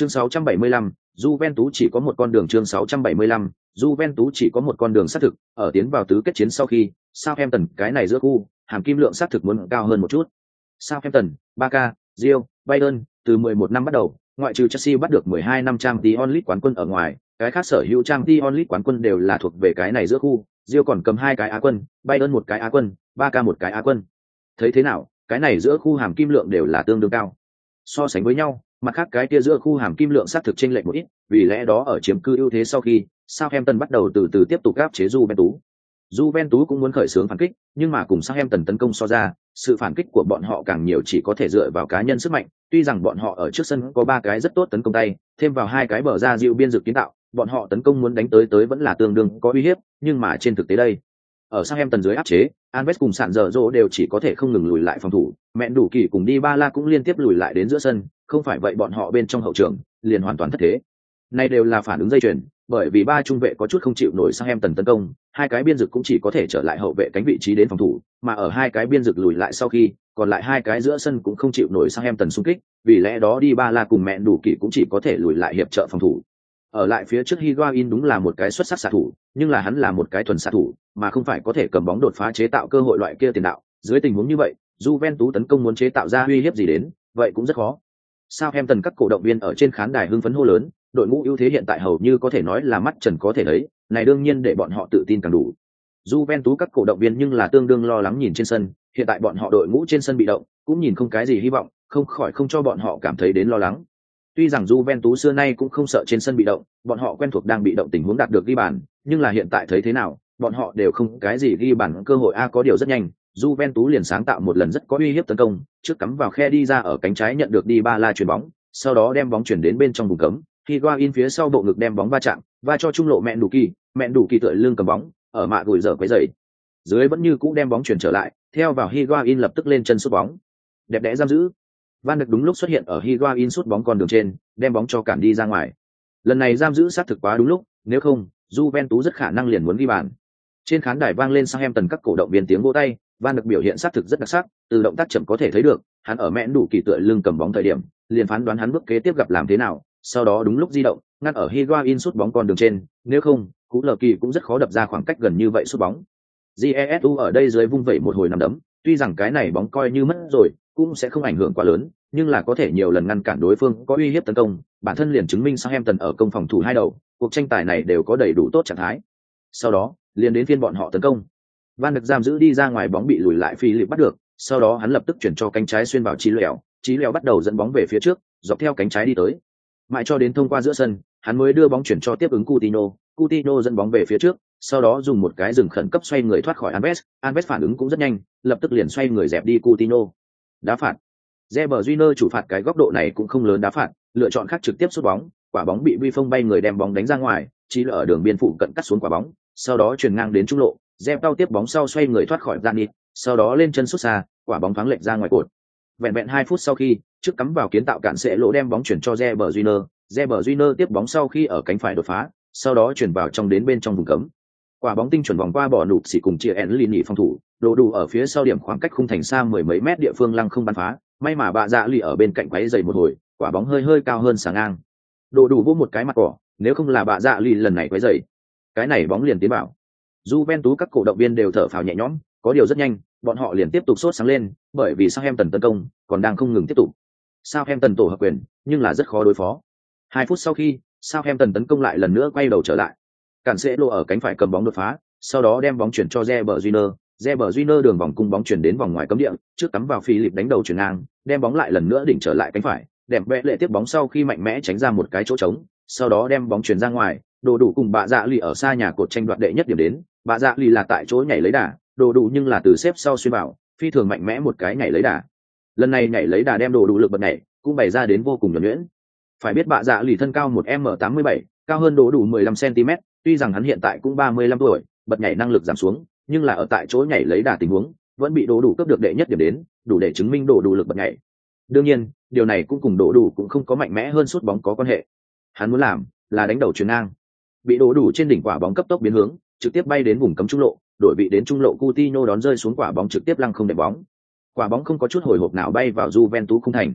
Chương 675, Juventus chỉ có một con đường chương 675, Juventus chỉ có một con đường xác thực, ở tiến vào tứ kết chiến sau khi, Southampton cái này giữa khu, hàm kim lượng xác thực muốn cao hơn một chút. Southampton, Barca, Real, Bayern, từ 11 năm bắt đầu, ngoại trừ Chelsea bắt được 12 năm trang Champions League quán quân ở ngoài, cái khác sở hữu trang Champions League quán quân đều là thuộc về cái này giữa khu, Real còn cầm hai cái Á quân, Bayern một cái Á quân, Barca một cái Á quân. Thấy thế nào, cái này giữa khu hàm kim lượng đều là tương đương cao. So sánh với nhau, mặt khác cái kia giữa khu hàm kim lượng xác thực chênh lệch một ít, vì lẽ đó ở chiếm cư ưu thế sau khi, Southampton bắt đầu từ từ tiếp tục áp chế Juventus. Juventus cũng muốn khởi xướng phản kích, nhưng mà cùng Southampton tấn công so ra, sự phản kích của bọn họ càng nhiều chỉ có thể dựa vào cá nhân sức mạnh, tuy rằng bọn họ ở trước sân có ba cái rất tốt tấn công tay, thêm vào hai cái bờ ra dịu biên dược kiến tạo, bọn họ tấn công muốn đánh tới tới vẫn là tương đương có uy hiếp, nhưng mà trên thực tế đây, ở sang em tần dưới áp chế, Anves cùng sạn dở dỗ đều chỉ có thể không ngừng lùi lại phòng thủ, mẹn đủ kỳ cùng đi ba la cũng liên tiếp lùi lại đến giữa sân, không phải vậy bọn họ bên trong hậu trường liền hoàn toàn thất thế. Này đều là phản ứng dây chuyền, bởi vì ba trung vệ có chút không chịu nổi sang em tần tấn công, hai cái biên dực cũng chỉ có thể trở lại hậu vệ cánh vị trí đến phòng thủ, mà ở hai cái biên dực lùi lại sau khi, còn lại hai cái giữa sân cũng không chịu nổi sang em tần xung kích, vì lẽ đó đi ba la cùng mẹn đủ kỳ cũng chỉ có thể lùi lại hiệp trợ phòng thủ. Ở lại phía trước Higuain đúng là một cái xuất sắc xạ thủ, nhưng là hắn là một cái thuần xạ thủ, mà không phải có thể cầm bóng đột phá chế tạo cơ hội loại kia tiền đạo. Dưới tình huống như vậy, Juventus tấn công muốn chế tạo ra uy hiếp gì đến, vậy cũng rất khó. Sao em tần các cổ động viên ở trên khán đài hưng phấn hô lớn, đội ngũ ưu thế hiện tại hầu như có thể nói là mắt trần có thể thấy, này đương nhiên để bọn họ tự tin càng đủ. Juventus các cổ động viên nhưng là tương đương lo lắng nhìn trên sân, hiện tại bọn họ đội ngũ trên sân bị động, cũng nhìn không cái gì hy vọng, không khỏi không cho bọn họ cảm thấy đến lo lắng. Tuy rằng Juventus xưa nay cũng không sợ trên sân bị động, bọn họ quen thuộc đang bị động tình huống đạt được ghi bàn, nhưng là hiện tại thấy thế nào, bọn họ đều không cái gì ghi bàn cơ hội a có điều rất nhanh, Juventus liền sáng tạo một lần rất có uy hiếp tấn công, trước cắm vào khe đi ra ở cánh trái nhận được đi ba la chuyền bóng, sau đó đem bóng chuyển đến bên trong vùng cấm, Higuain phía sau bộ ngực đem bóng va chạm, va cho trung lộ mẹ đủ kỳ, mẹ đủ kỳ tựa lưng cầm bóng, ở mạ gùi dở quấy dậy. Dưới vẫn như cũ đem bóng chuyển trở lại, theo vào Higuain lập tức lên chân sút bóng. Đẹp đẽ giam giữ. Van được đúng lúc xuất hiện ở Higuain sút bóng con đường trên, đem bóng cho cản đi ra ngoài. Lần này giam giữ sát thực quá đúng lúc, nếu không, Juventus rất khả năng liền muốn ghi bàn. Trên khán đài vang lên sang em tần các cổ động viên tiếng vỗ tay, Van được biểu hiện sát thực rất đặc sắc, từ động tác chậm có thể thấy được, hắn ở mẹn đủ kỳ tựa lưng cầm bóng thời điểm, liền phán đoán hắn bước kế tiếp gặp làm thế nào, sau đó đúng lúc di động, ngăn ở Higuain sút bóng con đường trên, nếu không, cú lờ kỳ cũng rất khó đập ra khoảng cách gần như vậy sút bóng. Jesu ở đây dưới vung vẩy một hồi nằm đấm, tuy rằng cái này bóng coi như mất rồi, cũng sẽ không ảnh hưởng quá lớn, nhưng là có thể nhiều lần ngăn cản đối phương có uy hiếp tấn công, bản thân liền chứng minh sang em tần ở công phòng thủ hai đầu, cuộc tranh tài này đều có đầy đủ tốt trạng thái. Sau đó, liền đến phiên bọn họ tấn công. Van được giam giữ đi ra ngoài bóng bị lùi lại phi lịp bắt được, sau đó hắn lập tức chuyển cho cánh trái xuyên vào trí lẻo, trí lẻo bắt đầu dẫn bóng về phía trước, dọc theo cánh trái đi tới. Mãi cho đến thông qua giữa sân, hắn mới đưa bóng chuyển cho tiếp ứng Coutinho, Coutinho dẫn bóng về phía trước, sau đó dùng một cái dừng khẩn cấp xoay người thoát khỏi Alves, Alves phản ứng cũng rất nhanh, lập tức liền xoay người dẹp đi Coutinho. Đá phạt. Reber Júnior chủ phạt cái góc độ này cũng không lớn đá phạt, lựa chọn khác trực tiếp sút bóng, quả bóng bị Vi Phong bay người đem bóng đánh ra ngoài, chỉ là ở đường biên phụ cận cắt xuống quả bóng, sau đó chuyển ngang đến trung lộ, Zeb tao tiếp bóng sau xoay người thoát khỏi Zanit, sau đó lên chân sút xa, quả bóng thoáng lệch ra ngoài cột. Vẹn vẹn hai phút sau khi, trước cắm vào kiến tạo cản sẽ lỗ đem bóng chuyển cho Reber Júnior, Reber Júnior tiếp bóng sau khi ở cánh phải đột phá, sau đó chuyển vào trong đến bên trong vùng cấm. Quả bóng tinh chuẩn vòng qua bỏ nụt xỉ cùng chia ẻn lì nhị phòng thủ, đồ đủ ở phía sau điểm khoảng cách khung thành xa mười mấy mét địa phương lăng không bắn phá, may mà bà dạ lì ở bên cạnh quấy giày một hồi, quả bóng hơi hơi cao hơn sáng ngang. Đồ đủ vô một cái mặt cỏ, nếu không là bà dạ lì lần này quấy giày, cái này bóng liền tiến bảo. Juventus các cổ động viên đều thở phào nhẹ nhõm, có điều rất nhanh, bọn họ liền tiếp tục sốt sáng lên, bởi vì Southampton tấn công còn đang không ngừng tiếp tục. Southampton tổ hợp quyền, nhưng là rất khó đối phó. Hai phút sau khi, Southampton tấn công lại lần nữa quay đầu trở lại. Cản sẽ lô ở cánh phải cầm bóng đột phá, sau đó đem bóng chuyển cho Reber Júnior, Reber Júnior đường vòng cung bóng chuyển đến vòng ngoài cấm địa, trước cắm vào Philip đánh đầu chuyển ngang, đem bóng lại lần nữa đỉnh trở lại cánh phải, đẹp vẽ lệ tiếp bóng sau khi mạnh mẽ tránh ra một cái chỗ trống, sau đó đem bóng chuyển ra ngoài, đồ đủ cùng bà dạ lì ở xa nhà cột tranh đoạt đệ nhất điểm đến, bà dạ lì là tại chỗ nhảy lấy đà, đồ đủ nhưng là từ xếp sau xuyên bảo, phi thường mạnh mẽ một cái nhảy lấy đà. Lần này nhảy lấy đà đem đồ đủ lực bật nhảy, cũng bày ra đến vô cùng nhuần nhuyễn. Phải biết bà dạ lì thân cao một m tám mươi bảy, cao hơn đồ đủ mười lăm cm, tuy rằng hắn hiện tại cũng ba mươi lăm tuổi, bật nhảy năng lực giảm xuống, nhưng là ở tại chỗ nhảy lấy đà tình huống, vẫn bị đồ đủ cướp được đệ nhất điểm đến, đủ để chứng minh đồ đủ lực bật nhảy. Đương nhiên, điều này cũng cùng đồ đủ cũng không có mạnh mẽ hơn suốt bóng có quan hệ. Hắn muốn làm là đánh đầu chuyền ngang, bị đổ đủ trên đỉnh quả bóng cấp tốc biến hướng, trực tiếp bay đến vùng cấm trung lộ, đổi vị đến trung lộ Coutinho đón rơi xuống quả bóng trực tiếp lăng không đệm bóng. Quả bóng không có chút hồi hộp nào bay vào Juventus không thành.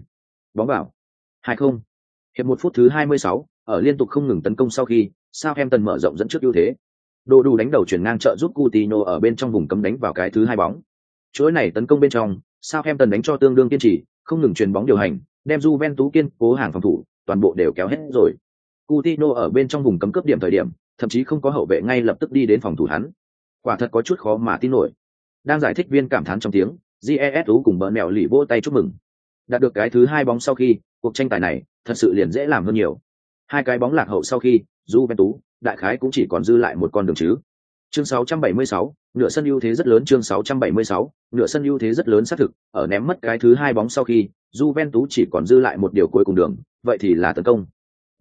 Bóng vào. Hai không. Hiệp một phút thứ 26, ở liên tục không ngừng tấn công sau khi, Southampton mở rộng dẫn trước ưu thế. Đồ đủ đánh đầu chuyển ngang trợ giúp Coutinho ở bên trong vùng cấm đánh vào cái thứ hai bóng. Chuỗi này tấn công bên trong, Southampton đánh cho tương đương kiên trì, không ngừng truyền bóng điều hành, đem Juventus kiên cố hàng phòng thủ, toàn bộ đều kéo hết rồi. Coutinho ở bên trong vùng cấm cướp điểm thời điểm, thậm chí không có hậu vệ ngay lập tức đi đến phòng thủ hắn. Quả thật có chút khó mà tin nổi. Đang giải thích viên cảm thán trong tiếng, GESU cùng bờ mèo lì vỗ tay chúc mừng. Đạt được cái thứ hai bóng sau khi, cuộc tranh tài này thật sự liền dễ làm hơn nhiều. Hai cái bóng lạc hậu sau khi, Juventus, đại khái cũng chỉ còn dư lại một con đường chứ. Chương 676, nửa sân ưu thế rất lớn chương 676, nửa sân ưu thế rất lớn xác thực, ở ném mất cái thứ hai bóng sau khi, Juventus chỉ còn dư lại một điều cuối cùng đường, vậy thì là tấn công.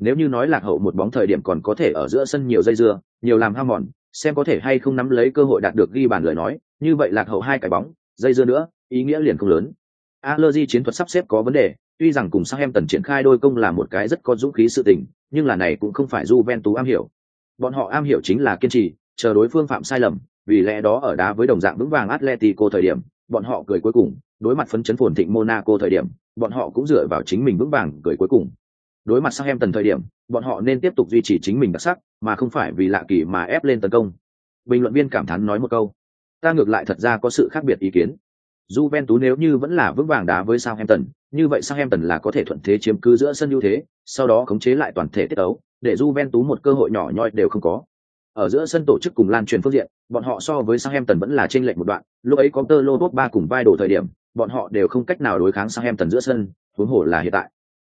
Nếu như nói lạc hậu một bóng thời điểm còn có thể ở giữa sân nhiều dây dưa, nhiều làm ham mòn, xem có thể hay không nắm lấy cơ hội đạt được ghi bàn lời nói, như vậy lạc hậu hai cái bóng, dây dưa nữa, ý nghĩa liền không lớn. Allergy chiến thuật sắp xếp có vấn đề, tuy rằng cùng xác em tần triển khai đôi công là một cái rất có dũng khí sự tình, nhưng là này cũng không phải Juventus am hiểu. Bọn họ am hiểu chính là kiên trì, chờ đối phương phạm sai lầm, vì lẽ đó ở đá với đồng dạng vững vàng Atletico thời điểm, bọn họ cười cuối cùng, đối mặt phấn chấn phồn thịnh Monaco thời điểm, bọn họ cũng dựa vào chính mình vững vàng cười cuối cùng. Đối mặt Sang Em Tần thời điểm, bọn họ nên tiếp tục duy trì chính mình đặc sắc, mà không phải vì lạ kỳ mà ép lên tấn công. Bình luận viên cảm thán nói một câu, ta ngược lại thật ra có sự khác biệt ý kiến. Juventus nếu như vẫn là vững vàng đá với Southampton, như vậy Southampton là có thể thuận thế chiếm cứ giữa sân ưu thế, sau đó khống chế lại toàn thể tiết đấu, để Juventus một cơ hội nhỏ nhoi đều không có. Ở giữa sân tổ chức cùng lan truyền phương diện, bọn họ so với Southampton vẫn là chênh lệch một đoạn, lúc ấy có Tơ Lô ba cùng vai đổ thời điểm, bọn họ đều không cách nào đối kháng Southampton giữa sân, huống hồ là hiện tại.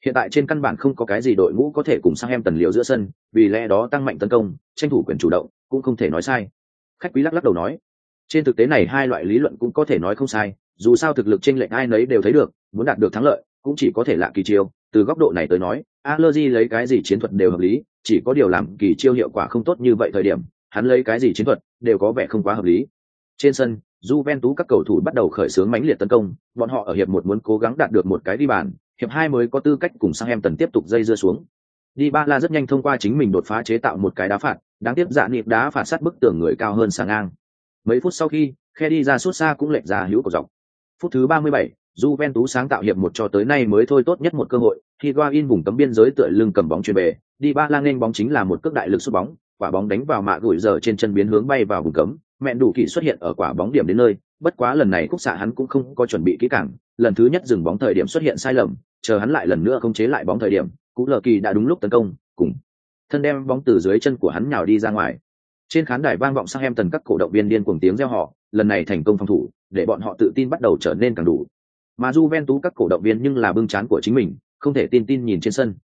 Hiện tại trên căn bản không có cái gì đội ngũ có thể cùng sang em tần liều giữa sân, vì lẽ đó tăng mạnh tấn công, tranh thủ quyền chủ động, cũng không thể nói sai. Khách quý lắc lắc đầu nói, trên thực tế này hai loại lý luận cũng có thể nói không sai, dù sao thực lực chênh lệch ai nấy đều thấy được, muốn đạt được thắng lợi, cũng chỉ có thể lạ kỳ chiêu, từ góc độ này tới nói, Allergy lấy cái gì chiến thuật đều hợp lý, chỉ có điều làm kỳ chiêu hiệu quả không tốt như vậy thời điểm, hắn lấy cái gì chiến thuật đều có vẻ không quá hợp lý. Trên sân, Juventus các cầu thủ bắt đầu khởi xướng mãnh liệt tấn công, bọn họ ở hiệp một muốn cố gắng đạt được một cái đi bàn, hiệp hai mới có tư cách cùng sang em tần tiếp tục dây dưa xuống. Đi Ba La rất nhanh thông qua chính mình đột phá chế tạo một cái đá phạt, đáng tiếc dạ nịp đá phạt sát bức tường người cao hơn sang ngang. Mấy phút sau khi, khe đi ra suốt xa cũng lệch ra hữu của dọc. Phút thứ 37, Juventus sáng tạo hiệp một cho tới nay mới thôi tốt nhất một cơ hội, Higuain vùng cấm biên giới tựa lưng cầm bóng chuyền về, đi ba lang nên bóng chính là một cước đại lực sút bóng, quả bóng đánh vào mạ gửi giờ trên chân biến hướng bay vào vùng cấm, mẹn đủ kỳ xuất hiện ở quả bóng điểm đến nơi, bất quá lần này khúc xạ hắn cũng không có chuẩn bị kỹ càng, lần thứ nhất dừng bóng thời điểm xuất hiện sai lầm, chờ hắn lại lần nữa không chế lại bóng thời điểm, cú lờ kỳ đã đúng lúc tấn công, cùng thân đem bóng từ dưới chân của hắn nhào đi ra ngoài. Trên khán đài vang vọng sang em tần các cổ động viên điên cuồng tiếng reo hò, lần này thành công phòng thủ, để bọn họ tự tin bắt đầu trở nên càng đủ. Mà Juventus các cổ động viên nhưng là bưng chán của chính mình, không thể tin tin nhìn trên sân.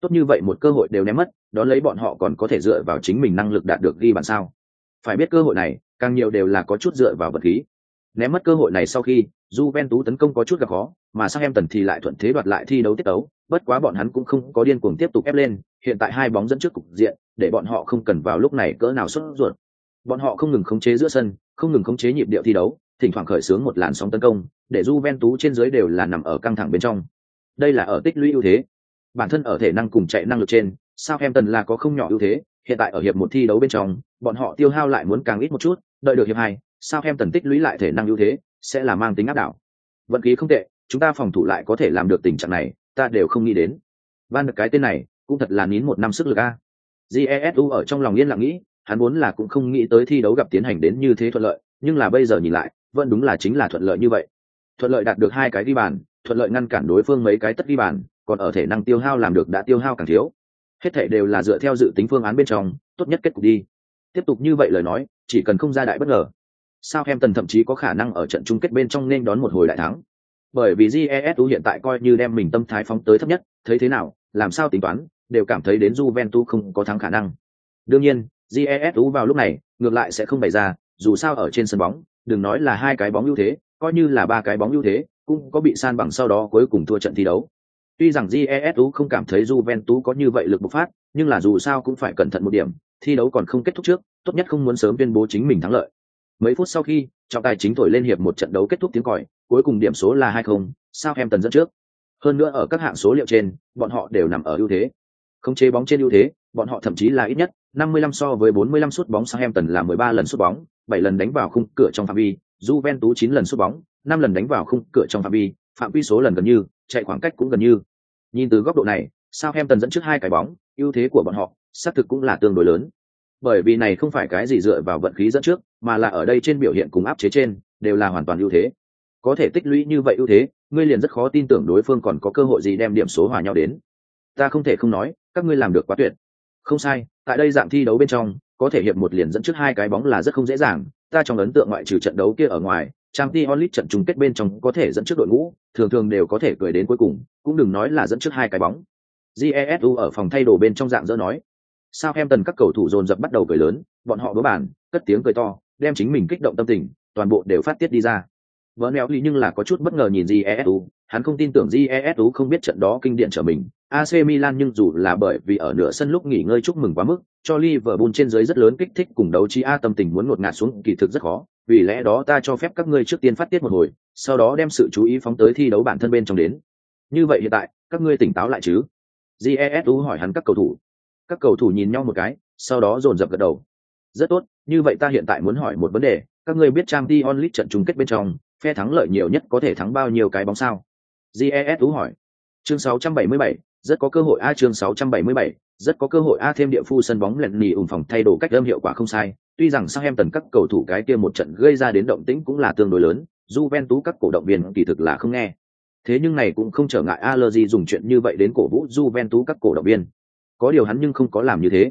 Tốt như vậy một cơ hội đều ném mất, đó lấy bọn họ còn có thể dựa vào chính mình năng lực đạt được ghi bàn sao? Phải biết cơ hội này, càng nhiều đều là có chút dựa vào vật khí. Ném mất cơ hội này sau khi, Juventus tấn công có chút gặp khó, mà Southampton thì lại thuận thế đoạt lại thi đấu tiết đấu, bất quá bọn hắn cũng không có điên cuồng tiếp tục ép lên, hiện tại hai bóng dẫn trước cục diện, để bọn họ không cần vào lúc này cỡ nào xuất ruột. Bọn họ không ngừng khống chế giữa sân, không ngừng khống chế nhịp điệu thi đấu, thỉnh thoảng khởi xướng một làn sóng tấn công, để Juventus trên dưới đều là nằm ở căng thẳng bên trong. Đây là ở tích lũy ưu thế. Bản thân ở thể năng cùng chạy năng lực trên, Southampton là có không nhỏ ưu thế, hiện tại ở hiệp một thi đấu bên trong, bọn họ tiêu hao lại muốn càng ít một chút, đợi được hiệp hai, Southampton tích lũy lại thể năng ưu thế, sẽ là mang tính áp đảo. Vận khí không tệ, chúng ta phòng thủ lại có thể làm được tình trạng này, ta đều không nghĩ đến. Van được cái tên này, cũng thật là nín một năm sức lực a. Jesu ở trong lòng yên lặng nghĩ, hắn muốn là cũng không nghĩ tới thi đấu gặp tiến hành đến như thế thuận lợi, nhưng là bây giờ nhìn lại, vẫn đúng là chính là thuận lợi như vậy. Thuận lợi đạt được hai cái ghi bàn, thuận lợi ngăn cản đối phương mấy cái tất ghi bàn, còn ở thể năng tiêu hao làm được đã tiêu hao càng thiếu. Hết thể đều là dựa theo dự tính phương án bên trong, tốt nhất kết cục đi. Tiếp tục như vậy lời nói, chỉ cần không ra đại bất ngờ. Sao em thậm chí có khả năng ở trận chung kết bên trong nên đón một hồi đại thắng. Bởi vì GESU hiện tại coi như đem mình tâm thái phóng tới thấp nhất, thấy thế nào, làm sao tính toán, đều cảm thấy đến Juventus không có thắng khả năng. Đương nhiên, GESU vào lúc này, ngược lại sẽ không bày ra, dù sao ở trên sân bóng, đừng nói là hai cái bóng ưu thế, coi như là ba cái bóng ưu thế, cũng có bị san bằng sau đó cuối cùng thua trận thi đấu. Tuy rằng GESU không cảm thấy Juventus có như vậy lực bộc phát, nhưng là dù sao cũng phải cẩn thận một điểm, thi đấu còn không kết thúc trước, tốt nhất không muốn sớm tuyên bố chính mình thắng lợi. Mấy phút sau khi, trọng tài chính thổi lên hiệp một trận đấu kết thúc tiếng còi, cuối cùng điểm số là 2-0, Southampton dẫn trước. Hơn nữa ở các hạng số liệu trên, bọn họ đều nằm ở ưu thế. Không chế bóng trên ưu thế, bọn họ thậm chí là ít nhất 55 so với 45 sút bóng Southampton là 13 lần sút bóng, 7 lần đánh vào khung cửa trong phạm vi, Juventus 9 lần sút bóng, 5 lần đánh vào khung cửa trong phạm vi, phạm vi số lần gần như, chạy khoảng cách cũng gần như. Nhìn từ góc độ này, Southampton dẫn trước hai cái bóng, ưu thế của bọn họ xác thực cũng là tương đối lớn. Bởi vì này không phải cái gì dựa vào vận khí dẫn trước, mà là ở đây trên biểu hiện cùng áp chế trên, đều là hoàn toàn ưu thế. Có thể tích lũy như vậy ưu thế, ngươi liền rất khó tin tưởng đối phương còn có cơ hội gì đem điểm số hòa nhau đến. Ta không thể không nói, các ngươi làm được quá tuyệt. Không sai, tại đây dạng thi đấu bên trong, có thể hiệp một liền dẫn trước hai cái bóng là rất không dễ dàng, ta trong ấn tượng ngoại trừ trận đấu kia ở ngoài, trang t onlit trận chung kết bên trong có thể dẫn trước đội ngũ, thường thường đều có thể cười đến cuối cùng, cũng đừng nói là dẫn trước hai cái bóng. Jesu ở phòng thay đồ bên trong dạng dỡ nói. Sao em tần các cầu thủ dồn dập bắt đầu cười lớn, bọn họ bớ bàn, cất tiếng cười to, đem chính mình kích động tâm tình, toàn bộ đều phát tiết đi ra. Vỡ nèo ly nhưng là có chút bất ngờ nhìn Jesu, hắn không tin tưởng Jesu không biết trận đó kinh điển trở mình. AC Milan nhưng dù là bởi vì ở nửa sân lúc nghỉ ngơi chúc mừng quá mức, cho Liverpool trên dưới rất lớn kích thích cùng đấu trí A tâm tình muốn ngột ngạt xuống kỳ thực rất khó, vì lẽ đó ta cho phép các ngươi trước tiên phát tiết một hồi, sau đó đem sự chú ý phóng tới thi đấu bản thân bên trong đến. Như vậy hiện tại, các ngươi tỉnh táo lại chứ? jesu hỏi hắn các cầu thủ các cầu thủ nhìn nhau một cái sau đó dồn dập gật đầu. Rất tốt như vậy ta hiện tại muốn hỏi một vấn đề các ngươi biết trang t onlit trận chung kết bên trong phe thắng lợi nhiều nhất có thể thắng bao nhiêu cái bóng sao? Jesu hỏi. Chương 677, rất có cơ hội a chương 677, rất có cơ hội a thêm địa phu sân bóng lẹn nỉ ủng phòng thay đồ cách âm hiệu quả không sai. Tuy rằng sang em tần các cầu thủ cái kia một trận gây ra đến động tĩnh cũng là tương đối lớn Juventus các cổ động viên kỳ thực là không nghe. Thế nhưng này cũng không trở ngại Allergy dùng chuyện như vậy đến cổ vũ Juventus các cổ động viên. Có điều hắn nhưng không có làm như thế.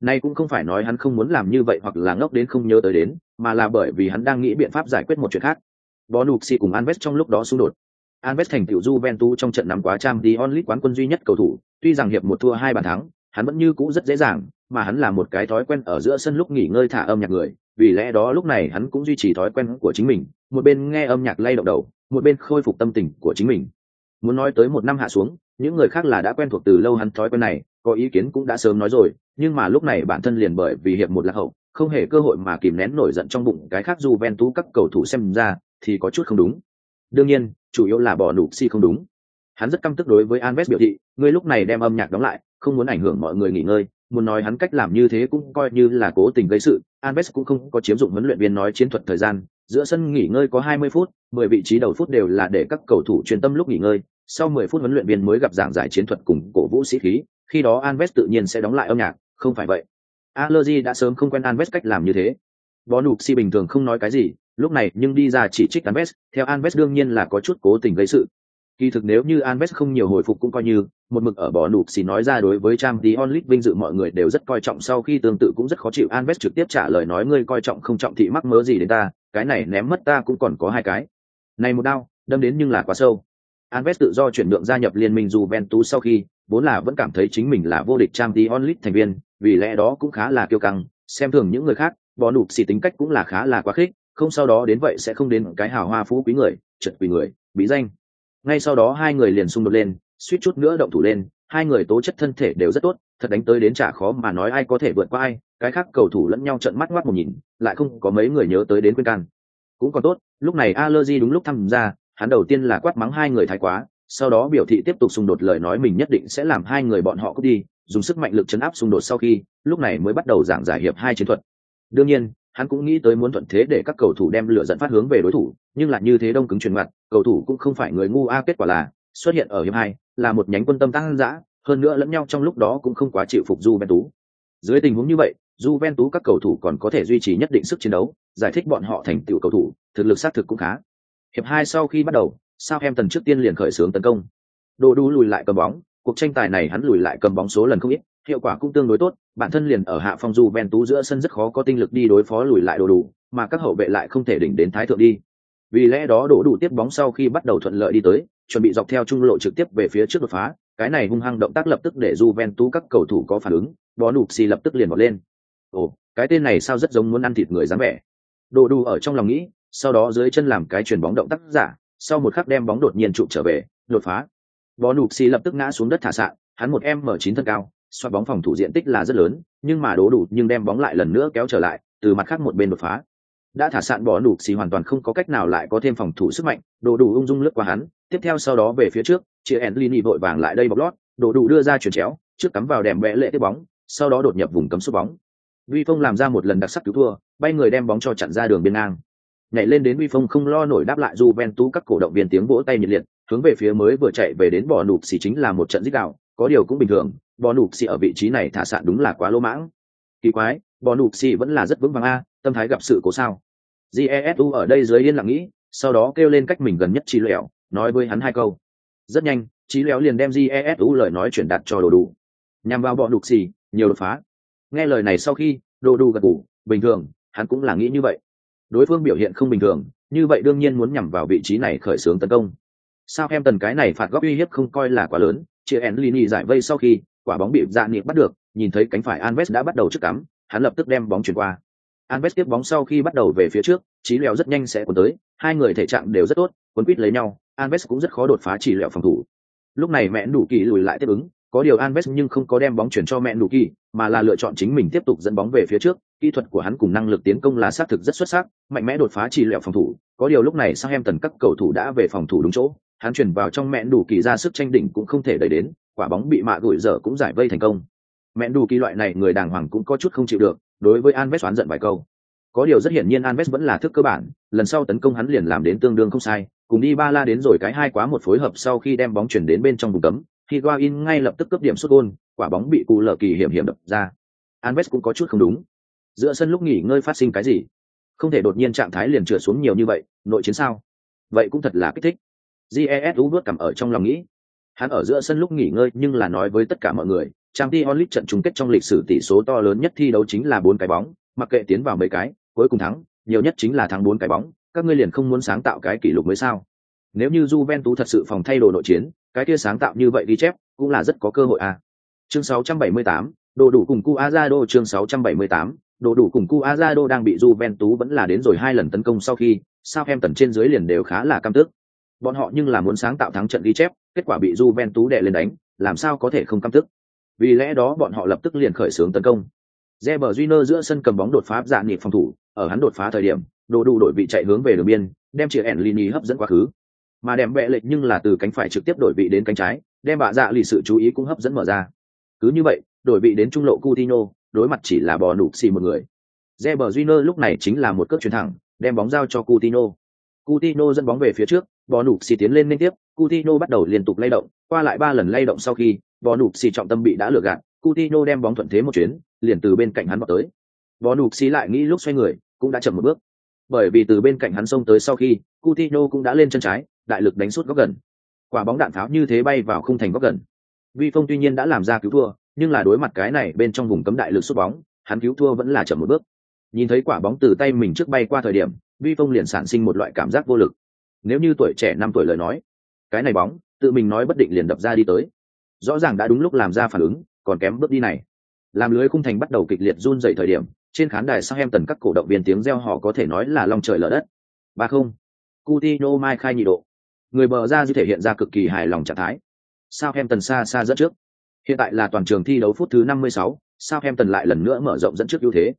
nay cũng không phải nói hắn không muốn làm như vậy hoặc là ngốc đến không nhớ tới đến, mà là bởi vì hắn đang nghĩ biện pháp giải quyết một chuyện khác. Bonucci cùng Alves trong lúc đó xung đột. Alves thành tiểu Juventus trong trận nắm quá trang đi onlit quán quân duy nhất cầu thủ, tuy rằng hiệp một thua hai bàn thắng, hắn vẫn như cũ rất dễ dàng, mà hắn là một cái thói quen ở giữa sân lúc nghỉ ngơi thả âm nhạc người, vì lẽ đó lúc này hắn cũng duy trì thói quen của chính mình, một bên nghe âm nhạc lay động đầu, một bên khôi phục tâm tình của chính mình muốn nói tới một năm hạ xuống những người khác là đã quen thuộc từ lâu hắn thói quen này có ý kiến cũng đã sớm nói rồi nhưng mà lúc này bản thân liền bởi vì hiệp một lạc hậu không hề cơ hội mà kìm nén nổi giận trong bụng cái khác dù ven tú các cầu thủ xem ra thì có chút không đúng. Đương nhiên chủ yếu là bỏ nụ si không đúng. Hắn rất căm tức đối với Alves biểu thị ngươi lúc này đem âm nhạc đóng lại không muốn ảnh hưởng mọi người nghỉ ngơi muốn nói hắn cách làm như thế cũng coi như là cố tình gây sự. Alves cũng không có chiếm dụng huấn luyện viên nói chiến thuật thời gian giữa sân nghỉ ngơi có 20 phút, 10 vị trí đầu phút đều là để các cầu thủ chuyên tâm lúc nghỉ ngơi, sau 10 phút huấn luyện viên mới gặp giảng giải chiến thuật cùng cổ vũ sĩ khí, khi đó Anves tự nhiên sẽ đóng lại âm nhạc, không phải vậy. Allergy đã sớm không quen Anves cách làm như thế. Bonucci bình thường không nói cái gì, lúc này nhưng đi ra chỉ trích Anves. theo Anves đương nhiên là có chút cố tình gây sự. Kỳ thực nếu như Anves không nhiều hồi phục cũng coi như, một mực ở bỏ nụp xì nói ra đối với trang Dion Lit vinh dự mọi người đều rất coi trọng sau khi tương tự cũng rất khó chịu Anves trực tiếp trả lời nói ngươi coi trọng không trọng thị mắc mớ gì đến ta, cái này ném mất ta cũng còn có hai cái. Này một đao, đâm đến nhưng là quá sâu. Anves tự do chuyển nhượng gia nhập liên minh Juventus sau khi, vốn là vẫn cảm thấy chính mình là vô địch Champions League thành viên, vì lẽ đó cũng khá là kiêu căng, xem thường những người khác, bỏ nụp xì tính cách cũng là khá là quá khích, không sau đó đến vậy sẽ không đến cái hào hoa phú quý người, chật quỷ người, bí danh. Ngay sau đó hai người liền xung đột lên, suýt chút nữa động thủ lên, hai người tố chất thân thể đều rất tốt, thật đánh tới đến trả khó mà nói ai có thể vượt qua ai, cái khác cầu thủ lẫn nhau trợn mắt ngoắt một nhìn, lại không có mấy người nhớ tới đến quên can. Cũng còn tốt, lúc này Allergy đúng lúc tham gia, hắn đầu tiên là quát mắng hai người thái quá sau đó biểu thị tiếp tục xung đột lời nói mình nhất định sẽ làm hai người bọn họ cướp đi dùng sức mạnh lực chấn áp xung đột sau khi lúc này mới bắt đầu giảng giải hiệp hai chiến thuật đương nhiên hắn cũng nghĩ tới muốn thuận thế để các cầu thủ đem lửa dẫn phát hướng về đối thủ nhưng lại như thế đông cứng truyền mặt cầu thủ cũng không phải người ngu a kết quả là xuất hiện ở hiệp hai là một nhánh quân tâm tăng dã hơn nữa lẫn nhau trong lúc đó cũng không quá chịu phục Juventus. Dưới tình huống như vậy, Juventus các cầu thủ còn có thể duy trì nhất định sức chiến đấu, giải thích bọn họ thành tựu cầu thủ, thực lực xác thực cũng khá. Hiệp hai sau khi bắt đầu, Southampton trước tiên liền khởi xướng tấn công. Đồ đu lùi lại cầm bóng, cuộc tranh tài này hắn lùi lại cầm bóng số lần không ít, hiệu quả cũng tương đối tốt, bản thân liền ở hạ phong Juventus giữa sân rất khó có tinh lực đi đối phó lùi lại đồ đủ, mà các hậu vệ lại không thể đỉnh đến thái thượng đi. Vì lẽ đó đổ đủ tiếp bóng sau khi bắt đầu thuận lợi đi tới, chuẩn bị dọc theo trung lộ trực tiếp về phía trước đột phá, cái này hung hăng động tác lập tức để Juventus các cầu thủ có phản ứng, bó Đủ xì lập tức liền bỏ lên. Ồ, cái tên này sao rất giống muốn ăn thịt người dáng vẻ. Đồ đủ ở trong lòng nghĩ, sau đó dưới chân làm cái chuyền bóng động tác giả, sau một khắc đem bóng đột nhiên trụ trở về, đột phá. Bó nụp xì lập tức ngã xuống đất thả sạn, hắn một em mở chín thân cao xoát bóng phòng thủ diện tích là rất lớn, nhưng mà đố đủ nhưng đem bóng lại lần nữa kéo trở lại, từ mặt khác một bên đột phá. Đã thả sạn bỏ nụp xì hoàn toàn không có cách nào lại có thêm phòng thủ sức mạnh đồ đủ ung dung lướt qua hắn, tiếp theo sau đó về phía trước chia Enlini vội vàng lại đây bọc lót đồ đủ đưa ra chuyển chéo, trước cắm vào đèm bẽ lệ tiếp bóng, sau đó đột nhập vùng cấm sút bóng. Vi phong làm ra một lần đặc sắc cứu thua, bay người đem bóng cho chặn ra đường biên ngang nhảy lên đến uy phong không lo nổi đáp lại Juventus các cổ động viên tiếng vỗ tay nhiệt liệt, hướng về phía mới vừa chạy về đến bỏ nụp xì chính là một trận giết đảo có điều cũng bình thường bò nụp xì ở vị trí này thả sạn đúng là quá lô mãng. Kỳ quái bò nụp xì vẫn là rất vững vàng a tâm thái gặp sự cố sao? Jesu ở đây dưới yên lặng nghĩ sau đó kêu lên cách mình gần nhất trí lẻo nói với hắn hai câu. Rất nhanh trí lẻo liền đem jesu lời nói chuyển đạt cho đồ đủ. Nhằm vào bọ nụp xì nhiều đột phá. Nghe lời này sau khi đồ đủ gật gù bình thường hắn cũng là nghĩ như vậy đối phương biểu hiện không bình thường, như vậy đương nhiên muốn nhằm vào vị trí này khởi xướng tấn công. Sao em tần cái này phạt góc uy hiếp không coi là quá lớn, chia en lini giải vây sau khi, quả bóng bị dạ niệm bắt được, nhìn thấy cánh phải Alves đã bắt đầu trước cắm, hắn lập tức đem bóng chuyển qua. Alves tiếp bóng sau khi bắt đầu về phía trước trí lèo rất nhanh sẽ cuốn tới, hai người thể trạng đều rất tốt, cuốn quýt lấy nhau, Alves cũng rất khó đột phá chỉ lèo phòng thủ. Lúc này mẹ đủ kỳ lùi lại tiếp ứng có điều Anves nhưng không có đem bóng chuyển cho mẹ đủ kỳ, mà là lựa chọn chính mình tiếp tục dẫn bóng về phía trước. Kỹ thuật của hắn cùng năng lực tiến công là xác thực rất xuất sắc, mạnh mẽ đột phá chỉ lẹo phòng thủ. Có điều lúc này sang em tần các cầu thủ đã về phòng thủ đúng chỗ. Hắn chuyển vào trong mẹ đủ kỳ ra sức tranh đỉnh cũng không thể đẩy đến, quả bóng bị mạ gửi dở cũng giải vây thành công. Mẹ đủ kỳ loại này người đàng hoàng cũng có chút không chịu được, đối với Anves oán giận vài câu. Có điều rất hiển nhiên Anves vẫn là thức cơ bản, lần sau tấn công hắn liền làm đến tương đương không sai. Cùng đi ba la đến rồi cái hai quá một phối hợp sau khi đem bóng chuyển đến bên trong vùng cấm. Higuain ngay lập tức cướp điểm sút gôn, quả bóng bị cụ lở kỳ hiểm hiểm đập ra. Alves cũng có chút không đúng. Giữa sân lúc nghỉ ngơi phát sinh cái gì? Không thể đột nhiên trạng thái liền trượt xuống nhiều như vậy, nội chiến sao? Vậy cũng thật là kích thích. Jesu bước cầm ở trong lòng nghĩ. Hắn ở giữa sân lúc nghỉ ngơi nhưng là nói với tất cả mọi người trang đi onlit trận chung kết trong lịch sử tỷ số to lớn nhất thi đấu chính là bốn cái bóng, mặc kệ tiến vào mấy cái, cuối cùng thắng, nhiều nhất chính là thắng bốn cái bóng, các ngươi liền không muốn sáng tạo cái kỷ lục mới sao? Nếu như Juventus thật sự phòng thay đồ nội chiến cái kia sáng tạo như vậy đi chép cũng là rất có cơ hội à. Chương 678, đồ đủ cùng cu azado chương 678, đồ đủ cùng cu azado đang bị Juventus vẫn là đến rồi hai lần tấn công sau khi sao em tần trên dưới liền đều khá là cam tức bọn họ nhưng là muốn sáng tạo thắng trận ghi chép kết quả bị Juventus đè lên đánh làm sao có thể không cam tức vì lẽ đó bọn họ lập tức liền khởi xướng tấn công. Reber Júnior giữa sân cầm bóng đột phá dạng nhịp phòng thủ ở hắn đột phá thời điểm đồ đủ đội vị chạy hướng về đường biên đem chĩa ẻn lini hấp dẫn quá khứ mà đem bệ lệch nhưng là từ cánh phải trực tiếp đổi vị đến cánh trái, đem bạ dạ lì sự chú ý cũng hấp dẫn mở ra. Cứ như vậy, đổi vị đến trung lộ Coutinho, đối mặt chỉ là bò nụp xì một người. Reber Júnior lúc này chính là một cước chuyển thẳng, đem bóng giao cho Coutinho. Coutinho dẫn bóng về phía trước, bò nụp xì tiến lên liên tiếp, Coutinho bắt đầu liên tục lay động, qua lại ba lần lay động sau khi, bò nụp xì trọng tâm bị đã lừa gạt, Coutinho đem bóng thuận thế một chuyến, liền từ bên cạnh hắn vào tới. Bò nụp xì lại nghĩ lúc xoay người, cũng đã chậm một bước. Bởi vì từ bên cạnh hắn xông tới sau khi, Coutinho cũng đã lên chân trái đại lực đánh suốt góc gần. Quả bóng đạn pháo như thế bay vào khung thành góc gần. Vi phong tuy nhiên đã làm ra cứu thua, nhưng là đối mặt cái này bên trong vùng cấm đại lực sút bóng, hắn cứu thua vẫn là chậm một bước. Nhìn thấy quả bóng từ tay mình trước bay qua thời điểm, vi phong liền sản sinh một loại cảm giác vô lực. Nếu như tuổi trẻ năm tuổi lời nói, cái này bóng, tự mình nói bất định liền đập ra đi tới. Rõ ràng đã đúng lúc làm ra phản ứng, còn kém bước đi này. Làm lưới khung thành bắt đầu kịch liệt run dậy thời điểm, trên khán đài sang em tần các cổ động viên tiếng reo họ có thể nói là long trời lở đất. Ba không. Cutino mai khai nhị độ người bờ ra dư thể hiện ra cực kỳ hài lòng trạng thái. Sao em tần xa xa dẫn trước. Hiện tại là toàn trường thi đấu phút thứ 56, sao em tần lại lần nữa mở rộng dẫn trước ưu thế.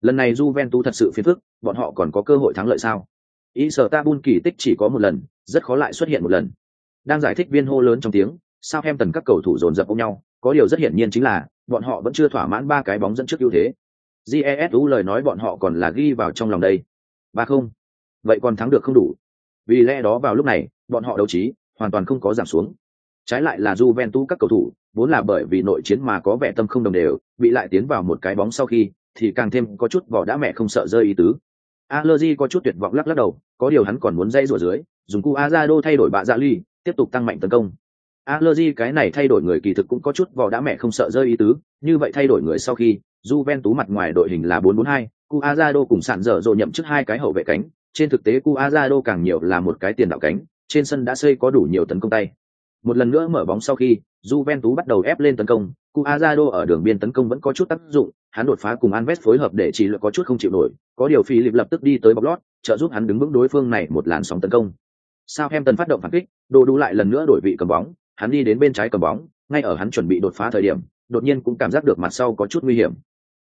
Lần này Juventus thật sự phiền phức bọn họ còn có cơ hội thắng lợi sao? Ý sở ta bun kỳ tích chỉ có một lần rất khó lại xuất hiện một lần. Đang giải thích viên hô lớn trong tiếng sao em tần các cầu thủ dồn dập ôm nhau có điều rất hiển nhiên chính là bọn họ vẫn chưa thỏa mãn ba cái bóng dẫn trước ưu thế. Jesu lời nói bọn họ còn là ghi vào trong lòng đây. ba không. Vậy còn thắng được không đủ? Vì lẽ đó vào lúc này bọn họ đấu trí hoàn toàn không có giảm xuống. Trái lại là Juventus các cầu thủ vốn là bởi vì nội chiến mà có vẻ tâm không đồng đều bị lại tiến vào một cái bóng sau khi thì càng thêm có chút vỏ đã mẹ không sợ rơi ý tứ. Allergy có chút tuyệt vọng lắc lắc đầu có điều hắn còn muốn dây rủa dưới dùng cu azado thay đổi bạ dạ ly tiếp tục tăng mạnh tấn công. Allergy cái này thay đổi người kỳ thực cũng có chút vỏ đã mẹ không sợ rơi ý tứ như vậy thay đổi người sau khi Juventus mặt ngoài đội hình là 442, Cu Azado cùng sạn dở dồ nhậm trước hai cái hậu vệ cánh, trên thực tế Cu Azado càng nhiều là một cái tiền đạo cánh, trên sân đã xây có đủ nhiều tấn công tay. Một lần nữa mở bóng sau khi, Juventus bắt đầu ép lên tấn công, Cuadrado ở đường biên tấn công vẫn có chút tác dụng, hắn đột phá cùng Anves phối hợp để chỉ lực có chút không chịu nổi, có điều Philip lập tức đi tới bọc lót, trợ giúp hắn đứng vững đối phương này một làn sóng tấn công. Southampton phát động phản kích, đồ đủ lại lần nữa đổi vị cầm bóng, hắn đi đến bên trái cầm bóng, ngay ở hắn chuẩn bị đột phá thời điểm, đột nhiên cũng cảm giác được mặt sau có chút nguy hiểm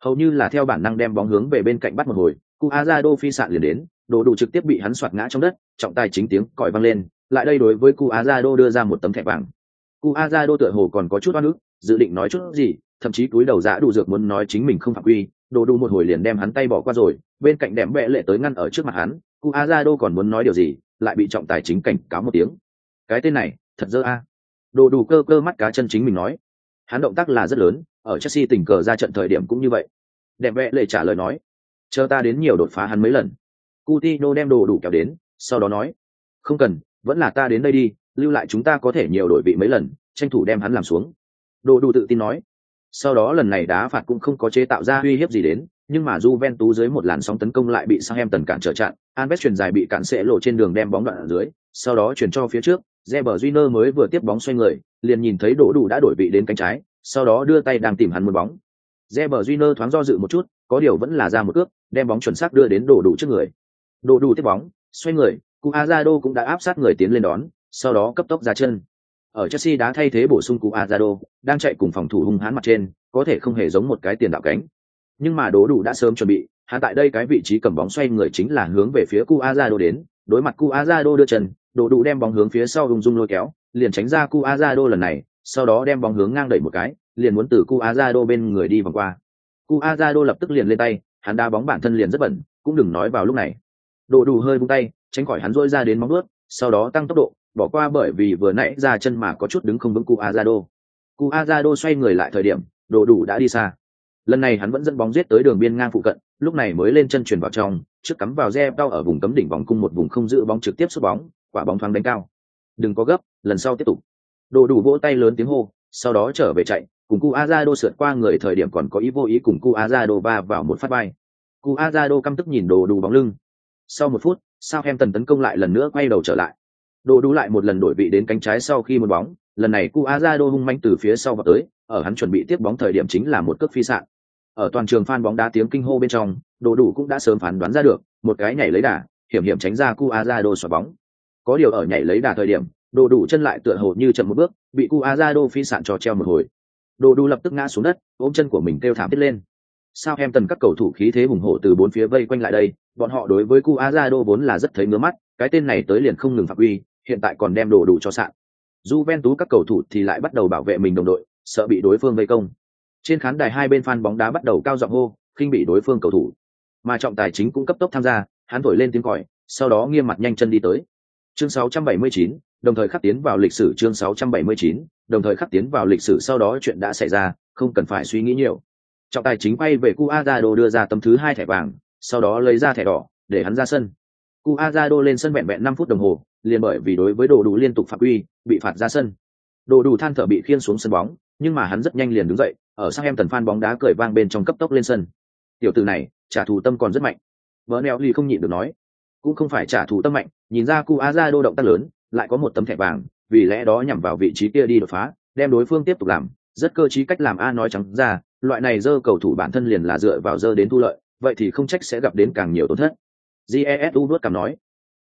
hầu như là theo bản năng đem bóng hướng về bên cạnh bắt một hồi Cuadrado phi sạn liền đến đồ đủ trực tiếp bị hắn soạt ngã trong đất trọng tài chính tiếng còi vang lên lại đây đối với cu azado đưa ra một tấm thẻ vàng. Cu azado tựa hồ còn có chút oan ức dự định nói chút gì thậm chí túi đầu giã đủ dược muốn nói chính mình không phạm quy đồ đủ một hồi liền đem hắn tay bỏ qua rồi bên cạnh đệm bệ lệ tới ngăn ở trước mặt hắn cu azado còn muốn nói điều gì lại bị trọng tài chính cảnh cáo một tiếng. Cái tên này thật dơ a. Đồ đủ cơ cơ mắt cá chân chính mình nói. Hắn động tác là rất lớn, ở Chelsea tình cờ ra trận thời điểm cũng như vậy. Đẹp vẽ lệ trả lời nói, chờ ta đến nhiều đột phá hắn mấy lần. Coutinho đem đồ đủ kéo đến, sau đó nói, không cần, vẫn là ta đến đây đi, lưu lại chúng ta có thể nhiều đổi vị mấy lần, tranh thủ đem hắn làm xuống. Đồ đủ tự tin nói. Sau đó lần này đá phạt cũng không có chế tạo ra uy hiếp gì đến, nhưng mà Juventus dưới một làn sóng tấn công lại bị Southampton cản trở chặn, Alves chuyển dài bị cản sẽ lộ trên đường đem bóng đoạn ở dưới, sau đó chuyển cho phía trước, Reber Júnior mới vừa tiếp bóng xoay người, liền nhìn thấy Đỗ Đủ đã đổi vị đến cánh trái, sau đó đưa tay đang tìm hắn một bóng. Reber Júnior thoáng do dự một chút, có điều vẫn là ra một cước, đem bóng chuẩn xác đưa đến Đỗ Đủ trước người. Đồ Đủ tiếp bóng, xoay người, Cuadrado cũng đã áp sát người tiến lên đón, sau đó cấp tốc ra chân. Ở Chelsea đã thay thế bổ sung Cuadrado, đang chạy cùng phòng thủ hung hãn mặt trên, có thể không hề giống một cái tiền đạo cánh. Nhưng mà Đồ Đủ đã sớm chuẩn bị, hắn tại đây cái vị trí cầm bóng xoay người chính là hướng về phía Cuadrado đến, đối mặt Cuadrado đưa chân, Đồ Đủ đem bóng hướng phía sau ung dung lôi kéo, liền tránh ra Cuadrado lần này, sau đó đem bóng hướng ngang đẩy một cái, liền muốn từ Cuadrado bên người đi vòng qua. Cuadrado lập tức liền lên tay, hắn đá bóng bản thân liền rất bẩn, cũng đừng nói vào lúc này đồ Đủ hơi buông tay, tránh khỏi hắn rỗi ra đến móng ướt sau đó tăng tốc độ, bỏ qua bởi vì vừa nãy ra chân mà có chút đứng không vững Cuadrado. Cuadrado xoay người lại thời điểm, đồ Đủ đã đi xa. Lần này hắn vẫn dẫn bóng giết tới đường biên ngang phụ cận, lúc này mới lên chân chuyển vào trong, trước cắm vào re đau ở vùng cấm đỉnh vòng cung một vùng không giữ bóng trực tiếp sút bóng, quả bóng thoáng đánh cao. Đừng có gấp, lần sau tiếp tục. Đồ đủ vỗ tay lớn tiếng hô, sau đó trở về chạy, cùng Cu Azado sượt qua người thời điểm còn có ý vô ý cùng Cu Azado va vào một phát bay. Cu Azado căm tức nhìn đồ đủ bóng lưng. Sau một phút, sao em tần tấn công lại lần nữa quay đầu trở lại. Đồ đủ lại một lần đổi vị đến cánh trái sau khi một bóng, lần này Cu hung manh từ phía sau vào tới, ở hắn chuẩn bị tiếp bóng thời điểm chính là một cước phi sạn. Ở toàn trường fan bóng đá tiếng kinh hô bên trong, đồ đủ cũng đã sớm phán đoán ra được, một cái nhảy lấy đà, hiểm hiểm tránh ra Cu xoá bóng. Có điều ở nhảy lấy đà thời điểm, đồ đủ chân lại tựa hồ như chậm một bước bị cu phi sạn cho treo một hồi đồ đủ lập tức ngã xuống đất ôm chân của mình kêu thảm thiết lên sao em tần các cầu thủ khí thế hùng hổ từ bốn phía vây quanh lại đây bọn họ đối với cu vốn là rất thấy ngứa mắt cái tên này tới liền không ngừng phạm uy hiện tại còn đem đồ đủ cho sạn. Tú các cầu thủ thì lại bắt đầu bảo vệ mình đồng đội sợ bị đối phương vây công. Trên khán đài hai bên fan bóng đá bắt đầu cao giọng hô khinh bị đối phương cầu thủ. Mà trọng tài chính cũng cấp tốc tham gia hắn thổi lên tiếng còi sau đó nghiêm mặt nhanh chân đi tới. Chương 679, đồng thời khắc tiến vào lịch sử chương 679, đồng thời khắc tiến vào lịch sử sau đó chuyện đã xảy ra, không cần phải suy nghĩ nhiều. Trọng tài chính quay về Cuadrado đưa ra tấm thứ hai thẻ vàng, sau đó lấy ra thẻ đỏ, để hắn ra sân. Cuadrado lên sân vẹn vẹn 5 phút đồng hồ, liền bởi vì đối với đồ đủ liên tục phạm quy, bị phạt ra sân. Đồ đủ than thở bị khiên xuống sân bóng, nhưng mà hắn rất nhanh liền đứng dậy, ở sang em tần fan bóng đá cười vang bên trong cấp tốc lên sân. Tiểu tử này, trả thù tâm còn rất mạnh. Bernelli không nhịn được nói, cũng không phải trả thù tâm mạnh, nhìn ra Cuadrado động tác lớn, lại có một tấm thẻ vàng vì lẽ đó nhằm vào vị trí kia đi đột phá đem đối phương tiếp tục làm rất cơ trí cách làm a nói trắng ra loại này dơ cầu thủ bản thân liền là dựa vào dơ đến thu lợi vậy thì không trách sẽ gặp đến càng nhiều tổn thất jesu nuốt cảm nói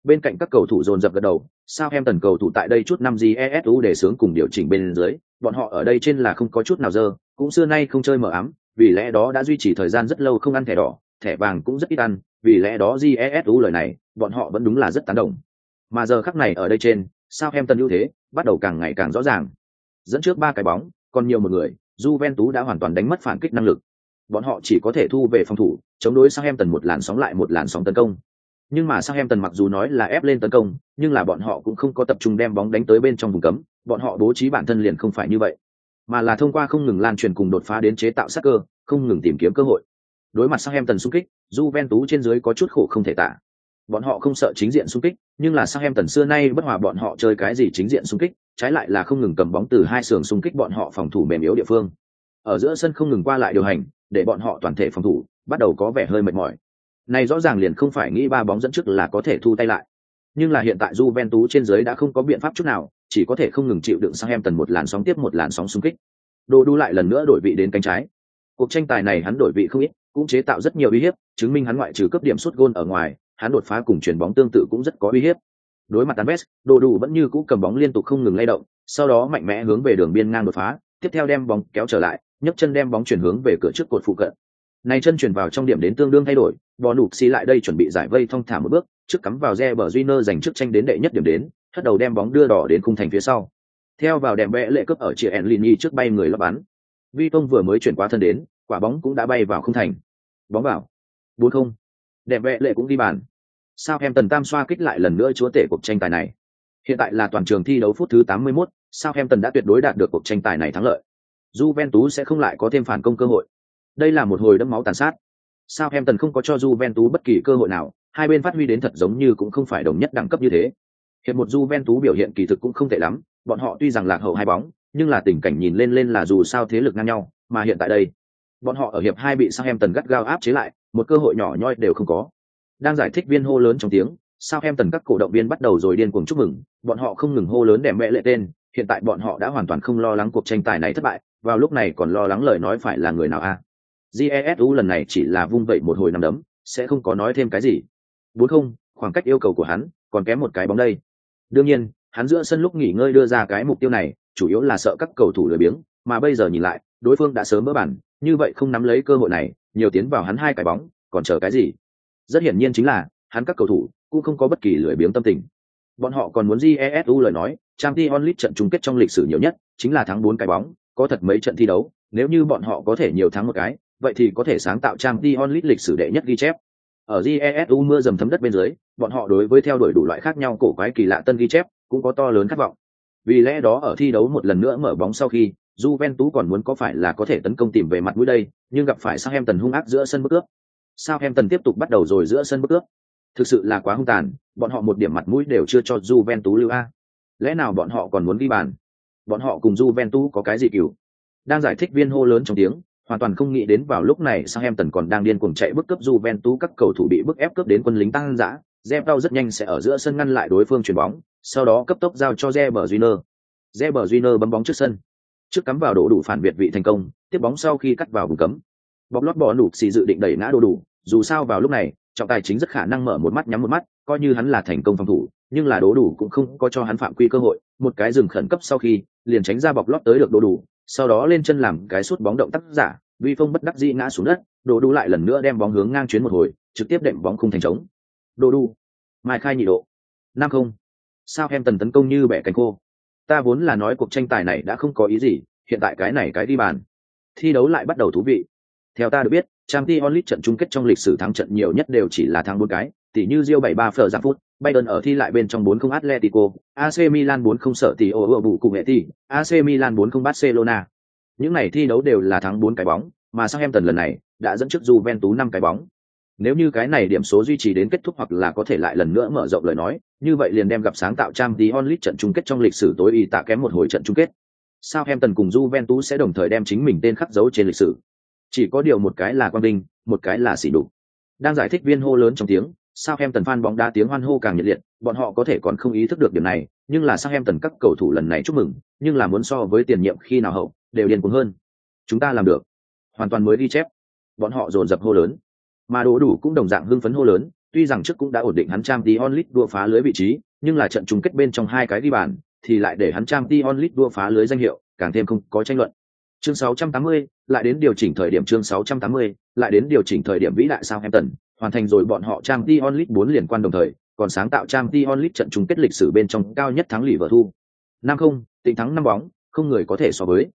bên cạnh các cầu thủ dồn dập gật đầu sao em tần cầu thủ tại đây chút năm jesu để sướng cùng điều chỉnh bên dưới bọn họ ở đây trên là không có chút nào dơ cũng xưa nay không chơi mờ ám vì lẽ đó đã duy trì thời gian rất lâu không ăn thẻ đỏ thẻ vàng cũng rất ít ăn vì lẽ đó jesu lời này bọn họ vẫn đúng là rất tán đồng mà giờ khắc này ở đây trên, sao em tần ưu thế, bắt đầu càng ngày càng rõ ràng. Dẫn trước ba cái bóng, còn nhiều một người, Juventus đã hoàn toàn đánh mất phản kích năng lực. Bọn họ chỉ có thể thu về phòng thủ, chống đối sang em tần một làn sóng lại một làn sóng tấn công. Nhưng mà sang em tần mặc dù nói là ép lên tấn công, nhưng là bọn họ cũng không có tập trung đem bóng đánh tới bên trong vùng cấm, bọn họ bố trí bản thân liền không phải như vậy, mà là thông qua không ngừng lan truyền cùng đột phá đến chế tạo sắc cơ, không ngừng tìm kiếm cơ hội. Đối mặt sang em tần xung kích, Juventus trên dưới có chút khổ không thể tả bọn họ không sợ chính diện xung kích nhưng là sang em tần xưa nay bất hòa bọn họ chơi cái gì chính diện xung kích trái lại là không ngừng cầm bóng từ hai sườn xung kích bọn họ phòng thủ mềm yếu địa phương ở giữa sân không ngừng qua lại điều hành để bọn họ toàn thể phòng thủ bắt đầu có vẻ hơi mệt mỏi. Này rõ ràng liền không phải nghĩ ba bóng dẫn trước là có thể thu tay lại. Nhưng là hiện tại Juventus trên dưới đã không có biện pháp chút nào chỉ có thể không ngừng chịu đựng sang em tần một làn sóng tiếp một làn sóng xung kích. Đồ đu lại lần nữa đổi vị đến cánh trái. Cuộc tranh tài này hắn đổi vị không ít cũng chế tạo rất nhiều uy hiếp chứng minh hắn ngoại trừ cấp điểm sút gôn ở ngoài hắn đột phá cùng chuyền bóng tương tự cũng rất có uy hiếp. Đối mặt Anves, Đồ đủ vẫn như cũ cầm bóng liên tục không ngừng lay động, sau đó mạnh mẽ hướng về đường biên ngang đột phá, tiếp theo đem bóng kéo trở lại, nhấc chân đem bóng chuyển hướng về cửa trước cột phụ cận. Này chân chuyển vào trong điểm đến tương đương thay đổi, bò nục xì lại đây chuẩn bị giải vây thông thả một bước, trước cắm vào re bờ Junior giành trước tranh đến đệ nhất điểm đến, hất đầu đem bóng đưa đỏ đến khung thành phía sau. Theo vào đệm vẽ lệ cướp ở chìa Enlini trước bay người lấp bắn. Vi Tông vừa mới chuyển qua thân đến, quả bóng cũng đã bay vào khung thành. Bóng vào. 4-0. Đẹp vẽ lệ cũng đi bàn. Sao em tần tam xoa kích lại lần nữa chúa tể cuộc tranh tài này. Hiện tại là toàn trường thi đấu phút thứ 81, Sao em tần đã tuyệt đối đạt được cuộc tranh tài này thắng lợi. Juventus sẽ không lại có thêm phản công cơ hội. Đây là một hồi đẫm máu tàn sát. Southampton không có cho Juventus bất kỳ cơ hội nào, hai bên phát huy đến thật giống như cũng không phải đồng nhất đẳng cấp như thế. Hiệp một Juventus biểu hiện kỳ thực cũng không tệ lắm, bọn họ tuy rằng lạc hậu hai bóng, nhưng là tình cảnh nhìn lên lên là dù sao thế lực ngang nhau, mà hiện tại đây, bọn họ ở hiệp hai bị Southampton gắt gao áp chế lại, một cơ hội nhỏ nhoi đều không có. Đang giải thích viên hô lớn trong tiếng, Southampton các cổ động viên bắt đầu rồi điên cuồng chúc mừng, bọn họ không ngừng hô lớn để mẹ lệ tên, hiện tại bọn họ đã hoàn toàn không lo lắng cuộc tranh tài này thất bại, vào lúc này còn lo lắng lời nói phải là người nào a. À? Jesu lần này chỉ là vung vậy một hồi nằm đấm, sẽ không có nói thêm cái gì. Bốn không, khoảng cách yêu cầu của hắn, còn kém một cái bóng đây. Đương nhiên, hắn giữa sân lúc nghỉ ngơi đưa ra cái mục tiêu này, chủ yếu là sợ các cầu thủ lười biếng, mà bây giờ nhìn lại, đối phương đã sớm mở bản, như vậy không nắm lấy cơ hội này, nhiều tiến vào hắn hai cái bóng, còn chờ cái gì? Rất hiển nhiên chính là, hắn các cầu thủ cũng không có bất kỳ lười biếng tâm tình. Bọn họ còn muốn Jesu lời nói, trang t onlit trận chung kết trong lịch sử nhiều nhất, chính là thắng bốn cái bóng, có thật mấy trận thi đấu, nếu như bọn họ có thể nhiều thắng một cái, vậy thì có thể sáng tạo trang Dion Lit lịch sử đệ nhất ghi chép. Ở Jesu mưa dầm thấm đất bên dưới, bọn họ đối với theo đuổi đủ loại khác nhau cổ quái kỳ lạ tân ghi chép, cũng có to lớn khát vọng. Vì lẽ đó ở thi đấu một lần nữa mở bóng sau khi, Juventus còn muốn có phải là có thể tấn công tìm về mặt mũi đây, nhưng gặp phải Southampton hung ác giữa sân bức cướp. Southampton tiếp tục bắt đầu rồi giữa sân bức cướp. Thực sự là quá hung tàn, bọn họ một điểm mặt mũi đều chưa cho Juventus lưu a. Lẽ nào bọn họ còn muốn ghi bàn? Bọn họ cùng Juventus có cái gì kiểu? Đang giải thích viên hô lớn trong tiếng, hoàn toàn không nghĩ đến vào lúc này Southampton còn đang điên cuồng chạy bức cấp Juventus các cầu thủ bị bức ép cướp đến quân lính tăng dã, Zebao rất nhanh sẽ ở giữa sân ngăn lại đối phương chuyển bóng, sau đó cấp tốc giao cho Reber Júnior. Reber Júnior bấm bóng trước sân. Trước cắm vào đổ đủ phản biệt vị thành công, tiếp bóng sau khi cắt vào vùng cấm. Bọc lót bỏ đủ xì dự định đẩy ngã đồ đủ, dù sao vào lúc này, trọng tài chính rất khả năng mở một mắt nhắm một mắt, coi như hắn là thành công phòng thủ, nhưng là đố đủ cũng không có cho hắn phạm quy cơ hội, một cái dừng khẩn cấp sau khi, liền tránh ra bọc lót tới được đố đủ, sau đó lên chân làm cái sút bóng động tác giả, vi phong bất đắc dĩ ngã xuống đất, đố đủ lại lần nữa đem bóng hướng ngang chuyến một hồi, trực tiếp đệm bóng không thành trống. Đố đủ, mai khai nhị độ. Năm không. Sao em tần tấn công như bẻ cánh khô. Ta vốn là nói cuộc tranh tài này đã không có ý gì, hiện tại cái này cái đi bàn. Thi đấu lại bắt đầu thú vị. Theo ta được biết, Champions League trận chung kết trong lịch sử thắng trận nhiều nhất đều chỉ là thắng bốn cái, tỷ như Real 73 phở giảm phút, Bayern ở thi lại bên trong 4-0 Atletico, AC Milan 4-0 sở tỷ ở ổ bù cùng hệ tỷ, AC Milan 4-0 Barcelona. Những này thi đấu đều là thắng bốn cái bóng, mà Southampton lần này đã dẫn trước Juventus năm cái bóng. Nếu như cái này điểm số duy trì đến kết thúc hoặc là có thể lại lần nữa mở rộng lời nói, như vậy liền đem gặp sáng tạo Champions League trận chung kết trong lịch sử tối y tạ kém một hồi trận chung kết. Southampton cùng Juventus sẽ đồng thời đem chính mình tên khắc dấu trên lịch sử. Chỉ có điều một cái là quang đinh, một cái là xỉ đục. Đang giải thích viên hô lớn trong tiếng, sau em tần fan bóng đá tiếng hoan hô càng nhiệt liệt, bọn họ có thể còn không ý thức được điểm này, nhưng là sau em tần các cầu thủ lần này chúc mừng, nhưng là muốn so với tiền nhiệm khi nào hậu, đều điên cuồng hơn. Chúng ta làm được. Hoàn toàn mới đi chép. Bọn họ dồn dập hô lớn. Mà Đỗ đủ cũng đồng dạng hưng phấn hô lớn, tuy rằng trước cũng đã ổn định hắn trang tí onlit đua phá lưới vị trí, nhưng là trận chung kết bên trong hai cái đi bàn, thì lại để hắn trang tí onlit đua phá lưới danh hiệu, càng thêm không có tranh luận. Chương 680, lại đến điều chỉnh thời điểm chương 680, lại đến điều chỉnh thời điểm vĩ đại Southampton, hoàn thành rồi bọn họ trang Champions League 4 liên quan đồng thời, còn sáng tạo trang Champions League trận chung kết lịch sử bên trong cao nhất thắng lì vợ thu. Năm không, tịnh thắng năm bóng, không người có thể so với.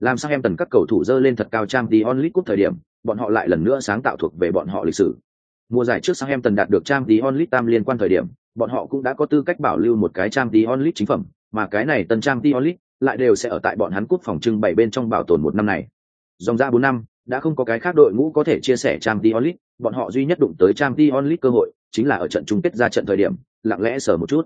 Làm sao em tần các cầu thủ dơ lên thật cao trang Champions League cúp thời điểm, bọn họ lại lần nữa sáng tạo thuộc về bọn họ lịch sử. Mùa giải trước sang em tần đạt được trang Champions League tam liên quan thời điểm, bọn họ cũng đã có tư cách bảo lưu một cái trang Champions League chính phẩm, mà cái này tân trang Champions League lại đều sẽ ở tại bọn hắn cúp phòng trưng bày bên trong bảo tồn một năm này. Dòng ra bốn năm, đã không có cái khác đội ngũ có thể chia sẻ trang t onlit bọn họ duy nhất đụng tới trang t onlit cơ hội chính là ở trận chung kết ra trận thời điểm, lặng lẽ sờ một chút.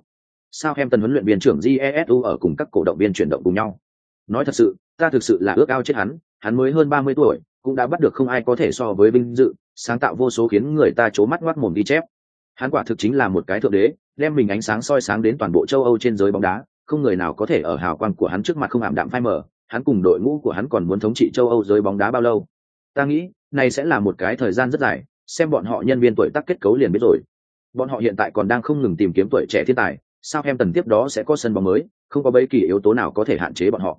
Sao em tần huấn luyện viên trưởng jesu ở cùng các cổ động viên chuyển động cùng nhau. Nói thật sự, ta thực sự là ước ao chết hắn hắn mới hơn ba mươi tuổi, cũng đã bắt được không ai có thể so với vinh dự, sáng tạo vô số khiến người ta c mắt ngoác mồm đi chép. Hắn quả thực chính là một cái thượng đế, đem mình ánh sáng soi sáng đến toàn bộ châu âu trên giới bóng đá, không người nào có thể ở hào quang của hắn trước mặt không ảm đạm phai mờ. Hắn cùng đội ngũ của hắn còn muốn thống trị châu âu giới bóng đá bao lâu? Ta nghĩ, này sẽ là một cái thời gian rất dài, xem bọn họ nhân viên tuổi tác kết cấu liền biết rồi. Bọn họ hiện tại còn đang không ngừng tìm kiếm tuổi trẻ thiên tài, sao em tần tiếp đó sẽ có sân bóng mới, không có bất kỳ yếu tố nào có thể hạn chế bọn họ.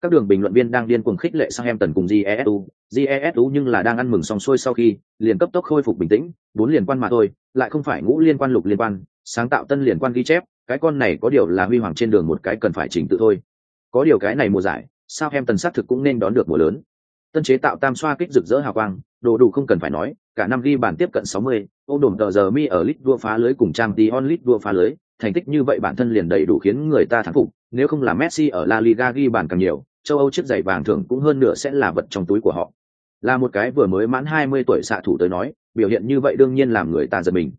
Các đường bình luận viên đang điên cuồng khích lệ sang em tần cùng jesu jesu nhưng là đang ăn mừng xong xuôi sau khi, liền cấp tốc khôi phục bình tĩnh, bốn liên quan mà thôi, lại không phải ngũ liên quan lục liên quan, sáng tạo tân liên quan ghi chép, cái con này có điều là huy hoàng trên đường một cái cần phải chỉnh tự thôi. Có điều cái này mùa giải sao em tần xác thực cũng nên đón được mùa lớn tân chế tạo tam xoa kích rực rỡ hào quang đồ đủ không cần phải nói cả năm ghi bàn tiếp cận 60, ô đồn tờ giờ mi ở lit đua phá lưới cùng trang tí on lit đua phá lưới thành tích như vậy bản thân liền đầy đủ khiến người ta thắng phục nếu không là messi ở la liga ghi bàn càng nhiều châu âu chiếc giày vàng thường cũng hơn nửa sẽ là vật trong túi của họ. Là một cái vừa mới mãn hai mươi tuổi xạ thủ tới nói biểu hiện như vậy đương nhiên làm người ta giật mình.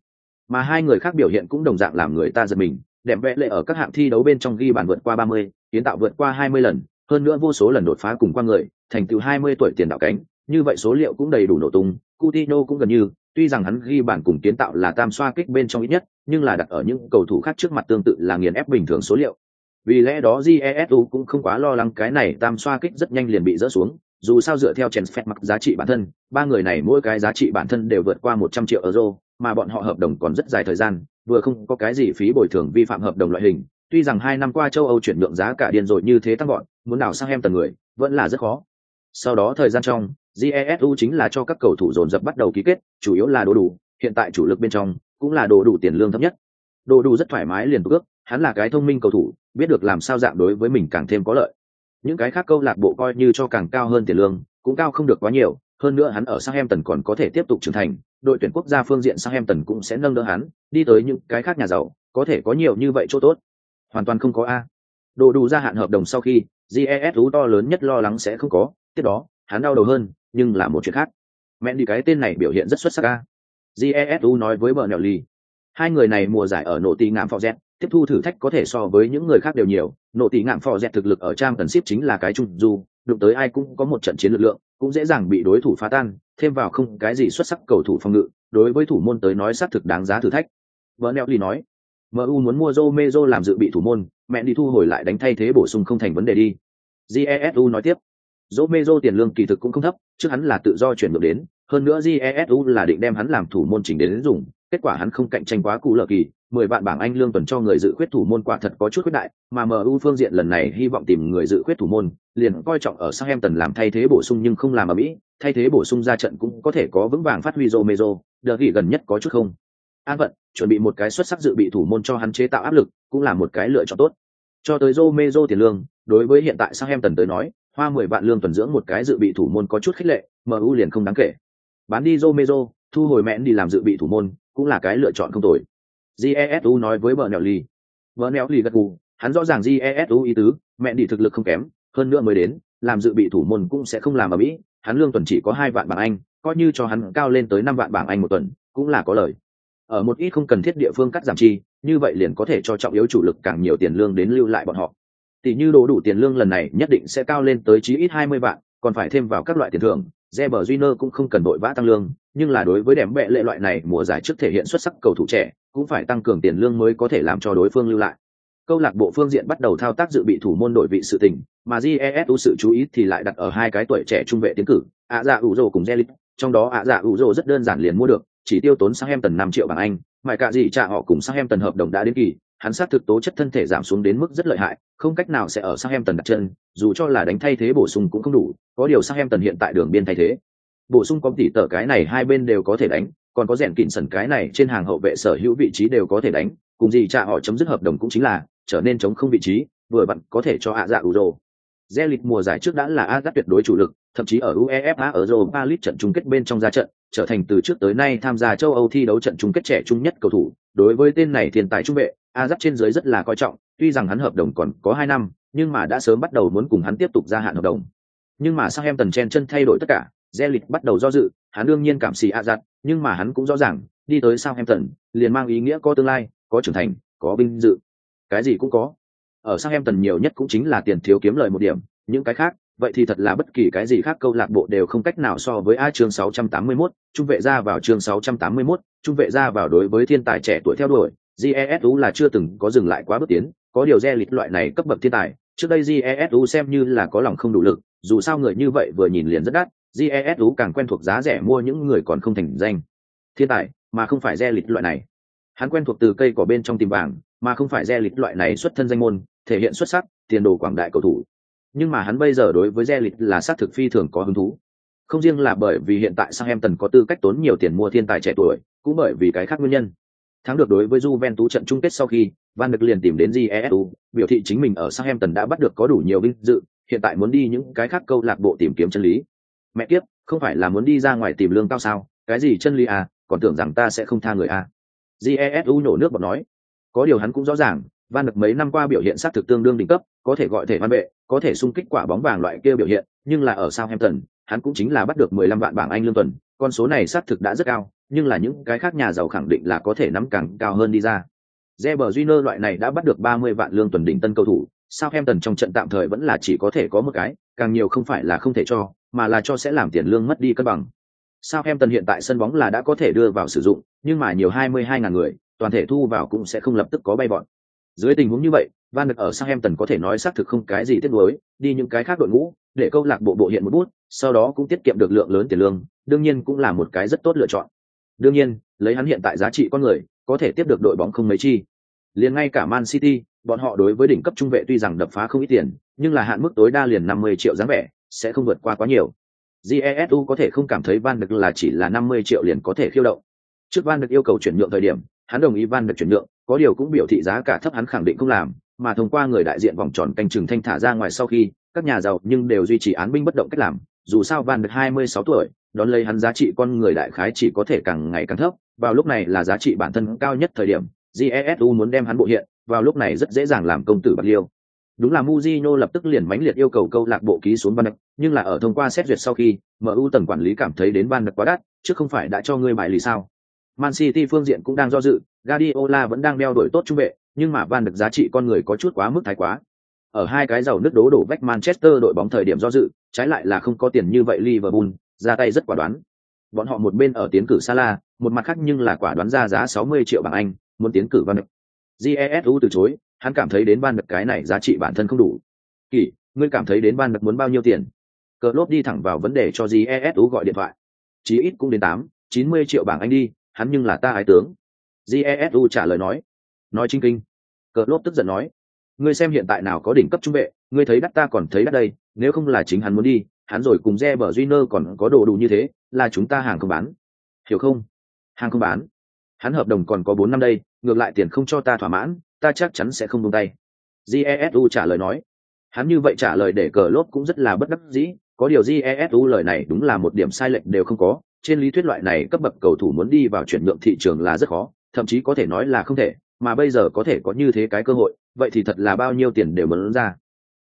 Mà hai người khác biểu hiện cũng đồng dạng làm người ta giật mình đẹp vẽ lệ ở các hạng thi đấu bên trong ghi bàn vượt qua ba mươi kiến tạo vượt qua hai mươi lần hơn nữa vô số lần đột phá cùng qua người thành tựu hai mươi tuổi tiền đạo cánh, như vậy số liệu cũng đầy đủ nổ tung, Coutinho cũng gần như, tuy rằng hắn ghi bàn cùng kiến tạo là tam xoa kích bên trong ít nhất, nhưng là đặt ở những cầu thủ khác trước mặt tương tự là nghiền ép bình thường số liệu. Vì lẽ đó jesu cũng không quá lo lắng cái này tam xoa kích rất nhanh liền bị dỡ xuống, dù sao dựa theo chen phép mặc giá trị bản thân, ba người này mỗi cái giá trị bản thân đều vượt qua một trăm triệu euro, mà bọn họ hợp đồng còn rất dài thời gian, vừa không có cái gì phí bồi thường vi phạm hợp đồng loại hình. Tuy rằng hai năm qua châu âu chuyển nhượng giá cả điên rồi như thế tăng gọn muốn nào sang em tần người, vẫn là rất khó sau đó thời gian trong jesu chính là cho các cầu thủ dồn dập bắt đầu ký kết chủ yếu là đồ đủ hiện tại chủ lực bên trong cũng là đồ đủ tiền lương thấp nhất. Đồ đủ rất thoải mái liền bước, hắn là cái thông minh cầu thủ biết được làm sao dạng đối với mình càng thêm có lợi. Những cái khác câu lạc bộ coi như cho càng cao hơn tiền lương cũng cao không được quá nhiều hơn nữa hắn ở Southampton còn có thể tiếp tục trưởng thành đội tuyển quốc gia phương diện Southampton cũng sẽ nâng đỡ hắn đi tới những cái khác nhà giàu có thể có nhiều như vậy chỗ tốt. Hoàn toàn không có a. Đồ đủ gia hạn hợp đồng sau khi jesu to lớn nhất lo lắng sẽ không có tiếp đó, hắn đau đầu hơn, nhưng là một chuyện khác. Mẹ đi, cái tên này biểu hiện rất xuất sắc ca jesu nói với vợ nẹo ly hai người này mùa giải ở nội tì ngạm phò dẹt, tiếp thu thử thách có thể so với những người khác đều nhiều. Nội tì ngạm phò dẹt thực lực ở trang tần ship chính là cái trung du, đụng tới ai cũng có một trận chiến lực lượng, cũng dễ dàng bị đối thủ phá tan, thêm vào không cái gì xuất sắc cầu thủ phòng ngự, đối với thủ môn tới nói xác thực đáng giá thử thách. Vợ neo ly nói mu muốn mua Romero làm dự bị thủ môn, mẹ đi thu hồi lại đánh thay thế bổ sung không thành vấn đề đi. Jesu nói tiếp Romero tiền lương kỳ thực cũng không thấp trước hắn là tự do chuyển nhượng đến hơn nữa jesu là định đem hắn làm thủ môn chỉnh đến dùng kết quả hắn không cạnh tranh quá cụ lờ kỳ mười vạn bảng anh lương tuần cho người dự khuyết thủ môn quả thật có chút khuyết đại mà mu phương diện lần này hy vọng tìm người dự khuyết thủ môn liền coi trọng ở Southampton làm thay thế bổ sung nhưng không làm ở mỹ thay thế bổ sung ra trận cũng có thể có vững vàng phát huy Romero, đợt ghi gần nhất có chút không. An vận chuẩn bị một cái xuất sắc dự bị thủ môn cho hắn chế tạo áp lực cũng là một cái lựa chọn tốt. Cho tới Romero tiền lương đối với hiện tại Southampton tới nói hoa mười vạn lương tuần dưỡng một cái dự bị thủ môn có chút khích lệ mu liền không đáng kể. Bán đi Romero, thu hồi mẹn đi làm dự bị thủ môn cũng là cái lựa chọn không tồi. Jesu nói với vợ nẹo ly vợ nẹo ly gật gù hắn rõ ràng jesu ý tứ mẹ đi thực lực không kém hơn nữa mới đến làm dự bị thủ môn cũng sẽ không làm ở mỹ hắn lương tuần chỉ có hai vạn bảng anh coi như cho hắn cao lên tới năm vạn bảng anh một tuần cũng là có lời. Ở một ít không cần thiết địa phương cắt giảm chi như vậy liền có thể cho trọng yếu chủ lực càng nhiều tiền lương đến lưu lại bọn họ tỷ như đồ đủ tiền lương lần này nhất định sẽ cao lên tới chí ít hai mươi vạn còn phải thêm vào các loại tiền thưởng Reber Júnior cũng không cần đội vã tăng lương, nhưng là đối với đẻm bệ lệ loại này mùa giải trước thể hiện xuất sắc cầu thủ trẻ, cũng phải tăng cường tiền lương mới có thể làm cho đối phương lưu lại. Câu lạc bộ phương diện bắt đầu thao tác dự bị thủ môn đội vị sự tình, mà GESU sự chú ý thì lại đặt ở hai cái tuổi trẻ trung vệ tiến cử, ạ dạ ủ rồ cùng Zelit, trong đó ạ dạ ủ rồ rất đơn giản liền mua được, chỉ tiêu tốn sang em tần năm triệu bảng Anh, mãi cả gì trả họ cùng sang em tần hợp đồng đã đến kỳ, hắn sát thực tố chất thân thể giảm xuống đến mức rất lợi hại, không cách nào sẽ ở sang em tần đặt chân, dù cho là đánh thay thế bổ sung cũng không đủ, có điều sang em tần hiện tại đường biên thay thế. Bổ sung có tỷ tờ cái này hai bên đều có thể đánh còn có rèn kịn sần cái này trên hàng hậu vệ sở hữu vị trí đều có thể đánh cùng gì trả họ chấm dứt hợp đồng cũng chính là trở nên chống không vị trí vừa vặn có thể cho hạ dạ ủ rồ mùa giải trước đã là a tuyệt đối chủ lực thậm chí ở uefa ở europa league trận chung kết bên trong ra trận trở thành từ trước tới nay tham gia châu âu thi đấu trận chung kết trẻ trung nhất cầu thủ đối với tên này tiền tài trung vệ Ajax trên dưới rất là coi trọng tuy rằng hắn hợp đồng còn có hai năm nhưng mà đã sớm bắt đầu muốn cùng hắn tiếp tục gia hạn hợp đồng nhưng mà sang em tần chen chân thay đổi tất cả Zelit bắt đầu do dự, hắn đương nhiên cảm xì Ajax nhưng mà hắn cũng rõ ràng, đi tới Southampton, liền mang ý nghĩa có tương lai, có trưởng thành, có vinh dự. Cái gì cũng có. Ở Southampton nhiều nhất cũng chính là tiền thiếu kiếm lời một điểm, những cái khác, vậy thì thật là bất kỳ cái gì khác câu lạc bộ đều không cách nào so với A chương 681, trung vệ ra vào chương 681, trung vệ ra vào đối với thiên tài trẻ tuổi theo đuổi, GESU là chưa từng có dừng lại quá bước tiến, có điều Zelit loại này cấp bậc thiên tài, trước đây GESU xem như là có lòng không đủ lực, dù sao người như vậy vừa nhìn liền rất đắt, jesu càng quen thuộc giá rẻ mua những người còn không thành danh. Thiên tài mà không phải re lịch loại này. Hắn quen thuộc từ cây cỏ bên trong tìm vàng mà không phải re lịch loại này xuất thân danh môn thể hiện xuất sắc tiền đồ quảng đại cầu thủ nhưng mà hắn bây giờ đối với re là xác thực phi thường có hứng thú. Không riêng là bởi vì hiện tại Southampton có tư cách tốn nhiều tiền mua thiên tài trẻ tuổi, cũng bởi vì cái khác nguyên nhân. Thắng được đối với Juventus trận chung kết sau khi, Van Dijk liền tìm đến GESU, biểu thị chính mình ở Southampton đã bắt được có đủ nhiều vinh dự, hiện tại muốn đi những cái khác câu lạc bộ tìm kiếm chân lý. Mẹ kiếp không phải là muốn đi ra ngoài tìm lương cao sao? Cái gì chân lý à? Còn tưởng rằng ta sẽ không tha người à? Jesu nhổ nước bọt nói. Có điều hắn cũng rõ ràng van Dijk mấy năm qua biểu hiện sát thực tương đương đỉnh cấp có thể gọi thể văn vệ, có thể xung kích quả bóng vàng loại kia biểu hiện, nhưng là ở Southampton, hắn cũng chính là bắt được 15 vạn bảng Anh lương tuần, con số này xác thực đã rất cao, nhưng là những cái khác nhà giàu khẳng định là có thể nắm càng cao hơn đi ra. Reber Júnior loại này đã bắt được 30 vạn lương tuần đỉnh tân cầu thủ, Southampton trong trận tạm thời vẫn là chỉ có thể có một cái, càng nhiều không phải là không thể cho, mà là cho sẽ làm tiền lương mất đi cân bằng. Southampton hiện tại sân bóng là đã có thể đưa vào sử dụng, nhưng mà nhiều 22.000 người, toàn thể thu vào cũng sẽ không lập tức có bay bọn. Dưới tình huống như vậy, Van Đức ở Southampton có thể nói xác thực không cái gì tiếc nuối, đi những cái khác đội ngũ, để câu lạc bộ bộ hiện một bút, sau đó cũng tiết kiệm được lượng lớn tiền lương, đương nhiên cũng là một cái rất tốt lựa chọn. Đương nhiên, lấy hắn hiện tại giá trị con người, có thể tiếp được đội bóng không mấy chi. Liền ngay cả Man City, bọn họ đối với đỉnh cấp trung vệ tuy rằng đập phá không ít tiền, nhưng là hạn mức tối đa liền 50 triệu dáng vẻ, sẽ không vượt qua quá nhiều. Jesu có thể không cảm thấy Van Đức là chỉ là 50 triệu liền có thể khiêu động. Trước Van Đức yêu cầu chuyển nhượng thời điểm, hắn đồng ý Van Đức chuyển nhượng, có điều cũng biểu thị giá cả thấp hắn khẳng định không làm, mà thông qua người đại diện vòng tròn canh chừng thanh thả ra ngoài sau khi, các nhà giàu nhưng đều duy trì án binh bất động cách làm, dù sao Van Dijk 26 tuổi, đón lấy hắn giá trị con người đại khái chỉ có thể càng ngày càng thấp, vào lúc này là giá trị bản thân cao nhất thời điểm, Jesu muốn đem hắn bộ hiện, vào lúc này rất dễ dàng làm công tử bạc liêu. Đúng là Mujino lập tức liền mãnh liệt yêu cầu câu lạc bộ ký xuống Van Dijk, nhưng là ở thông qua xét duyệt sau khi, MU tầng quản lý cảm thấy đến Van Dijk quá đắt, chứ không phải đã cho ngươi bài lì sao? Man City phương diện cũng đang do dự, Guardiola vẫn đang đeo đổi tốt trung vệ, nhưng mà Van được giá trị con người có chút quá mức thái quá. Ở hai cái giàu nước đố đổ vách Manchester đội bóng thời điểm do dự, trái lại là không có tiền như vậy Liverpool, ra tay rất quả đoán. Bọn họ một bên ở tiến cử Salah, một mặt khác nhưng là quả đoán ra giá 60 triệu bảng Anh, muốn tiến cử Van được. Jesu từ chối, hắn cảm thấy đến Van được cái này giá trị bản thân không đủ. Kỳ, ngươi cảm thấy đến Van được muốn bao nhiêu tiền? Cờ lốt đi thẳng vào vấn đề cho Jesu gọi điện thoại. Chí ít cũng đến 8, 90 triệu bảng Anh đi, hắn nhưng là ta ái tướng. Jesu trả lời nói. Nói chính kinh. Cờ lốt tức giận nói. Ngươi xem hiện tại nào có đỉnh cấp trung vệ, ngươi thấy đắt ta còn thấy đắt đây, nếu không là chính hắn muốn đi, hắn rồi cùng Reber Júnior còn có đồ đủ như thế, là chúng ta hàng không bán. Hiểu không? Hàng không bán. Hắn hợp đồng còn có bốn năm đây, ngược lại tiền không cho ta thỏa mãn, ta chắc chắn sẽ không buông tay. Jesu trả lời nói. Hắn như vậy trả lời để cờ lốt cũng rất là bất đắc dĩ, có điều Jesu lời này đúng là một điểm sai lệch đều không có, trên lý thuyết loại này cấp bậc cầu thủ muốn đi vào chuyển nhượng thị trường là rất khó, thậm chí có thể nói là không thể, mà bây giờ có thể có như thế cái cơ hội, vậy thì thật là bao nhiêu tiền đều muốn ra.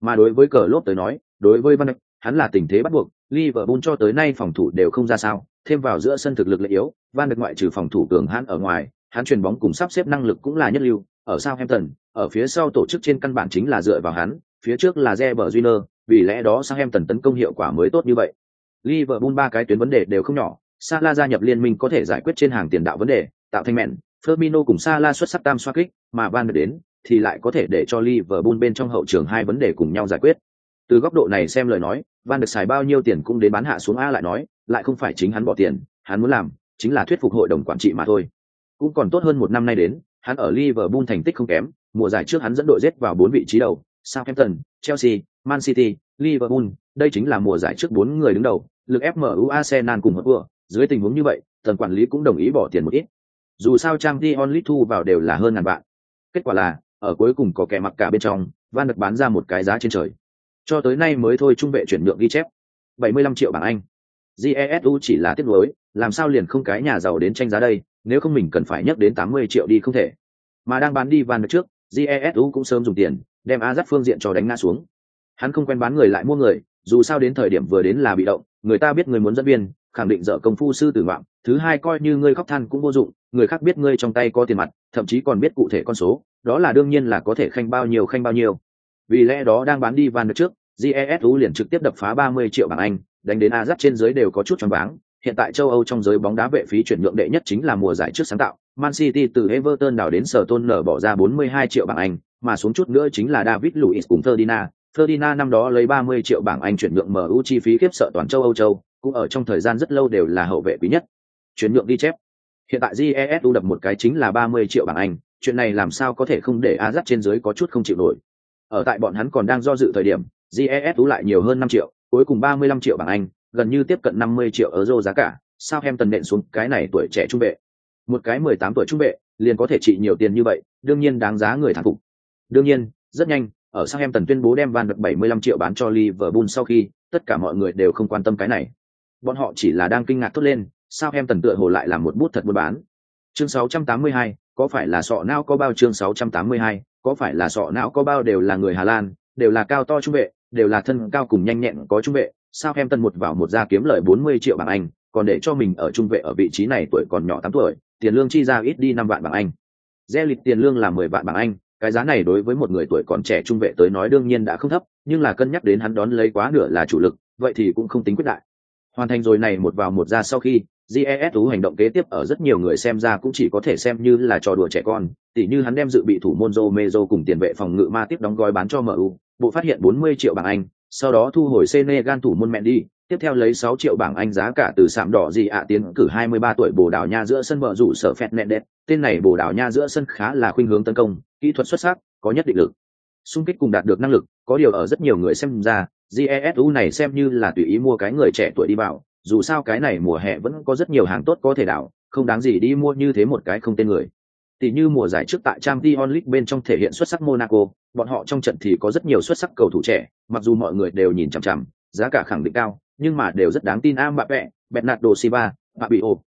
Mà đối với cờ lốt tới nói, đối với Van Dijk, hắn là tình thế bắt buộc, Liverpool cho tới nay phòng thủ đều không ra sao, thêm vào giữa sân thực lực lại yếu, Van Dijk ngoại trừ phòng thủ cường hắn ở ngoài, hắn chuyền bóng cùng sắp xếp năng lực cũng là nhất lưu, ở Southampton, ở phía sau tổ chức trên căn bản chính là dựa vào hắn, phía trước là Reber Júnior, vì lẽ đó Southampton tấn công hiệu quả mới tốt như vậy. Liverpool ba cái tuyến vấn đề đều không nhỏ, Salah gia nhập liên minh có thể giải quyết trên hàng tiền đạo vấn đề, tạo thành mện. Firmino cùng Salah xuất sắc tam xoá kích, mà Van đến thì lại có thể để cho Liverpool bên trong hậu trường hai vấn đề cùng nhau giải quyết. Từ góc độ này xem lời nói, Van được xài bao nhiêu tiền cũng đến bán hạ xuống A lại nói, lại không phải chính hắn bỏ tiền, hắn muốn làm, chính là thuyết phục hội đồng quản trị mà thôi. Cũng còn tốt hơn một năm nay đến, hắn ở Liverpool thành tích không kém, mùa giải trước hắn dẫn đội rết vào bốn vị trí đầu, Southampton, Chelsea, Man City, Liverpool, đây chính là mùa giải trước bốn người đứng đầu, lực ép MU Arsenal cùng hợp vừa, dưới tình huống như vậy, tần quản lý cũng đồng ý bỏ tiền một ít. Dù sao trang đi On thu vào đều là hơn ngàn vạn. Kết quả là, ở cuối cùng có kẻ mặc cả bên trong, Van được bán ra một cái giá trên trời. Cho tới nay mới thôi trung vệ chuyển nhượng ghi chép. 75 triệu bảng Anh. Jesu chỉ là tiếc nuối, làm sao liền không cái nhà giàu đến tranh giá đây, nếu không mình cần phải nhắc đến 80 triệu đi không thể. Mà đang bán đi Van được trước, Jesu cũng sớm dùng tiền, đem Azat phương diện cho đánh ngã xuống. Hắn không quen bán người lại mua người, dù sao đến thời điểm vừa đến là bị động, người ta biết người muốn dẫn viên, khẳng định dở công phu sư tử ngoạm thứ hai coi như ngươi khóc than cũng vô dụng người khác biết ngươi trong tay có tiền mặt thậm chí còn biết cụ thể con số đó là đương nhiên là có thể khanh bao nhiêu khanh bao nhiêu. Vì lẽ đó đang bán đi van được trước jesu liền trực tiếp đập phá 30 triệu bảng anh đánh đến a trên dưới đều có chút choáng váng. Hiện tại châu âu trong giới bóng đá vệ phí chuyển nhượng đệ nhất chính là mùa giải trước sáng tạo. Man city từ everton đảo đến sở tôn nở bỏ ra 42 triệu bảng anh mà xuống chút nữa chính là david luiz cùng ferdinand. Ferdinand năm đó lấy 30 triệu bảng Anh chuyển nhượng MU chi phí khiếp sợ toàn châu Âu châu, cũng ở trong thời gian rất lâu đều là hậu vệ quý nhất. Chuyển nhượng ghi chép. Hiện tại jesu đập một cái chính là ba mươi triệu bảng anh, chuyện này làm sao có thể không để a trên dưới có chút không chịu nổi. Ở tại bọn hắn còn đang do dự thời điểm jesu lại nhiều hơn năm triệu, cuối cùng ba mươi lăm triệu bảng anh, gần như tiếp cận năm mươi triệu euro giá cả, sao em tần nện xuống cái này tuổi trẻ trung vệ? Một cái mười tám tuổi trung vệ, liền có thể trị nhiều tiền như vậy, đương nhiên đáng giá người thán phục. Đương nhiên, rất nhanh, ở Southampton em tần tuyên bố đem van được 75 triệu bán cho Liverpool sau khi, tất cả mọi người đều không quan tâm cái này bọn họ chỉ là đang kinh ngạc thốt lên sao em tần tựa hồ lại làm một bút thật buôn bán chương 682, có phải là sọ não có bao chương 682, có phải là sọ não có bao đều là người hà lan đều là cao to trung vệ, đều là thân cao cùng nhanh nhẹn có trung vệ, sao em tần một vào một ra kiếm lợi 40 triệu bảng Anh, còn để cho mình ở trung vệ ở vị trí này tuổi còn nhỏ 8 tuổi, tiền lương chi ra ít đi 5 vạn bảng Anh. Zelit tiền lương là 10 vạn bảng Anh, cái giá này đối với một người tuổi còn trẻ trung vệ tới nói đương nhiên đã không thấp, nhưng là cân nhắc đến hắn đón lấy quá nửa là chủ lực, vậy thì cũng không tính quyết đại. Hoàn thành rồi này một vào một ra sau khi, GESU hành động kế tiếp ở rất nhiều người xem ra cũng chỉ có thể xem như là trò đùa trẻ con, tỉ như hắn đem dự bị thủ môn Mezo cùng tiền vệ phòng ngự ma tiếp đóng gói bán cho MU, bộ phát hiện 40 triệu bảng Anh, sau đó thu hồi Senegal thủ môn Mendy, tiếp theo lấy 6 triệu bảng Anh giá cả từ sạm đỏ gì ạ tiến cử 23 tuổi Bồ Đào Nha giữa sân mở rủ sở phẹt nẹt đẹp, tên này Bồ Đào Nha giữa sân khá là khuynh hướng tấn công, kỹ thuật xuất sắc, có nhất định lực. Xung kích cùng đạt được năng lực, có điều ở rất nhiều người xem ra, GESU này xem như là tùy ý mua cái người trẻ tuổi đi vào, dù sao cái này mùa hè vẫn có rất nhiều hàng tốt có thể đảo, không đáng gì đi mua như thế một cái không tên người. Tỷ như mùa giải trước tại Champions League bên trong thể hiện xuất sắc Monaco, bọn họ trong trận thì có rất nhiều xuất sắc cầu thủ trẻ, mặc dù mọi người đều nhìn chằm chằm, giá cả khẳng định cao, nhưng mà đều rất đáng tin am bạ bẹ, Bernardo Silva, Fabio.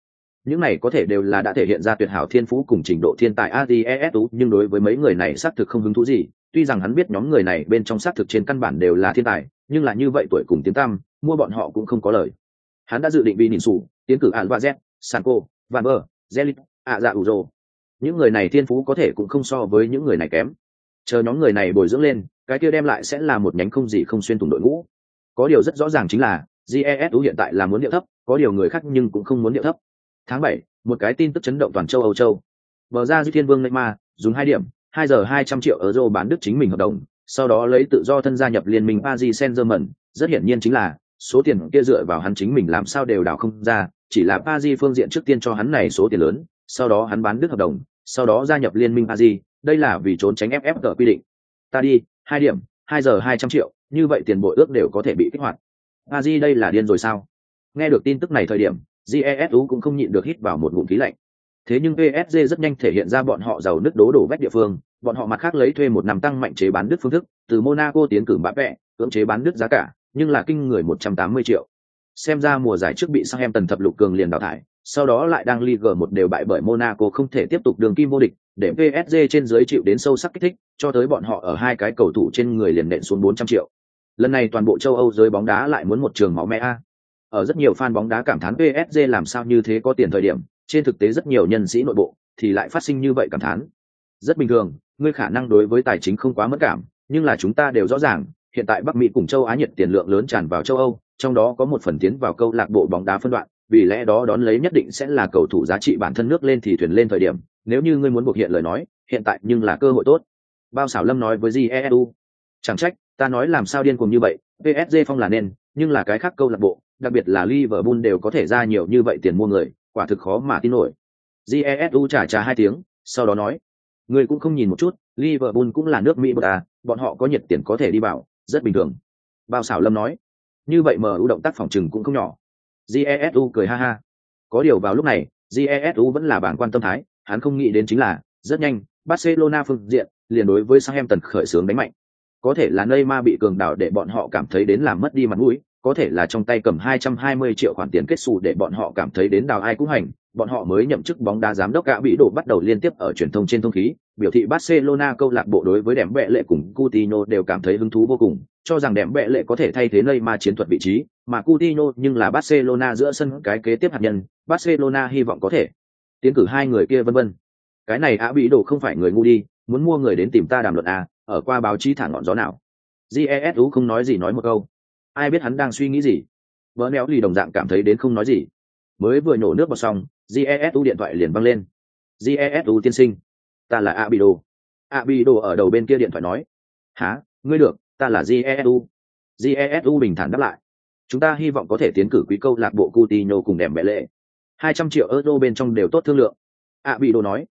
Những này có thể đều là đã thể hiện ra tuyệt hảo thiên phú cùng trình độ thiên tài ADESU, nhưng đối với mấy người này xác thực không hứng thú gì, tuy rằng hắn biết nhóm người này bên trong xác thực trên căn bản đều là thiên tài, nhưng là như vậy tuổi cùng tiếng tăm, mua bọn họ cũng không có lời. Hắn đã dự định bị nhìn sủ, tiến cử Alvarez, Sanko, Van bơ Zelit, ạ dạ Uzo. Những người này thiên phú có thể cũng không so với những người này kém. Chờ nhóm người này bồi dưỡng lên, cái kia đem lại sẽ là một nhánh không gì không xuyên thủng đội ngũ. Có điều rất rõ ràng chính là, GESU hiện tại là muốn điệu thấp, có điều người khác nhưng cũng không muốn điệu thấp. Tháng bảy, một cái tin tức chấn động toàn châu Âu châu. Bờ ra Di Thiên Vương Neymar, dùng hai điểm, 2 giờ hai trăm triệu euro bán đức chính mình hợp đồng, sau đó lấy tự do thân gia nhập liên minh Paris Saint-Germain, rất hiển nhiên chính là số tiền kia dựa vào hắn chính mình làm sao đều đào không ra, chỉ là Paris phương diện trước tiên cho hắn này số tiền lớn, sau đó hắn bán đức hợp đồng, sau đó gia nhập liên minh Paris, đây là vì trốn tránh FFG quy định. Ta đi, hai điểm, 2 giờ hai trăm triệu, như vậy tiền bội ước đều có thể bị kích hoạt. Paris đây là điên rồi sao? Nghe được tin tức này thời điểm, GESU cũng không nhịn được hít vào một ngụm khí lạnh. Thế nhưng PSG rất nhanh thể hiện ra bọn họ giàu nước đố đổ vách địa phương, bọn họ mặt khác lấy thuê một năm tăng mạnh chế bán đức phương thức, từ Monaco tiến cử bạ vẽ, cưỡng chế bán đức giá cả, nhưng là kinh người 180 triệu. Xem ra mùa giải trước bị Southampton thập lục cường liền đào thải, sau đó lại đang Ligue 1 đều bại bởi Monaco không thể tiếp tục đường kim vô địch, để PSG trên dưới chịu đến sâu sắc kích thích, cho tới bọn họ ở hai cái cầu thủ trên người liền nện xuống 400 triệu. Lần này toàn bộ châu Âu giới bóng đá lại muốn một trường máu me a. Ở rất nhiều fan bóng đá cảm thán PSG làm sao như thế có tiền thời điểm, trên thực tế rất nhiều nhân sĩ nội bộ thì lại phát sinh như vậy cảm thán. Rất bình thường, ngươi khả năng đối với tài chính không quá mất cảm, nhưng là chúng ta đều rõ ràng, hiện tại Bắc Mỹ cùng châu Á nhiệt tiền lượng lớn tràn vào châu Âu, trong đó có một phần tiến vào câu lạc bộ bóng đá phân đoạn, vì lẽ đó đón lấy nhất định sẽ là cầu thủ giá trị bản thân nước lên thì thuyền lên thời điểm, nếu như ngươi muốn buộc hiện lời nói, hiện tại nhưng là cơ hội tốt. Bao xảo Lâm nói với GEU. Chẳng trách, ta nói làm sao điên cuồng như vậy, PSG phong là nên, nhưng là cái khác câu lạc bộ, đặc biệt là Liverpool đều có thể ra nhiều như vậy tiền mua người, quả thực khó mà tin nổi. Jesu trả trả hai tiếng, sau đó nói, người cũng không nhìn một chút, Liverpool cũng là nước Mỹ một à, bọn họ có nhiệt tiền có thể đi bảo, rất bình thường. Bao xảo Lâm nói, như vậy MU động tác phòng trừng cũng không nhỏ. Jesu cười ha ha. Có điều vào lúc này, Jesu vẫn là bảng quan tâm thái, hắn không nghĩ đến chính là, rất nhanh, Barcelona phương diện liền đối với Southampton khởi xướng đánh mạnh. Có thể là Neymar bị cường đảo để bọn họ cảm thấy đến làm mất đi mặt mũi, có thể là trong tay cầm 220 triệu khoản tiền kết xù để bọn họ cảm thấy đến đào ai cũng hành, bọn họ mới nhậm chức bóng đá giám đốc gã bị đổ bắt đầu liên tiếp ở truyền thông trên thông khí, biểu thị Barcelona câu lạc bộ đối với đệm bệ lệ cùng Coutinho đều cảm thấy hứng thú vô cùng, cho rằng đệm bệ lệ có thể thay thế Neymar chiến thuật vị trí, mà Coutinho nhưng là Barcelona giữa sân cái kế tiếp hạt nhân, Barcelona hy vọng có thể tiến cử hai người kia vân vân. Cái này á bị đổ không phải người ngu đi, muốn mua người đến tìm ta đàm luận à, ở qua báo chí thả ngọn gió nào. Jesu không nói gì nói một câu. Ai biết hắn đang suy nghĩ gì? Vỡ néo lì đồng dạng cảm thấy đến không nói gì. Mới vừa nhổ nước vào xong, Jesu điện thoại liền văng lên. Jesu tiên sinh, ta là Abido. Abido ở đầu bên kia điện thoại nói. Hả, ngươi được, ta là Jesu. Jesu bình thản đáp lại. Chúng ta hy vọng có thể tiến cử quý câu lạc bộ Coutinho cùng đèm bệ lệ. Hai trăm triệu euro bên trong đều tốt thương lượng. Abido nói.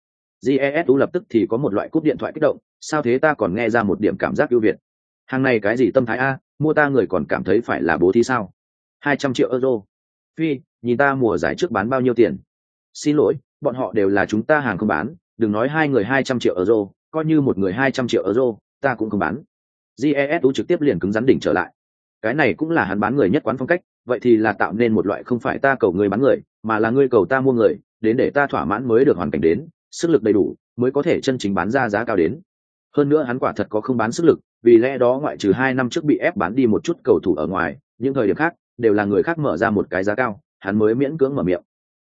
Jesu lập tức thì có một loại cúp điện thoại kích động, sao thế ta còn nghe ra một điểm cảm giác ưu việt. Hàng này cái gì tâm thái a, mua ta người còn cảm thấy phải là bố thí sao? Hai trăm triệu euro. Phi, nhìn ta mùa giải trước bán bao nhiêu tiền? Xin lỗi, bọn họ đều là chúng ta hàng không bán, đừng nói hai người hai trăm triệu euro, coi như một người hai trăm triệu euro, ta cũng không bán. Jesu trực tiếp liền cứng rắn đỉnh trở lại. Cái này cũng là hắn bán người nhất quán phong cách, vậy thì là tạo nên một loại không phải ta cầu người bán người, mà là ngươi cầu ta mua người, đến để ta thỏa mãn mới được hoàn cảnh đến, sức lực đầy đủ, mới có thể chân chính bán ra giá cao đến. Hơn nữa hắn quả thật có không bán sức lực, vì lẽ đó ngoại trừ hai năm trước bị ép bán đi một chút cầu thủ ở ngoài, những thời điểm khác đều là người khác mở ra một cái giá cao, hắn mới miễn cưỡng mở miệng.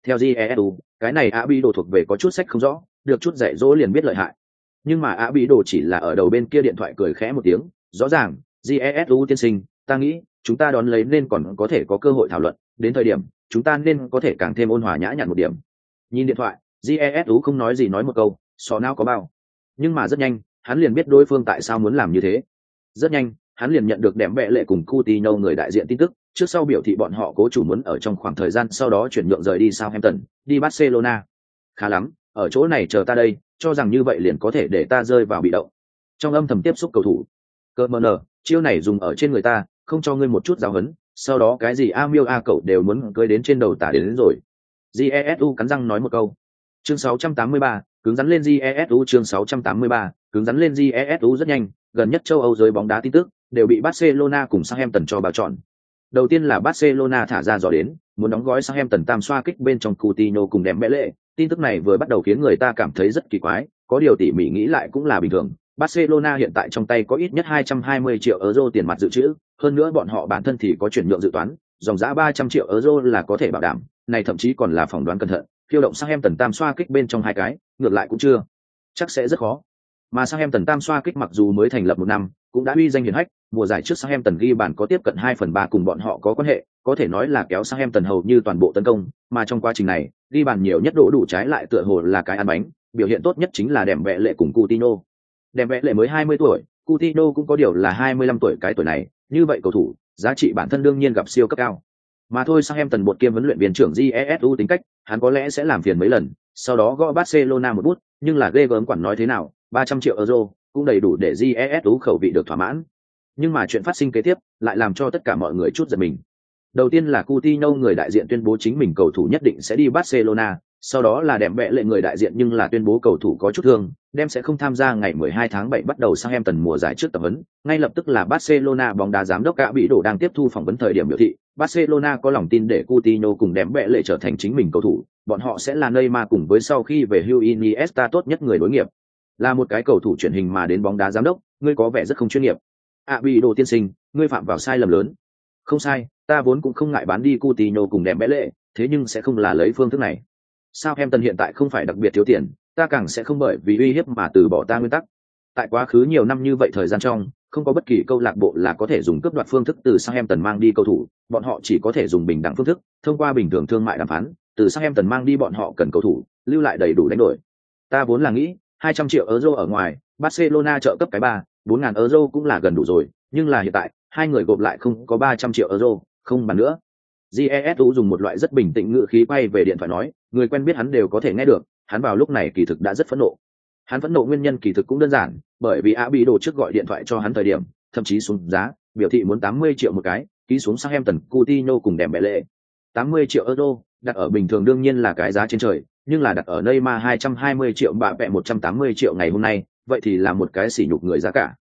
Theo jesu cái này a đồ thuộc về có chút sách không rõ, được chút dạy dỗ liền biết lợi hại. Nhưng mà a đồ chỉ là ở đầu bên kia điện thoại cười khẽ một tiếng, rõ ràng jesu tiên sinh, ta nghĩ, chúng ta đón lấy nên còn có thể có cơ hội thảo luận, đến thời điểm, chúng ta nên có thể càng thêm ôn hòa nhã nhặn một điểm. Nhìn điện thoại jesu không nói gì nói một câu xò não có bao. Nhưng mà rất nhanh hắn liền biết đối phương tại sao muốn làm như thế rất nhanh hắn liền nhận được đệm bệ lệ cùng Coutinho người đại diện tin tức trước sau biểu thị bọn họ cố chủ muốn ở trong khoảng thời gian sau đó chuyển nhượng rời đi Southampton, đi Barcelona. Khá lắm, ở chỗ này chờ ta đây, cho rằng như vậy liền có thể để ta rơi vào bị động. Trong âm thầm tiếp xúc cầu thủ. Cơ mờ nở, chiêu này dùng ở trên người ta, không cho ngươi một chút giáo hấn, sau đó cái gì A Miêu A cậu đều muốn cưới đến trên đầu tả đến, đến rồi. Jesu cắn răng nói một câu. Chương 683, cứng rắn lên Jesu chương 683, cứng rắn lên Jesu rất nhanh, gần nhất châu Âu giới bóng đá tin tức đều bị Barcelona cùng Southampton cho bảo chọn. Đầu tiên là Barcelona thả ra dò đến, muốn đóng gói Southampton tam xoa kích bên trong Coutinho cùng đẹp lệ. Tin tức này vừa bắt đầu khiến người ta cảm thấy rất kỳ quái, có điều tỉ mỉ nghĩ lại cũng là bình thường. Barcelona hiện tại trong tay có ít nhất 220 triệu euro tiền mặt dự trữ, hơn nữa bọn họ bản thân thì có chuyển nhượng dự toán, dòng giá 300 triệu euro là có thể bảo đảm, này thậm chí còn là phỏng đoán cẩn thận, khiêu động sang em tần tam xoa kích bên trong hai cái, ngược lại cũng chưa. Chắc sẽ rất khó. Mà sang em tần tam xoa kích mặc dù mới thành lập một năm, cũng đã uy danh hiển hách, mùa giải trước sang em tần ghi bàn có tiếp cận 2 phần 3 cùng bọn họ có quan hệ, có thể nói là kéo sang em tần hầu như toàn bộ tấn công, mà trong quá trình này, ghi bàn nhiều nhất đổ đủ trái lại tựa hồ là cái ăn bánh, biểu hiện tốt nhất chính là đệm vẽ lệ cùng Coutinho. Đệm vẽ lệ mới 20 tuổi, Coutinho cũng có điều là 25 tuổi cái tuổi này, như vậy cầu thủ, giá trị bản thân đương nhiên gặp siêu cấp cao. Mà thôi sau em tần bột kiêm huấn luyện viên trưởng Jesu tính cách, hắn có lẽ sẽ làm phiền mấy lần, sau đó gõ Barcelona một bút, nhưng là ghê gớm quản nói thế nào, 300 triệu euro cũng đầy đủ để jesu khẩu vị được thỏa mãn nhưng mà chuyện phát sinh kế tiếp lại làm cho tất cả mọi người chút giật mình đầu tiên là Coutinho người đại diện tuyên bố chính mình cầu thủ nhất định sẽ đi Barcelona sau đó là đẹp bẽ lệ người đại diện nhưng là tuyên bố cầu thủ có chút thương đem sẽ không tham gia ngày 12 tháng 7 bắt đầu sang em tần mùa giải trước tập huấn. Ngay lập tức là Barcelona bóng đá giám đốc cả bị đổ đang tiếp thu phỏng vấn thời điểm biểu thị Barcelona có lòng tin để Coutinho cùng đẹp vẽ lệ trở thành chính mình cầu thủ. Bọn họ sẽ là nơi mà cùng với sau khi về hưu Iniesta tốt nhất người đối nghiệp. Là một cái cầu thủ chuyển hình mà đến bóng đá giám đốc ngươi có vẻ rất không chuyên nghiệp. À, bị đồ tiên sinh ngươi phạm vào sai lầm lớn. Không sai ta vốn cũng không ngại bán đi Coutinho cùng đẹp bẽ lệ thế nhưng sẽ không là lấy phương thức này. Sao em tần hiện tại không phải đặc biệt thiếu tiền ta càng sẽ không bởi vì uy hiếp mà từ bỏ ta nguyên tắc tại quá khứ nhiều năm như vậy thời gian trong không có bất kỳ câu lạc bộ là có thể dùng cướp đoạt phương thức từ sang em tần mang đi cầu thủ bọn họ chỉ có thể dùng bình đẳng phương thức thông qua bình thường thương mại đàm phán từ sang em tần mang đi bọn họ cần cầu thủ lưu lại đầy đủ đánh đổi ta vốn là nghĩ 200 triệu euro ở ngoài, Barcelona trợ cấp cái ba, 4000 euro cũng là gần đủ rồi, nhưng là hiện tại, hai người gộp lại không có 300 triệu euro, không bàn nữa. Jesu dùng một loại rất bình tĩnh ngữ khí quay về điện thoại nói, người quen biết hắn đều có thể nghe được, hắn vào lúc này kỳ thực đã rất phẫn nộ. Hắn phẫn nộ nguyên nhân kỳ thực cũng đơn giản, bởi vì A Bị đồ trước gọi điện thoại cho hắn thời điểm, thậm chí xuống giá, biểu thị muốn 80 triệu một cái, ký xuống sang em tần Coutinho cùng đẹp bẻ lệ. 80 triệu euro, đặt ở bình thường đương nhiên là cái giá trên trời, nhưng là đặt ở Neymar 220 triệu bạ vẹ 180 triệu ngày hôm nay, vậy thì là một cái sỉ nhục người giá cả.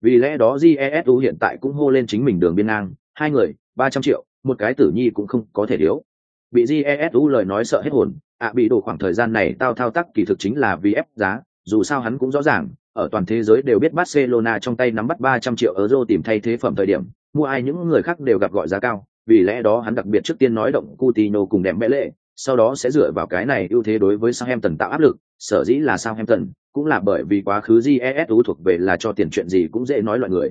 Vì lẽ đó Jesu hiện tại cũng hô lên chính mình đường biên ngang, hai người, 300 triệu, một cái tử nhi cũng không có thể thiếu. Bị Jesu lời nói sợ hết hồn, ạ bị đổ khoảng thời gian này tao thao tác kỳ thực chính là vì ép giá, dù sao hắn cũng rõ ràng, ở toàn thế giới đều biết Barcelona trong tay nắm bắt 300 triệu euro tìm thay thế phẩm thời điểm, mua ai những người khác đều gặp gọi giá cao, vì lẽ đó hắn đặc biệt trước tiên nói động Coutinho cùng đẹp mẹ lệ, sau đó sẽ dựa vào cái này ưu thế đối với Southampton tạo áp lực, sở dĩ là Southampton, cũng là bởi vì quá khứ GESU thuộc về là cho tiền chuyện gì cũng dễ nói loại người.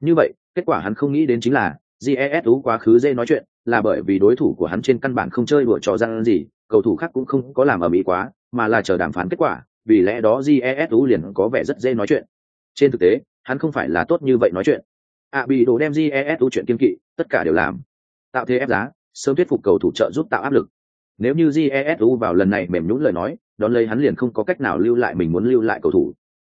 Như vậy, kết quả hắn không nghĩ đến chính là GESU quá khứ dễ nói chuyện, là bởi vì đối thủ của hắn trên căn bản không chơi đùa trò răng gì, cầu thủ khác cũng không có làm ở mỹ quá, mà là chờ đàm phán kết quả, vì lẽ đó JESU liền có vẻ rất dễ nói chuyện. Trên thực tế, hắn không phải là tốt như vậy nói chuyện. ạ bị đồ đem JESU chuyện kiên kỵ, tất cả đều làm. Tạo thế ép giá, sớm thuyết phục cầu thủ trợ giúp tạo áp lực nếu như jesu vào lần này mềm nhũn lời nói đón lấy hắn liền không có cách nào lưu lại mình muốn lưu lại cầu thủ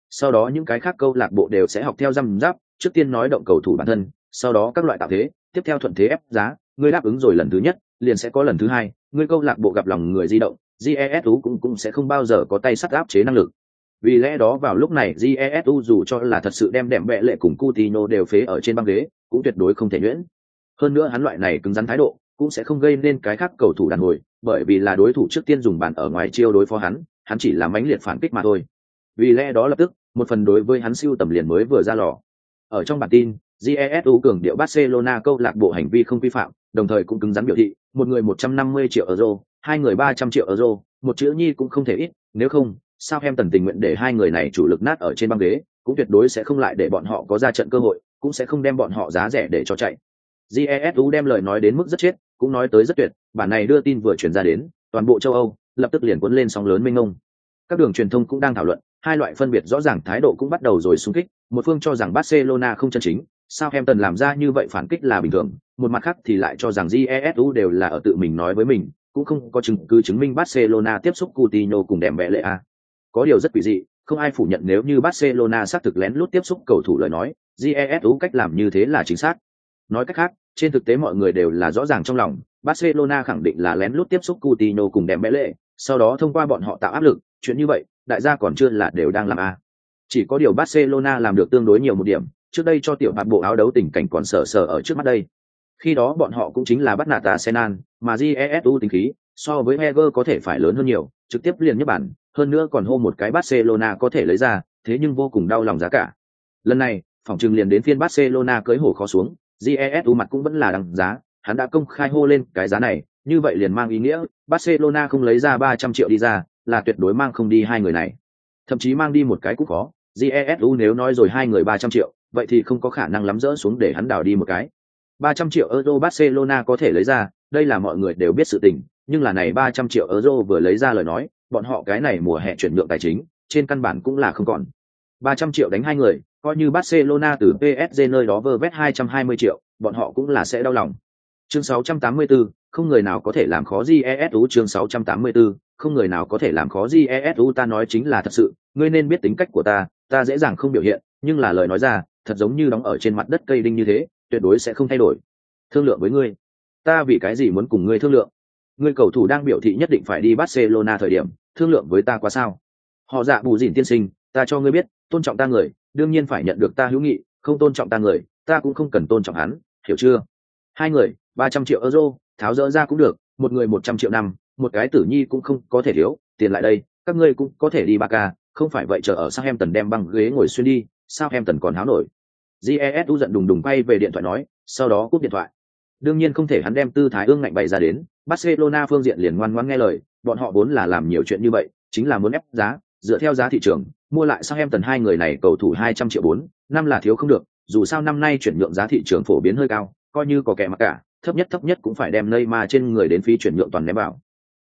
sau đó những cái khác câu lạc bộ đều sẽ học theo răm giáp trước tiên nói động cầu thủ bản thân sau đó các loại tạo thế tiếp theo thuận thế ép giá ngươi đáp ứng rồi lần thứ nhất liền sẽ có lần thứ hai ngươi câu lạc bộ gặp lòng người di động jesu cũng cũng sẽ không bao giờ có tay sắt áp chế năng lực. Vì lẽ đó vào lúc này jesu dù cho là thật sự đem đệm bệ lệ cùng Coutinho đều phế ở trên băng ghế cũng tuyệt đối không thể nhuyễn. Hơn nữa hắn loại này cứng rắn thái độ cũng sẽ không gây nên cái khác cầu thủ đàn hồi bởi vì là đối thủ trước tiên dùng bàn ở ngoài chiêu đối phó hắn hắn chỉ là mãnh liệt phản kích mà thôi. Vì lẽ đó lập tức một phần đối với hắn siêu tầm liền mới vừa ra lò. Ở trong bản tin, GESU cường điệu Barcelona câu lạc bộ hành vi không vi phạm, đồng thời cũng cứng rắn biểu thị, một người 150 triệu euro, hai người 300 triệu euro, một chữ nhi cũng không thể ít, nếu không, sao em tần tình nguyện để hai người này chủ lực nát ở trên băng ghế, cũng tuyệt đối sẽ không lại để bọn họ có ra trận cơ hội, cũng sẽ không đem bọn họ giá rẻ để cho chạy. GESU đem lời nói đến mức rất chết, cũng nói tới rất tuyệt, bản này đưa tin vừa truyền ra đến, toàn bộ châu Âu lập tức liền cuốn lên sóng lớn mênh mông. Các đường truyền thông cũng đang thảo luận, hai loại phân biệt rõ ràng thái độ cũng bắt đầu rồi xung kích, một phương cho rằng Barcelona không chân chính, sao em tần làm ra như vậy phản kích là bình thường, một mặt khác thì lại cho rằng jesu đều là ở tự mình nói với mình, cũng không có chứng cứ chứng minh Barcelona tiếp xúc Coutinho cùng đẹp vẽ lệ a. Có điều rất quỷ dị, không ai phủ nhận nếu như Barcelona xác thực lén lút tiếp xúc cầu thủ lời nói, jesu cách làm như thế là chính xác. Nói cách khác, trên thực tế mọi người đều là rõ ràng trong lòng, Barcelona khẳng định là lén lút tiếp xúc Coutinho cùng đẹp vẽ lệ, sau đó thông qua bọn họ tạo áp lực, chuyện như vậy, đại gia còn chưa là đều đang làm a. Chỉ có điều Barcelona làm được tương đối nhiều một điểm, trước đây cho tiểu hạt bộ áo đấu tình cảnh còn sở sở ở trước mắt đây. Khi đó bọn họ cũng chính là bắt nạt Arsenal, mà jesu tính khí, so với Heger có thể phải lớn hơn nhiều, trực tiếp liền nhất bản, hơn nữa còn hô một cái Barcelona có thể lấy ra, thế nhưng vô cùng đau lòng giá cả. Lần này, phòng trừng liền đến phiên Barcelona cưới hổ khó xuống, jesu mặt cũng vẫn là đằng giá, hắn đã công khai hô lên cái giá này, như vậy liền mang ý nghĩa Barcelona không lấy ra 300 triệu đi ra, là tuyệt đối mang không đi hai người này. Thậm chí mang đi một cái cũng khó, jesu nếu nói rồi hai người 300 triệu, vậy thì không có khả năng lắm dỡ xuống để hắn đào đi một cái. 300 triệu euro Barcelona có thể lấy ra, đây là mọi người đều biết sự tình, nhưng là này 300 triệu euro vừa lấy ra lời nói, bọn họ cái này mùa hè chuyển nhượng tài chính, trên căn bản cũng là không còn. 300 triệu đánh hai người, coi như Barcelona từ PSG nơi đó vơ vét 220 triệu, bọn họ cũng là sẽ đau lòng. Chương 684, không người nào có thể làm khó GESU chương 684, không người nào có thể làm khó GESU ta nói chính là thật sự, ngươi nên biết tính cách của ta, ta dễ dàng không biểu hiện, nhưng là lời nói ra, thật giống như đóng ở trên mặt đất cây đinh như thế, tuyệt đối sẽ không thay đổi. Thương lượng với ngươi, ta vì cái gì muốn cùng ngươi thương lượng? Ngươi cầu thủ đang biểu thị nhất định phải đi Barcelona thời điểm, thương lượng với ta quá sao? Họ dạ bù dìn tiên sinh, ta cho ngươi biết, tôn trọng ta người, đương nhiên phải nhận được ta hữu nghị, không tôn trọng ta người, ta cũng không cần tôn trọng hắn, hiểu chưa? Hai người, ba trăm triệu euro, tháo dỡ ra cũng được, một người một trăm triệu năm, một cái tử nhi cũng không có thể thiếu, tiền lại đây, các ngươi cũng có thể đi ba ca, không phải vậy chờ ở Southampton đem băng ghế ngồi xuyên đi, Sao em tần còn háo nổi. Jesu giận đùng đùng quay về điện thoại nói, sau đó cúp điện thoại. Đương nhiên không thể hắn đem tư thái ương ngạnh bày ra đến, Barcelona phương diện liền ngoan ngoãn nghe lời, bọn họ vốn là làm nhiều chuyện như vậy, chính là muốn ép giá, dựa theo giá thị trường, mua lại sau em tần hai người này cầu thủ 200 triệu 4, năm là thiếu không được, dù sao năm nay chuyển nhượng giá thị trường phổ biến hơi cao, coi như có kẻ mặc cả, thấp nhất thấp nhất cũng phải đem Neymar trên người đến phí chuyển nhượng toàn ném vào.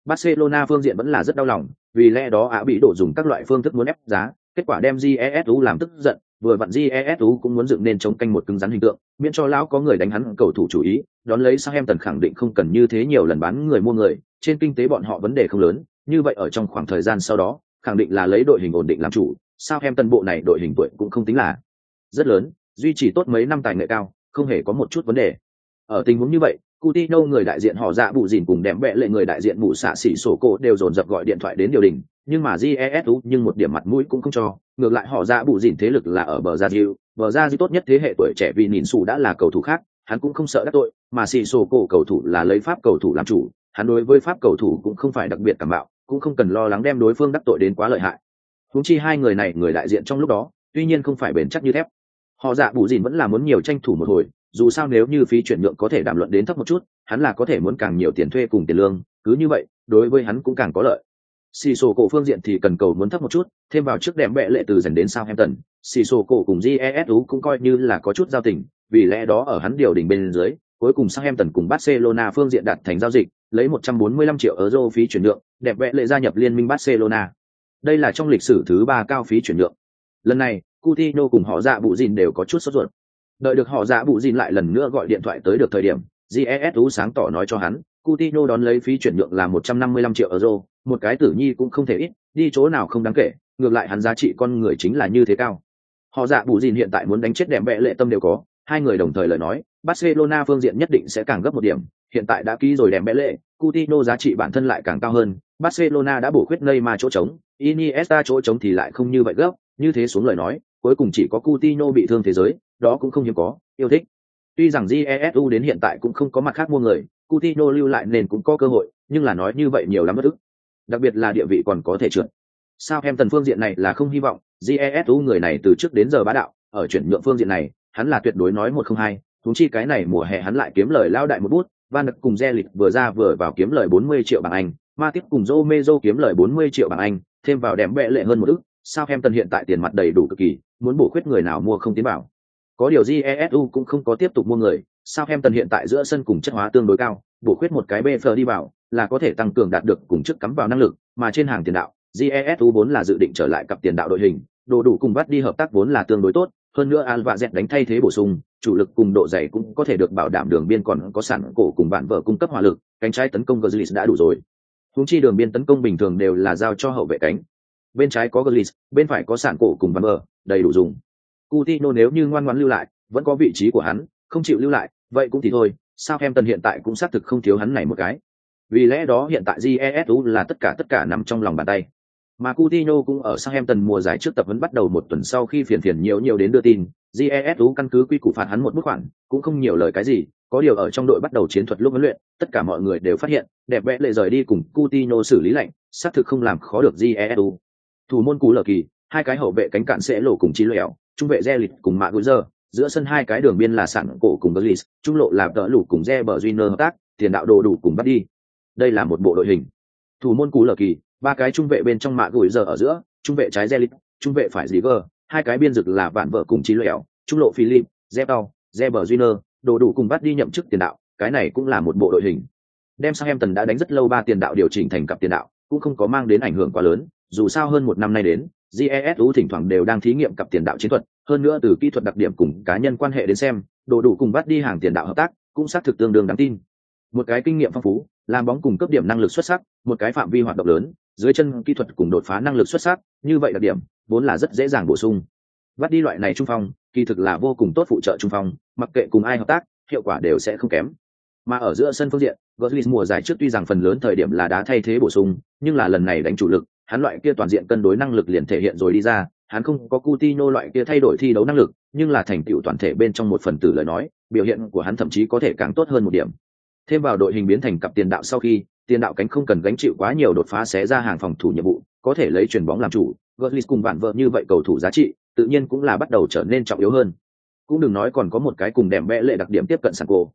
Barcelona phương diện vẫn là rất đau lòng, vì lẽ đó Á bị đổ dùng các loại phương thức muốn ép giá, kết quả đem Jesu làm tức giận, vừa vặn GESU cũng muốn dựng nên chống canh một cứng rắn hình tượng, miễn cho lão có người đánh hắn cầu thủ chủ ý, đón lấy sao em tần khẳng định không cần như thế nhiều lần bán người mua người, trên kinh tế bọn họ vấn đề không lớn, như vậy ở trong khoảng thời gian sau đó, khẳng định là lấy đội hình ổn định làm chủ, sao em tần bộ này đội hình tuổi cũng không tính là rất lớn, duy trì tốt mấy năm tài nghệ cao, không hề có một chút vấn đề. Ở tình huống như vậy, Coutinho người đại diện họ dạ bụ dìn cùng đẹp bẹ lệ người đại diện mụ xạ xỉ sổ cổ đều dồn dập gọi điện thoại đến điều đình, nhưng mà GESU nhưng một điểm mặt mũi cũng không cho, ngược lại họ ra bụ dìn thế lực là ở bờ ra diệu, bờ ra diệu tốt nhất thế hệ tuổi trẻ vì nhìn sủ đã là cầu thủ khác, hắn cũng không sợ đắc tội, mà xì sổ cổ cầu thủ là lấy pháp cầu thủ làm chủ, hắn đối với pháp cầu thủ cũng không phải đặc biệt cảm bạo, cũng không cần lo lắng đem đối phương đắc tội đến quá lợi hại. húng chi hai người này người đại diện trong lúc đó, tuy nhiên không phải bền chắc như thép. Họ dạ bù dìn vẫn là muốn nhiều tranh thủ một hồi, dù sao nếu như phí chuyển nhượng có thể đàm luận đến thấp một chút hắn là có thể muốn càng nhiều tiền thuê cùng tiền lương cứ như vậy đối với hắn cũng càng có lợi xì sổ cổ phương diện thì cần cầu muốn thấp một chút, thêm vào trước đệm bệ lệ từ dành đến sao tần xì sổ cổ cùng jesu cũng coi như là có chút giao tình, vì lẽ đó ở hắn điều đỉnh bên dưới, cuối cùng sang tần cùng barcelona phương diện đạt thành giao dịch, lấy 145 triệu euro phí chuyển nhượng đẹp bệ lệ gia nhập liên minh barcelona. Đây là trong lịch sử thứ ba cao phí chuyển nhượng. Lần này, Coutinho cùng họ dạ bụ dìn đều có chút sốt ruột. Đợi được họ dạ bụ dìn lại lần nữa gọi điện thoại tới được thời điểm jesu sáng tỏ nói cho hắn. Coutinho đón lấy phí chuyển nhượng là 155 triệu euro một cái tử nhi cũng không thể ít đi chỗ nào không đáng kể ngược lại hắn giá trị con người chính là như thế cao họ dạ bù dìn hiện tại muốn đánh chết đẹp bẽ lệ tâm đều có hai người đồng thời lời nói barcelona phương diện nhất định sẽ càng gấp một điểm hiện tại đã ký rồi đẹp bẽ lệ Coutinho giá trị bản thân lại càng cao hơn barcelona đã bổ khuyết Neymar chỗ trống iniesta chỗ trống thì lại không như vậy gấp như thế xuống lời nói cuối cùng chỉ có Coutinho bị thương thế giới đó cũng không hiếm có, yêu thích. Tuy rằng Jesu đến hiện tại cũng không có mặt khác mua người, Coutinho lưu lại nên cũng có cơ hội, nhưng là nói như vậy nhiều lắm bất ức. Đặc biệt là địa vị còn có thể trượt. Sao em tần phương diện này là không hy vọng, GESU người này từ trước đến giờ bá đạo, ở chuyển nhượng phương diện này, hắn là tuyệt đối nói một không hai thúng chi cái này mùa hè hắn lại kiếm lời lao đại một bút van đực cùng re vừa ra vừa vào kiếm lời 40 triệu bảng anh ma tiếp cùng Romero kiếm lời 40 triệu bảng anh thêm vào đệm bệ lệ hơn một ức sao em tần hiện tại tiền mặt đầy đủ cực kỳ muốn bổ khuyết người nào mua không tiến bảo có điều jesu cũng không có tiếp tục mua người Southampton em tần hiện tại giữa sân cùng chất hóa tương đối cao bổ khuyết một cái bf đi vào là có thể tăng cường đạt được cùng chức cắm vào năng lực mà trên hàng tiền đạo jesu vốn là dự định trở lại cặp tiền đạo đội hình đồ đủ cùng bắt đi hợp tác vốn là tương đối tốt hơn nữa Alva dẹt đánh thay thế bổ sung, chủ lực cùng độ dày cũng có thể được bảo đảm đường biên còn có sản cổ cùng bạn vợ cung cấp hỏa lực, cánh trái tấn công Gazlis đã đủ rồi. Huống chi đường biên tấn công bình thường đều là giao cho hậu vệ cánh. Bên trái có Gazlis, bên phải có sản cổ cùng bạn vợ, đầy đủ dùng. Coutinho nếu như ngoan ngoãn lưu lại, vẫn có vị trí của hắn, không chịu lưu lại, vậy cũng thì thôi, sao em tần hiện tại cũng xác thực không thiếu hắn này một cái. Vì lẽ đó hiện tại GESU là tất cả tất cả nằm trong lòng bàn tay. Mà Coutinho cũng ở Southampton mùa giải trước tập huấn bắt đầu một tuần sau khi phiền phiền nhiều nhiều đến đưa tin, GESU căn cứ quy củ phạt hắn một bức khoản, cũng không nhiều lời cái gì, có điều ở trong đội bắt đầu chiến thuật lúc huấn luyện, tất cả mọi người đều phát hiện, đẹp vẽ lệ rời đi cùng Coutinho xử lý lạnh, xác thực không làm khó được GESU. Thủ môn cú lờ kỳ, hai cái hậu vệ cánh cạn sẽ lộ cùng chi lẻo, trung vệ Zelit cùng Mạ Giờ, giữa sân hai cái đường biên là sẵn cổ cùng Gullis, trung lộ là đỡ lũ cùng Reber hợp tác, tiền đạo đồ đủ cùng bắt đi. Đây là một bộ đội hình. Thủ môn cú lở kỳ, ba cái trung vệ bên trong mạ gửi giờ ở giữa trung vệ trái Zelit, trung vệ phải Ziger, hai cái biên dực là vạn vợ cùng Chí lẻo trung lộ Philip, Zebel, Zeber Junior, đồ đủ cùng bắt đi nhậm chức tiền đạo, cái này cũng là một bộ đội hình. Đem sang em tần đã đánh rất lâu ba tiền đạo điều chỉnh thành cặp tiền đạo, cũng không có mang đến ảnh hưởng quá lớn, dù sao hơn một năm nay đến, GESU thỉnh thoảng đều đang thí nghiệm cặp tiền đạo chiến thuật, hơn nữa từ kỹ thuật đặc điểm cùng cá nhân quan hệ đến xem, đồ đủ cùng bắt đi hàng tiền đạo hợp tác, cũng xác thực tương đương đáng tin. Một cái kinh nghiệm phong phú, làm bóng cùng cấp điểm năng lực xuất sắc, một cái phạm vi hoạt động lớn, dưới chân kỹ thuật cùng đột phá năng lực xuất sắc như vậy đặc điểm vốn là rất dễ dàng bổ sung Bắt đi loại này trung phong kỳ thực là vô cùng tốt phụ trợ trung phong mặc kệ cùng ai hợp tác hiệu quả đều sẽ không kém mà ở giữa sân phương diện Gosling mùa giải trước tuy rằng phần lớn thời điểm là đá thay thế bổ sung nhưng là lần này đánh chủ lực hắn loại kia toàn diện cân đối năng lực liền thể hiện rồi đi ra hắn không có Coutinho loại kia thay đổi thi đấu năng lực nhưng là thành tựu toàn thể bên trong một phần tử lời nói biểu hiện của hắn thậm chí có thể càng tốt hơn một điểm thêm vào đội hình biến thành cặp tiền đạo sau khi tiền đạo cánh không cần gánh chịu quá nhiều đột phá xé ra hàng phòng thủ nhiệm vụ, có thể lấy chuyền bóng làm chủ, Götze cùng bạn vợ như vậy cầu thủ giá trị, tự nhiên cũng là bắt đầu trở nên trọng yếu hơn. Cũng đừng nói còn có một cái cùng đệm vẽ lệ đặc điểm tiếp cận sẵn cổ.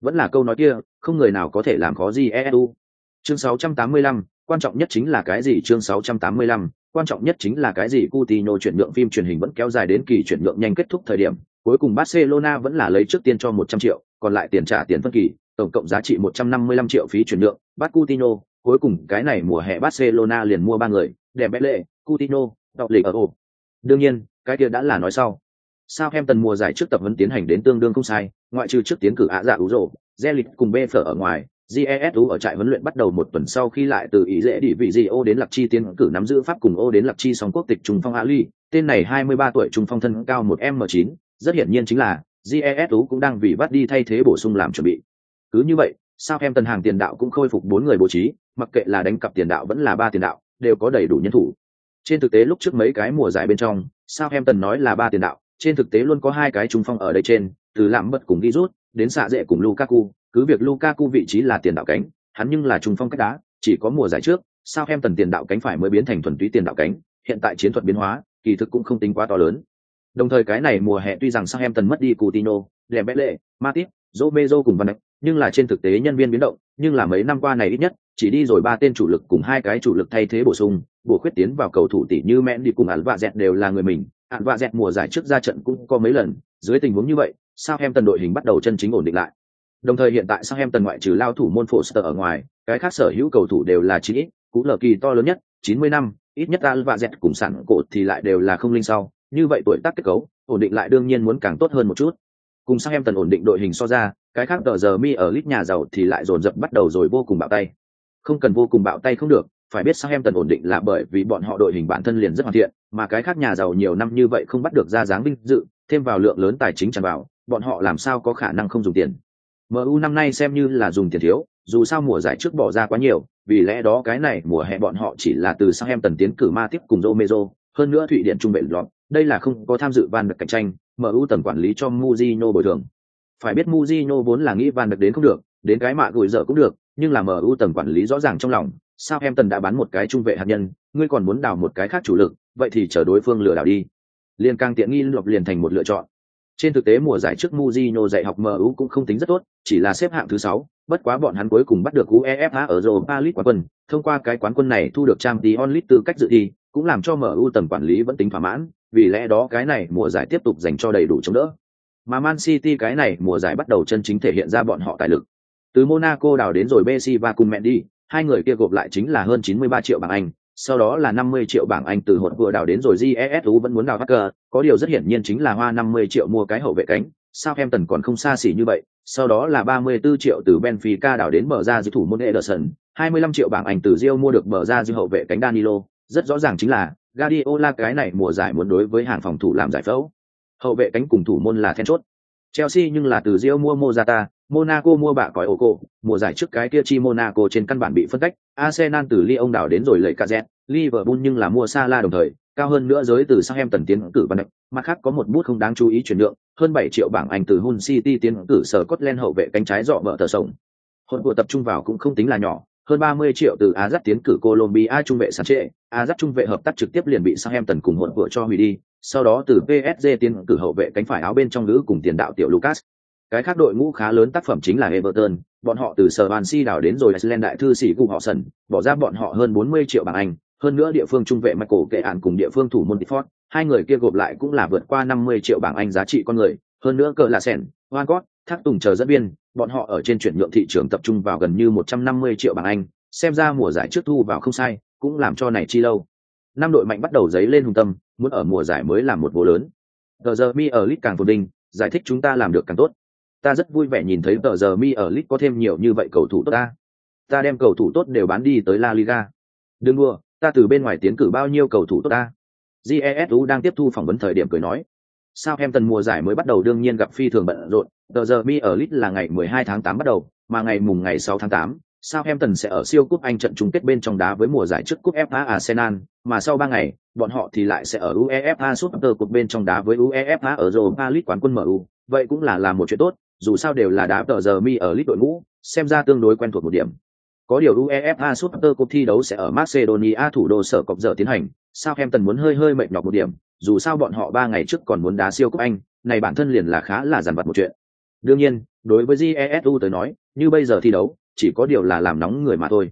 Vẫn là câu nói kia, không người nào có thể làm khó gì ESU. Chương 685, quan trọng nhất chính là cái gì? Chương 685, quan trọng nhất chính là cái gì? Coutinho chuyển nhượng phim truyền hình vẫn kéo dài đến kỳ chuyển nhượng nhanh kết thúc thời điểm, cuối cùng Barcelona vẫn là lấy trước tiên cho 100 triệu, còn lại tiền trả tiền phân kỳ, tổng cộng giá trị 155 triệu phí chuyển nhượng, bắt Coutinho, cuối cùng cái này mùa hè Barcelona liền mua ba người, đẹp bẽ lệ, Coutinho, đọc lịch ở ổ. Đương nhiên, cái kia đã là nói sau. Sao em tần mùa giải trước tập huấn tiến hành đến tương đương không sai, ngoại trừ trước tiến cử ạ dạ ủ rổ, Zelit cùng B phở ở ngoài, GESU ở trại huấn luyện bắt đầu một tuần sau khi lại từ ý dễ đi vị gì ô đến lạc chi tiến cử nắm giữ pháp cùng ô đến lạc chi song quốc tịch trung phong Ali, tên này 23 tuổi trung phong thân cao một m 9 rất hiển nhiên chính là GESU cũng đang vì bắt đi thay thế bổ sung làm chuẩn bị. Cứ như vậy, sao em tần hàng tiền đạo cũng khôi phục bốn người bố trí mặc kệ là đánh cặp tiền đạo vẫn là ba tiền đạo đều có đầy đủ nhân thủ. Trên thực tế lúc trước mấy cái mùa giải bên trong sao em tần nói là ba tiền đạo trên thực tế luôn có hai cái trung phong ở đây trên từ làm bật cùng ghi rút đến xạ dễ cùng lukaku cứ việc lukaku vị trí là tiền đạo cánh hắn nhưng là trung phong cách đá chỉ có mùa giải trước sao em tần tiền đạo cánh phải mới biến thành thuần túy tiền đạo cánh hiện tại chiến thuật biến hóa kỳ thực cũng không tính quá to lớn đồng thời cái này mùa hè tuy rằng sao em tần mất đi Coutinho, Dembele, Matip, Romero cùng Van Dijk, nhưng là trên thực tế nhân viên biến động, nhưng là mấy năm qua này ít nhất chỉ đi rồi ba tên chủ lực cùng hai cái chủ lực thay thế bổ sung, bổ khuyết tiến vào cầu thủ tỷ như mẹn đi cùng vạ Dẹt đều là người mình, Alva Dẹt mùa giải trước ra trận cũng có mấy lần, dưới tình huống như vậy, Southampton đội hình bắt đầu chân chính ổn định lại. Đồng thời hiện tại Southampton ngoại trừ lao thủ môn Foster ở ngoài, cái khác sở hữu cầu thủ đều là chín ít, cú lờ kỳ to lớn nhất, 90 năm, ít nhất Alva Dẹt cùng sẵn cổ thì lại đều là không linh sau, như vậy tuổi tác kết cấu, ổn định lại đương nhiên muốn càng tốt hơn một chút. Cùng Southampton ổn định đội hình so ra, cái khác tờ giờ mi ở lít nhà giàu thì lại dồn dập bắt đầu rồi vô cùng bạo tay. Không cần vô cùng bạo tay không được phải biết sang em tần ổn định là bởi vì bọn họ đội hình bản thân liền rất hoàn thiện mà cái khác nhà giàu nhiều năm như vậy không bắt được ra dáng vinh dự thêm vào lượng lớn tài chính tràn vào bọn họ làm sao có khả năng không dùng tiền mu năm nay xem như là dùng tiền thiếu dù sao mùa giải trước bỏ ra quá nhiều vì lẽ đó cái này mùa hè bọn họ chỉ là từ sang em tần tiến cử ma tiếp cùng Romero, hơn nữa thụy điện trung vệ lọt đây là không có tham dự van được cạnh tranh mu tầm quản lý cho Mujino bồi thường phải biết Mujino vốn là nghĩ Van được đến không được, đến cái mạ gửi dở cũng được, nhưng là MU tần quản lý rõ ràng trong lòng, sao em tần đã bán một cái trung vệ hạt nhân, ngươi còn muốn đào một cái khác chủ lực, vậy thì chờ đối phương lừa đảo đi. Liên càng tiện nghi lộc liền thành một lựa chọn. Trên thực tế mùa giải trước Mujinho dạy học MU cũng không tính rất tốt, chỉ là xếp hạng thứ sáu. bất quá bọn hắn cuối cùng bắt được UEFA ở Europa League quán quân, thông qua cái quán quân này thu được Champions League tư cách dự thi, cũng làm cho MU tầm quản lý vẫn tính thỏa mãn, vì lẽ đó cái này mùa giải tiếp tục dành cho đầy đủ chống đỡ. Mà Man City cái này mùa giải bắt đầu chân chính thể hiện ra bọn họ tài lực. Từ Monaco đào đến rồi Messi và cùng Mendy, hai người kia gộp lại chính là hơn 93 triệu bảng Anh, sau đó là 50 triệu bảng Anh từ hột vừa đào đến rồi GESU vẫn muốn đào Hacker, có điều rất hiển nhiên chính là hoa 50 triệu mua cái hậu vệ cánh, Southampton còn không xa xỉ như vậy, sau đó là 34 triệu từ Benfica đào đến mở ra giữ thủ môn Ederson, 25 triệu bảng Anh từ Real mua được mở ra giữ hậu vệ cánh Danilo, rất rõ ràng chính là Guardiola cái này mùa giải muốn đối với hàng phòng thủ làm giải phẫu. Hậu vệ cánh cùng thủ môn là then chốt. Chelsea nhưng là từ Real mua Mozata, Monaco mua bạ còi Oco, mùa giải trước cái kia chi Monaco trên căn bản bị phân cách, Arsenal từ Lyon đảo đến rồi lấy Cazet, Liverpool nhưng là mua Salah đồng thời, cao hơn nữa giới từ Southampton tiến cử Van Dijk, mặt khác có một bút không đáng chú ý chuyển nhượng, hơn 7 triệu bảng Anh từ Hull City tiến cử sở Scotland hậu vệ cánh trái dọ vợ tờ sống. Hồn của tập trung vào cũng không tính là nhỏ, hơn 30 triệu từ Azat tiến cử Colombia trung vệ sản trệ, Azat trung vệ hợp tác trực tiếp liền bị Southampton cùng hồn vừa cho hủy đi, sau đó từ PSG tiến cử hậu vệ cánh phải áo bên trong nữ cùng tiền đạo tiểu Lucas. Cái khác đội ngũ khá lớn tác phẩm chính là Everton, bọn họ từ sở Van Si đảo đến rồi Iceland đại thư sĩ cùng họ sần, bỏ ra bọn họ hơn 40 triệu bảng Anh, hơn nữa địa phương trung vệ Michael kệ án cùng địa phương thủ môn Tifford, hai người kia gộp lại cũng là vượt qua 50 triệu bảng Anh giá trị con người, hơn nữa cờ là sèn, Van Gogh, Thác Tùng chờ dẫn viên, bọn họ ở trên chuyển nhượng thị trường tập trung vào gần như 150 triệu bảng Anh, xem ra mùa giải trước thu vào không sai, cũng làm cho này chi lâu. Năm đội mạnh bắt đầu giấy lên hùng tâm, muốn ở mùa giải mới làm một vô lớn. Giờ giờ mi ở lit càng phồn vinh, giải thích chúng ta làm được càng tốt. Ta rất vui vẻ nhìn thấy tờ giờ mi ở lit có thêm nhiều như vậy cầu thủ tốt ta. Ta đem cầu thủ tốt đều bán đi tới La Liga. Đừng đua, ta từ bên ngoài tiến cử bao nhiêu cầu thủ tốt ta. Jesu đang tiếp thu phỏng vấn thời điểm cười nói. Sao em tần mùa giải mới bắt đầu đương nhiên gặp phi thường bận rộn, tờ giờ mi ở lit là ngày 12 tháng 8 bắt đầu, mà ngày mùng ngày 6 tháng 8, Southampton sẽ ở siêu cúp Anh trận chung kết bên trong đá với mùa giải trước cúp FA Arsenal, mà sau 3 ngày, bọn họ thì lại sẽ ở UEFA Super Cup bên trong đá với UEFA ở Europa League quán quân MU. Vậy cũng là làm một chuyện tốt, dù sao đều là đá tờ giờ mi ở Lit đội ngũ, xem ra tương đối quen thuộc một điểm. Có điều UEFA Super Cup thi đấu sẽ ở Macedonia thủ đô sở cọc giờ tiến hành, Southampton muốn hơi hơi mệt nhọc một điểm, dù sao bọn họ 3 ngày trước còn muốn đá siêu cúp Anh, này bản thân liền là khá là giàn vặt một chuyện. Đương nhiên, đối với GESU tới nói, như bây giờ thi đấu, chỉ có điều là làm nóng người mà thôi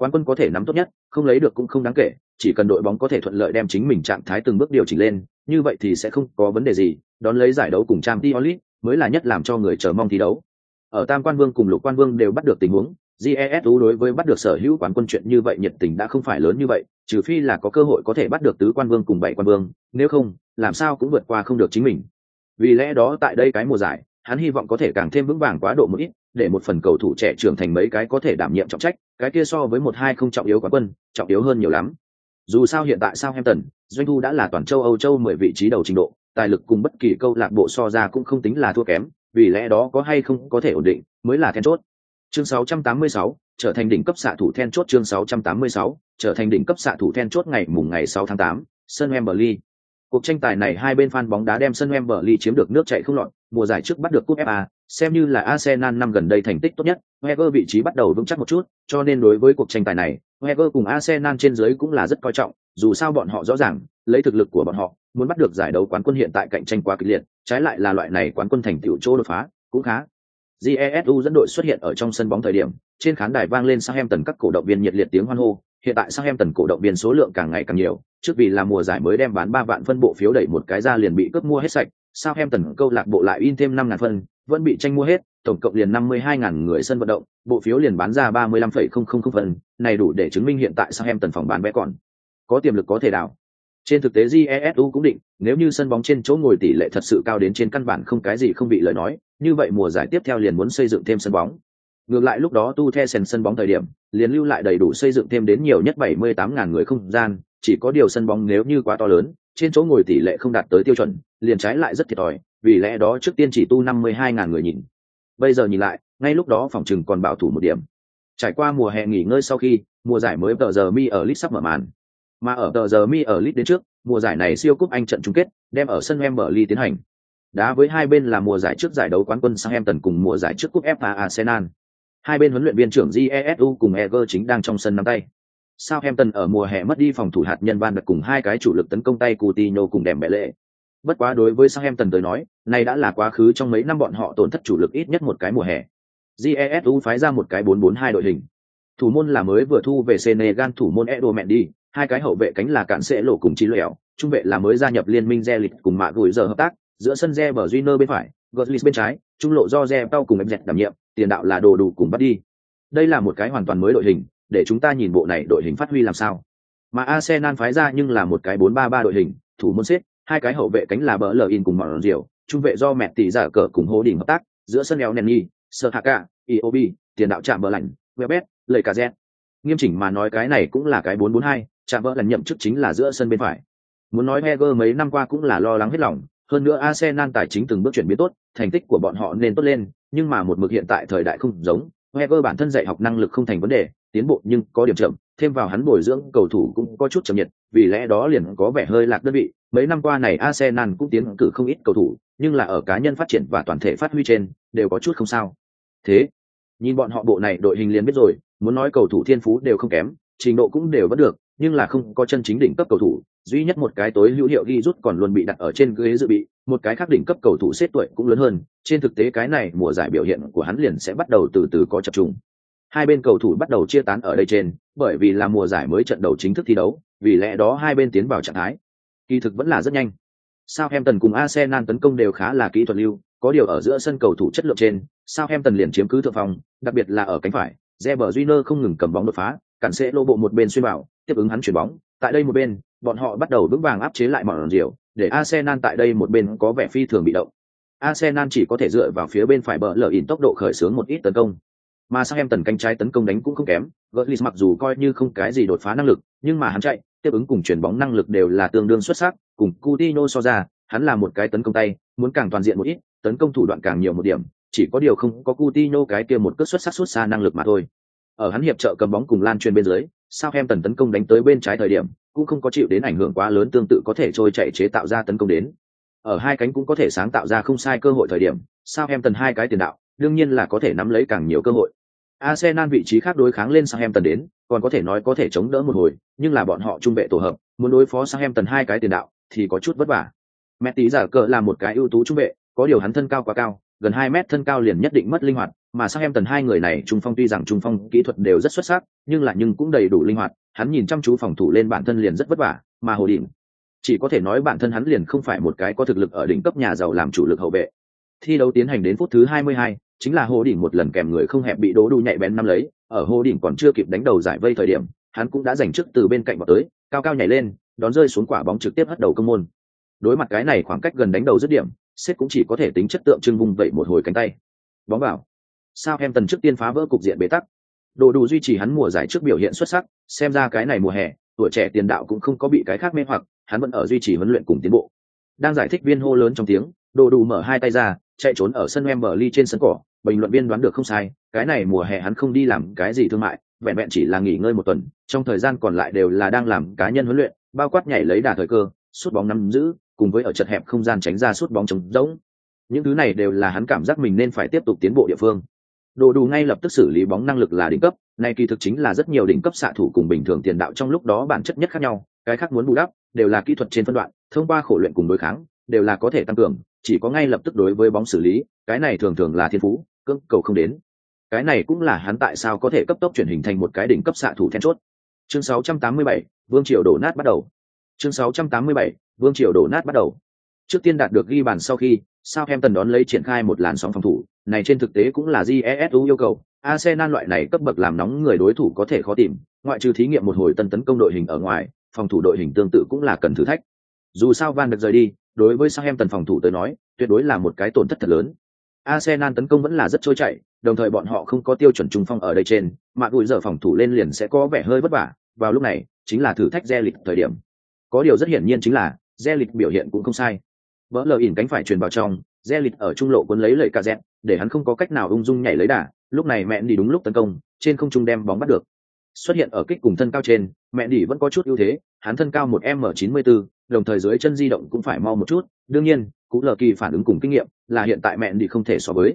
quán quân có thể nắm tốt nhất không lấy được cũng không đáng kể chỉ cần đội bóng có thể thuận lợi đem chính mình trạng thái từng bước điều chỉnh lên như vậy thì sẽ không có vấn đề gì đón lấy giải đấu cùng Champions League, mới là nhất làm cho người chờ mong thi đấu. Ở tam quan vương cùng lục quan vương đều bắt được tình huống jesu đối với bắt được sở hữu quán quân chuyện như vậy nhiệt tình đã không phải lớn như vậy trừ phi là có cơ hội có thể bắt được tứ quan vương cùng bảy quan vương nếu không làm sao cũng vượt qua không được chính mình. Vì lẽ đó tại đây cái mùa giải hắn hy vọng có thể càng thêm vững vàng quá độ một ít để một phần cầu thủ trẻ trưởng thành mấy cái có thể đảm nhiệm trọng trách cái kia so với một hai không trọng yếu quán quân trọng yếu hơn nhiều lắm. Dù sao hiện tại sao Southampton, doanh thu đã là toàn châu Âu châu mười vị trí đầu trình độ, tài lực cùng bất kỳ câu lạc bộ so ra cũng không tính là thua kém, vì lẽ đó có hay không có thể ổn định mới là then chốt. Chương 686, trở thành đỉnh cấp xạ thủ then chốt chương 686, trở thành đỉnh cấp xạ thủ then chốt ngày mùng ngày 6 tháng 8, sân Wembley. Cuộc tranh tài này hai bên fan bóng đá đem sân Wembley chiếm được nước chảy không lọt, mùa giải trước bắt được cúp FA, xem như là Arsenal năm gần đây thành tích tốt nhất, Wenger vị trí bắt đầu vững chắc một chút, cho nên đối với cuộc tranh tài này, Wenger cùng Arsenal trên dưới cũng là rất coi trọng, dù sao bọn họ rõ ràng, lấy thực lực của bọn họ, muốn bắt được giải đấu quán quân hiện tại cạnh tranh quá kịch liệt, trái lại là loại này quán quân thành tựu chỗ đột phá, cũng khá. Jesu dẫn đội xuất hiện ở trong sân bóng thời điểm, trên khán đài vang lên Southampton các cổ động viên nhiệt liệt tiếng hoan hô, hiện tại Southampton cổ động viên số lượng càng ngày càng nhiều, trước vì là mùa giải mới đem bán ba vạn phân bộ phiếu đẩy một cái ra liền bị cướp mua hết sạch, Southampton câu lạc bộ lại in thêm năm ngàn phân, vẫn bị tranh mua hết, tổng cộng liền năm mươi hai ngàn người sân vận động, bộ phiếu liền bán ra ba mươi lăm phẩy không không không phần, này đủ để chứng minh hiện tại Southampton phòng bán vé còn có tiềm lực có thể đảo. Trên thực tế Jesu cũng định, nếu như sân bóng trên chỗ ngồi tỷ lệ thật sự cao đến trên căn bản không cái gì không bị lời nói, như vậy mùa giải tiếp theo liền muốn xây dựng thêm sân bóng. Ngược lại lúc đó tu the sân sân bóng thời điểm, liền lưu lại đầy đủ xây dựng thêm đến nhiều nhất bảy mươi tám ngàn người không gian, chỉ có điều sân bóng nếu như quá to lớn, trên chỗ ngồi tỷ lệ không đạt tới tiêu chuẩn, liền trái lại rất thiệt thòi, vì lẽ đó trước tiên chỉ tu năm mươi hai ngàn người nhìn. Bây giờ nhìn lại, ngay lúc đó phòng trừng còn bảo thủ một điểm. Trải qua mùa hè nghỉ ngơi sau khi, mùa giải mới tờ giờ mi ở Leeds sắp mở màn. Mà ở tờ giờ mi ở Leeds đến trước, mùa giải này siêu cúp Anh trận chung kết, đem ở sân Wembley tiến hành. Đá với hai bên là mùa giải trước giải đấu quán quân Southampton cùng mùa giải trước cúp FA Arsenal. Hai bên huấn luyện viên trưởng Jesu cùng Eger chính đang trong sân nắm tay. Southampton ở mùa hè mất đi phòng thủ hạt nhân ban đặt cùng hai cái chủ lực tấn công tay Coutinho cùng Dembele. Bất quá đối với Southampton tới nói, này đã là quá khứ trong mấy năm bọn họ tổn thất chủ lực ít nhất một cái mùa hè. Jesu phái ra một cái 4-4-2 đội hình. Thủ môn là mới vừa thu về Senegal thủ môn Edo Mendy, hai cái hậu vệ cánh là cản sẽ lộ cùng trí lẻo, trung vệ là mới gia nhập liên minh Zelit cùng mạ gửi giờ hợp tác, giữa sân Ze Junior bên phải, Götze bên trái, trung lộ do Ze Tao cùng em dẹt đảm nhiệm, tiền đạo là đồ đủ cùng bắt đi. Đây là một cái hoàn toàn mới đội hình, để chúng ta nhìn bộ này đội hình phát huy làm sao. Mà Arsenal phái ra nhưng là một cái 4-3-3 đội hình, thủ môn xếp, hai cái hậu vệ cánh là bờ lờ in cùng mọn diều, trung vệ do mẹ tỷ giả cờ cùng hố đỉnh hợp tác, giữa sân eo Nenny, Sơ Haka, Iobi, tiền đạo chạm bờ lạnh, Webet, lời cả Z. Nghiêm chỉnh mà nói cái này cũng là cái 4-4-2, chạm vỡ lần nhậm chức chính là giữa sân bên phải. Muốn nói Heger mấy năm qua cũng là lo lắng hết lòng, hơn nữa Arsenal tài chính từng bước chuyển biến tốt, thành tích của bọn họ nên tốt lên, nhưng mà một mực hiện tại thời đại không giống, Wenger bản thân dạy học năng lực không thành vấn đề, tiến bộ nhưng có điểm chậm, thêm vào hắn bồi dưỡng cầu thủ cũng có chút chậm nhiệt, vì lẽ đó liền có vẻ hơi lạc đơn vị. Mấy năm qua này Arsenal cũng tiến cử không ít cầu thủ, nhưng là ở cá nhân phát triển và toàn thể phát huy trên, đều có chút không sao. Thế, nhìn bọn họ bộ này đội hình liền biết rồi, muốn nói cầu thủ thiên phú đều không kém, trình độ cũng đều vẫn được, nhưng là không có chân chính đỉnh cấp cầu thủ, duy nhất một cái tối hữu hiệu ghi rút còn luôn bị đặt ở trên ghế dự bị, một cái khác đỉnh cấp cầu thủ xếp tuổi cũng lớn hơn, trên thực tế cái này mùa giải biểu hiện của hắn liền sẽ bắt đầu từ từ có chập trùng. Hai bên cầu thủ bắt đầu chia tán ở đây trên, bởi vì là mùa giải mới trận đầu chính thức thi đấu, vì lẽ đó hai bên tiến vào trạng thái. Kỳ thực vẫn là rất nhanh. Southampton cùng Arsenal tấn công đều khá là kỹ thuật lưu, có điều ở giữa sân cầu thủ chất lượng trên, Southampton liền chiếm cứ thượng phòng, đặc biệt là ở cánh phải, Reber Júnior không ngừng cầm bóng đột phá, cản sẽ lô bộ một bên xuyên vào, tiếp ứng hắn chuyển bóng, tại đây một bên, bọn họ bắt đầu vững vàng áp chế lại bọn diều, để Arsenal tại đây một bên có vẻ phi thường bị động. Arsenal chỉ có thể dựa vào phía bên phải bờ lở in tốc độ khởi xướng một ít tấn công. Mà sang em tần cánh trái tấn công đánh cũng không kém, Götze mặc dù coi như không cái gì đột phá năng lực, nhưng mà hắn chạy, tiếp ứng cùng chuyển bóng năng lực đều là tương đương xuất sắc, cùng Coutinho so ra, hắn là một cái tấn công tay, muốn càng toàn diện một ít, tấn công thủ đoạn càng nhiều một điểm, chỉ có điều không có Coutinho cái kia một cước xuất sắc xuất xa năng lực mà thôi. Ở hắn hiệp trợ cầm bóng cùng lan truyền bên dưới, sao em tần tấn công đánh tới bên trái thời điểm, cũng không có chịu đến ảnh hưởng quá lớn tương tự có thể trôi chạy chế tạo ra tấn công đến. Ở hai cánh cũng có thể sáng tạo ra không sai cơ hội thời điểm, sao em tần hai cái tiền đạo, đương nhiên là có thể nắm lấy càng nhiều cơ hội. Arsenal vị trí khác đối kháng lên Southampton đến, còn có thể nói có thể chống đỡ một hồi, nhưng là bọn họ trung vệ tổ hợp, muốn đối phó Southampton hai cái tiền đạo thì có chút vất vả. Mẹ tí giả cờ là một cái ưu tú trung vệ, có điều hắn thân cao quá cao, gần hai mét thân cao liền nhất định mất linh hoạt, mà sang em tần hai người này trung phong tuy rằng trung phong kỹ thuật đều rất xuất sắc, nhưng là nhưng cũng đầy đủ linh hoạt, hắn nhìn chăm chú phòng thủ lên bản thân liền rất vất vả, mà Hồ Đỉnh chỉ có thể nói bản thân hắn liền không phải một cái có thực lực ở đỉnh cấp nhà giàu làm chủ lực hậu vệ. Thi đấu tiến hành đến phút thứ 22, chính là Hồ Đỉnh một lần kèm người không hẹp bị đố đu nhạy bén năm lấy, ở Hồ Đỉnh còn chưa kịp đánh đầu giải vây thời điểm, hắn cũng đã giành trước từ bên cạnh vào tới, cao cao nhảy lên, đón rơi xuống quả bóng trực tiếp hất đầu công môn. Đối mặt cái này khoảng cách gần đánh đầu dứt điểm, Sếp cũng chỉ có thể tính chất tượng trưng vùng vậy một hồi cánh tay. Bóng vào. Sao em tần trước tiên phá vỡ cục diện bế tắc. Đồ đủ duy trì hắn mùa giải trước biểu hiện xuất sắc, xem ra cái này mùa hè, tuổi trẻ tiền đạo cũng không có bị cái khác mê hoặc, hắn vẫn ở duy trì huấn luyện cùng tiến bộ. Đang giải thích viên hô lớn trong tiếng, Đồ đủ mở hai tay ra, chạy trốn ở sân em mở ly trên sân cỏ, bình luận viên đoán được không sai, cái này mùa hè hắn không đi làm cái gì thương mại, vẹn vẹn chỉ là nghỉ ngơi một tuần, trong thời gian còn lại đều là đang làm cá nhân huấn luyện, bao quát nhảy lấy đà thời cơ, sút bóng nắm giữ, cùng với ở chật hẹp không gian tránh ra sút bóng trống rỗng. Những thứ này đều là hắn cảm giác mình nên phải tiếp tục tiến bộ địa phương. Đồ đủ ngay lập tức xử lý bóng năng lực là đỉnh cấp, này kỳ thực chính là rất nhiều đỉnh cấp xạ thủ cùng bình thường tiền đạo trong lúc đó bản chất nhất khác nhau, cái khác muốn bù đắp đều là kỹ thuật trên phân đoạn, thông qua khổ luyện cùng đối kháng, đều là có thể tăng cường, chỉ có ngay lập tức đối với bóng xử lý, cái này thường thường là thiên phú, cưỡng cầu không đến. Cái này cũng là hắn tại sao có thể cấp tốc chuyển hình thành một cái đỉnh cấp xạ thủ then chốt. Chương 687, Vương Triều đổ nát bắt đầu. Chương 687, Vương Triều đổ nát bắt đầu. Trước tiên đạt được ghi bàn sau khi, Southampton đón lấy triển khai một làn sóng phòng thủ, này trên thực tế cũng là GESU yêu cầu, Arsenal loại này cấp bậc làm nóng người đối thủ có thể khó tìm, ngoại trừ thí nghiệm một hồi tân tấn công đội hình ở ngoài, phòng thủ đội hình tương tự cũng là cần thử thách. Dù sao Van được rời đi, đối với Southampton phòng thủ tới nói, tuyệt đối là một cái tổn thất thật lớn. Arsenal tấn công vẫn là rất trôi chảy, đồng thời bọn họ không có tiêu chuẩn trung phong ở đây trên, mà gùi giờ phòng thủ lên liền sẽ có vẻ hơi vất vả, vào lúc này, chính là thử thách Zelit thời điểm. Có điều rất hiển nhiên chính là, Zelit biểu hiện cũng không sai. Vỡ lờ ỉn cánh phải truyền vào trong, Zelit ở trung lộ cuốn lấy lợi cả dẹt, để hắn không có cách nào ung dung nhảy lấy đà, lúc này mẹ đi đúng lúc tấn công, trên không trung đem bóng bắt được. Xuất hiện ở kích cùng thân cao trên, mẹ đi vẫn có chút ưu thế, hắn thân cao một m 94 đồng thời dưới chân di động cũng phải mau một chút, đương nhiên, cũng lờ kỳ phản ứng cùng kinh nghiệm, là hiện tại mẹ đi không thể so với.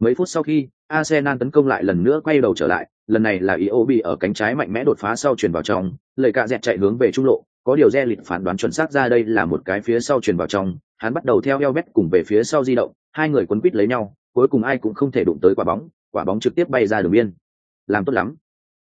Mấy phút sau khi, Arsenal tấn công lại lần nữa quay đầu trở lại, lần này là Iobi ở cánh trái mạnh mẽ đột phá sau truyền vào trong, lời cạ dẹt chạy hướng về trung lộ, có điều Zelit phán đoán chuẩn xác ra đây là một cái phía sau truyền vào trong, hắn bắt đầu theo eo bét cùng về phía sau di động, hai người quấn quýt lấy nhau, cuối cùng ai cũng không thể đụng tới quả bóng, quả bóng trực tiếp bay ra đường biên. Làm tốt lắm.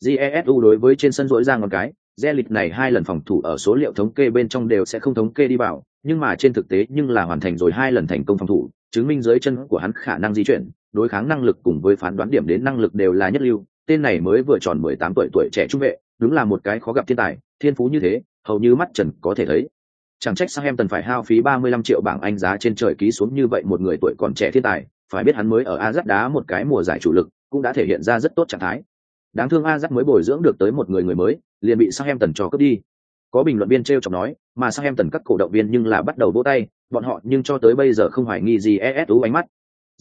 Jesu đối với trên sân rỗi ra ngón cái, Zelit này hai lần phòng thủ ở số liệu thống kê bên trong đều sẽ không thống kê đi vào, nhưng mà trên thực tế nhưng là hoàn thành rồi hai lần thành công phòng thủ, chứng minh dưới chân của hắn khả năng di chuyển, đối kháng năng lực cùng với phán đoán điểm đến năng lực đều là nhất lưu. Tên này mới vừa tròn 18 tuổi tuổi trẻ trung vệ, đúng là một cái khó gặp thiên tài, thiên phú như thế, hầu như mắt trần có thể thấy. Chẳng trách sang em tần phải hao phí 35 triệu bảng Anh giá trên trời ký xuống như vậy một người tuổi còn trẻ thiên tài, phải biết hắn mới ở Ajax đá một cái mùa giải chủ lực, cũng đã thể hiện ra rất tốt trạng thái. Đáng thương Ajax mới bồi dưỡng được tới một người người mới, liền bị Southampton cho cướp đi. Có bình luận viên trêu chọc nói, mà Southampton các cổ động viên nhưng là bắt đầu vỗ tay, bọn họ nhưng cho tới bây giờ không hoài nghi gì ESU ánh mắt.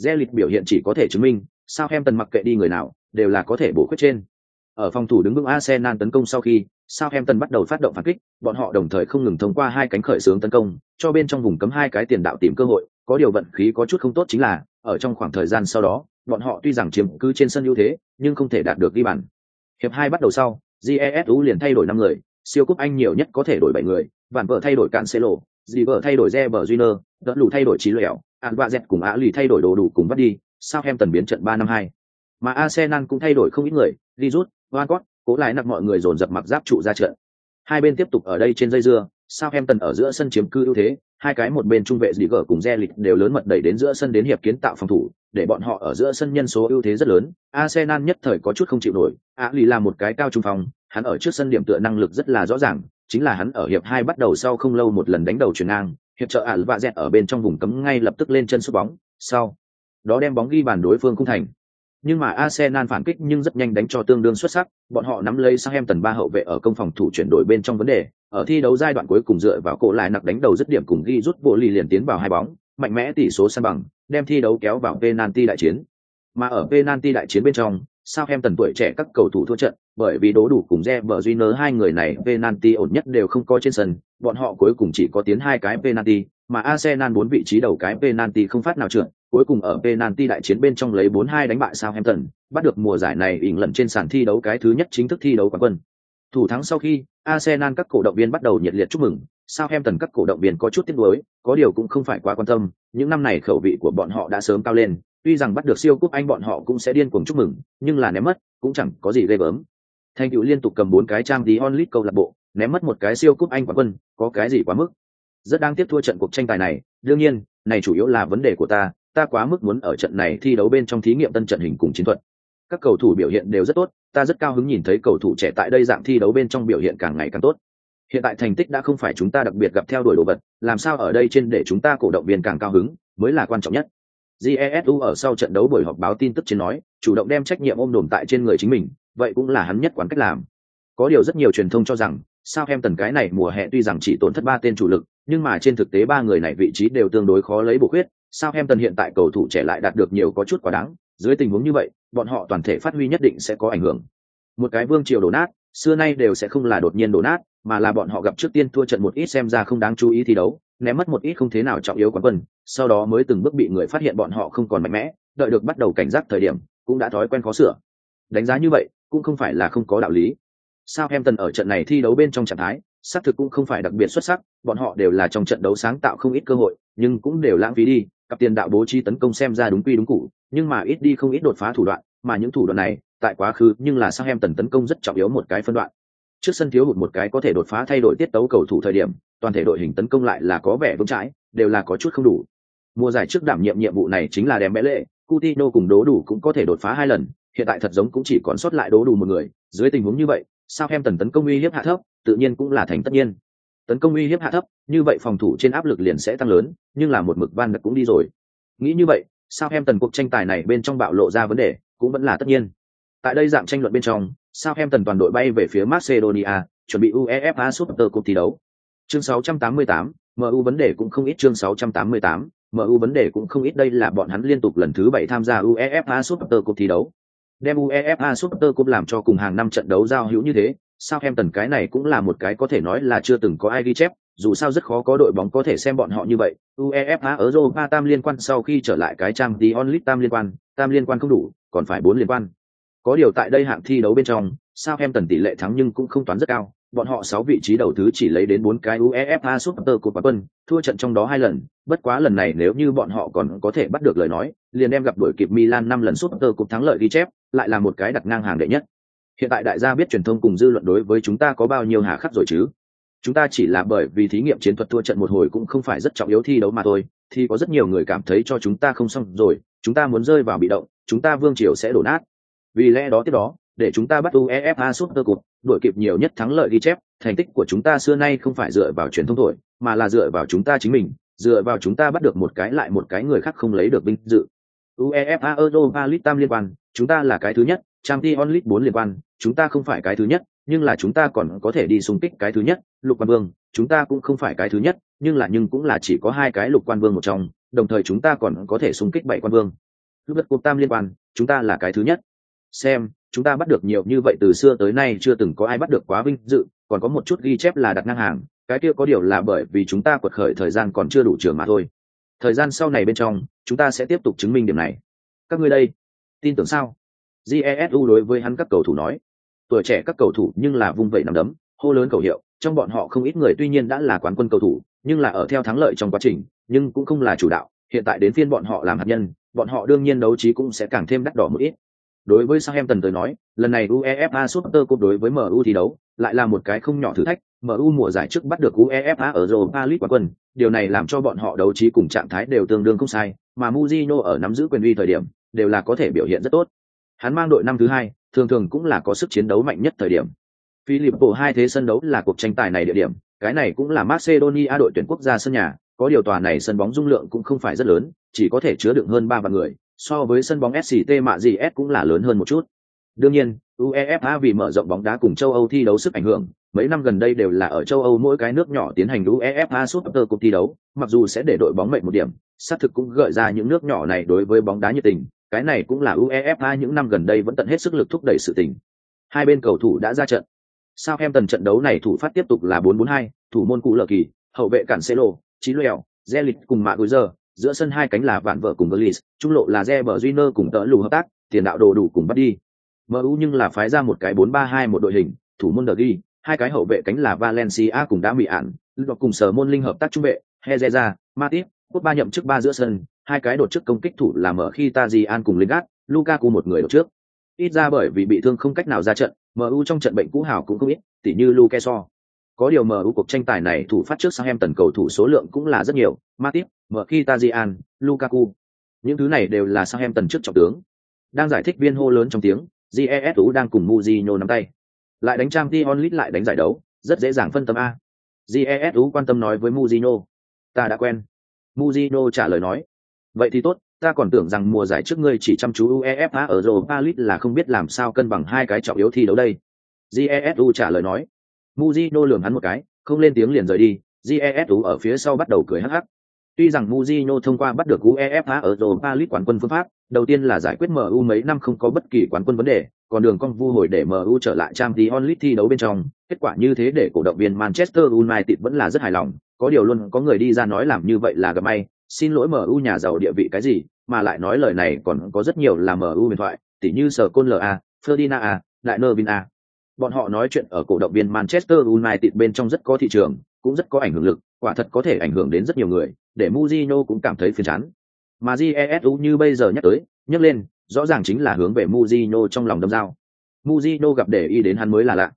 Zelit biểu hiện chỉ có thể chứng minh, Southampton mặc kệ đi người nào, đều là có thể bổ khuyết trên. Ở phòng thủ đứng vững Arsenal tấn công sau khi, Southampton bắt đầu phát động phản kích, bọn họ đồng thời không ngừng thông qua hai cánh khởi xướng tấn công, cho bên trong vùng cấm hai cái tiền đạo tìm cơ hội, có điều vận khí có chút không tốt chính là, ở trong khoảng thời gian sau đó, bọn họ tuy rằng chiếm cứ trên sân ưu thế, nhưng không thể đạt được ghi bàn. Hiệp hai bắt đầu sau, jesu liền thay đổi năm người, siêu cúp Anh nhiều nhất có thể đổi bảy người, vạn vợ thay đổi Cancelo, vợ thay đổi Zebre Junior, đỡ lù thay đổi trí lẻo, Alvarez cùng Á lì thay đổi đồ đủ cùng bắt đi, sao em tần biến trận ba năm hai. Mà Arsenal cũng thay đổi không ít người, Rizut, Wancott, cố lại nặng mọi người dồn dập mặc giáp trụ ra trận. Hai bên tiếp tục ở đây trên dây dưa, sao em tần ở giữa sân chiếm cư ưu thế, hai cái một bên trung vệ dị gở cùng Zelit đều lớn mật đẩy đến giữa sân đến hiệp kiến tạo phòng thủ, để bọn họ ở giữa sân nhân số ưu thế rất lớn. Arsenal nhất thời có chút không chịu nổi, Á lì là một cái cao trung phòng, hắn ở trước sân điểm tựa năng lực rất là rõ ràng, chính là hắn ở hiệp hai bắt đầu sau không lâu một lần đánh đầu chuyển ngang, hiệp trợ ả và dẹt ở bên trong vùng cấm ngay lập tức lên chân sút bóng, sau đó đem bóng ghi bàn đối phương không thành. Nhưng mà Arsenal phản kích nhưng rất nhanh đánh cho tương đương xuất sắc, bọn họ nắm lấy sang em tần ba hậu vệ ở công phòng thủ chuyển đổi bên trong vấn đề, ở thi đấu giai đoạn cuối cùng dựa vào cổ lại nặc đánh đầu dứt điểm cùng ghi rút bộ lì liền tiến vào hai bóng, mạnh mẽ tỷ số san bằng, đem thi đấu kéo vào penalty đại chiến. Mà ở penalty đại chiến bên trong, Southampton em tần tuổi trẻ các cầu thủ thua trận, bởi vì đố đủ cùng Reber Júnior hai người này penalty ổn nhất đều không có trên sân, bọn họ cuối cùng chỉ có tiến hai cái penalty, mà Arsenal bốn vị trí đầu cái penalty không phát nào trượt, cuối cùng ở penalty đại chiến bên trong lấy 4-2 đánh bại Southampton, bắt được mùa giải này ỉn lần trên sàn thi đấu cái thứ nhất chính thức thi đấu quán quân. Thủ thắng sau khi, Arsenal các cổ động viên bắt đầu nhiệt liệt chúc mừng, Southampton các cổ động viên có chút tiếc nuối, có điều cũng không phải quá quan tâm, những năm này khẩu vị của bọn họ đã sớm cao lên, tuy rằng bắt được siêu cúp Anh bọn họ cũng sẽ điên cuồng chúc mừng, nhưng là ném mất, cũng chẳng có gì ghê gớm. Thành tựu liên tục cầm bốn cái trang tí onlit câu lạc bộ, ném mất một cái siêu cúp Anh quán quân, có cái gì quá mức. Rất đáng tiếc thua trận cuộc tranh tài này, đương nhiên, này chủ yếu là vấn đề của ta, ta quá mức muốn ở trận này thi đấu bên trong thí nghiệm tân trận hình cùng chiến thuật. Các cầu thủ biểu hiện đều rất tốt, ta rất cao hứng nhìn thấy cầu thủ trẻ tại đây dạng thi đấu bên trong biểu hiện càng ngày càng tốt. Hiện tại thành tích đã không phải chúng ta đặc biệt gặp theo đuổi đồ vật, làm sao ở đây trên để chúng ta cổ động viên càng cao hứng, mới là quan trọng nhất. Jesu ở sau trận đấu buổi họp báo tin tức trên nói, chủ động đem trách nhiệm ôm đồm tại trên người chính mình, vậy cũng là hắn nhất quán cách làm. Có điều rất nhiều truyền thông cho rằng, sao em tần cái này mùa hè tuy rằng chỉ tổn thất ba tên chủ lực, nhưng mà trên thực tế ba người này vị trí đều tương đối khó lấy bổ khuyết, sao em tần hiện tại cầu thủ trẻ lại đạt được nhiều có chút quá đáng, dưới tình huống như vậy, bọn họ toàn thể phát huy nhất định sẽ có ảnh hưởng. Một cái vương triều đổ nát, xưa nay đều sẽ không là đột nhiên đổ nát, mà là bọn họ gặp trước tiên thua trận một ít xem ra không đáng chú ý thi đấu, ném mất một ít không thế nào trọng yếu quán quân, sau đó mới từng bước bị người phát hiện bọn họ không còn mạnh mẽ, đợi được bắt đầu cảnh giác thời điểm, cũng đã thói quen khó sửa. Đánh giá như vậy, cũng không phải là không có đạo lý. Sao em tần ở trận này thi đấu bên trong trạng thái, xác thực cũng không phải đặc biệt xuất sắc, bọn họ đều là trong trận đấu sáng tạo không ít cơ hội, nhưng cũng đều lãng phí đi, cặp tiền đạo bố trí tấn công xem ra đúng quy đúng cũ, nhưng mà ít đi không ít đột phá thủ đoạn, mà những thủ đoạn này, tại quá khứ nhưng là sang em tần tấn công rất trọng yếu một cái phân đoạn. Trước sân thiếu hụt một cái có thể đột phá thay đổi tiết tấu cầu thủ thời điểm, toàn thể đội hình tấn công lại là có vẻ vững chãi, đều là có chút không đủ. Mùa giải trước đảm nhiệm nhiệm vụ này chính là đem bé lệ, Coutinho cùng đố đủ cũng có thể đột phá hai lần, hiện tại thật giống cũng chỉ còn sót lại đố đủ một người, dưới tình huống như vậy, sao em tần tấn công uy hiếp hạ thấp, tự nhiên cũng là thành tất nhiên. Tấn công uy hiếp hạ thấp, như vậy phòng thủ trên áp lực liền sẽ tăng lớn, nhưng là một mực van cũng đi rồi. Nghĩ như vậy, sao em tần cuộc tranh tài này bên trong bạo lộ ra vấn đề, cũng vẫn là tất nhiên. Tại đây dạng tranh luận bên trong, sao em tần toàn đội bay về phía Macedonia, chuẩn bị UEFA Super Cup thi đấu. Chương 688, MU vấn đề cũng không ít chương 688, MU vấn đề cũng không ít đây là bọn hắn liên tục lần thứ bảy tham gia UEFA Super Cup thi đấu. Đem UEFA Super Cup làm cho cùng hàng năm trận đấu giao hữu như thế, sao em tần cái này cũng là một cái có thể nói là chưa từng có ai ghi chép, dù sao rất khó có đội bóng có thể xem bọn họ như vậy. UEFA Europa tam liên quan sau khi trở lại cái trang The Only tam liên quan, tam liên quan không đủ, còn phải bốn liên quan. Có điều tại đây hạng thi đấu bên trong, sao em tần tỷ lệ thắng nhưng cũng không toán rất cao, bọn họ sáu vị trí đầu thứ chỉ lấy đến bốn cái UEFA Super Cup quân, thua trận trong đó hai lần, bất quá lần này nếu như bọn họ còn có thể bắt được lời nói, liền đem gặp đuổi kịp Milan năm lần Super Cup thắng lợi ghi chép, lại là một cái đặt ngang hàng đệ nhất. Hiện tại đại gia biết truyền thông cùng dư luận đối với chúng ta có bao nhiêu hà khắc rồi chứ? Chúng ta chỉ là bởi vì thí nghiệm chiến thuật thua trận một hồi cũng không phải rất trọng yếu thi đấu mà thôi, thì có rất nhiều người cảm thấy cho chúng ta không xong rồi, chúng ta muốn rơi vào bị động, chúng ta vương triều sẽ đổ nát. Vì lẽ đó tiếp đó, để chúng ta bắt UEFA suốt cơ cục đuổi kịp nhiều nhất thắng lợi ghi chép, thành tích của chúng ta xưa nay không phải dựa vào truyền thông thổi, mà là dựa vào chúng ta chính mình, dựa vào chúng ta bắt được một cái lại một cái người khác không lấy được vinh dự. UEFA Europa League tam liên quan, chúng ta là cái thứ nhất, Champions League bốn liên quan, chúng ta không phải cái thứ nhất, nhưng là chúng ta còn có thể đi xung kích cái thứ nhất, lục quan vương, chúng ta cũng không phải cái thứ nhất, nhưng là nhưng cũng là chỉ có hai cái lục quan vương một trong, đồng thời chúng ta còn có thể xung kích bảy quan vương. Lúc đất cuộc tam liên quan, chúng ta là cái thứ nhất. Xem, chúng ta bắt được nhiều như vậy từ xưa tới nay chưa từng có ai bắt được quá vinh dự, còn có một chút ghi chép là đặt ngang hàng, cái kia có điều là bởi vì chúng ta quật khởi thời gian còn chưa đủ trường mà thôi. Thời gian sau này bên trong, chúng ta sẽ tiếp tục chứng minh điểm này. Các ngươi đây, tin tưởng sao? Jesu đối với hắn các cầu thủ nói, tuổi trẻ các cầu thủ nhưng là vung vẩy nắm đấm, hô lớn cầu hiệu, trong bọn họ không ít người tuy nhiên đã là quán quân cầu thủ, nhưng là ở theo thắng lợi trong quá trình, nhưng cũng không là chủ đạo, hiện tại đến phiên bọn họ làm hạt nhân, bọn họ đương nhiên đấu trí cũng sẽ càng thêm đắt đỏ một ít. Đối với Southampton tới nói, lần này UEFA Super Cup đối với MU thi đấu, lại là một cái không nhỏ thử thách, MU mùa giải trước bắt được UEFA ở Europa League quán quân, điều này làm cho bọn họ đấu trí cùng trạng thái đều tương đương không sai, mà Mourinho ở nắm giữ quyền uy thời điểm, đều là có thể biểu hiện rất tốt. Hắn mang đội năm thứ hai, thường thường cũng là có sức chiến đấu mạnh nhất thời điểm. Philippines hai thế sân đấu là cuộc tranh tài này địa điểm, cái này cũng là Macedonia đội tuyển quốc gia sân nhà, có điều tòa này sân bóng dung lượng cũng không phải rất lớn, chỉ có thể chứa đựng hơn ba vạn người, so với sân bóng SCT mạ gì S cũng là lớn hơn một chút. Đương nhiên, UEFA vì mở rộng bóng đá cùng châu Âu thi đấu sức ảnh hưởng, mấy năm gần đây đều là ở châu Âu mỗi cái nước nhỏ tiến hành UEFA Super Cup thi đấu, mặc dù sẽ để đội bóng mệnh một điểm, xác thực cũng gợi ra những nước nhỏ này đối với bóng đá nhiệt tình, cái này cũng là UEFA những năm gần đây vẫn tận hết sức lực thúc đẩy sự tình. Hai bên cầu thủ đã ra trận. Sao em tần trận đấu này thủ phát tiếp tục là 4-4-2, thủ môn cụ lờ kỳ, hậu vệ cản Celo, Chí Lèo, Zelit cùng Mạ Giờ, giữa sân hai cánh là vạn vợ cùng Gullis, trung lộ là zebra junior cùng tớ lù hợp tác, tiền đạo đồ đủ cùng bắt đi. MU nhưng là phái ra một cái 4-3-2 một đội hình, thủ môn Dergi, hai cái hậu vệ cánh là Valencia cùng đã bị ản, Lục cùng sở môn linh hợp tác trung vệ, Hezeza, Matip, cốt ba nhậm chức ba giữa sân, hai cái đột chức công kích thủ là mở khi Tajian cùng Lingard, Lukaku một người đột trước. Ít ra bởi vì bị thương không cách nào ra trận, MU trong trận bệnh cũ hào cũng không ít, tỉ như Luke So. Có điều MU cuộc tranh tài này thủ phát trước sang em tần cầu thủ số lượng cũng là rất nhiều, Matip, mở khi Tajian, Lukaku. Những thứ này đều là sang em tần trước trọng tướng. Đang giải thích viên hô lớn trong tiếng, GESU đang cùng Mujinho nắm tay. Lại đánh trang Dion Lit lại đánh giải đấu, rất dễ dàng phân tâm A. GESU quan tâm nói với Mujinho. Ta đã quen. Mujinho trả lời nói. Vậy thì tốt, ta còn tưởng rằng mùa giải trước ngươi chỉ chăm chú UEFA ở Europa League là không biết làm sao cân bằng hai cái trọng yếu thi đấu đây. Jesu trả lời nói. muzino lườm hắn một cái, không lên tiếng liền rời đi, Jesu ở phía sau bắt đầu cười hắc hắc. Tuy rằng Mourinho thông qua bắt được UEFA ở Europa League quán quân phương pháp, đầu tiên là giải quyết MU mấy năm không có bất kỳ quán quân vấn đề, còn đường cong vu hồi để MU trở lại Champions League thi đấu bên trong, kết quả như thế để cổ động viên Manchester United vẫn là rất hài lòng, có điều luôn có người đi ra nói làm như vậy là gặp may, xin lỗi MU nhà giàu địa vị cái gì, mà lại nói lời này còn có rất nhiều là MU huyền thoại, tỉ như Sở Côn LA, Ferdinand A, Đại Nervin A. Bọn họ nói chuyện ở cổ động viên Manchester United bên trong rất có thị trường, cũng rất có ảnh hưởng lực, quả thật có thể ảnh hưởng đến rất nhiều người, để Mujino cũng cảm thấy phiền chán. Mà Jesu như bây giờ nhắc tới, nhắc lên, rõ ràng chính là hướng về Mujino trong lòng đâm dao. Mujino gặp để ý đến hắn mới là lạ.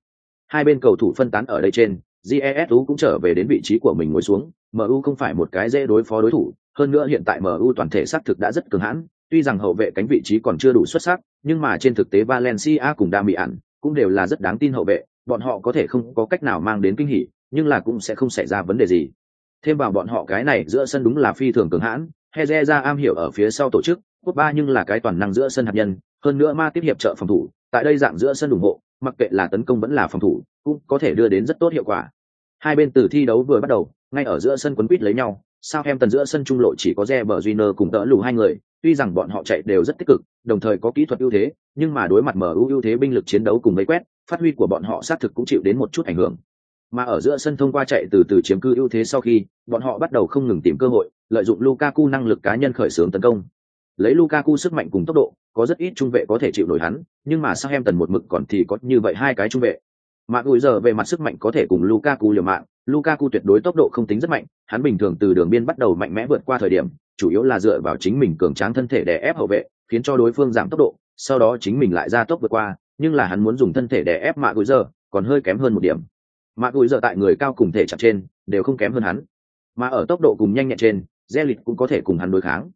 Hai bên cầu thủ phân tán ở đây trên, Jesu cũng trở về đến vị trí của mình ngồi xuống, MU không phải một cái dễ đối phó đối thủ, hơn nữa hiện tại MU toàn thể xác thực đã rất cường hãn, tuy rằng hậu vệ cánh vị trí còn chưa đủ xuất sắc, nhưng mà trên thực tế Valencia cùng Damian cũng đều là rất đáng tin hậu vệ, bọn họ có thể không có cách nào mang đến kinh hỉ, nhưng là cũng sẽ không xảy ra vấn đề gì. Thêm vào bọn họ cái này giữa sân đúng là phi thường cường hãn, Heze ra am hiểu ở phía sau tổ chức, quốc ba nhưng là cái toàn năng giữa sân hạt nhân, hơn nữa ma tiếp hiệp trợ phòng thủ, tại đây dạng giữa sân ủng hộ, mặc kệ là tấn công vẫn là phòng thủ, cũng có thể đưa đến rất tốt hiệu quả. Hai bên từ thi đấu vừa bắt đầu, ngay ở giữa sân quấn quýt lấy nhau, sao em tần giữa sân trung lộ chỉ có Reber Júnior cùng đỡ lù hai người, tuy rằng bọn họ chạy đều rất tích cực, đồng thời có kỹ thuật ưu thế, nhưng mà đối mặt MU ưu thế binh lực chiến đấu cùng mấy quét, phát huy của bọn họ xác thực cũng chịu đến một chút ảnh hưởng. Mà ở giữa sân thông qua chạy từ từ chiếm cư ưu thế sau khi, bọn họ bắt đầu không ngừng tìm cơ hội, lợi dụng Lukaku năng lực cá nhân khởi xướng tấn công. Lấy Lukaku sức mạnh cùng tốc độ, có rất ít trung vệ có thể chịu nổi hắn, nhưng mà Sao em tần một mực còn thì có như vậy hai cái trung vệ. Mạ Gùi giờ về mặt sức mạnh có thể cùng Lukaku liều mạng, Lukaku tuyệt đối tốc độ không tính rất mạnh, hắn bình thường từ đường biên bắt đầu mạnh mẽ vượt qua thời điểm, chủ yếu là dựa vào chính mình cường tráng thân thể để ép hậu vệ, khiến cho đối phương giảm tốc độ, sau đó chính mình lại ra tốc vượt qua, nhưng là hắn muốn dùng thân thể để ép Mạ Gùi giờ, còn hơi kém hơn một điểm. Mạ Gùi giờ tại người cao cùng thể chặt trên, đều không kém hơn hắn. Mà ở tốc độ cùng nhanh nhẹn trên, Zelit cũng có thể cùng hắn đối kháng.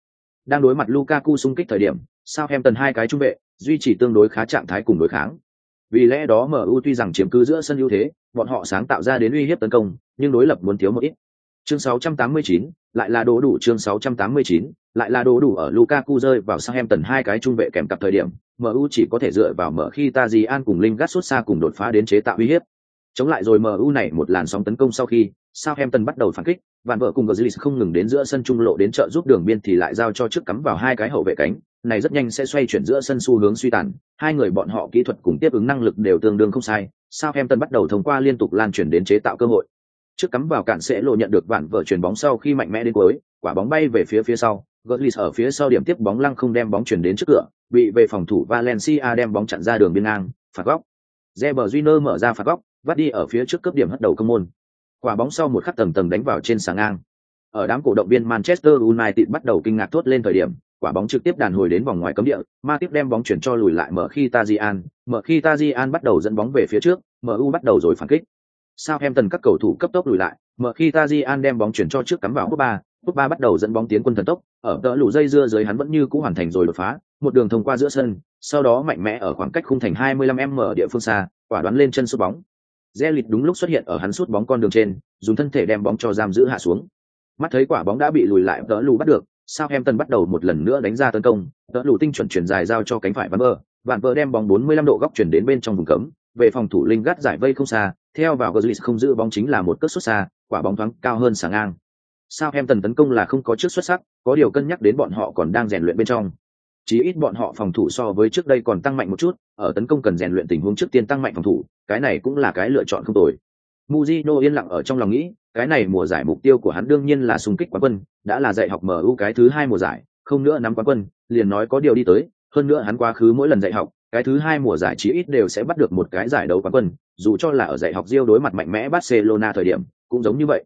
Đang đối mặt Lukaku xung kích thời điểm, Southampton hai cái trung vệ, duy trì tương đối khá trạng thái cùng đối kháng. Vì lẽ đó MU tuy rằng chiếm cứ giữa sân ưu thế, bọn họ sáng tạo ra đến uy hiếp tấn công, nhưng đối lập muốn thiếu một ít. Chương 689, lại là đồ đủ chương 689, lại là đồ đủ ở Lukaku rơi vào Southampton hai cái trung vệ kèm cặp thời điểm, MU chỉ có thể dựa vào mở khi Tajian cùng Lingard xuất xa cùng đột phá đến chế tạo uy hiếp. Chống lại rồi MU này một làn sóng tấn công sau khi, Southampton bắt đầu phản kích, Van vợ cùng Grealish không ngừng đến giữa sân trung lộ đến trợ giúp đường biên thì lại giao cho trước cắm vào hai cái hậu vệ cánh, này rất nhanh sẽ xoay chuyển giữa sân xu hướng suy tàn, hai người bọn họ kỹ thuật cùng tiếp ứng năng lực đều tương đương không sai, Sao em tân bắt đầu thông qua liên tục lan truyền đến chế tạo cơ hội. Trước cắm vào cản sẽ lộ nhận được vạn vợ chuyển bóng sau khi mạnh mẽ đến cuối, quả bóng bay về phía phía sau, Gazlis ở phía sau điểm tiếp bóng lăng không đem bóng chuyển đến trước cửa, bị về phòng thủ Valencia đem bóng chặn ra đường biên ngang, phạt góc. Reber Júnior mở ra phạt góc, vắt đi ở phía trước cấp điểm hất đầu công môn quả bóng sau một khắc tầng tầng đánh vào trên sáng ngang ở đám cổ động viên manchester united bắt đầu kinh ngạc thốt lên thời điểm quả bóng trực tiếp đàn hồi đến vòng ngoài cấm địa ma tiếp đem bóng chuyển cho lùi lại mở khi tajian mở khi tajian bắt đầu dẫn bóng về phía trước mu bắt đầu rồi phản kích Southampton các cầu thủ cấp tốc lùi lại mở khi tajian đem bóng chuyển cho trước cắm vào cúp ba cúp ba bắt đầu dẫn bóng tiến quân thần tốc ở đỡ lũ dây dưa dưới hắn vẫn như cũ hoàn thành rồi đột phá một đường thông qua giữa sân sau đó mạnh mẽ ở khoảng cách khung thành 25 m địa phương xa quả đoán lên chân sút bóng Zelit đúng lúc xuất hiện ở hắn sút bóng con đường trên, dùng thân thể đem bóng cho giam giữ hạ xuống. Mắt thấy quả bóng đã bị lùi lại đỡ lù bắt được, Southampton bắt đầu một lần nữa đánh ra tấn công, đỡ lù tinh chuẩn chuyển dài giao cho cánh phải Van Bơ, Van Bơ đem bóng 45 độ góc chuyển đến bên trong vùng cấm, về phòng thủ linh gắt giải vây không xa, theo vào Gazlis không giữ bóng chính là một cất xuất xa, quả bóng thoáng cao hơn sáng ngang. Southampton tấn công là không có trước xuất sắc, có điều cân nhắc đến bọn họ còn đang rèn luyện bên trong. Chí ít bọn họ phòng thủ so với trước đây còn tăng mạnh một chút, ở tấn công cần rèn luyện tình huống trước tiên tăng mạnh phòng thủ, cái này cũng là cái lựa chọn không tồi. Mujino yên lặng ở trong lòng nghĩ, cái này mùa giải mục tiêu của hắn đương nhiên là xung kích quán quân, đã là dạy học MU cái thứ hai mùa giải, không nữa nắm quán quân, liền nói có điều đi tới, hơn nữa hắn quá khứ mỗi lần dạy học, cái thứ hai mùa giải chí ít đều sẽ bắt được một cái giải đấu quán quân, dù cho là ở dạy học Rio đối mặt mạnh mẽ Barcelona thời điểm, cũng giống như vậy.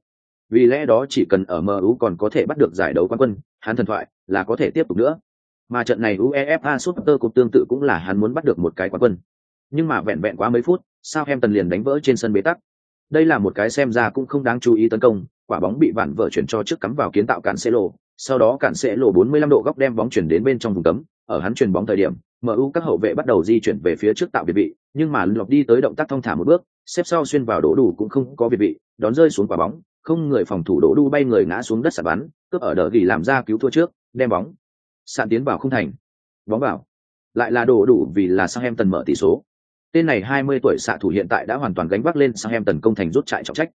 Vì lẽ đó chỉ cần ở MU còn có thể bắt được giải đấu quán quân, hắn thần thoại là có thể tiếp tục nữa. Mà trận này UEFA Super Cup tương tự cũng là hắn muốn bắt được một cái quán quân. Nhưng mà vẹn vẹn quá mấy phút, sao em tần liền đánh vỡ trên sân bế tắc. Đây là một cái xem ra cũng không đáng chú ý tấn công, quả bóng bị vạn vỡ chuyển cho trước cắm vào kiến tạo cản xe lộ, sau đó cản xe lộ 45 độ góc đem bóng chuyển đến bên trong vùng cấm, ở hắn chuyển bóng thời điểm, MU các hậu vệ bắt đầu di chuyển về phía trước tạo việt vị, nhưng mà lọc đi tới động tác thông thả một bước, xếp sau xuyên vào đổ đủ cũng không có việt vị, đón rơi xuống quả bóng, không người phòng thủ đổ đu bay người ngã xuống đất sạt bắn, cướp ở đỡ gỉ làm ra cứu thua trước, đem bóng sạn tiến vào không thành. Bóng vào. Lại là đổ đủ vì là sang em tần mở tỷ số tên này 20 tuổi xạ thủ hiện tại đã hoàn toàn gánh vác lên sang em tấn công thành rút chạy trọng trách.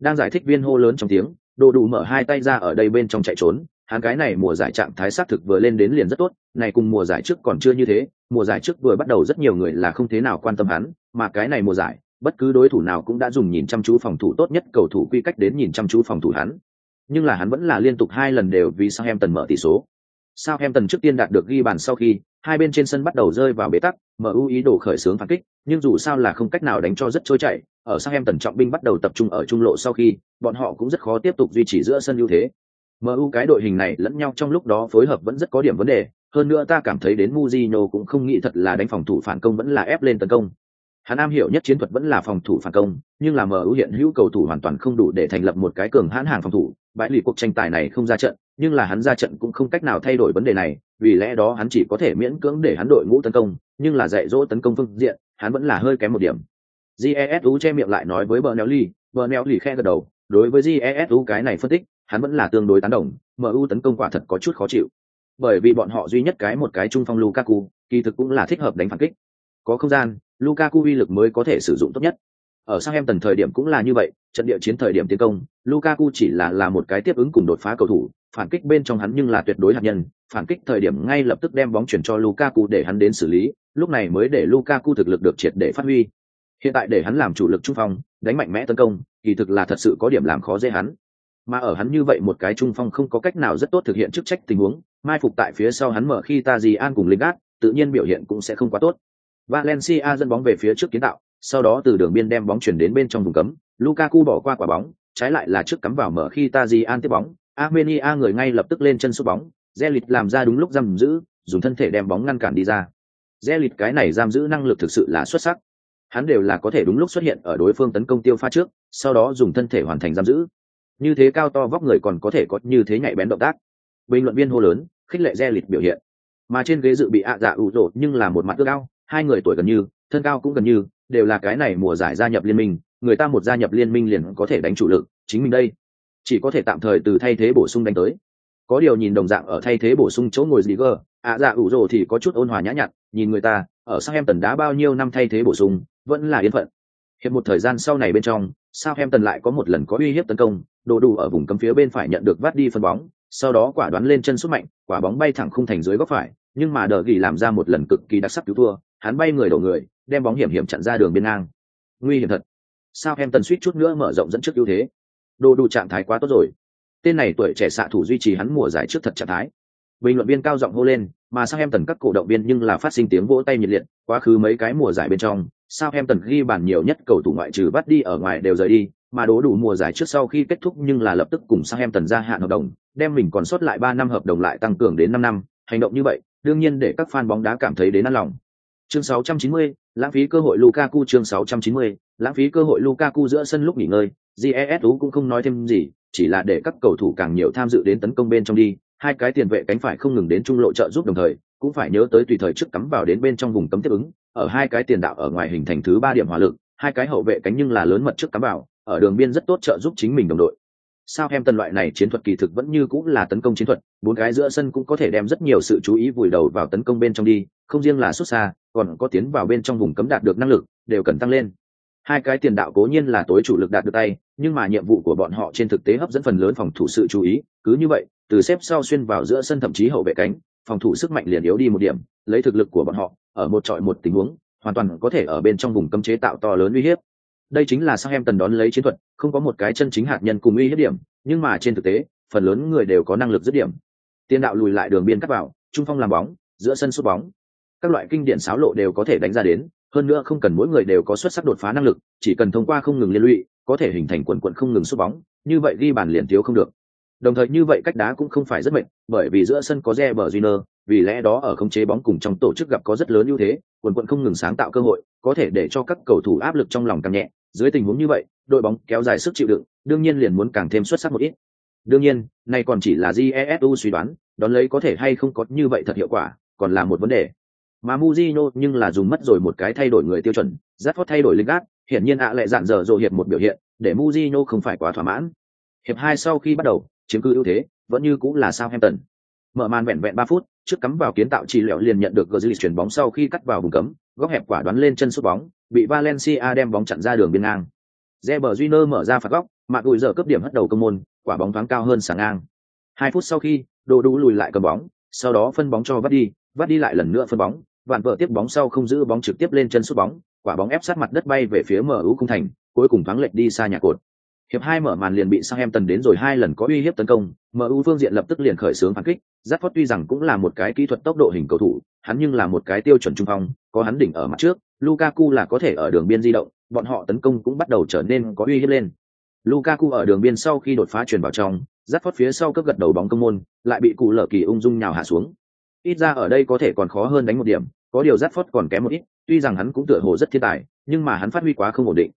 Đang giải thích viên hô lớn trong tiếng, đồ đủ mở hai tay ra ở đây bên trong chạy trốn, hắn cái này mùa giải trạng thái xác thực vừa lên đến liền rất tốt, này cùng mùa giải trước còn chưa như thế, mùa giải trước vừa bắt đầu rất nhiều người là không thế nào quan tâm hắn, mà cái này mùa giải, bất cứ đối thủ nào cũng đã dùng nhìn chăm chú phòng thủ tốt nhất cầu thủ quy cách đến nhìn chăm chú phòng thủ hắn. Nhưng là hắn vẫn là liên tục hai lần đều vì sang em tần mở tỷ số. Sao em tần trước tiên đạt được ghi bàn sau khi, hai bên trên sân bắt đầu rơi vào bế tắc, MU ý đồ khởi xướng phản kích, nhưng dù sao là không cách nào đánh cho rất trôi chảy, ở sang em tần trọng binh bắt đầu tập trung ở trung lộ sau khi, bọn họ cũng rất khó tiếp tục duy trì giữa sân ưu thế. MU cái đội hình này lẫn nhau trong lúc đó phối hợp vẫn rất có điểm vấn đề, hơn nữa ta cảm thấy đến Mujino cũng không nghĩ thật là đánh phòng thủ phản công vẫn là ép lên tấn công. Hắn am hiểu nhất chiến thuật vẫn là phòng thủ phản công, nhưng là MU hiện hữu cầu thủ hoàn toàn không đủ để thành lập một cái cường hãn hàng phòng thủ, bãi lì cuộc tranh tài này không ra trận, nhưng là hắn ra trận cũng không cách nào thay đổi vấn đề này, vì lẽ đó hắn chỉ có thể miễn cưỡng để hắn đội ngũ tấn công, nhưng là dạy dỗ tấn công phương diện, hắn vẫn là hơi kém một điểm. Jesu che miệng lại nói với Bernelli, Bernelli khe gật đầu, đối với Jesu cái này phân tích, hắn vẫn là tương đối tán đồng, MU tấn công quả thật có chút khó chịu. Bởi vì bọn họ duy nhất cái một cái trung phong Lukaku, kỳ thực cũng là thích hợp đánh phản kích. Có không gian, Lukaku uy lực mới có thể sử dụng tốt nhất. Ở sang em tần thời điểm cũng là như vậy, trận địa chiến thời điểm tiến công, Lukaku chỉ là là một cái tiếp ứng cùng đột phá cầu thủ, phản kích bên trong hắn nhưng là tuyệt đối hạt nhân, phản kích thời điểm ngay lập tức đem bóng chuyển cho Lukaku để hắn đến xử lý, lúc này mới để Lukaku thực lực được triệt để phát huy. Hiện tại để hắn làm chủ lực trung phong, đánh mạnh mẽ tấn công, kỳ thực là thật sự có điểm làm khó dễ hắn. Mà ở hắn như vậy một cái trung phong không có cách nào rất tốt thực hiện chức trách tình huống, mai phục tại phía sau hắn mở khi Tajian cùng Lingard, tự nhiên biểu hiện cũng sẽ không quá tốt. Valencia dẫn bóng về phía trước kiến tạo, sau đó từ đường biên đem bóng chuyển đến bên trong vùng cấm, Lukaku bỏ qua quả bóng, trái lại là trước cắm vào mở khi Tajian tiếp bóng, Armenia người ngay lập tức lên chân sút bóng, Zelit làm ra đúng lúc giam giữ, dùng thân thể đem bóng ngăn cản đi ra. Zelit cái này giam giữ năng lực thực sự là xuất sắc. Hắn đều là có thể đúng lúc xuất hiện ở đối phương tấn công tiêu pha trước, sau đó dùng thân thể hoàn thành giam giữ. Như thế cao to vóc người còn có thể có như thế nhạy bén động tác. Bình luận viên hô lớn, khích lệ Zelit biểu hiện. Mà trên ghế dự bị ạ dạ ủ rột nhưng là một mặt ước ao, hai người tuổi gần như, thân cao cũng gần như, đều là cái này mùa giải gia nhập liên minh, người ta một gia nhập liên minh liền có thể đánh chủ lực, chính mình đây. Chỉ có thể tạm thời từ thay thế bổ sung đánh tới. Có điều nhìn đồng dạng ở thay thế bổ sung chỗ ngồi gì cơ, ạ dạ ủ rồ thì có chút ôn hòa nhã nhặn nhìn người ta ở sang em tần đá bao nhiêu năm thay thế bổ sung vẫn là yên phận. Hiệp một thời gian sau này bên trong sao em tần lại có một lần có uy hiếp tấn công đồ đủ ở vùng cấm phía bên phải nhận được vắt đi phân bóng sau đó quả đoán lên chân sút mạnh quả bóng bay thẳng khung thành dưới góc phải nhưng mà đờ gỉ làm ra một lần cực kỳ đặc sắc cứu thua hắn bay người đổ người, đem bóng hiểm hiểm chặn ra đường biên ngang. Nguy hiểm thật. Sao em tần suýt chút nữa mở rộng dẫn trước ưu thế? Đồ đủ trạng thái quá tốt rồi. Tên này tuổi trẻ xạ thủ duy trì hắn mùa giải trước thật trạng thái. Bình luận viên cao giọng hô lên, mà sao em tần các cổ động viên nhưng là phát sinh tiếng vỗ tay nhiệt liệt, quá khứ mấy cái mùa giải bên trong, sao em tần ghi bàn nhiều nhất cầu thủ ngoại trừ bắt đi ở ngoài đều rời đi, mà đố đủ mùa giải trước sau khi kết thúc nhưng là lập tức cùng sao em tần gia hạn hợp đồng, đem mình còn sót lại ba năm hợp đồng lại tăng cường đến năm năm. Hành động như vậy, đương nhiên để các fan bóng đá cảm thấy đến an lòng chương 690, lãng phí cơ hội Lukaku chương 690, lãng phí cơ hội Lukaku giữa sân lúc nghỉ ngơi, GESU cũng không nói thêm gì, chỉ là để các cầu thủ càng nhiều tham dự đến tấn công bên trong đi, hai cái tiền vệ cánh phải không ngừng đến trung lộ trợ giúp đồng thời, cũng phải nhớ tới tùy thời trước cắm vào đến bên trong vùng cấm tiếp ứng, ở hai cái tiền đạo ở ngoài hình thành thứ ba điểm hỏa lực, hai cái hậu vệ cánh nhưng là lớn mật trước cắm vào, ở đường biên rất tốt trợ giúp chính mình đồng đội. Sao em tần loại này chiến thuật kỳ thực vẫn như cũng là tấn công chiến thuật, bốn cái giữa sân cũng có thể đem rất nhiều sự chú ý vùi đầu vào tấn công bên trong đi, không riêng là xuất xa, còn có tiến vào bên trong vùng cấm đạt được năng lực, đều cần tăng lên. Hai cái tiền đạo cố nhiên là tối chủ lực đạt được tay nhưng mà nhiệm vụ của bọn họ trên thực tế hấp dẫn phần lớn phòng thủ sự chú ý cứ như vậy từ xếp sau xuyên vào giữa sân thậm chí hậu vệ cánh phòng thủ sức mạnh liền yếu đi một điểm lấy thực lực của bọn họ ở một trọi một tình huống hoàn toàn có thể ở bên trong vùng cấm chế tạo to lớn uy hiếp đây chính là sang em tần đón lấy chiến thuật không có một cái chân chính hạt nhân cùng uy hiếp điểm nhưng mà trên thực tế phần lớn người đều có năng lực dứt điểm. Tiền đạo lùi lại đường biên cắt vào trung phong làm bóng giữa sân sút bóng. Các loại kinh điển xáo lộ đều có thể đánh ra đến hơn nữa không cần mỗi người đều có xuất sắc đột phá năng lực chỉ cần thông qua không ngừng liên lụy có thể hình thành quần quận không ngừng sút bóng như vậy ghi bàn liền thiếu không được. Đồng thời như vậy cách đá cũng không phải rất mệnh bởi vì giữa sân có Reber Júnior, vì lẽ đó ở khống chế bóng cùng trong tổ chức gặp có rất lớn ưu thế, quần quận không ngừng sáng tạo cơ hội, có thể để cho các cầu thủ áp lực trong lòng càng nhẹ. Dưới tình huống như vậy, đội bóng kéo dài sức chịu đựng, đương nhiên liền muốn càng thêm xuất sắc một ít. Đương nhiên, này còn chỉ là Jesu suy đoán, đón lấy có thể hay không có như vậy thật hiệu quả, còn là một vấn đề. Mà Mujino nhưng là dùng mất rồi một cái thay đổi người tiêu chuẩn, rất phát thay đổi linh gác, hiển nhiên ạ lại dạn dở rồi hiệp một biểu hiện, để Mujino không phải quá thỏa mãn. Hiệp hai sau khi bắt đầu, chiếm cứ ưu thế, vẫn như cũng là Southampton. Mở màn vẹn vẹn ba phút, trước cắm vào kiến tạo chỉ lẹo liền nhận được Götze chuyển bóng sau khi cắt vào vùng cấm, góc hẹp quả đoán lên chân sút bóng, bị Valencia đem bóng chặn ra đường biên ngang. Reber Júnior mở ra phạt góc, mạc gùi giờ cấp điểm hất đầu công môn, quả bóng thoáng cao hơn sáng ngang. Hai phút sau khi, Đồ Đủ lùi lại cầm bóng, sau đó phân bóng cho vắt đi, vắt đi lại lần nữa phân bóng, vạn vợ tiếp bóng sau không giữ bóng trực tiếp lên chân sút bóng, quả bóng ép sát mặt đất bay về phía MU cung thành, cuối cùng thắng lệch đi xa nhà cột. Hiệp hai mở màn liền bị Southampton đến rồi hai lần có uy hiếp tấn công, MU phương diện lập tức liền khởi xướng phản kích, Rashford tuy rằng cũng là một cái kỹ thuật tốc độ hình cầu thủ, hắn nhưng là một cái tiêu chuẩn trung phong, có hắn đỉnh ở mặt trước, Lukaku là có thể ở đường biên di động, bọn họ tấn công cũng bắt đầu trở nên có uy hiếp lên. Lukaku ở đường biên sau khi đột phá truyền vào trong, Rashford phía sau cấp gật đầu bóng công môn, lại bị cụ lở kỳ ung dung nhào hạ xuống. Ít ra ở đây có thể còn khó hơn đánh một điểm, có điều Rashford còn kém một ít, tuy rằng hắn cũng tựa hồ rất thiên tài, nhưng mà hắn phát huy quá không ổn định.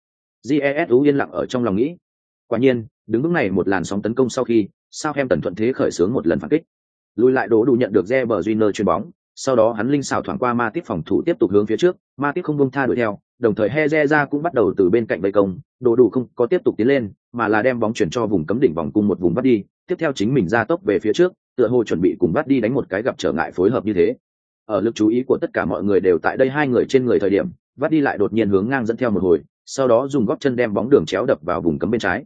Jesu yên lặng ở trong lòng nghĩ. Quả nhiên, đứng vững này một làn sóng tấn công sau khi, Southampton thuận thế khởi xướng một lần phản kích. Lùi lại đổ đủ nhận được Reber Junior chuyền bóng, sau đó hắn linh xảo thoảng qua ma tiếp phòng thủ tiếp tục hướng phía trước, ma tiếp không buông tha đuổi theo, đồng thời Hezeza cũng bắt đầu từ bên cạnh vây công, đổ đủ không có tiếp tục tiến lên, mà là đem bóng chuyển cho vùng cấm đỉnh vòng cung một vùng bắt đi, tiếp theo chính mình ra tốc về phía trước, tựa hồ chuẩn bị cùng bắt đi đánh một cái gặp trở ngại phối hợp như thế. Ở lực chú ý của tất cả mọi người đều tại đây hai người trên người thời điểm, bắt đi lại đột nhiên hướng ngang dẫn theo một hồi, sau đó dùng gót chân đem bóng đường chéo đập vào vùng cấm bên trái.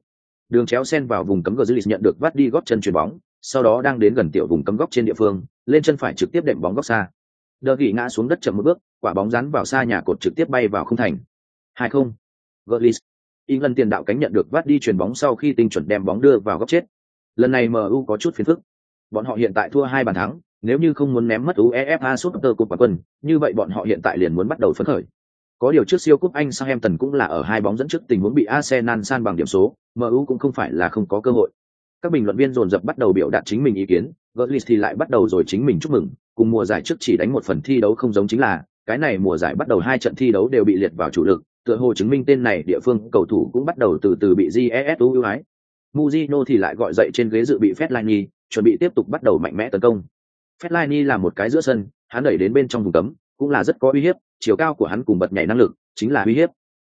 Đường chéo sen vào vùng cấm Götze nhận được vắt đi gót chân chuyền bóng, sau đó đang đến gần tiểu vùng cấm góc trên địa phương, lên chân phải trực tiếp đệm bóng góc xa. Đờ gỉ ngã xuống đất chậm một bước, quả bóng rắn vào xa nhà cột trực tiếp bay vào không thành. Hai không. Götze. England tiền đạo cánh nhận được vắt đi chuyền bóng sau khi tinh chuẩn đem bóng đưa vào góc chết. Lần này MU có chút phiền phức. Bọn họ hiện tại thua hai bàn thắng, nếu như không muốn ném mất UEFA Super Cup quán quân, như vậy bọn họ hiện tại liền muốn bắt đầu phấn khởi. Có điều trước siêu cúp Anh Southampton cũng là ở hai bóng dẫn trước tình huống bị Arsenal san bằng điểm số, MU cũng không phải là không có cơ hội. Các bình luận viên dồn dập bắt đầu biểu đạt chính mình ý kiến, Götze thì lại bắt đầu rồi chính mình chúc mừng, cùng mùa giải trước chỉ đánh một phần thi đấu không giống chính là, cái này mùa giải bắt đầu hai trận thi đấu đều bị liệt vào chủ lực, tựa hồ chứng minh tên này địa phương cầu thủ cũng bắt đầu từ từ bị jesu ưu ái. Mujino thì lại gọi dậy trên ghế dự bị Fellaini, chuẩn bị tiếp tục bắt đầu mạnh mẽ tấn công. Fellaini là một cái giữa sân, hắn đẩy đến bên trong vùng cấm, cũng là rất có uy hiếp, chiều cao của hắn cùng bật nhảy năng lực, chính là uy hiếp.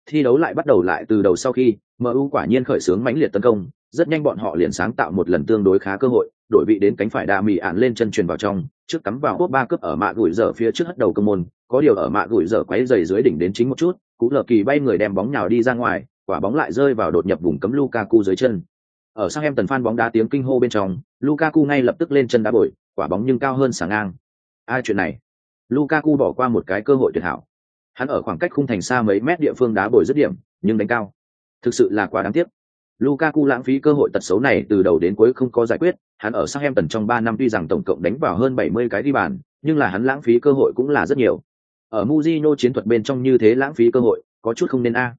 Thi đấu lại bắt đầu lại từ đầu sau khi, MU quả nhiên khởi xướng mãnh liệt tấn công, rất nhanh bọn họ liền sáng tạo một lần tương đối khá cơ hội, đổi vị đến cánh phải đa mì ạn lên chân truyền vào trong, trước cắm vào hốt ba cướp ở mạ gửi dở phía trước hất đầu cơ môn, có điều ở mạ gửi dở quấy dày dưới đỉnh đến chính một chút, cú lờ kỳ bay người đem bóng nhào đi ra ngoài, quả bóng lại rơi vào đột nhập vùng cấm Lukaku dưới chân. Ở sang em tần phan bóng đá tiếng kinh hô bên trong, Lukaku ngay lập tức lên chân đá bồi, quả bóng nhưng cao hơn sáng ngang. Ai chuyện này? Lukaku bỏ qua một cái cơ hội tuyệt hảo. Hắn ở khoảng cách khung thành xa mấy mét địa phương đá bồi dứt điểm, nhưng đánh cao. Thực sự là quá đáng tiếc. Lukaku lãng phí cơ hội tật xấu này từ đầu đến cuối không có giải quyết, hắn ở Southampton trong 3 năm tuy rằng tổng cộng đánh vào hơn 70 cái đi bàn, nhưng là hắn lãng phí cơ hội cũng là rất nhiều. Ở Mujino chiến thuật bên trong như thế lãng phí cơ hội, có chút không nên a.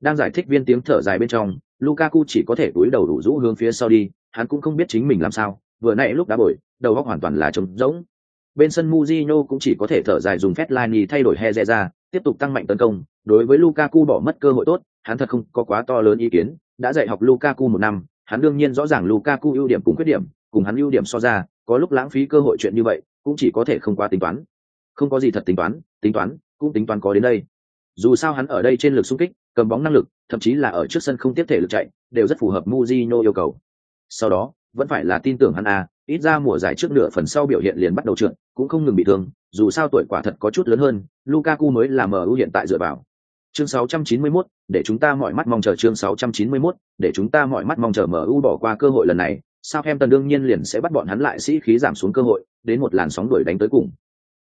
Đang giải thích viên tiếng thở dài bên trong, Lukaku chỉ có thể cúi đầu đủ rũ hướng phía sau đi, hắn cũng không biết chính mình làm sao, vừa nãy lúc đá bồi, đầu óc hoàn toàn là trống rỗng. Bên sân Mujino cũng chỉ có thể thở dài dùng Fellaini thay đổi hezera, tiếp tục tăng mạnh tấn công, đối với Lukaku bỏ mất cơ hội tốt, hắn thật không có quá to lớn ý kiến, đã dạy học Lukaku một năm, hắn đương nhiên rõ ràng Lukaku ưu điểm cùng khuyết điểm, cùng hắn ưu điểm so ra, có lúc lãng phí cơ hội chuyện như vậy, cũng chỉ có thể không qua tính toán. Không có gì thật tính toán, tính toán, cũng tính toán có đến đây. Dù sao hắn ở đây trên lực xung kích, cầm bóng năng lực, thậm chí là ở trước sân không tiếp thể lực chạy, đều rất phù hợp Mujino yêu cầu. Sau đó, vẫn phải là tin tưởng hắn à, ít ra mùa giải trước nửa phần sau biểu hiện liền bắt đầu trượt, cũng không ngừng bị thương, dù sao tuổi quả thật có chút lớn hơn, Lukaku mới là MU hiện tại dựa vào. Chương 691, để chúng ta mọi mắt mong chờ chương 691, để chúng ta mọi mắt mong chờ MU bỏ qua cơ hội lần này, Southampton đương nhiên liền sẽ bắt bọn hắn lại sĩ khí giảm xuống cơ hội, đến một làn sóng đuổi đánh tới cùng.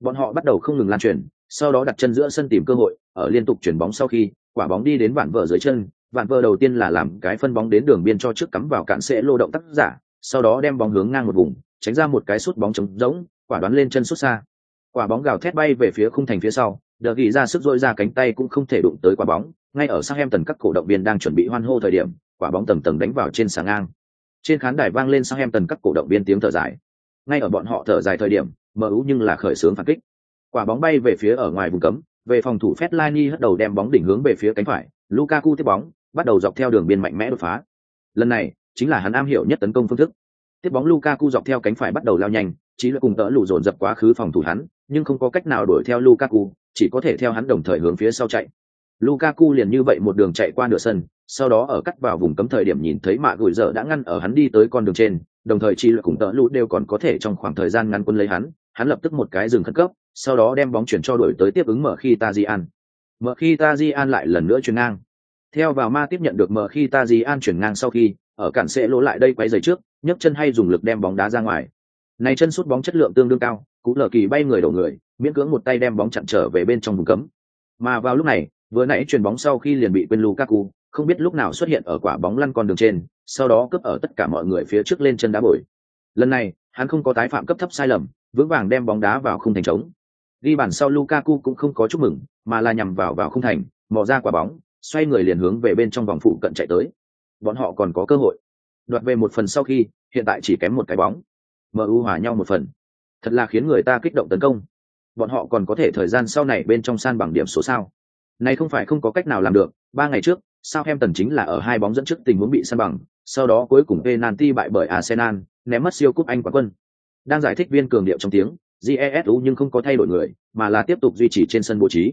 Bọn họ bắt đầu không ngừng lan truyền, sau đó đặt chân giữa sân tìm cơ hội, ở liên tục chuyển bóng sau khi, quả bóng đi đến vạn vợ dưới chân, vạn vợ đầu tiên là làm cái phân bóng đến đường biên cho trước cắm vào cản sẽ lô động tác giả, sau đó đem bóng hướng ngang một vùng, tránh ra một cái sút bóng trống rỗng, quả đoán lên chân sút xa. Quả bóng gào thét bay về phía khung thành phía sau, đờ ghi ra sức dội ra cánh tay cũng không thể đụng tới quả bóng, ngay ở sang em tần các cổ động viên đang chuẩn bị hoan hô thời điểm, quả bóng tầng tầng đánh vào trên sáng ngang. Trên khán đài vang lên sang em tần các cổ động viên tiếng thở dài. Ngay ở bọn họ thở dài thời điểm, MU nhưng là khởi sướng phản kích. Quả bóng bay về phía ở ngoài vùng cấm, về phòng thủ Fellaini hất đầu đem bóng đỉnh hướng về phía cánh phải, Lukaku tiếp bóng, bắt đầu dọc theo đường biên mạnh mẽ đột phá. Lần này, chính là hắn am hiểu nhất tấn công phương thức. Tiếp bóng Lukaku dọc theo cánh phải bắt đầu lao nhanh, chỉ là cùng tỡ lù dồn dập quá khứ phòng thủ hắn, nhưng không có cách nào đuổi theo Lukaku, chỉ có thể theo hắn đồng thời hướng phía sau chạy. Lukaku liền như vậy một đường chạy qua nửa sân, sau đó ở cắt vào vùng cấm thời điểm nhìn thấy mạ gửi giờ đã ngăn ở hắn đi tới con đường trên, đồng thời chi là cùng tợ lũ đều còn có thể trong khoảng thời gian ngắn quân lấy hắn, hắn lập tức một cái dừng khẩn cấp, sau đó đem bóng chuyển cho đội tới tiếp ứng mở khi Tajian. Mở khi Tajian lại lần nữa chuyển ngang. Theo vào ma tiếp nhận được mở khi Tajian chuyển ngang sau khi, ở cản sẽ lỗ lại đây quay giày trước, nhấc chân hay dùng lực đem bóng đá ra ngoài. Này chân sút bóng chất lượng tương đương cao, cú lờ kỳ bay người đổ người, miễn cưỡng một tay đem bóng chặn trở về bên trong vùng cấm. Mà vào lúc này, vừa nãy chuyền bóng sau khi liền bị quên Lukaku, không biết lúc nào xuất hiện ở quả bóng lăn con đường trên, sau đó cướp ở tất cả mọi người phía trước lên chân đá bồi. Lần này, hắn không có tái phạm cấp thấp sai lầm, vững vàng đem bóng đá vào khung thành trống. Ghi bàn sau Lukaku cũng không có chúc mừng, mà là nhằm vào vào khung thành, mò ra quả bóng, xoay người liền hướng về bên trong vòng phụ cận chạy tới. Bọn họ còn có cơ hội. Đoạt về một phần sau khi, hiện tại chỉ kém một cái bóng. MU hòa nhau một phần. Thật là khiến người ta kích động tấn công. Bọn họ còn có thể thời gian sau này bên trong san bằng điểm số sao? Này không phải không có cách nào làm được, ba ngày trước, sao em tần chính là ở hai bóng dẫn trước tình huống bị san bằng, sau đó cuối cùng penalty bại bởi Arsenal, ném mất siêu cúp Anh quán quân. Đang giải thích viên cường điệu trong tiếng, jesu nhưng không có thay đổi người, mà là tiếp tục duy trì trên sân bố trí.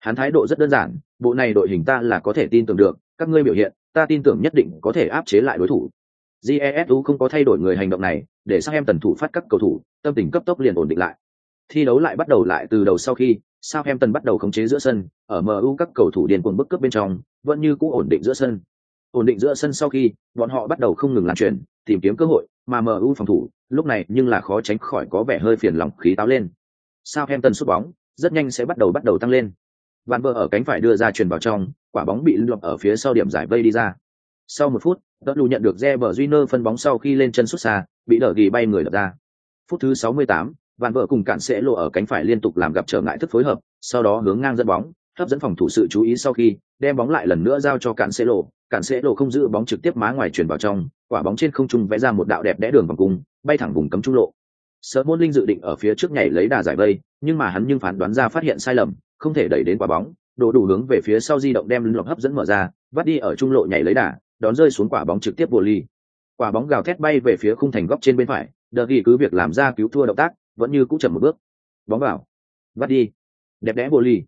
Hắn thái độ rất đơn giản, bộ này đội hình ta là có thể tin tưởng được, các ngươi biểu hiện, ta tin tưởng nhất định có thể áp chế lại đối thủ. jesu không có thay đổi người hành động này, để sang em tần thủ phát các cầu thủ, tâm tình cấp tốc liền ổn định lại. Thi đấu lại bắt đầu lại từ đầu sau khi, Southampton bắt đầu khống chế giữa sân, ở MU các cầu thủ điên cuồng bức cướp bên trong, vẫn như cũ ổn định giữa sân. Ổn định giữa sân sau khi, bọn họ bắt đầu không ngừng lan truyền, tìm kiếm cơ hội, mà MU phòng thủ, lúc này nhưng là khó tránh khỏi có vẻ hơi phiền lòng khí táo lên. Southampton sút bóng, rất nhanh sẽ bắt đầu bắt đầu tăng lên. Van Bơ ở cánh phải đưa ra truyền vào trong, quả bóng bị lọc ở phía sau điểm giải vây đi ra. Sau một phút, Đợt lù nhận được Reber Júnior phân bóng sau khi lên chân sút xa, bị đỡ ghi bay người đập ra. Phút thứ 68, Vạn vợ cùng cản sẽ lộ ở cánh phải liên tục làm gặp trở ngại thức phối hợp, sau đó hướng ngang dẫn bóng, hấp dẫn phòng thủ sự chú ý sau khi đem bóng lại lần nữa giao cho cản sẽ lộ. Cản sẽ lộ không giữ bóng trực tiếp má ngoài chuyển vào trong quả bóng trên không trung vẽ ra một đạo đẹp đẽ đường vòng cung bay thẳng vùng cấm trung lộ. Sở môn linh dự định ở phía trước nhảy lấy đà giải vây nhưng mà hắn nhưng phán đoán ra phát hiện sai lầm không thể đẩy đến quả bóng đổ đủ hướng về phía sau di động đem lọc hấp dẫn mở ra vắt đi ở trung lộ nhảy lấy đà đón rơi xuống quả bóng trực tiếp vô ly. Quả bóng gào thét bay về phía khung thành góc trên bên phải đờ ghi cứ việc làm ra cứu thua động tác vẫn như cũng chậm một bước. Bóng vào. Vắt đi. Đẹp đẽ vô ly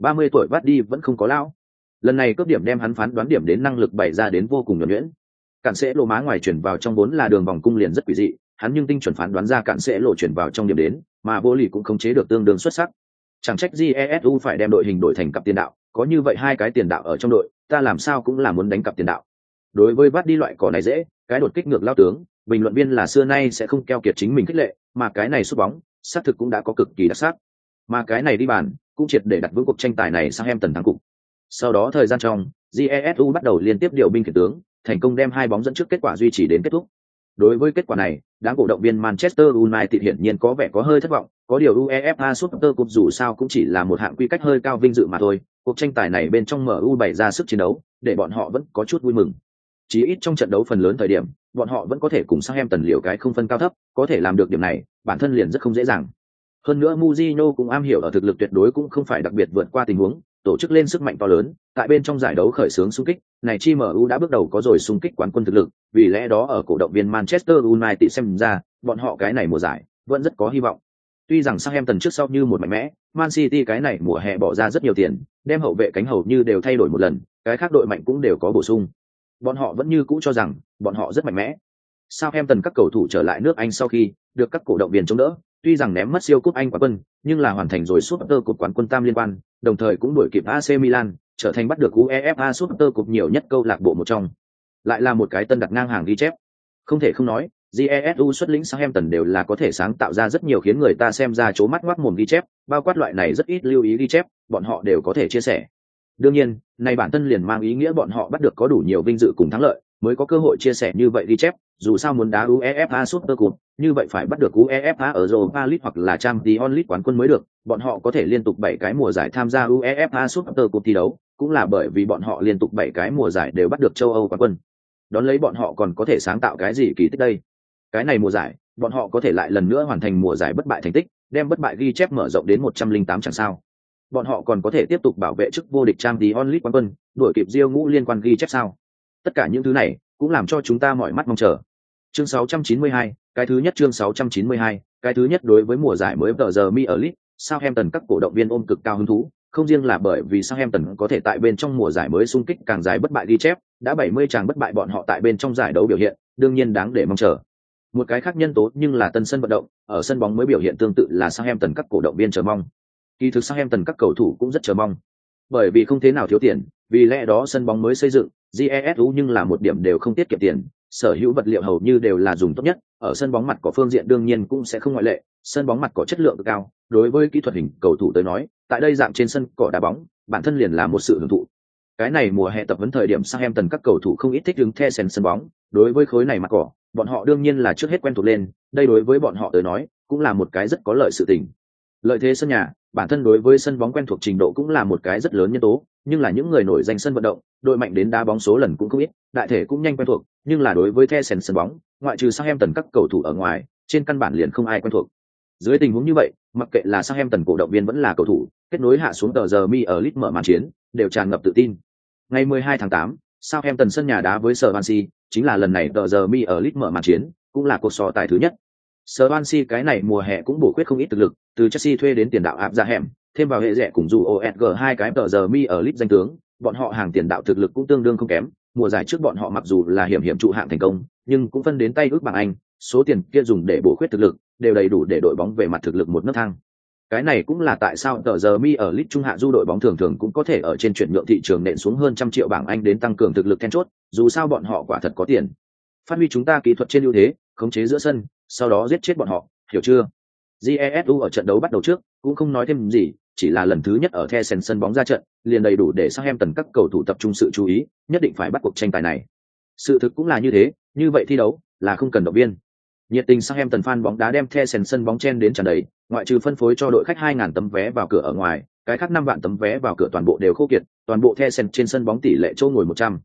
ba mươi tuổi vắt đi vẫn không có lão. Lần này cướp điểm đem hắn phán đoán điểm đến năng lực bày ra đến vô cùng nhuẩn nhuyễn. Cản sẽ lộ má ngoài chuyển vào trong bốn là đường vòng cung liền rất quỷ dị, hắn nhưng tinh chuẩn phán đoán ra cản sẽ lộ chuyển vào trong điểm đến, mà vô ly cũng khống chế được tương đương xuất sắc. Chẳng trách jesu phải đem đội hình đổi thành cặp tiền đạo, có như vậy hai cái tiền đạo ở trong đội, ta làm sao cũng là muốn đánh cặp tiền đạo. Đối với bắt đi loại cỏ này dễ, cái đột kích ngược lao tướng, bình luận viên là xưa nay sẽ không keo kiệt chính mình khích lệ mà cái này sút bóng, xác thực cũng đã có cực kỳ đặc sắc. Mà cái này đi bàn, cũng triệt để đặt vững cuộc tranh tài này sang em tần thắng cục. Sau đó thời gian trong jesu bắt đầu liên tiếp điều binh khiển tướng, thành công đem hai bóng dẫn trước kết quả duy trì đến kết thúc. Đối với kết quả này đáng cổ động viên manchester united hiển nhiên có vẻ có hơi thất vọng, có điều uefa super cup dù sao cũng chỉ là một hạng quy cách hơi cao vinh dự mà thôi, cuộc tranh tài này bên trong mu bày ra sức chiến đấu, để bọn họ vẫn có chút vui mừng. Chí ít trong trận đấu phần lớn thời điểm bọn họ vẫn có thể cùng sang em tần liệu cái không phân cao thấp, có thể làm được điểm này, bản thân liền rất không dễ dàng. Hơn nữa Mujino cũng am hiểu ở thực lực tuyệt đối cũng không phải đặc biệt vượt qua tình huống, tổ chức lên sức mạnh to lớn, tại bên trong giải đấu khởi xướng xung kích, này chi MU đã bước đầu có rồi xung kích quán quân thực lực, vì lẽ đó ở cổ động viên Manchester United xem ra, bọn họ cái này mùa giải, vẫn rất có hy vọng. Tuy rằng sang Em tần trước sau như một mạnh mẽ, Man City cái này mùa hè bỏ ra rất nhiều tiền, đem hậu vệ cánh hầu như đều thay đổi một lần, cái khác đội mạnh cũng đều có bổ sung bọn họ vẫn như cũ cho rằng bọn họ rất mạnh mẽ Southampton các cầu thủ trở lại nước Anh sau khi được các cổ động viên chống đỡ tuy rằng ném mất siêu cúp Anh quán quân nhưng là hoàn thành rồi suốt tơ cột quán quân tam liên quan đồng thời cũng đuổi kịp AC Milan trở thành bắt được UEFA suốt tơ cột nhiều nhất câu lạc bộ một trong. Lại là một cái tân đặt ngang hàng ghi chép. Không thể không nói, GESU xuất lĩnh Southampton đều là có thể sáng tạo ra rất nhiều khiến người ta xem ra chố mắt ngoác mồm ghi chép, bao quát loại này rất ít lưu ý ghi chép, bọn họ đều có thể chia sẻ. Đương nhiên, này bản thân liền mang ý nghĩa bọn họ bắt được có đủ nhiều vinh dự cùng thắng lợi, mới có cơ hội chia sẻ như vậy ghi chép, dù sao muốn đá UEFA Super Cup, như vậy phải bắt được UEFA ở Europa League hoặc là Champions League quán quân mới được, bọn họ có thể liên tục 7 cái mùa giải tham gia UEFA Super Cup thi đấu, cũng là bởi vì bọn họ liên tục 7 cái mùa giải đều bắt được châu Âu quán quân. Đón lấy bọn họ còn có thể sáng tạo cái gì kỳ tích đây? Cái này mùa giải, bọn họ có thể lại lần nữa hoàn thành mùa giải bất bại thành tích, đem bất bại ghi chép mở rộng đến 108 chẳng sao. Bọn họ còn có thể tiếp tục bảo vệ chức vô địch Champions League quán quân, đuổi kịp Real ngũ liên quan ghi chép sao? Tất cả những thứ này cũng làm cho chúng ta mọi mắt mong chờ. Chương 692, cái thứ nhất chương 692, cái thứ nhất đối với mùa giải mới tờ giờ mi ở lit Southampton các cổ động viên ôm cực cao hứng thú, không riêng là bởi vì Southampton có thể tại bên trong mùa giải mới xung kích càng dài bất bại ghi chép, đã 70 chàng bất bại bọn họ tại bên trong giải đấu biểu hiện, đương nhiên đáng để mong chờ. Một cái khác nhân tố nhưng là tân sân vận động, ở sân bóng mới biểu hiện tương tự là Southampton các cổ động viên chờ mong. Kỳ thực sang em tần các cầu thủ cũng rất chờ mong. Bởi vì không thế nào thiếu tiền, vì lẽ đó sân bóng mới xây dựng, GESU nhưng là một điểm đều không tiết kiệm tiền, sở hữu vật liệu hầu như đều là dùng tốt nhất, ở sân bóng mặt có phương diện đương nhiên cũng sẽ không ngoại lệ, sân bóng mặt có chất lượng cao, đối với kỹ thuật hình cầu thủ tới nói, tại đây dạng trên sân cỏ đá bóng, bản thân liền là một sự hưởng thụ. Cái này mùa hè tập huấn thời điểm sang em tần các cầu thủ không ít thích đứng the sân sân bóng, đối với khối này mặt cỏ, bọn họ đương nhiên là trước hết quen thuộc lên, đây đối với bọn họ tới nói, cũng là một cái rất có lợi sự tình. Lợi thế sân nhà, bản thân đối với sân bóng quen thuộc trình độ cũng là một cái rất lớn nhân tố, nhưng là những người nổi danh sân vận động, đội mạnh đến đá bóng số lần cũng không ít, đại thể cũng nhanh quen thuộc, nhưng là đối với the sân sân bóng, ngoại trừ sang em tần các cầu thủ ở ngoài, trên căn bản liền không ai quen thuộc. Dưới tình huống như vậy, mặc kệ là sang em tần cổ động viên vẫn là cầu thủ, kết nối hạ xuống tờ giờ mi ở lit mở màn chiến, đều tràn ngập tự tin. Ngày 12 tháng 8, Southampton sân nhà đá với Swansea, chính là lần này tờ giờ mi ở lit mở màn chiến, cũng là cuộc so tài thứ nhất. Swansea cái này mùa hè cũng bổ khuyết không ít thực lực, từ Chelsea thuê đến tiền đạo áp ra hẻm, thêm vào hệ rẻ cùng dù OSG hai cái tờ giờ mi ở lit danh tướng, bọn họ hàng tiền đạo thực lực cũng tương đương không kém. Mùa giải trước bọn họ mặc dù là hiểm hiểm trụ hạng thành công, nhưng cũng phân đến tay ước bằng Anh, số tiền kia dùng để bổ khuyết thực lực, đều đầy đủ để đội bóng về mặt thực lực một nấc thang. Cái này cũng là tại sao tờ giờ mi ở lit trung hạ du đội bóng thường thường cũng có thể ở trên chuyển nhượng thị trường nện xuống hơn trăm triệu bảng Anh đến tăng cường thực lực then chốt, dù sao bọn họ quả thật có tiền. Phát huy chúng ta kỹ thuật trên ưu thế, khống chế giữa sân, sau đó giết chết bọn họ, hiểu chưa? Jesu ở trận đấu bắt đầu trước, cũng không nói thêm gì, chỉ là lần thứ nhất ở The Sen sân bóng ra trận, liền đầy đủ để Southampton các cầu thủ tập trung sự chú ý, nhất định phải bắt cuộc tranh tài này. Sự thực cũng là như thế, như vậy thi đấu là không cần động viên. Nhiệt tình Southampton fan bóng đá đem The Sen sân bóng chen đến tràn đầy, ngoại trừ phân phối cho đội khách 2.000 tấm vé vào cửa ở ngoài, cái khác năm vạn tấm vé vào cửa toàn bộ đều khô kiệt, toàn bộ the sen trên sân bóng tỷ lệ chỗ ngồi một trăm.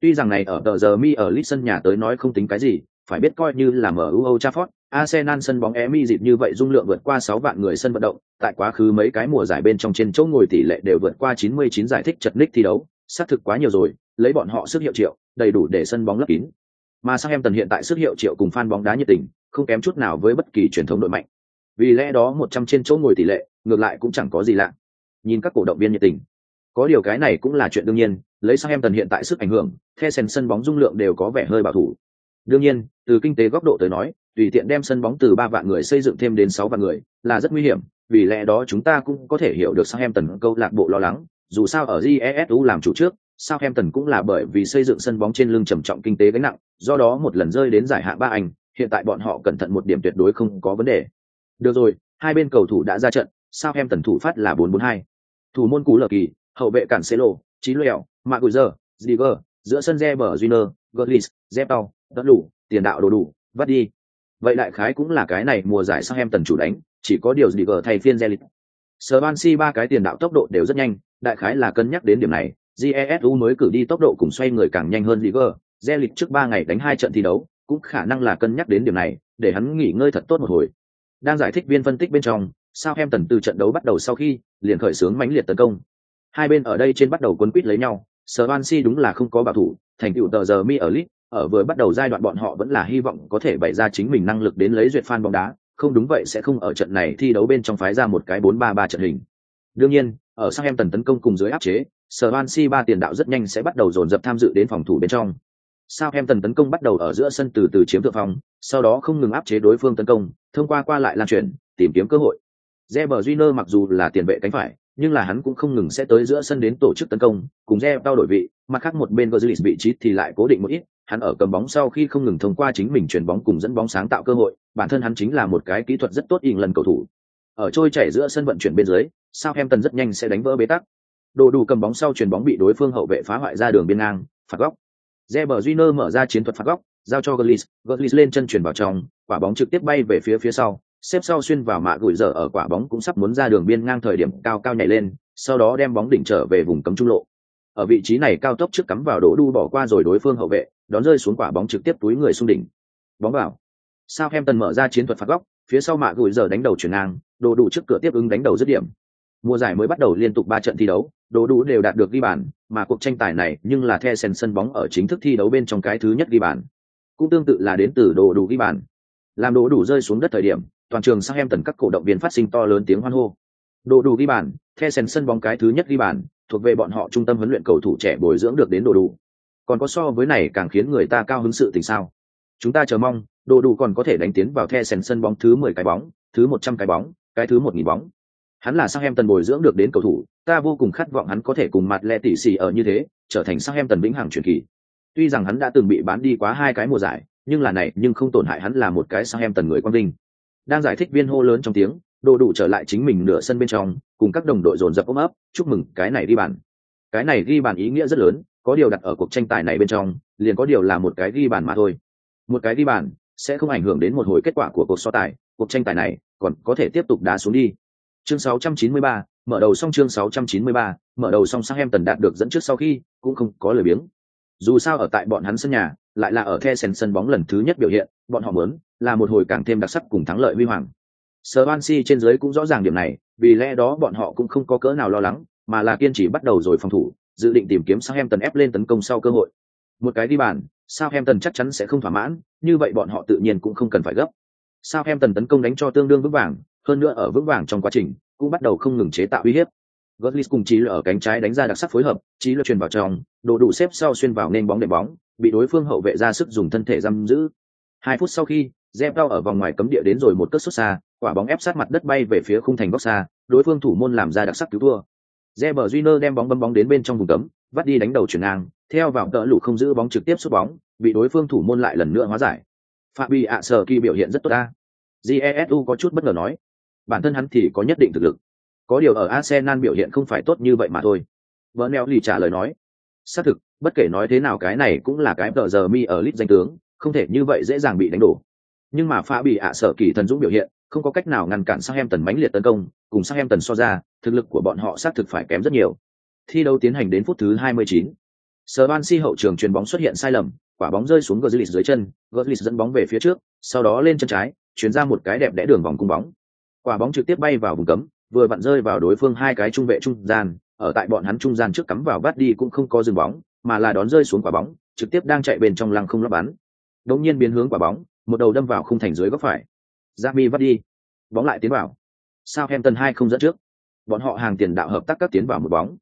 Tuy rằng này ở tờ giờ mi ở lít sân nhà tới nói không tính cái gì, phải biết coi như là MU Old Trafford, Arsenal sân bóng Emi dịp như vậy dung lượng vượt qua 6 vạn người sân vận động, tại quá khứ mấy cái mùa giải bên trong trên chỗ ngồi tỷ lệ đều vượt qua 99 giải thích chật ních thi đấu, xác thực quá nhiều rồi, lấy bọn họ sức hiệu triệu, đầy đủ để sân bóng lấp kín. Mà Southampton hiện tại sức hiệu triệu cùng fan bóng đá nhiệt tình, không kém chút nào với bất kỳ truyền thống đội mạnh. Vì lẽ đó 100 trên chỗ ngồi tỷ lệ, ngược lại cũng chẳng có gì lạ. Nhìn các cổ động viên nhiệt tình, có điều cái này cũng là chuyện đương nhiên, lấy Southampton hiện tại sức ảnh hưởng, The sân sân bóng dung lượng đều có vẻ hơi bảo thủ. Đương nhiên, từ kinh tế góc độ tới nói, tùy tiện đem sân bóng từ ba vạn người xây dựng thêm đến sáu vạn người là rất nguy hiểm, vì lẽ đó chúng ta cũng có thể hiểu được sao em tần câu lạc bộ lo lắng, dù sao ở jesu làm chủ trước, sao em tần cũng là bởi vì xây dựng sân bóng trên lưng trầm trọng kinh tế gánh nặng, do đó một lần rơi đến giải hạng ba Anh, hiện tại bọn họ cẩn thận một điểm tuyệt đối không có vấn đề. Được rồi, hai bên cầu thủ đã ra trận, sao em tần thủ phát là 4-4-2. Thủ môn cú lờ kỳ, hậu vệ cản Cancelo, trí Lẹo, Maguire, Ziger, giữa sân Reber junior Götze, Zepao, đất đủ, tiền đạo đồ đủ, vắt đi. Vậy đại khái cũng là cái này mùa giải sau em tần chủ đánh, chỉ có điều Ziger thay phiên Zelit. si ba cái tiền đạo tốc độ đều rất nhanh, đại khái là cân nhắc đến điểm này, jesu mới cử đi tốc độ cùng xoay người càng nhanh hơn Liga, Zelit trước ba ngày đánh hai trận thi đấu, cũng khả năng là cân nhắc đến điểm này, để hắn nghỉ ngơi thật tốt một hồi. Đang giải thích viên phân tích bên trong, sao em tần từ trận đấu bắt đầu sau khi liền khởi xướng mãnh liệt tấn công. Hai bên ở đây trên bắt đầu cuốn quýt lấy nhau, Swansea đúng là không có bảo thủ, thành tựu tờ giờ mi ở lit, ở vừa bắt đầu giai đoạn bọn họ vẫn là hy vọng có thể bày ra chính mình năng lực đến lấy duyệt fan bóng đá, không đúng vậy sẽ không ở trận này thi đấu bên trong phái ra một cái 4-3-3 trận hình. Đương nhiên, ở sang em tần tấn công cùng dưới áp chế, Swansea ba tiền đạo rất nhanh sẽ bắt đầu dồn dập tham dự đến phòng thủ bên trong. Southampton tấn công bắt đầu ở giữa sân từ từ chiếm thượng phong, sau đó không ngừng áp chế đối phương tấn công, thông qua qua lại lan truyền, tìm kiếm cơ hội. Reber Júnior mặc dù là tiền vệ cánh phải, nhưng là hắn cũng không ngừng sẽ tới giữa sân đến tổ chức tấn công, cùng Reber đổi vị, mặt khác một bên Götze vị trí thì lại cố định một ít, hắn ở cầm bóng sau khi không ngừng thông qua chính mình chuyển bóng cùng dẫn bóng sáng tạo cơ hội, bản thân hắn chính là một cái kỹ thuật rất tốt lần cầu thủ. Ở trôi chảy giữa sân vận chuyển bên dưới, Southampton rất nhanh sẽ đánh vỡ bế tắc. Đồ đủ cầm bóng sau chuyển bóng bị đối phương hậu vệ phá hoại ra đường biên ngang, phạt góc. Reber Júnior mở ra chiến thuật phạt góc, giao cho Gullis, Gullis lên chân chuyển vào trong, quả bóng trực tiếp bay về phía phía sau, xếp sau xuyên vào mạ gửi giờ ở quả bóng cũng sắp muốn ra đường biên ngang thời điểm cao cao nhảy lên, sau đó đem bóng đỉnh trở về vùng cấm trung lộ. Ở vị trí này cao tốc trước cắm vào đổ đu bỏ qua rồi đối phương hậu vệ, đón rơi xuống quả bóng trực tiếp túi người xuống đỉnh. Bóng vào. tần mở ra chiến thuật phạt góc, phía sau mạ gùi giờ đánh đầu chuyển ngang, đồ đủ trước cửa tiếp ứng đánh đầu dứt điểm. Mùa giải mới bắt đầu liên tục ba trận thi đấu, đồ đủ đều đạt được ghi bàn, mà cuộc tranh tài này nhưng là the sen sân bóng ở chính thức thi đấu bên trong cái thứ nhất ghi bàn. Cũng tương tự là đến từ đồ đủ ghi bàn. Làm đồ đủ rơi xuống đất thời điểm, toàn trường sang em tần các cổ động viên phát sinh to lớn tiếng hoan hô. Đồ đủ ghi bàn, the sen sân bóng cái thứ nhất ghi bàn, thuộc về bọn họ trung tâm huấn luyện cầu thủ trẻ bồi dưỡng được đến đồ đủ. Còn có so với này càng khiến người ta cao hứng sự tình sao? Chúng ta chờ mong, đồ đủ còn có thể đánh tiến vào the sen sân bóng thứ mười cái bóng, thứ một trăm cái bóng, cái thứ một nghìn bóng. Hắn là sang em tần bồi dưỡng được đến cầu thủ, ta vô cùng khát vọng hắn có thể cùng mặt lệ tỷ xì ở như thế, trở thành sang em tần vĩnh hằng truyền kỳ. Tuy rằng hắn đã từng bị bán đi quá hai cái mùa giải, nhưng là này nhưng không tổn hại hắn là một cái sang em tần người quan vinh. Đang giải thích viên hô lớn trong tiếng, đồ đủ trở lại chính mình nửa sân bên trong, cùng các đồng đội dồn dập ôm ấp, chúc mừng cái này đi bàn. Cái này ghi bàn ý nghĩa rất lớn, có điều đặt ở cuộc tranh tài này bên trong, liền có điều là một cái ghi bàn mà thôi. Một cái ghi bàn sẽ không ảnh hưởng đến một hồi kết quả của cuộc so tài, cuộc tranh tài này còn có thể tiếp tục đá xuống đi. Chương 693, mở đầu xong chương 693, mở đầu xong sang em tần đạt được dẫn trước sau khi, cũng không có lời biếng. Dù sao ở tại bọn hắn sân nhà, lại là ở The Sen sân bóng lần thứ nhất biểu hiện, bọn họ muốn là một hồi càng thêm đặc sắc cùng thắng lợi huy hoàng. Swansea trên dưới cũng rõ ràng điểm này, vì lẽ đó bọn họ cũng không có cỡ nào lo lắng, mà là kiên trì bắt đầu rồi phòng thủ, dự định tìm kiếm Southampton ép lên tấn công sau cơ hội. Một cái đi bàn, Southampton chắc chắn sẽ không thỏa mãn, như vậy bọn họ tự nhiên cũng không cần phải gấp. Southampton tấn công đánh cho tương đương vững vàng, hơn nữa ở vững vàng trong quá trình, cũng bắt đầu không ngừng chế tạo uy hiếp. Götze cùng Chí ở cánh trái đánh ra đặc sắc phối hợp, Chí Lơ truyền vào trong, đồ đủ xếp sau xuyên vào nên bóng đệm bóng, bị đối phương hậu vệ ra sức dùng thân thể giam giữ. Hai phút sau khi, Zebao ở vòng ngoài cấm địa đến rồi một cất xuất xa, quả bóng ép sát mặt đất bay về phía khung thành góc xa, đối phương thủ môn làm ra đặc sắc cứu thua. Reber Júnior đem bóng bấm bóng đến bên trong vùng cấm, vắt đi đánh đầu chuyển ngang, theo vào tợ lũ không giữ bóng trực tiếp sút bóng, bị đối phương thủ môn lại lần nữa hóa giải. Fabi ạ sở kỳ biểu hiện rất tốt ta. Jesu có chút bất ngờ nói, bản thân hắn thì có nhất định thực lực. Có điều ở Arsenal biểu hiện không phải tốt như vậy mà thôi. Bernel lì trả lời nói, xác thực, bất kể nói thế nào cái này cũng là cái tờ giờ mi ở lit danh tướng, không thể như vậy dễ dàng bị đánh đổ. Nhưng mà Pha bị ạ sở kỳ thần dũng biểu hiện, không có cách nào ngăn cản Sang Em Tần mãnh liệt tấn công, cùng Sang Em Tần so ra, thực lực của bọn họ xác thực phải kém rất nhiều. Thi đấu tiến hành đến phút thứ 29. Si hậu trường chuyền bóng xuất hiện sai lầm, quả bóng rơi xuống Götze dưới chân, Götze dẫn bóng về phía trước, sau đó lên chân trái, chuyển ra một cái đẹp đẽ đường vòng cung bóng. Quả bóng trực tiếp bay vào vùng cấm, vừa vặn rơi vào đối phương hai cái trung vệ trung gian, ở tại bọn hắn trung gian trước cắm vào vắt đi cũng không có dừng bóng, mà là đón rơi xuống quả bóng, trực tiếp đang chạy bên trong lăng không lắp bắn. Đột nhiên biến hướng quả bóng, một đầu đâm vào khung thành dưới góc phải. Jamie vắt đi, bóng lại tiến vào. Southampton hai không dẫn trước. Bọn họ hàng tiền đạo hợp tác các tiến vào một bóng.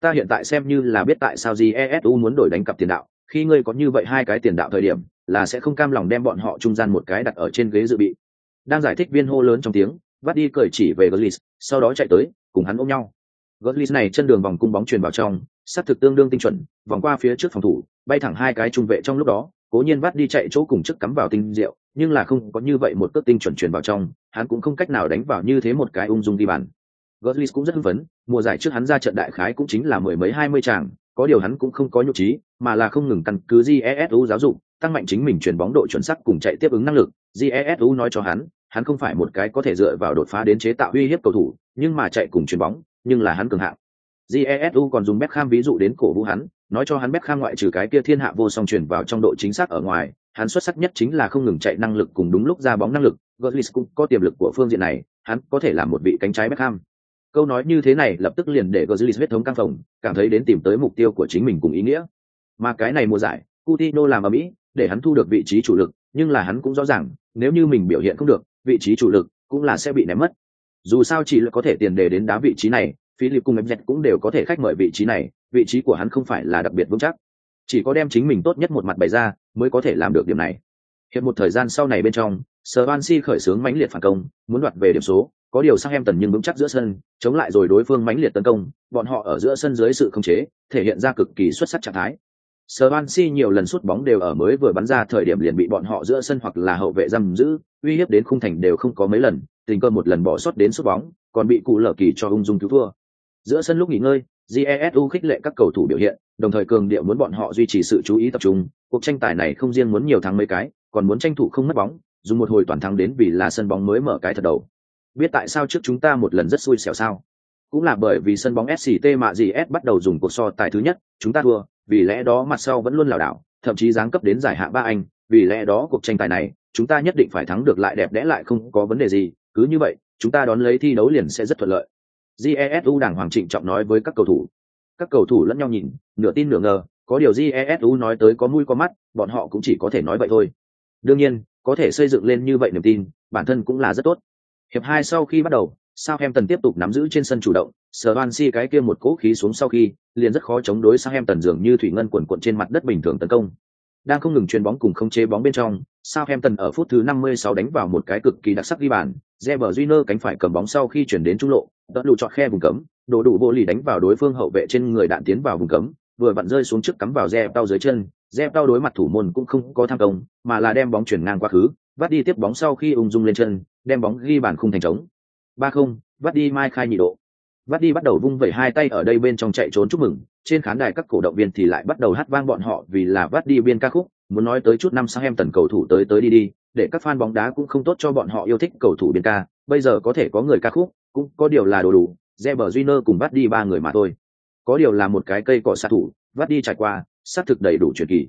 Ta hiện tại xem như là biết tại sao GESU muốn đổi đánh cặp tiền đạo, khi ngươi có như vậy hai cái tiền đạo thời điểm, là sẽ không cam lòng đem bọn họ trung gian một cái đặt ở trên ghế dự bị. Đang giải thích viên hô lớn trong tiếng, vắt đi cởi chỉ về Gullis, sau đó chạy tới, cùng hắn ôm nhau. Gullis này chân đường vòng cung bóng truyền vào trong, sát thực tương đương tinh chuẩn, vòng qua phía trước phòng thủ, bay thẳng hai cái trung vệ trong lúc đó, cố nhiên vắt đi chạy chỗ cùng trước cắm vào tinh diệu, nhưng là không có như vậy một cước tinh chuẩn truyền vào trong, hắn cũng không cách nào đánh vào như thế một cái ung dung đi bàn. Gullis cũng rất hưng phấn, mùa giải trước hắn ra trận đại khái cũng chính là mười mấy hai mươi tràng, có điều hắn cũng không có nhục trí, mà là không ngừng căn cứ Jesu giáo dục, tăng mạnh chính mình truyền bóng độ chuẩn xác cùng chạy tiếp ứng năng lực. Jesu nói cho hắn, hắn không phải một cái có thể dựa vào đột phá đến chế tạo uy hiếp cầu thủ, nhưng mà chạy cùng chuyền bóng, nhưng là hắn cường hạng. Jesu còn dùng Beckham ví dụ đến cổ vũ hắn, nói cho hắn Beckham ngoại trừ cái kia thiên hạ vô song truyền vào trong độ chính xác ở ngoài, hắn xuất sắc nhất chính là không ngừng chạy năng lực cùng đúng lúc ra bóng năng lực, Götze cũng có tiềm lực của phương diện này, hắn có thể làm một vị cánh trái Beckham. Câu nói như thế này lập tức liền để Götze huyết thống căng phồng, cảm thấy đến tìm tới mục tiêu của chính mình cùng ý nghĩa. Mà cái này mùa giải, Coutinho làm ở Mỹ, để hắn thu được vị trí chủ lực, nhưng là hắn cũng rõ ràng, nếu như mình biểu hiện không được, vị trí chủ lực cũng là sẽ bị ném mất. Dù sao chỉ là có thể tiền đề đến đá vị trí này, Philip cùng MZ cũng đều có thể khách mời vị trí này, vị trí của hắn không phải là đặc biệt vững chắc. Chỉ có đem chính mình tốt nhất một mặt bày ra, mới có thể làm được điểm này. Hiện một thời gian sau này bên trong, Swansea khởi xướng mãnh liệt phản công, muốn đoạt về điểm số, có điều sang em tần nhưng vững chắc giữa sân, chống lại rồi đối phương mãnh liệt tấn công, bọn họ ở giữa sân dưới sự khống chế, thể hiện ra cực kỳ xuất sắc trạng thái. Swansea nhiều lần sút bóng đều ở mới vừa bắn ra thời điểm liền bị bọn họ giữa sân hoặc là hậu vệ giam giữ, uy hiếp đến khung thành đều không có mấy lần, tình cơ một lần bỏ sót đến sút bóng, còn bị cụ lở kỳ cho ung dung cứu thua. Giữa sân lúc nghỉ ngơi, Jesu khích lệ các cầu thủ biểu hiện, đồng thời cường điệu muốn bọn họ duy trì sự chú ý tập trung, cuộc tranh tài này không riêng muốn nhiều thắng mấy cái, còn muốn tranh thủ không mất bóng, dùng một hồi toàn thắng đến vì là sân bóng mới mở cái thật đầu. Biết tại sao trước chúng ta một lần rất xui xẻo sao? Cũng là bởi vì sân bóng SCT mà GS bắt đầu dùng cuộc so tài thứ nhất, chúng ta thua, vì lẽ đó mặt sau vẫn luôn lảo đảo, thậm chí giáng cấp đến giải hạng ba anh, vì lẽ đó cuộc tranh tài này, chúng ta nhất định phải thắng được lại đẹp đẽ lại không có vấn đề gì, cứ như vậy, chúng ta đón lấy thi đấu liền sẽ rất thuận lợi. Jesu đảng hoàng trịnh trọng nói với các cầu thủ. Các cầu thủ lẫn nhau nhìn, nửa tin nửa ngờ, có điều Jesu nói tới có mũi có mắt, bọn họ cũng chỉ có thể nói vậy thôi. Đương nhiên, có thể xây dựng lên như vậy niềm tin, bản thân cũng là rất tốt. Hiệp hai sau khi bắt đầu, Southampton tiếp tục nắm giữ trên sân chủ động, Swansea cái kia một cỗ khí xuống sau khi, liền rất khó chống đối Southampton dường như thủy ngân quần cuộn trên mặt đất bình thường tấn công. Đang không ngừng chuyền bóng cùng không chế bóng bên trong, Southampton ở phút thứ 56 đánh vào một cái cực kỳ đặc sắc ghi bàn, Reber Júnior cánh phải cầm bóng sau khi chuyển đến trung lộ, đỡ đủ chọt khe vùng cấm, đổ đủ bộ lì đánh vào đối phương hậu vệ trên người đạn tiến vào vùng cấm, vừa vặn rơi xuống trước cắm vào Reber dưới chân, Reber đối mặt thủ môn cũng không có tham công, mà là đem bóng chuyển ngang qua khứ, vắt đi tiếp bóng sau khi ung dung lên chân, đem bóng ghi bàn khung thành trống. 3-0, vắt đi mai khai nhị độ. Vắt đi bắt đầu vung vẩy hai tay ở đây bên trong chạy trốn chúc mừng, trên khán đài các cổ động viên thì lại bắt đầu hát vang bọn họ vì là vắt đi biên ca khúc, muốn nói tới chút năm sang em tần cầu thủ tới tới đi đi, để các fan bóng đá cũng không tốt cho bọn họ yêu thích cầu thủ biên ca, bây giờ có thể có người ca khúc, cũng có điều là đồ đủ, Reber Júnior cùng vắt đi ba người mà thôi. Có điều là một cái cây cỏ xạ thủ, vắt đi trải qua, sát thực đầy đủ truyền kỳ.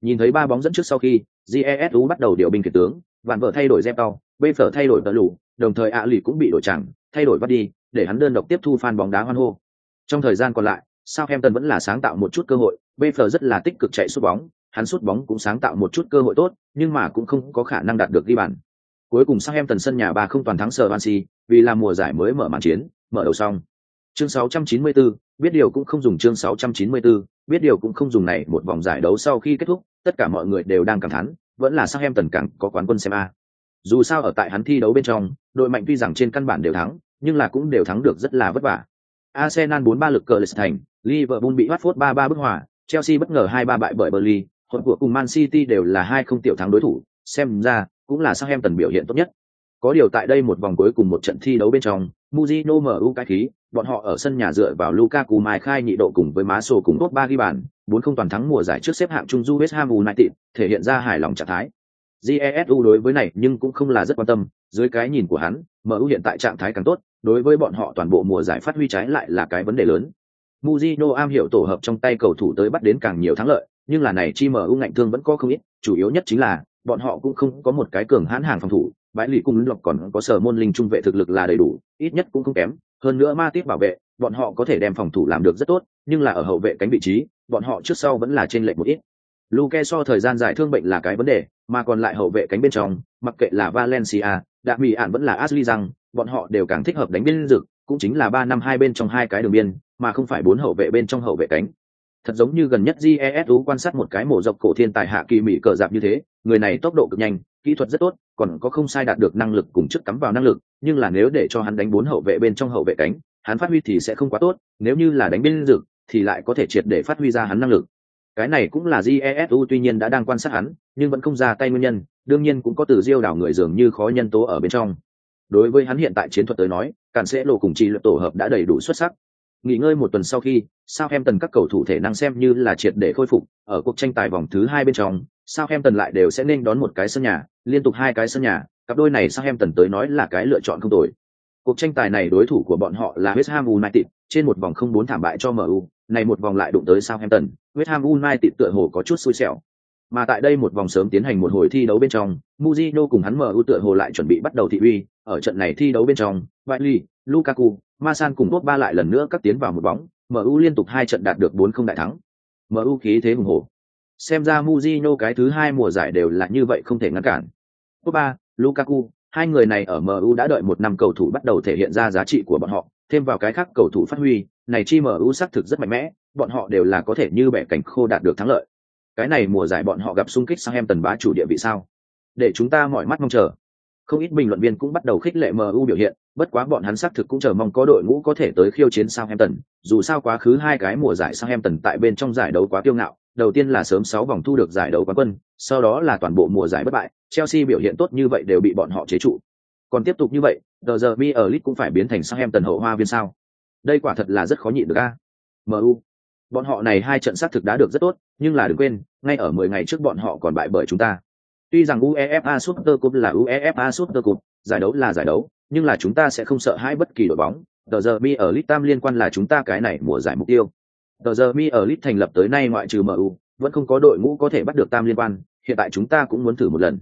Nhìn thấy ba bóng dẫn trước sau khi, jesu bắt đầu điều binh kiệt tướng, vạn vợ thay đổi dép tao, bê phở thay đổi tờ lù, đồng thời ạ lì cũng bị đổi chẳng, thay đổi vắt đi, để hắn đơn độc tiếp thu fan bóng đá hoan hô. Trong thời gian còn lại, Southampton vẫn là sáng tạo một chút cơ hội, BF rất là tích cực chạy sút bóng, hắn sút bóng cũng sáng tạo một chút cơ hội tốt, nhưng mà cũng không có khả năng đạt được ghi bàn. Cuối cùng Southampton sân nhà ba không toàn thắng Swansea, vì là mùa giải mới mở màn chiến, mở đầu xong. Chương 694, biết điều cũng không dùng chương 694, biết điều cũng không dùng này một vòng giải đấu sau khi kết thúc, tất cả mọi người đều đang cảm thán, vẫn là Southampton càng có quán quân xem a. Dù sao ở tại hắn thi đấu bên trong, đội mạnh tuy rằng trên căn bản đều thắng, nhưng là cũng đều thắng được rất là vất vả. Arsenal 4-3 lực cờ lệch thành, Liverpool bị Watford 3-3 bức hòa, Chelsea bất ngờ 2-3 bại bởi Burnley, hỗn của cùng Man City đều là hai không tiểu thắng đối thủ, xem ra cũng là Southampton biểu hiện tốt nhất. Có điều tại đây một vòng cuối cùng một trận thi đấu bên trong, Mujino mở ưu cái khí, bọn họ ở sân nhà dựa vào Lukaku mai khai nhị độ cùng với má sổ cùng tốt ba ghi bàn, bốn không toàn thắng mùa giải trước xếp hạng trung du West Ham United, thể hiện ra hài lòng trạng thái. GESU đối với này nhưng cũng không là rất quan tâm, dưới cái nhìn của hắn, MU hiện tại trạng thái càng tốt, đối với bọn họ toàn bộ mùa giải phát huy trái lại là cái vấn đề lớn. Mujino am hiểu tổ hợp trong tay cầu thủ tới bắt đến càng nhiều thắng lợi, nhưng là này chi MU ngạnh thương vẫn có không ít, chủ yếu nhất chính là bọn họ cũng không có một cái cường hãn hàng phòng thủ, bãi lì cung lọc còn có sở môn linh trung vệ thực lực là đầy đủ, ít nhất cũng không kém, hơn nữa ma tiếp bảo vệ, bọn họ có thể đem phòng thủ làm được rất tốt, nhưng là ở hậu vệ cánh vị trí, bọn họ trước sau vẫn là trên lệch một ít. Luke so thời gian giải thương bệnh là cái vấn đề, mà còn lại hậu vệ cánh bên trong, mặc kệ là Valencia, Đạ Mỹ ản vẫn là Ashley rằng, bọn họ đều càng thích hợp đánh biên dực, cũng chính là ba năm hai bên trong hai cái đường biên, mà không phải bốn hậu vệ bên trong hậu vệ cánh. Thật giống như gần nhất GESU quan sát một cái mổ dọc cổ thiên tài hạ kỳ mỹ cờ dạp như thế, người này tốc độ cực nhanh, kỹ thuật rất tốt, còn có không sai đạt được năng lực cùng chức cắm vào năng lực, nhưng là nếu để cho hắn đánh bốn hậu vệ bên trong hậu vệ cánh, hắn phát huy thì sẽ không quá tốt, nếu như là đánh biên dực thì lại có thể triệt để phát huy ra hắn năng lực cái này cũng là jesu tuy nhiên đã đang quan sát hắn nhưng vẫn không ra tay nguyên nhân đương nhiên cũng có từ diêu đảo người dường như khó nhân tố ở bên trong. Đối với hắn hiện tại chiến thuật tới nói cản sẽ lộ cùng trị luật tổ hợp đã đầy đủ xuất sắc. Nghỉ ngơi một tuần sau khi sao em tần các cầu thủ thể năng xem như là triệt để khôi phục ở cuộc tranh tài vòng thứ hai bên trong sao em tần lại đều sẽ nên đón một cái sân nhà liên tục hai cái sân nhà cặp đôi này sao em tần tới nói là cái lựa chọn không tồi. Cuộc tranh tài này đối thủ của bọn họ là west ham united trên một vòng không bốn thảm bại cho mu này một vòng lại đụng tới Southampton, West Ham United tựa hồ có chút xui xẻo. Mà tại đây một vòng sớm tiến hành một hồi thi đấu bên trong, Mujino cùng hắn MU tựa hồ lại chuẩn bị bắt đầu thị uy, ở trận này thi đấu bên trong, Bailey, Lukaku, Masan cùng ba lại lần nữa các tiến vào một bóng, MU liên tục hai trận đạt được 4-0 đại thắng. MU khí thế hùng hổ. Xem ra Mujino cái thứ hai mùa giải đều là như vậy không thể ngăn cản. ba, Lukaku, hai người này ở MU đã đợi một năm cầu thủ bắt đầu thể hiện ra giá trị của bọn họ, thêm vào cái khác cầu thủ phát huy, này chi MU xác thực rất mạnh mẽ, bọn họ đều là có thể như bẻ cảnh khô đạt được thắng lợi. Cái này mùa giải bọn họ gặp xung kích sang em tần bá chủ địa vị sao? Để chúng ta mọi mắt mong chờ. Không ít bình luận viên cũng bắt đầu khích lệ MU biểu hiện, bất quá bọn hắn xác thực cũng chờ mong có đội ngũ có thể tới khiêu chiến Southampton, dù sao quá khứ hai cái mùa giải Southampton tại bên trong giải đấu quá kiêu ngạo, đầu tiên là sớm sáu vòng thu được giải đấu quán quân, sau đó là toàn bộ mùa giải bất bại, Chelsea biểu hiện tốt như vậy đều bị bọn họ chế trụ. Còn tiếp tục như vậy, The giờ ở Leeds cũng phải biến thành Southampton hậu hoa viên sao? Đây quả thật là rất khó nhịn được a. MU. Bọn họ này hai trận sát thực đã được rất tốt, nhưng là đừng quên, ngay ở 10 ngày trước bọn họ còn bại bởi chúng ta. Tuy rằng UEFA Super Cup là UEFA Super Cup, giải đấu là giải đấu, nhưng là chúng ta sẽ không sợ hãi bất kỳ đội bóng. tờ giờ mi ở lit Tam liên quan là chúng ta cái này mùa giải mục tiêu. tờ giờ mi ở Lit thành lập tới nay ngoại trừ MU, vẫn không có đội ngũ có thể bắt được Tam liên quan, hiện tại chúng ta cũng muốn thử một lần.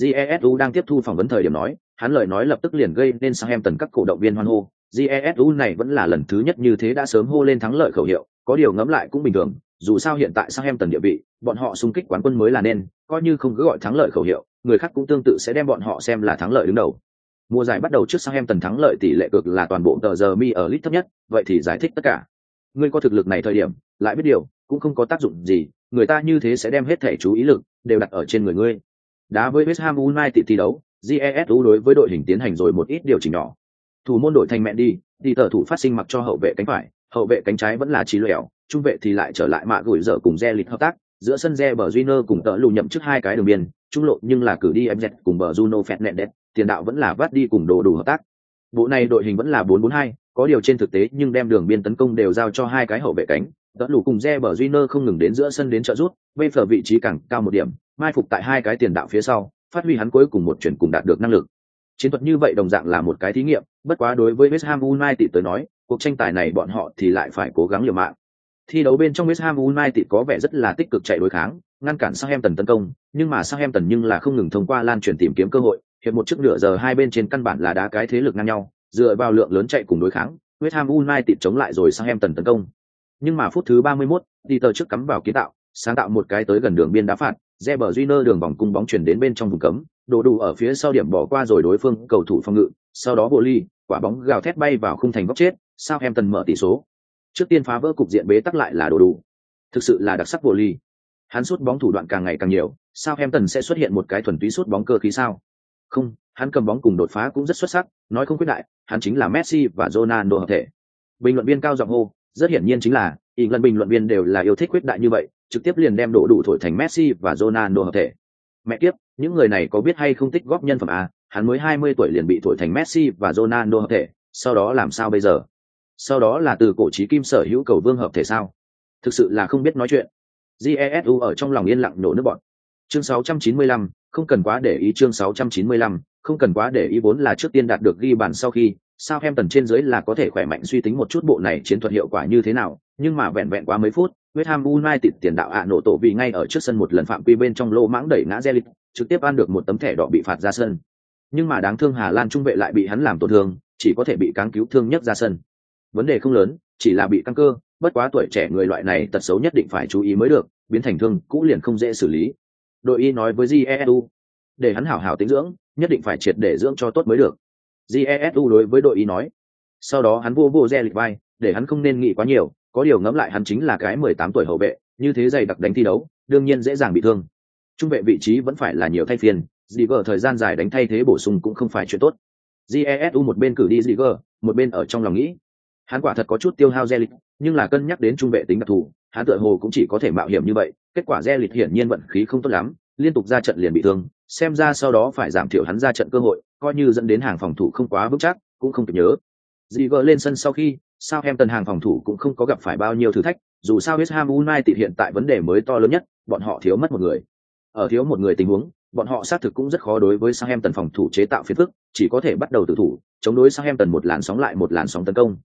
Jesu đang tiếp thu phỏng vấn thời điểm nói, hắn lời nói lập tức liền gây nên sang em tần các cổ động viên hoan hô. Jesu này vẫn là lần thứ nhất như thế đã sớm hô lên thắng lợi khẩu hiệu, có điều ngẫm lại cũng bình thường, dù sao hiện tại sang em tần địa vị, bọn họ xung kích quán quân mới là nên, coi như không cứ gọi thắng lợi khẩu hiệu, người khác cũng tương tự sẽ đem bọn họ xem là thắng lợi đứng đầu. Mùa giải bắt đầu trước sang em tần thắng lợi tỷ lệ cực là toàn bộ tờ giờ mi ở lit thấp nhất, vậy thì giải thích tất cả. Ngươi có thực lực này thời điểm, lại biết điều, cũng không có tác dụng gì, người ta như thế sẽ đem hết thể chú ý lực đều đặt ở trên người ngươi. Đá với West Ham United thi đấu, jesu đối với đội hình tiến hành rồi một ít điều chỉnh nhỏ thủ môn đổi thành mẹ đi thì tờ thủ phát sinh mặc cho hậu vệ cánh phải hậu vệ cánh trái vẫn là trí lẻo trung vệ thì lại trở lại mạ gửi dở cùng re lịch hợp tác giữa sân re bờ Junior cùng tờ lù nhậm trước hai cái đường biên trung lộ nhưng là cử đi em dẹt cùng bờ juno phẹt nẹn đẹp tiền đạo vẫn là vắt đi cùng đồ đủ hợp tác bộ này đội hình vẫn là 4-4-2, có điều trên thực tế nhưng đem đường biên tấn công đều giao cho hai cái hậu vệ cánh tờ lù cùng re bờ Junior không ngừng đến giữa sân đến trợ rút bây giờ vị trí càng cao một điểm mai phục tại hai cái tiền đạo phía sau phát huy hắn cuối cùng một chuyển cùng đạt được năng lực. Chiến thuật như vậy đồng dạng là một cái thí nghiệm, bất quá đối với West Ham United tới nói, cuộc tranh tài này bọn họ thì lại phải cố gắng liều mạng. Thi đấu bên trong West Ham United có vẻ rất là tích cực chạy đối kháng, ngăn cản Southampton tấn công, nhưng mà Southampton nhưng là không ngừng thông qua lan truyền tìm kiếm cơ hội, hiệp một trước nửa giờ hai bên trên căn bản là đá cái thế lực ngang nhau, dựa vào lượng lớn chạy cùng đối kháng, West Ham United chống lại rồi Southampton tấn công. Nhưng mà phút thứ 31, Dieter trước cắm vào kiến tạo, sáng tạo một cái tới gần đường biên đá phạt, Reber Júnior đường vòng cung bóng chuyển đến bên trong vùng cấm, đồ đủ ở phía sau điểm bỏ qua rồi đối phương cầu thủ phòng ngự, sau đó bộ ly, quả bóng gào thét bay vào khung thành góc chết, sao em tần mở tỷ số. Trước tiên phá vỡ cục diện bế tắc lại là đồ đủ. Thực sự là đặc sắc bộ ly. Hắn sút bóng thủ đoạn càng ngày càng nhiều, sao em tần sẽ xuất hiện một cái thuần túy sút bóng cơ khí sao? Không, hắn cầm bóng cùng đột phá cũng rất xuất sắc, nói không quyết đại, hắn chính là Messi và Ronaldo hợp thể. Bình luận viên cao giọng hô, rất hiển nhiên chính là, ý lần bình luận viên đều là yêu thích quyết đại như vậy, trực tiếp liền đem đổ đủ thổi thành Messi và Ronaldo hợp thể. Mẹ kiếp, những người này có biết hay không tích góp nhân phẩm à, hắn mới 20 tuổi liền bị thổi thành Messi và Ronaldo hợp thể, sau đó làm sao bây giờ? Sau đó là từ cổ chí kim sở hữu cầu vương hợp thể sao? Thực sự là không biết nói chuyện. Jesu ở trong lòng yên lặng nổ nước bọn. Chương 695, không cần quá để ý chương 695, không cần quá để ý vốn là trước tiên đạt được ghi bàn sau khi sao em tần trên dưới là có thể khỏe mạnh suy tính một chút bộ này chiến thuật hiệu quả như thế nào nhưng mà vẹn vẹn quá mấy phút West Ham United tiền đạo ạ nổ tổ vì ngay ở trước sân một lần phạm quy bên trong lô mãng đẩy ngã Zelit, trực tiếp ăn được một tấm thẻ đỏ bị phạt ra sân. Nhưng mà đáng thương Hà Lan trung vệ lại bị hắn làm tổn thương, chỉ có thể bị cáng cứu thương nhất ra sân. Vấn đề không lớn, chỉ là bị căng cơ, bất quá tuổi trẻ người loại này tật xấu nhất định phải chú ý mới được, biến thành thương cũ liền không dễ xử lý. Đội y nói với Jesu, để hắn hảo hảo tĩnh dưỡng, nhất định phải triệt để dưỡng cho tốt mới được. Jesu đối với đội y nói. Sau đó hắn vô vô Zelit vai, để hắn không nên nghĩ quá nhiều, có điều ngẫm lại hắn chính là cái mười tám tuổi hậu vệ như thế dày đặc đánh thi đấu đương nhiên dễ dàng bị thương. Trung vệ vị trí vẫn phải là nhiều thay phiên Ziger thời gian dài đánh thay thế bổ sung cũng không phải chuyện tốt. Jesu một bên cử đi Ziger, một bên ở trong lòng nghĩ. Hắn quả thật có chút tiêu hao Zelit, nhưng là cân nhắc đến trung vệ tính đặc thù hắn tựa hồ cũng chỉ có thể mạo hiểm như vậy kết quả Zelit hiển nhiên vận khí không tốt lắm liên tục ra trận liền bị thương xem ra sau đó phải giảm thiểu hắn ra trận cơ hội coi như dẫn đến hàng phòng thủ không quá vững chắc cũng không kịp nhớ. Ziger lên sân sau khi sao em tần hàng phòng thủ cũng không có gặp phải bao nhiêu thử thách, dù sao West Ham United hiện tại vấn đề mới to lớn nhất, bọn họ thiếu mất một người. Ở thiếu một người tình huống, bọn họ xác thực cũng rất khó đối với Sang Em Tần phòng thủ chế tạo phiền phức, chỉ có thể bắt đầu tự thủ, chống đối Sang Em Tần một làn sóng lại một làn sóng tấn công.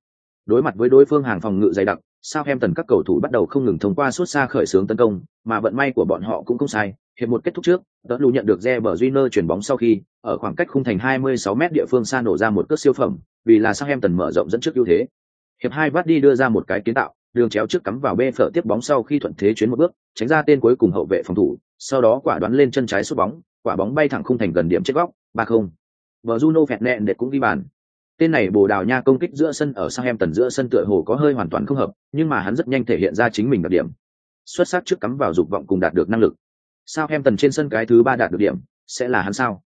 Đối mặt với đối phương hàng phòng ngự dày đặc, Sang Em Tần các cầu thủ bắt đầu không ngừng thông qua suốt xa khởi xướng tấn công, mà vận may của bọn họ cũng không sai. Hiệp một kết thúc trước, Đỡ Lù nhận được Reber Júnior chuyển bóng sau khi, ở khoảng cách khung thành 26 m địa phương xa nổ ra một cước siêu phẩm, vì là Southampton mở rộng dẫn trước ưu thế hiệp hai bắt đi đưa ra một cái kiến tạo, đường chéo trước cắm vào bê phở tiếp bóng sau khi thuận thế chuyến một bước, tránh ra tên cuối cùng hậu vệ phòng thủ, sau đó quả đoán lên chân trái sút bóng, quả bóng bay thẳng khung thành gần điểm chết góc, ba không. Vợ juno phẹt nẹn để cũng ghi bàn. Tên này bồ đào nha công kích giữa sân ở sang em tần giữa sân tựa hồ có hơi hoàn toàn không hợp, nhưng mà hắn rất nhanh thể hiện ra chính mình đặc điểm. Xuất sắc trước cắm vào dục vọng cùng đạt được năng lực. Sao em tần trên sân cái thứ ba đạt được điểm, sẽ là hắn sao?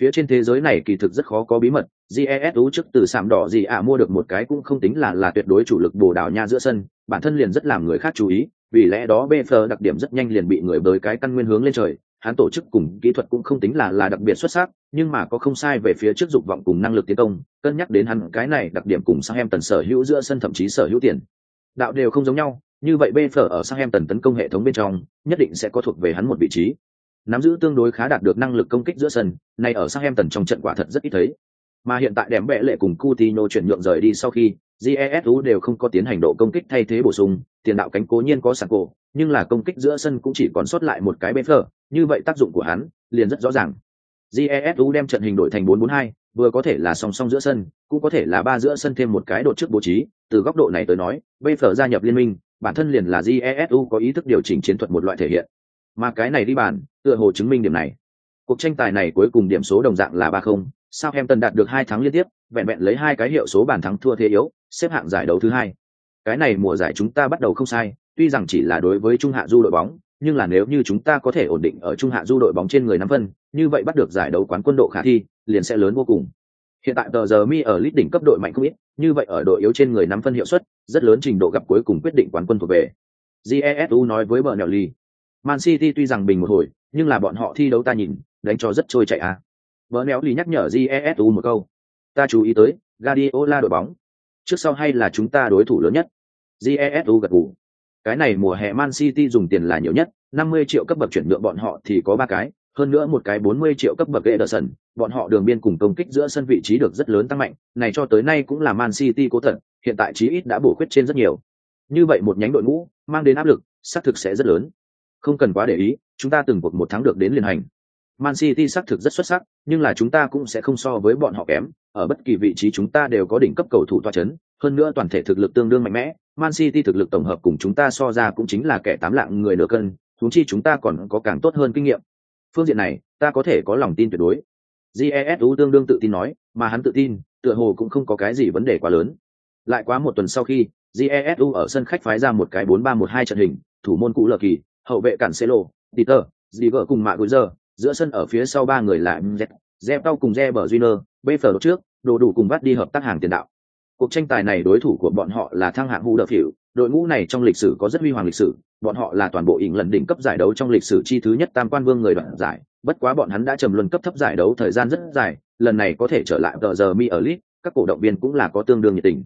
Phía trên thế giới này kỳ thực rất khó có bí mật jesu trước từ sạm đỏ gì ạ, mua được một cái cũng không tính là là tuyệt đối chủ lực bồ đào nha giữa sân, bản thân liền rất làm người khác chú ý, vì lẽ đó bf đặc điểm rất nhanh liền bị người bới cái căn nguyên hướng lên trời, hắn tổ chức cùng kỹ thuật cũng không tính là là đặc biệt xuất sắc, nhưng mà có không sai về phía trước dục vọng cùng năng lực tiến công, cân nhắc đến hắn cái này đặc điểm cùng sang em tần sở hữu giữa sân thậm chí sở hữu tiền. Đạo đều không giống nhau, như vậy bf ở sang em tần tấn công hệ thống bên trong, nhất định sẽ có thuộc về hắn một vị trí. Nắm giữ tương đối khá đạt được năng lực công kích giữa sân này ở sang em tần trong trận quả thật rất ít thấy mà hiện tại đẻm bệ lệ cùng Coutinho chuyển nhượng rời đi sau khi Jesu đều không có tiến hành độ công kích thay thế bổ sung, tiền đạo cánh cố nhiên có sạc cổ, nhưng là công kích giữa sân cũng chỉ còn sót lại một cái bê phở, như vậy tác dụng của hắn liền rất rõ ràng. Jesu đem trận hình đổi thành 4-4-2 vừa có thể là song song giữa sân, cũng có thể là ba giữa sân thêm một cái đột trước bố trí, từ góc độ này tới nói bê phở gia nhập liên minh, bản thân liền là Jesu có ý thức điều chỉnh chiến thuật một loại thể hiện. Mà cái này đi bàn, tựa hồ chứng minh điểm này. Cuộc tranh tài này cuối cùng điểm số đồng dạng là ba không sao em đạt được hai thắng liên tiếp vẹn vẹn lấy hai cái hiệu số bàn thắng thua thế yếu xếp hạng giải đấu thứ hai. Cái này mùa giải chúng ta bắt đầu không sai tuy rằng chỉ là đối với trung hạ du đội bóng nhưng là nếu như chúng ta có thể ổn định ở trung hạ du đội bóng trên người năm phân như vậy bắt được giải đấu quán quân độ khả thi liền sẽ lớn vô cùng. Hiện tại tờ giờ mi ở lít đỉnh cấp đội mạnh không ít như vậy ở đội yếu trên người năm phân hiệu suất rất lớn trình độ gặp cuối cùng quyết định quán quân thuộc về. GESU nói với bờ nẹo ly Man City tuy rằng bình một hồi, nhưng là bọn họ thi đấu ta nhìn, đánh cho rất trôi chạy à. Bernel lì nhắc nhở Jesu một câu. Ta chú ý tới, Guardiola đội bóng. Trước sau hay là chúng ta đối thủ lớn nhất. Jesu gật gù. Cái này mùa hè Man City dùng tiền là nhiều nhất, 50 triệu cấp bậc chuyển nhượng bọn họ thì có ba cái, hơn nữa một cái 40 triệu cấp bậc Ederson, bọn họ đường biên cùng công kích giữa sân vị trí được rất lớn tăng mạnh, này cho tới nay cũng là Man City cố thật, hiện tại chí ít đã bổ khuyết trên rất nhiều. Như vậy một nhánh đội ngũ, mang đến áp lực, xác thực sẽ rất lớn. Không cần quá để ý, chúng ta từng cuộc một tháng được đến liên hành. Man City xác thực rất xuất sắc, nhưng là chúng ta cũng sẽ không so với bọn họ kém, ở bất kỳ vị trí chúng ta đều có đỉnh cấp cầu thủ toa chấn, hơn nữa toàn thể thực lực tương đương mạnh mẽ, Man City thực lực tổng hợp cùng chúng ta so ra cũng chính là kẻ tám lạng người nửa cân, huống chi chúng ta còn có càng tốt hơn kinh nghiệm. Phương diện này, ta có thể có lòng tin tuyệt đối. Jesu tương đương tự tin nói, mà hắn tự tin, tựa hồ cũng không có cái gì vấn đề quá lớn. Lại quá một tuần sau khi, Jesu ở sân khách phái ra một cái 4-3-1-2 trận hình, thủ môn cũ lờ kỳ, hậu vệ cản Cancelo, Dieter, Ziger cùng Mạ Giờ, giữa sân ở phía sau ba người là MZ, Zep tao cùng Zeber Junior, Befer trước, đồ đủ cùng bắt đi hợp tác hàng tiền đạo. Cuộc tranh tài này đối thủ của bọn họ là thăng hạng Hu Đờ Phiểu, đội ngũ này trong lịch sử có rất huy hoàng lịch sử, bọn họ là toàn bộ ỉn lần đỉnh cấp giải đấu trong lịch sử chi thứ nhất tam quan vương người đoạn giải, bất quá bọn hắn đã trầm luân cấp thấp giải đấu thời gian rất dài, lần này có thể trở lại tờ giờ mi ở lit, các cổ động viên cũng là có tương đương nhiệt tình.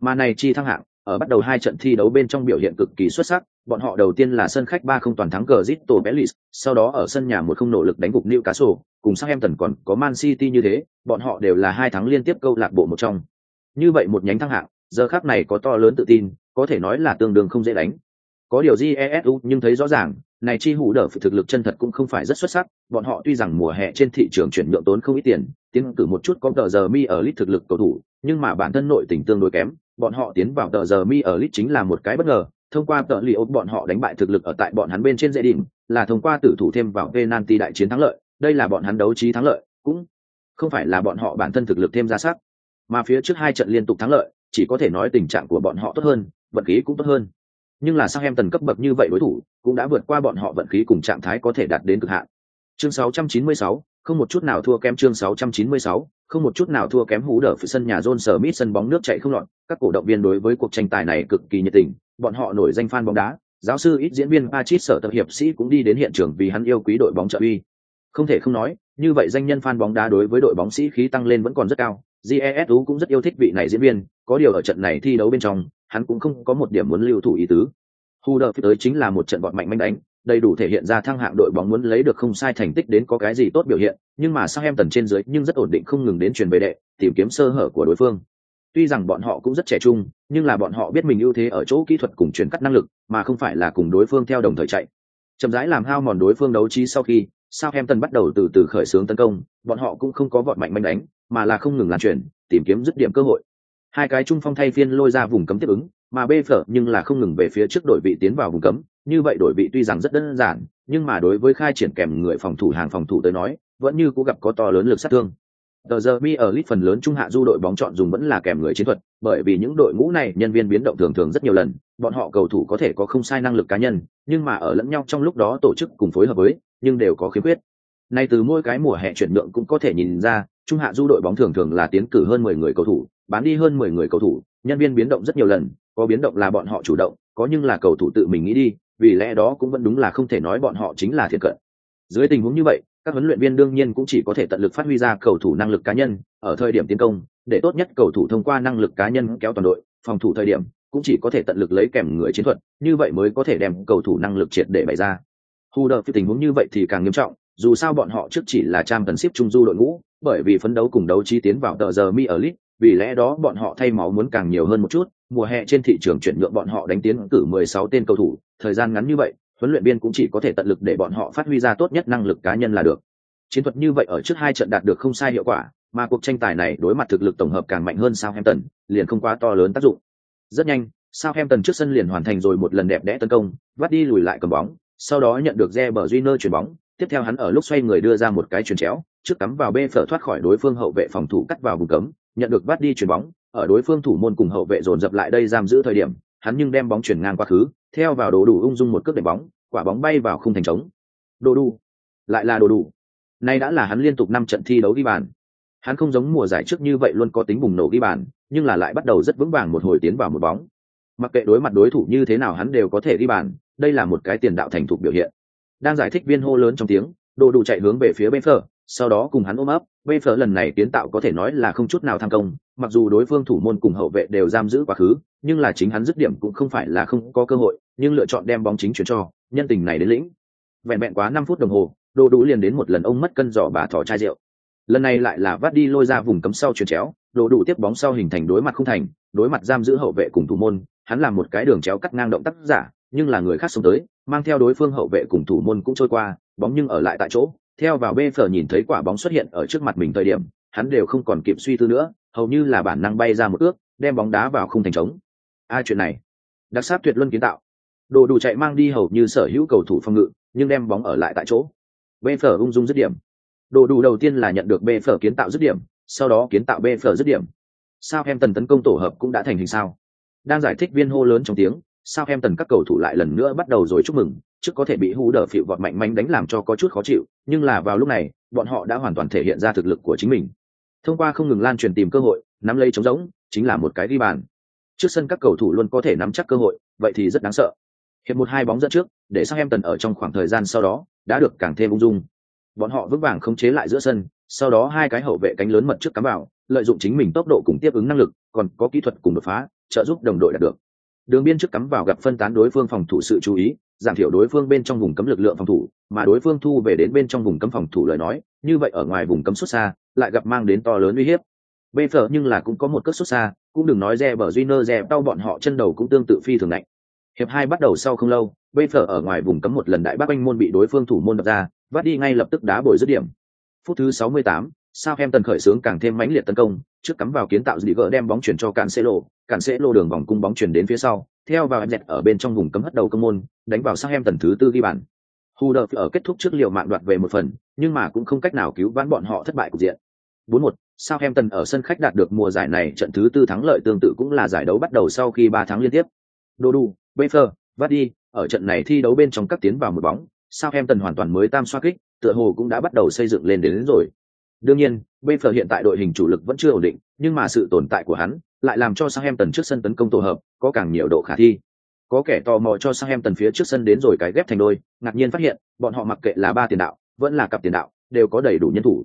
Mà này chi thăng hạng, ở bắt đầu hai trận thi đấu bên trong biểu hiện cực kỳ xuất sắc, bọn họ đầu tiên là sân khách 3-0 toàn thắng Crystal Palace, sau đó ở sân nhà một không nỗ lực đánh gục Newcastle, cùng Southampton còn có Man City như thế, bọn họ đều là hai thắng liên tiếp câu lạc bộ một trong. Như vậy một nhánh thăng hạng, giờ khắc này có to lớn tự tin, có thể nói là tương đương không dễ đánh. Có điều GESU nhưng thấy rõ ràng, này chi hủ đỡ thực lực chân thật cũng không phải rất xuất sắc, bọn họ tuy rằng mùa hè trên thị trường chuyển nhượng tốn không ít tiền, tiến cử một chút có tờ giờ mi ở lít thực lực cầu thủ, nhưng mà bản thân nội tình tương đối kém, bọn họ tiến vào tờ giờ mi ở lit chính là một cái bất ngờ, thông qua tờ li ốp bọn họ đánh bại thực lực ở tại bọn hắn bên trên dễ đỉnh, là thông qua tử thủ thêm vào penalty đại chiến thắng lợi, đây là bọn hắn đấu trí thắng lợi, cũng không phải là bọn họ bản thân thực lực thêm ra sắc, mà phía trước hai trận liên tục thắng lợi, chỉ có thể nói tình trạng của bọn họ tốt hơn, vận khí cũng tốt hơn. Nhưng là sang em tần cấp bậc như vậy đối thủ cũng đã vượt qua bọn họ vận khí cùng trạng thái có thể đạt đến cực hạn. Chương 696, không một chút nào thua kém chương 696, không một chút nào thua kém hú đỡ phía sân nhà John Smith sân bóng nước chạy không loạn. các cổ động viên đối với cuộc tranh tài này cực kỳ nhiệt tình, bọn họ nổi danh fan bóng đá, giáo sư ít diễn viên Patrick sở tập hiệp sĩ cũng đi đến hiện trường vì hắn yêu quý đội bóng trợ uy. Không thể không nói, như vậy danh nhân fan bóng đá đối với đội bóng sĩ khí tăng lên vẫn còn rất cao. GESU cũng rất yêu thích vị này diễn viên, có điều ở trận này thi đấu bên trong, hắn cũng không có một điểm muốn lưu thủ ý tứ. Hú đờ tới chính là một trận bọn mạnh manh đánh, đầy đủ thể hiện ra thăng hạng đội bóng muốn lấy được không sai thành tích đến có cái gì tốt biểu hiện, nhưng mà sang em tần trên dưới nhưng rất ổn định không ngừng đến truyền về đệ, tìm kiếm sơ hở của đối phương. Tuy rằng bọn họ cũng rất trẻ trung, nhưng là bọn họ biết mình ưu thế ở chỗ kỹ thuật cùng truyền cắt năng lực, mà không phải là cùng đối phương theo đồng thời chạy. Chậm rãi làm hao mòn đối phương đấu trí sau khi, Southampton bắt đầu từ từ khởi xướng tấn công, bọn họ cũng không có vọt mạnh manh đánh, mà là không ngừng lan truyền, tìm kiếm dứt điểm cơ hội hai cái trung phong thay phiên lôi ra vùng cấm tiếp ứng mà bê phở nhưng là không ngừng về phía trước đội vị tiến vào vùng cấm như vậy đội vị tuy rằng rất đơn giản nhưng mà đối với khai triển kèm người phòng thủ hàng phòng thủ tới nói vẫn như cũng gặp có to lớn lực sát thương. Tờ giờ mi ở lit phần lớn trung hạ du đội bóng chọn dùng vẫn là kèm người chiến thuật bởi vì những đội ngũ này nhân viên biến động thường thường rất nhiều lần bọn họ cầu thủ có thể có không sai năng lực cá nhân nhưng mà ở lẫn nhau trong lúc đó tổ chức cùng phối hợp với nhưng đều có khiếm khuyết. Nay từ mỗi cái mùa hè chuyển nhượng cũng có thể nhìn ra trung hạ du đội bóng thường thường là tiến cử hơn mười người cầu thủ bán đi hơn mười người cầu thủ, nhân viên biến động rất nhiều lần, có biến động là bọn họ chủ động, có nhưng là cầu thủ tự mình nghĩ đi, vì lẽ đó cũng vẫn đúng là không thể nói bọn họ chính là thiệt cận. Dưới tình huống như vậy, các huấn luyện viên đương nhiên cũng chỉ có thể tận lực phát huy ra cầu thủ năng lực cá nhân, ở thời điểm tiến công, để tốt nhất cầu thủ thông qua năng lực cá nhân kéo toàn đội, phòng thủ thời điểm cũng chỉ có thể tận lực lấy kèm người chiến thuật, như vậy mới có thể đem cầu thủ năng lực triệt để bày ra. Hu đợt tình huống như vậy thì càng nghiêm trọng, dù sao bọn họ trước chỉ là trang tần ship trung du đội ngũ, bởi vì phấn đấu cùng đấu chi tiến vào tờ giờ mi ở lit, vì lẽ đó bọn họ thay máu muốn càng nhiều hơn một chút, mùa hè trên thị trường chuyển nhượng bọn họ đánh tiến cử 16 tên cầu thủ, thời gian ngắn như vậy, huấn luyện viên cũng chỉ có thể tận lực để bọn họ phát huy ra tốt nhất năng lực cá nhân là được. Chiến thuật như vậy ở trước hai trận đạt được không sai hiệu quả, mà cuộc tranh tài này đối mặt thực lực tổng hợp càng mạnh hơn Southampton, liền không quá to lớn tác dụng. Rất nhanh, Southampton trước sân liền hoàn thành rồi một lần đẹp đẽ tấn công, vắt đi lùi lại cầm bóng, sau đó nhận được Reber Júnior chuyển bóng, tiếp theo hắn ở lúc xoay người đưa ra một cái chuyền chéo, trước cắm vào bê phở thoát khỏi đối phương hậu vệ phòng thủ cắt vào vùng cấm, nhận được bắt đi chuyền bóng, ở đối phương thủ môn cùng hậu vệ dồn dập lại đây giam giữ thời điểm, hắn nhưng đem bóng chuyển ngang qua khứ, theo vào đồ đủ ung dung một cước đẩy bóng, quả bóng bay vào khung thành trống. Đồ đủ, lại là đồ đủ. Nay đã là hắn liên tục năm trận thi đấu ghi bàn. Hắn không giống mùa giải trước như vậy luôn có tính bùng nổ ghi bàn, nhưng là lại bắt đầu rất vững vàng một hồi tiến vào một bóng. Mặc kệ đối mặt đối thủ như thế nào hắn đều có thể ghi bàn, đây là một cái tiền đạo thành thục biểu hiện. Đang giải thích viên hô lớn trong tiếng, đồ đủ chạy hướng về phía bên phở, sau đó cùng hắn ôm ấp bê phở lần này kiến tạo có thể nói là không chút nào tham công mặc dù đối phương thủ môn cùng hậu vệ đều giam giữ quá khứ nhưng là chính hắn dứt điểm cũng không phải là không có cơ hội, nhưng lựa chọn đem bóng chính chuyển cho, nhân tình này đến lĩnh. Vẹn vẹn quá năm phút đồng hồ đồ đủ liền đến một lần ông mất cân giỏ bà thỏ chai rượu. Lần này lại là vắt đi lôi ra vùng cấm sau chuyển chéo đồ đủ tiếp bóng sau hình thành đối mặt không thành, đối mặt giam giữ hậu vệ cùng thủ môn, hắn làm một cái đường chéo cắt ngang động tác giả, nhưng là người khác xông tới, mang theo đối phương hậu vệ cùng thủ môn cũng trôi qua, bóng nhưng ở lại tại chỗ. Theo vào bê phở nhìn thấy quả bóng xuất hiện ở trước mặt mình thời điểm, hắn đều không còn kịp suy tư nữa, hầu như là bản năng bay ra một ước, đem bóng đá vào khung thành trống ai chuyện này. Đặc sắc tuyệt luân kiến tạo. Đồ đủ chạy mang đi hầu như sở hữu cầu thủ phòng ngự, nhưng đem bóng ở lại tại chỗ. Bê phở ung dung dứt điểm. Đồ đủ đầu tiên là nhận được bê phở kiến tạo dứt điểm, sau đó kiến tạo bê phở dứt điểm. Sao em tần tấn công tổ hợp cũng đã thành hình sao. Đang giải thích viên hô lớn trong tiếng sao em tần các cầu thủ lại lần nữa bắt đầu rồi chúc mừng, trước có thể bị hú đờ phịu vọt mạnh manh đánh làm cho có chút khó chịu, nhưng là vào lúc này, bọn họ đã hoàn toàn thể hiện ra thực lực của chính mình. Thông qua không ngừng lan truyền tìm cơ hội, nắm lấy trống rỗng, chính là một cái ghi bàn trước sân các cầu thủ luôn có thể nắm chắc cơ hội, vậy thì rất đáng sợ. Hiệp một hai bóng dẫn trước, để sang em tần ở trong khoảng thời gian sau đó, đã được càng thêm ung dung. Bọn họ vững vàng khống chế lại giữa sân, sau đó hai cái hậu vệ cánh lớn mật trước cắm vào, lợi dụng chính mình tốc độ cùng tiếp ứng năng lực, còn có kỹ thuật cùng đột phá, trợ giúp đồng đội đạt được. Đường biên trước cắm vào gặp phân tán đối phương phòng thủ sự chú ý, giảm thiểu đối phương bên trong vùng cấm lực lượng phòng thủ, mà đối phương thu về đến bên trong vùng cấm phòng thủ lời nói, như vậy ở ngoài vùng cấm xuất xa, lại gặp mang đến to lớn uy hiếp. Bê phở nhưng là cũng có một cất xuất xa cũng đừng nói re bờ Junior rẻ re đau bọn họ chân đầu cũng tương tự phi thường lạnh hiệp hai bắt đầu sau không lâu bê ở ngoài vùng cấm một lần đại bác anh môn bị đối phương thủ môn đập ra vắt đi ngay lập tức đá bồi dứt điểm phút thứ 68, Southampton khởi xướng càng thêm mãnh liệt tấn công, trước cắm vào kiến tạo dị gỡ đem bóng chuyển cho Cancelo, Cancelo đường vòng cung bóng chuyển đến phía sau, theo vào em dẹt ở bên trong vùng cấm hất đầu công môn, đánh vào Southampton thứ tư ghi bàn. Huder ở kết thúc trước liều mạng đoạt về một phần, nhưng mà cũng không cách nào cứu vãn bọn họ thất bại cục diện. 4-1, Southampton ở sân khách đạt được mùa giải này trận thứ tư thắng lợi tương tự cũng là giải đấu bắt đầu sau khi 3 tháng liên tiếp. Dodu, Befer, Vardy, ở trận này thi đấu bên trong các tiến vào một bóng, Southampton hoàn toàn mới tam xoa kích, tựa hồ cũng đã bắt đầu xây dựng lên đến, đến rồi. Đương nhiên, Befer hiện tại đội hình chủ lực vẫn chưa ổn định, nhưng mà sự tồn tại của hắn lại làm cho Southampton trước sân tấn công tổ hợp có càng nhiều độ khả thi. Có kẻ tò mò cho Southampton phía trước sân đến rồi cái ghép thành đôi, ngạc nhiên phát hiện, bọn họ mặc kệ là ba tiền đạo, vẫn là cặp tiền đạo, đều có đầy đủ nhân thủ.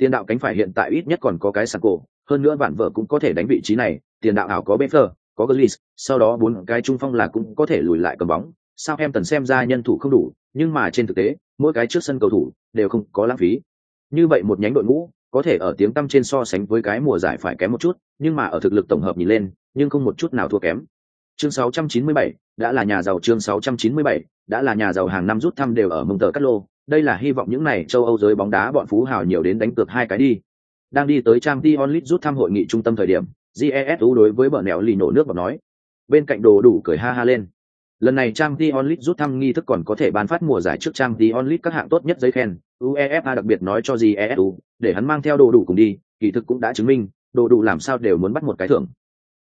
Tiền đạo cánh phải hiện tại ít nhất còn có cái Sacco, hơn nữa bản vợ cũng có thể đánh vị trí này, tiền đạo ảo có Befer, có Gullis, sau đó bốn cái trung phong là cũng có thể lùi lại cầm bóng. Sao em tần xem ra nhân thủ không đủ, nhưng mà trên thực tế, mỗi cái trước sân cầu thủ đều không có lãng phí. Như vậy một nhánh đội ngũ, có thể ở tiếng tăm trên so sánh với cái mùa giải phải kém một chút, nhưng mà ở thực lực tổng hợp nhìn lên, nhưng không một chút nào thua kém. Chương 697, đã là nhà giàu chương 697, đã là nhà giàu hàng năm rút thăm đều ở mông tờ cắt lô, đây là hy vọng những này châu Âu giới bóng đá bọn phú hào nhiều đến đánh cược hai cái đi. Đang đi tới trang Dion League rút thăm hội nghị trung tâm thời điểm, GESU đối với bờ nẻo lì nổ nước và nói. Bên cạnh đồ đủ cười ha ha lên. Lần này trang Dion League rút thăm nghi thức còn có thể ban phát mùa giải trước trang Dion League các hạng tốt nhất giấy khen, UEFA đặc biệt nói cho GESU, để hắn mang theo đồ đủ cùng đi, kỳ thực cũng đã chứng minh, đồ đủ làm sao đều muốn bắt một cái thưởng.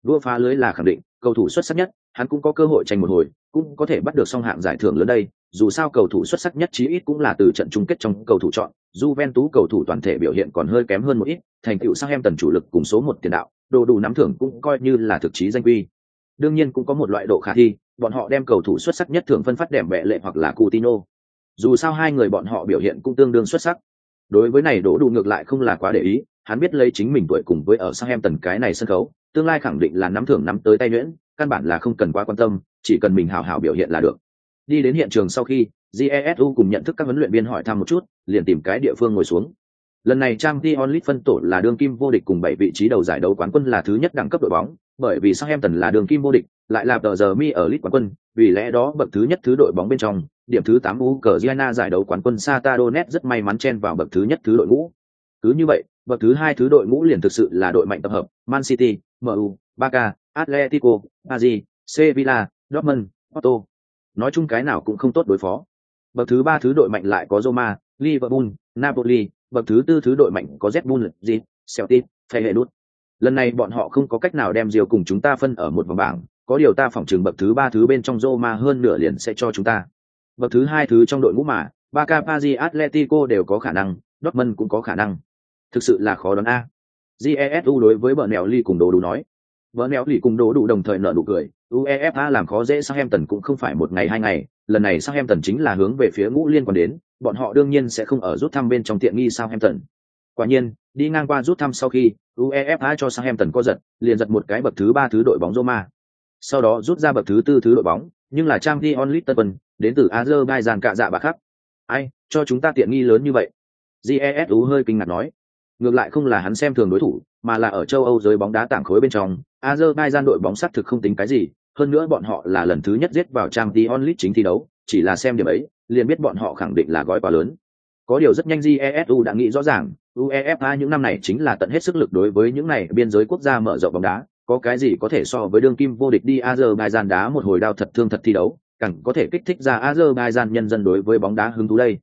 Đua phá lưới là khẳng định, cầu thủ xuất sắc nhất, hắn cũng có cơ hội tranh một hồi, cũng có thể bắt được song hạng giải thưởng lớn đây, dù sao cầu thủ xuất sắc nhất chí ít cũng là từ trận chung kết trong cầu thủ chọn, Juventus cầu thủ toàn thể biểu hiện còn hơi kém hơn một ít, thành tựu sang em tần chủ lực cùng số một tiền đạo, đồ đủ nắm thưởng cũng coi như là thực chí danh quy. Đương nhiên cũng có một loại độ khả thi, bọn họ đem cầu thủ xuất sắc nhất thưởng phân phát đẻm bệ lệ hoặc là Coutinho. Dù sao hai người bọn họ biểu hiện cũng tương đương xuất sắc. Đối với này đổ đủ ngược lại không là quá để ý, hắn biết lấy chính mình tuổi cùng với ở sang Em tần cái này sân khấu, tương lai khẳng định là nắm thưởng nắm tới tay nhuyễn, căn bản là không cần quá quan tâm, chỉ cần mình hào hào biểu hiện là được. Đi đến hiện trường sau khi, Jesu cùng nhận thức các huấn luyện viên hỏi thăm một chút, liền tìm cái địa phương ngồi xuống. Lần này Trang t onlit phân tổ là đương kim vô địch cùng bảy vị trí đầu giải đấu quán quân là thứ nhất đẳng cấp đội bóng, bởi vì Southampton là đương kim vô địch, lại là tờ giờ mi ở Lit quán quân, vì lẽ đó bậc thứ nhất thứ đội bóng bên trong, điểm thứ tám 8 Ukraine giải đấu quán quân Sata donet rất may mắn chen vào bậc thứ nhất thứ đội ngũ. Cứ như vậy, bậc thứ hai thứ đội ngũ liền thực sự là đội mạnh tập hợp, Man City, MU, Barca, Atletico, aji Sevilla, Dortmund, Porto. Nói chung cái nào cũng không tốt đối phó. Bậc thứ ba thứ đội mạnh lại có Roma, Liverpool, Napoli, bậc thứ tư thứ đội mạnh có z Bull, Leeds, Celtic, Feyenoord. Lần này bọn họ không có cách nào đem Diều cùng chúng ta phân ở một vòng bảng, có điều ta phỏng chừng bậc thứ ba thứ bên trong Roma hơn nửa liền sẽ cho chúng ta. Bậc thứ hai thứ trong đội ngũ mà, Barca, Paris, Atletico đều có khả năng, Dortmund cũng có khả năng. Thực sự là khó đoán a. Jesu đối với bờ nèo ly cùng đồ đủ nói. Bờ nèo ly cùng đồ đủ đồng thời nợ nụ cười, UEFA làm khó dễ Southampton cũng không phải một ngày hai ngày, lần này Southampton chính là hướng về phía ngũ liên quan đến, bọn họ đương nhiên sẽ không ở rút thăm bên trong tiện nghi Southampton. Quả nhiên, đi ngang qua rút thăm sau khi, UEFA cho Southampton co giật, liền giật một cái bậc thứ ba thứ đội bóng Roma. Sau đó rút ra bậc thứ tư thứ đội bóng, nhưng là trang đi onlit Tân Quân, đến từ Azerbaijan cạ dạ bà khắc. Ai, cho chúng ta tiện nghi lớn như vậy? Jesu hơi kinh ngạc nói. Ngược lại không là hắn xem thường đối thủ, mà là ở châu Âu giới bóng đá tảng khối bên trong, Azerbaijan đội bóng sắt thực không tính cái gì, hơn nữa bọn họ là lần thứ nhất giết vào trang Dion League chính thi đấu, chỉ là xem điểm ấy, liền biết bọn họ khẳng định là gói quá lớn. Có điều rất nhanh GESU đã nghĩ rõ ràng, UEFA những năm này chính là tận hết sức lực đối với những này biên giới quốc gia mở rộng bóng đá, có cái gì có thể so với đương kim vô địch đi Azerbaijan đá một hồi đao thật thương thật thi đấu, càng có thể kích thích ra Azerbaijan nhân dân đối với bóng đá hứng thú đây.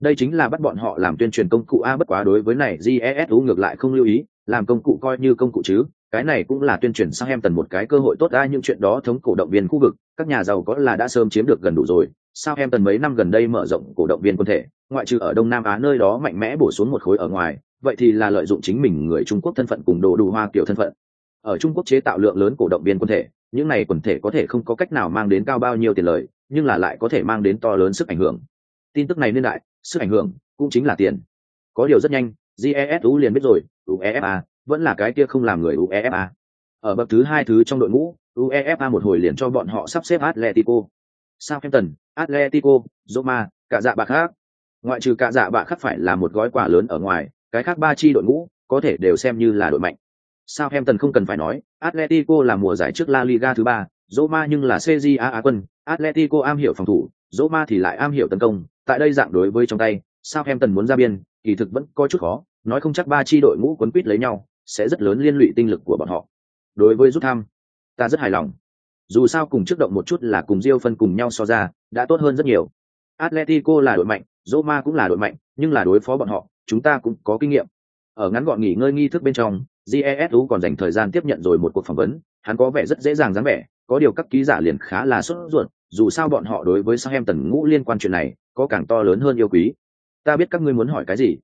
Đây chính là bắt bọn họ làm tuyên truyền công cụ A bất quá đối với này GESU ngược lại không lưu ý, làm công cụ coi như công cụ chứ, cái này cũng là tuyên truyền sang em tần một cái cơ hội tốt ra những chuyện đó thống cổ động viên khu vực, các nhà giàu có là đã sớm chiếm được gần đủ rồi. Sao em tần mấy năm gần đây mở rộng cổ động viên quân thể, ngoại trừ ở Đông Nam Á nơi đó mạnh mẽ bổ xuống một khối ở ngoài, vậy thì là lợi dụng chính mình người Trung Quốc thân phận cùng đồ đủ hoa kiểu thân phận. Ở Trung Quốc chế tạo lượng lớn cổ động viên quân thể, những này quần thể có thể không có cách nào mang đến cao bao nhiêu tiền lợi, nhưng là lại có thể mang đến to lớn sức ảnh hưởng. Tin tức này nên đại, sức ảnh hưởng cũng chính là tiền. Có điều rất nhanh, GESU liền biết rồi, UEFA vẫn là cái kia không làm người UEFA. Ở bậc thứ hai thứ trong đội ngũ, UEFA một hồi liền cho bọn họ sắp xếp Atletico. Southampton, Atletico, Roma, cả dạ bạc khác. Ngoại trừ cả dạ bạc khác phải là một gói quà lớn ở ngoài, cái khác ba chi đội ngũ có thể đều xem như là đội mạnh. Southampton không cần phải nói, Atletico là mùa giải trước La Liga thứ ba, Roma nhưng là CJA Á quân, Atletico am hiểu phòng thủ, Roma thì lại am hiểu tấn công, tại đây dạng đối với trong tay, Southampton muốn ra biên, kỳ thực vẫn có chút khó, nói không chắc ba chi đội ngũ quấn quýt lấy nhau, sẽ rất lớn liên lụy tinh lực của bọn họ. Đối với rút tham, ta rất hài lòng. Dù sao cùng trước động một chút là cùng diêu phân cùng nhau so ra, đã tốt hơn rất nhiều. Atletico là đội mạnh, Roma cũng là đội mạnh, nhưng là đối phó bọn họ, chúng ta cũng có kinh nghiệm. Ở ngắn gọn nghỉ ngơi nghi thức bên trong, jesu còn dành thời gian tiếp nhận rồi một cuộc phỏng vấn hắn có vẻ rất dễ dàng dáng vẻ có điều các ký giả liền khá là sốt ruột dù sao bọn họ đối với Southampton ngũ liên quan chuyện này có càng to lớn hơn yêu quý. Ta biết các ngươi muốn hỏi cái gì.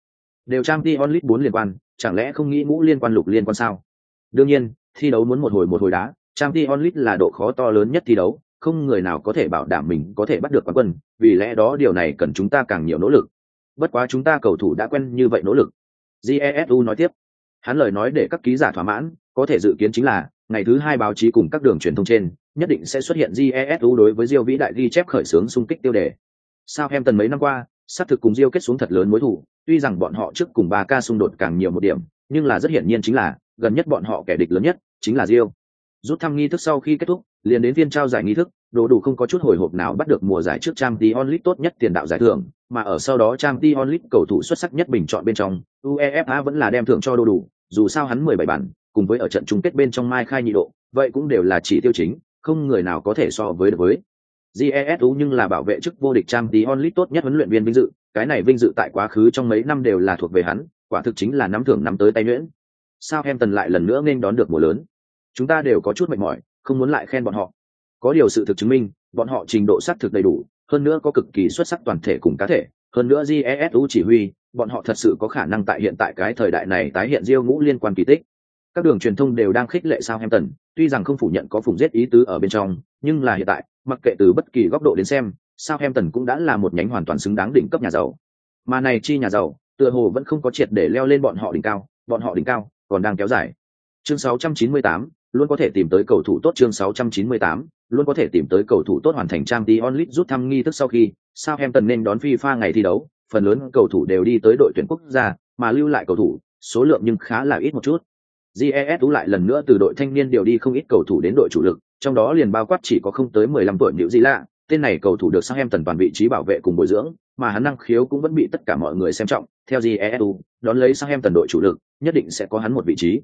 Đều trang t onlit bốn liên quan, chẳng lẽ không nghĩ ngũ liên quan lục liên quan sao? Đương nhiên, thi đấu muốn một hồi một hồi đá, trang t onlit là độ khó to lớn nhất thi đấu, không người nào có thể bảo đảm mình có thể bắt được quán quân, vì lẽ đó điều này cần chúng ta càng nhiều nỗ lực. Bất quá chúng ta cầu thủ đã quen như vậy nỗ lực. Jesu nói tiếp. Hắn lời nói để các ký giả thỏa mãn, có thể dự kiến chính là, ngày thứ hai báo chí cùng các đường truyền thông trên, nhất định sẽ xuất hiện jesu đối với diêu vĩ đại ghi chép khởi xướng xung kích tiêu đề sao em tần mấy năm qua, xác thực cùng diêu kết xuống thật lớn mối thủ tuy rằng bọn họ trước cùng ba ca xung đột càng nhiều một điểm, nhưng là rất hiển nhiên chính là, gần nhất bọn họ kẻ địch lớn nhất chính là diêu. Rút thăm nghi thức sau khi kết thúc, liền đến viên trao giải nghi thức, đồ đủ không có chút hồi hộp nào bắt được mùa giải trước trang t onlit tốt nhất tiền đạo giải thưởng, mà ở sau đó trang t onlit cầu thủ xuất sắc nhất bình chọn bên trong, uefa vẫn là đem thưởng cho đồ đủ, dù sao hắn mười bảy bản, cùng với ở trận chung kết bên trong mai khai nhị độ, vậy cũng đều là chỉ tiêu chính, không người nào có thể so với được với jesu nhưng là bảo vệ chức vô địch trang tí onlit tốt nhất huấn luyện viên vinh dự. Cái này vinh dự tại quá khứ trong mấy năm đều là thuộc về hắn quả thực chính là nắm thưởng nắm tới tay nhuyễn. Sao em tần lại lần nữa nên đón được mùa lớn. Chúng ta đều có chút mệt mỏi không muốn lại khen bọn họ. Có điều sự thực chứng minh bọn họ trình độ xác thực đầy đủ hơn nữa có cực kỳ xuất sắc toàn thể cùng cá thể. Hơn nữa jesu chỉ huy bọn họ thật sự có khả năng tại hiện tại cái thời đại này tái hiện diêu ngũ liên quan kỳ tích. Các đường truyền thông đều đang khích lệ sao Southampton, tuy rằng không phủ nhận có phùng giết ý tứ ở bên trong, nhưng là hiện tại, mặc kệ từ bất kỳ góc độ đến xem, sao Southampton cũng đã là một nhánh hoàn toàn xứng đáng đỉnh cấp nhà giàu. Mà này chi nhà giàu, tựa hồ vẫn không có triệt để leo lên bọn họ đỉnh cao, bọn họ đỉnh cao còn đang kéo dài. Chương 698, luôn có thể tìm tới cầu thủ tốt chương 698, luôn có thể tìm tới cầu thủ tốt hoàn thành trang tí onlit rút thăm nghi thức sau khi, sao Southampton nên đón FIFA ngày thi đấu, phần lớn cầu thủ đều đi tới đội tuyển quốc gia, mà lưu lại cầu thủ, số lượng nhưng khá là ít một chút. GES lại lần nữa từ đội thanh niên điều đi không ít cầu thủ đến đội chủ lực, trong đó liền bao quát chỉ có không tới 15 tuổi Diệu Di Lạ, tên này cầu thủ được sang em tần toàn vị trí bảo vệ cùng bồi dưỡng, mà hắn năng khiếu cũng vẫn bị tất cả mọi người xem trọng. Theo GESU, đón lấy sang em tần đội chủ lực, nhất định sẽ có hắn một vị trí.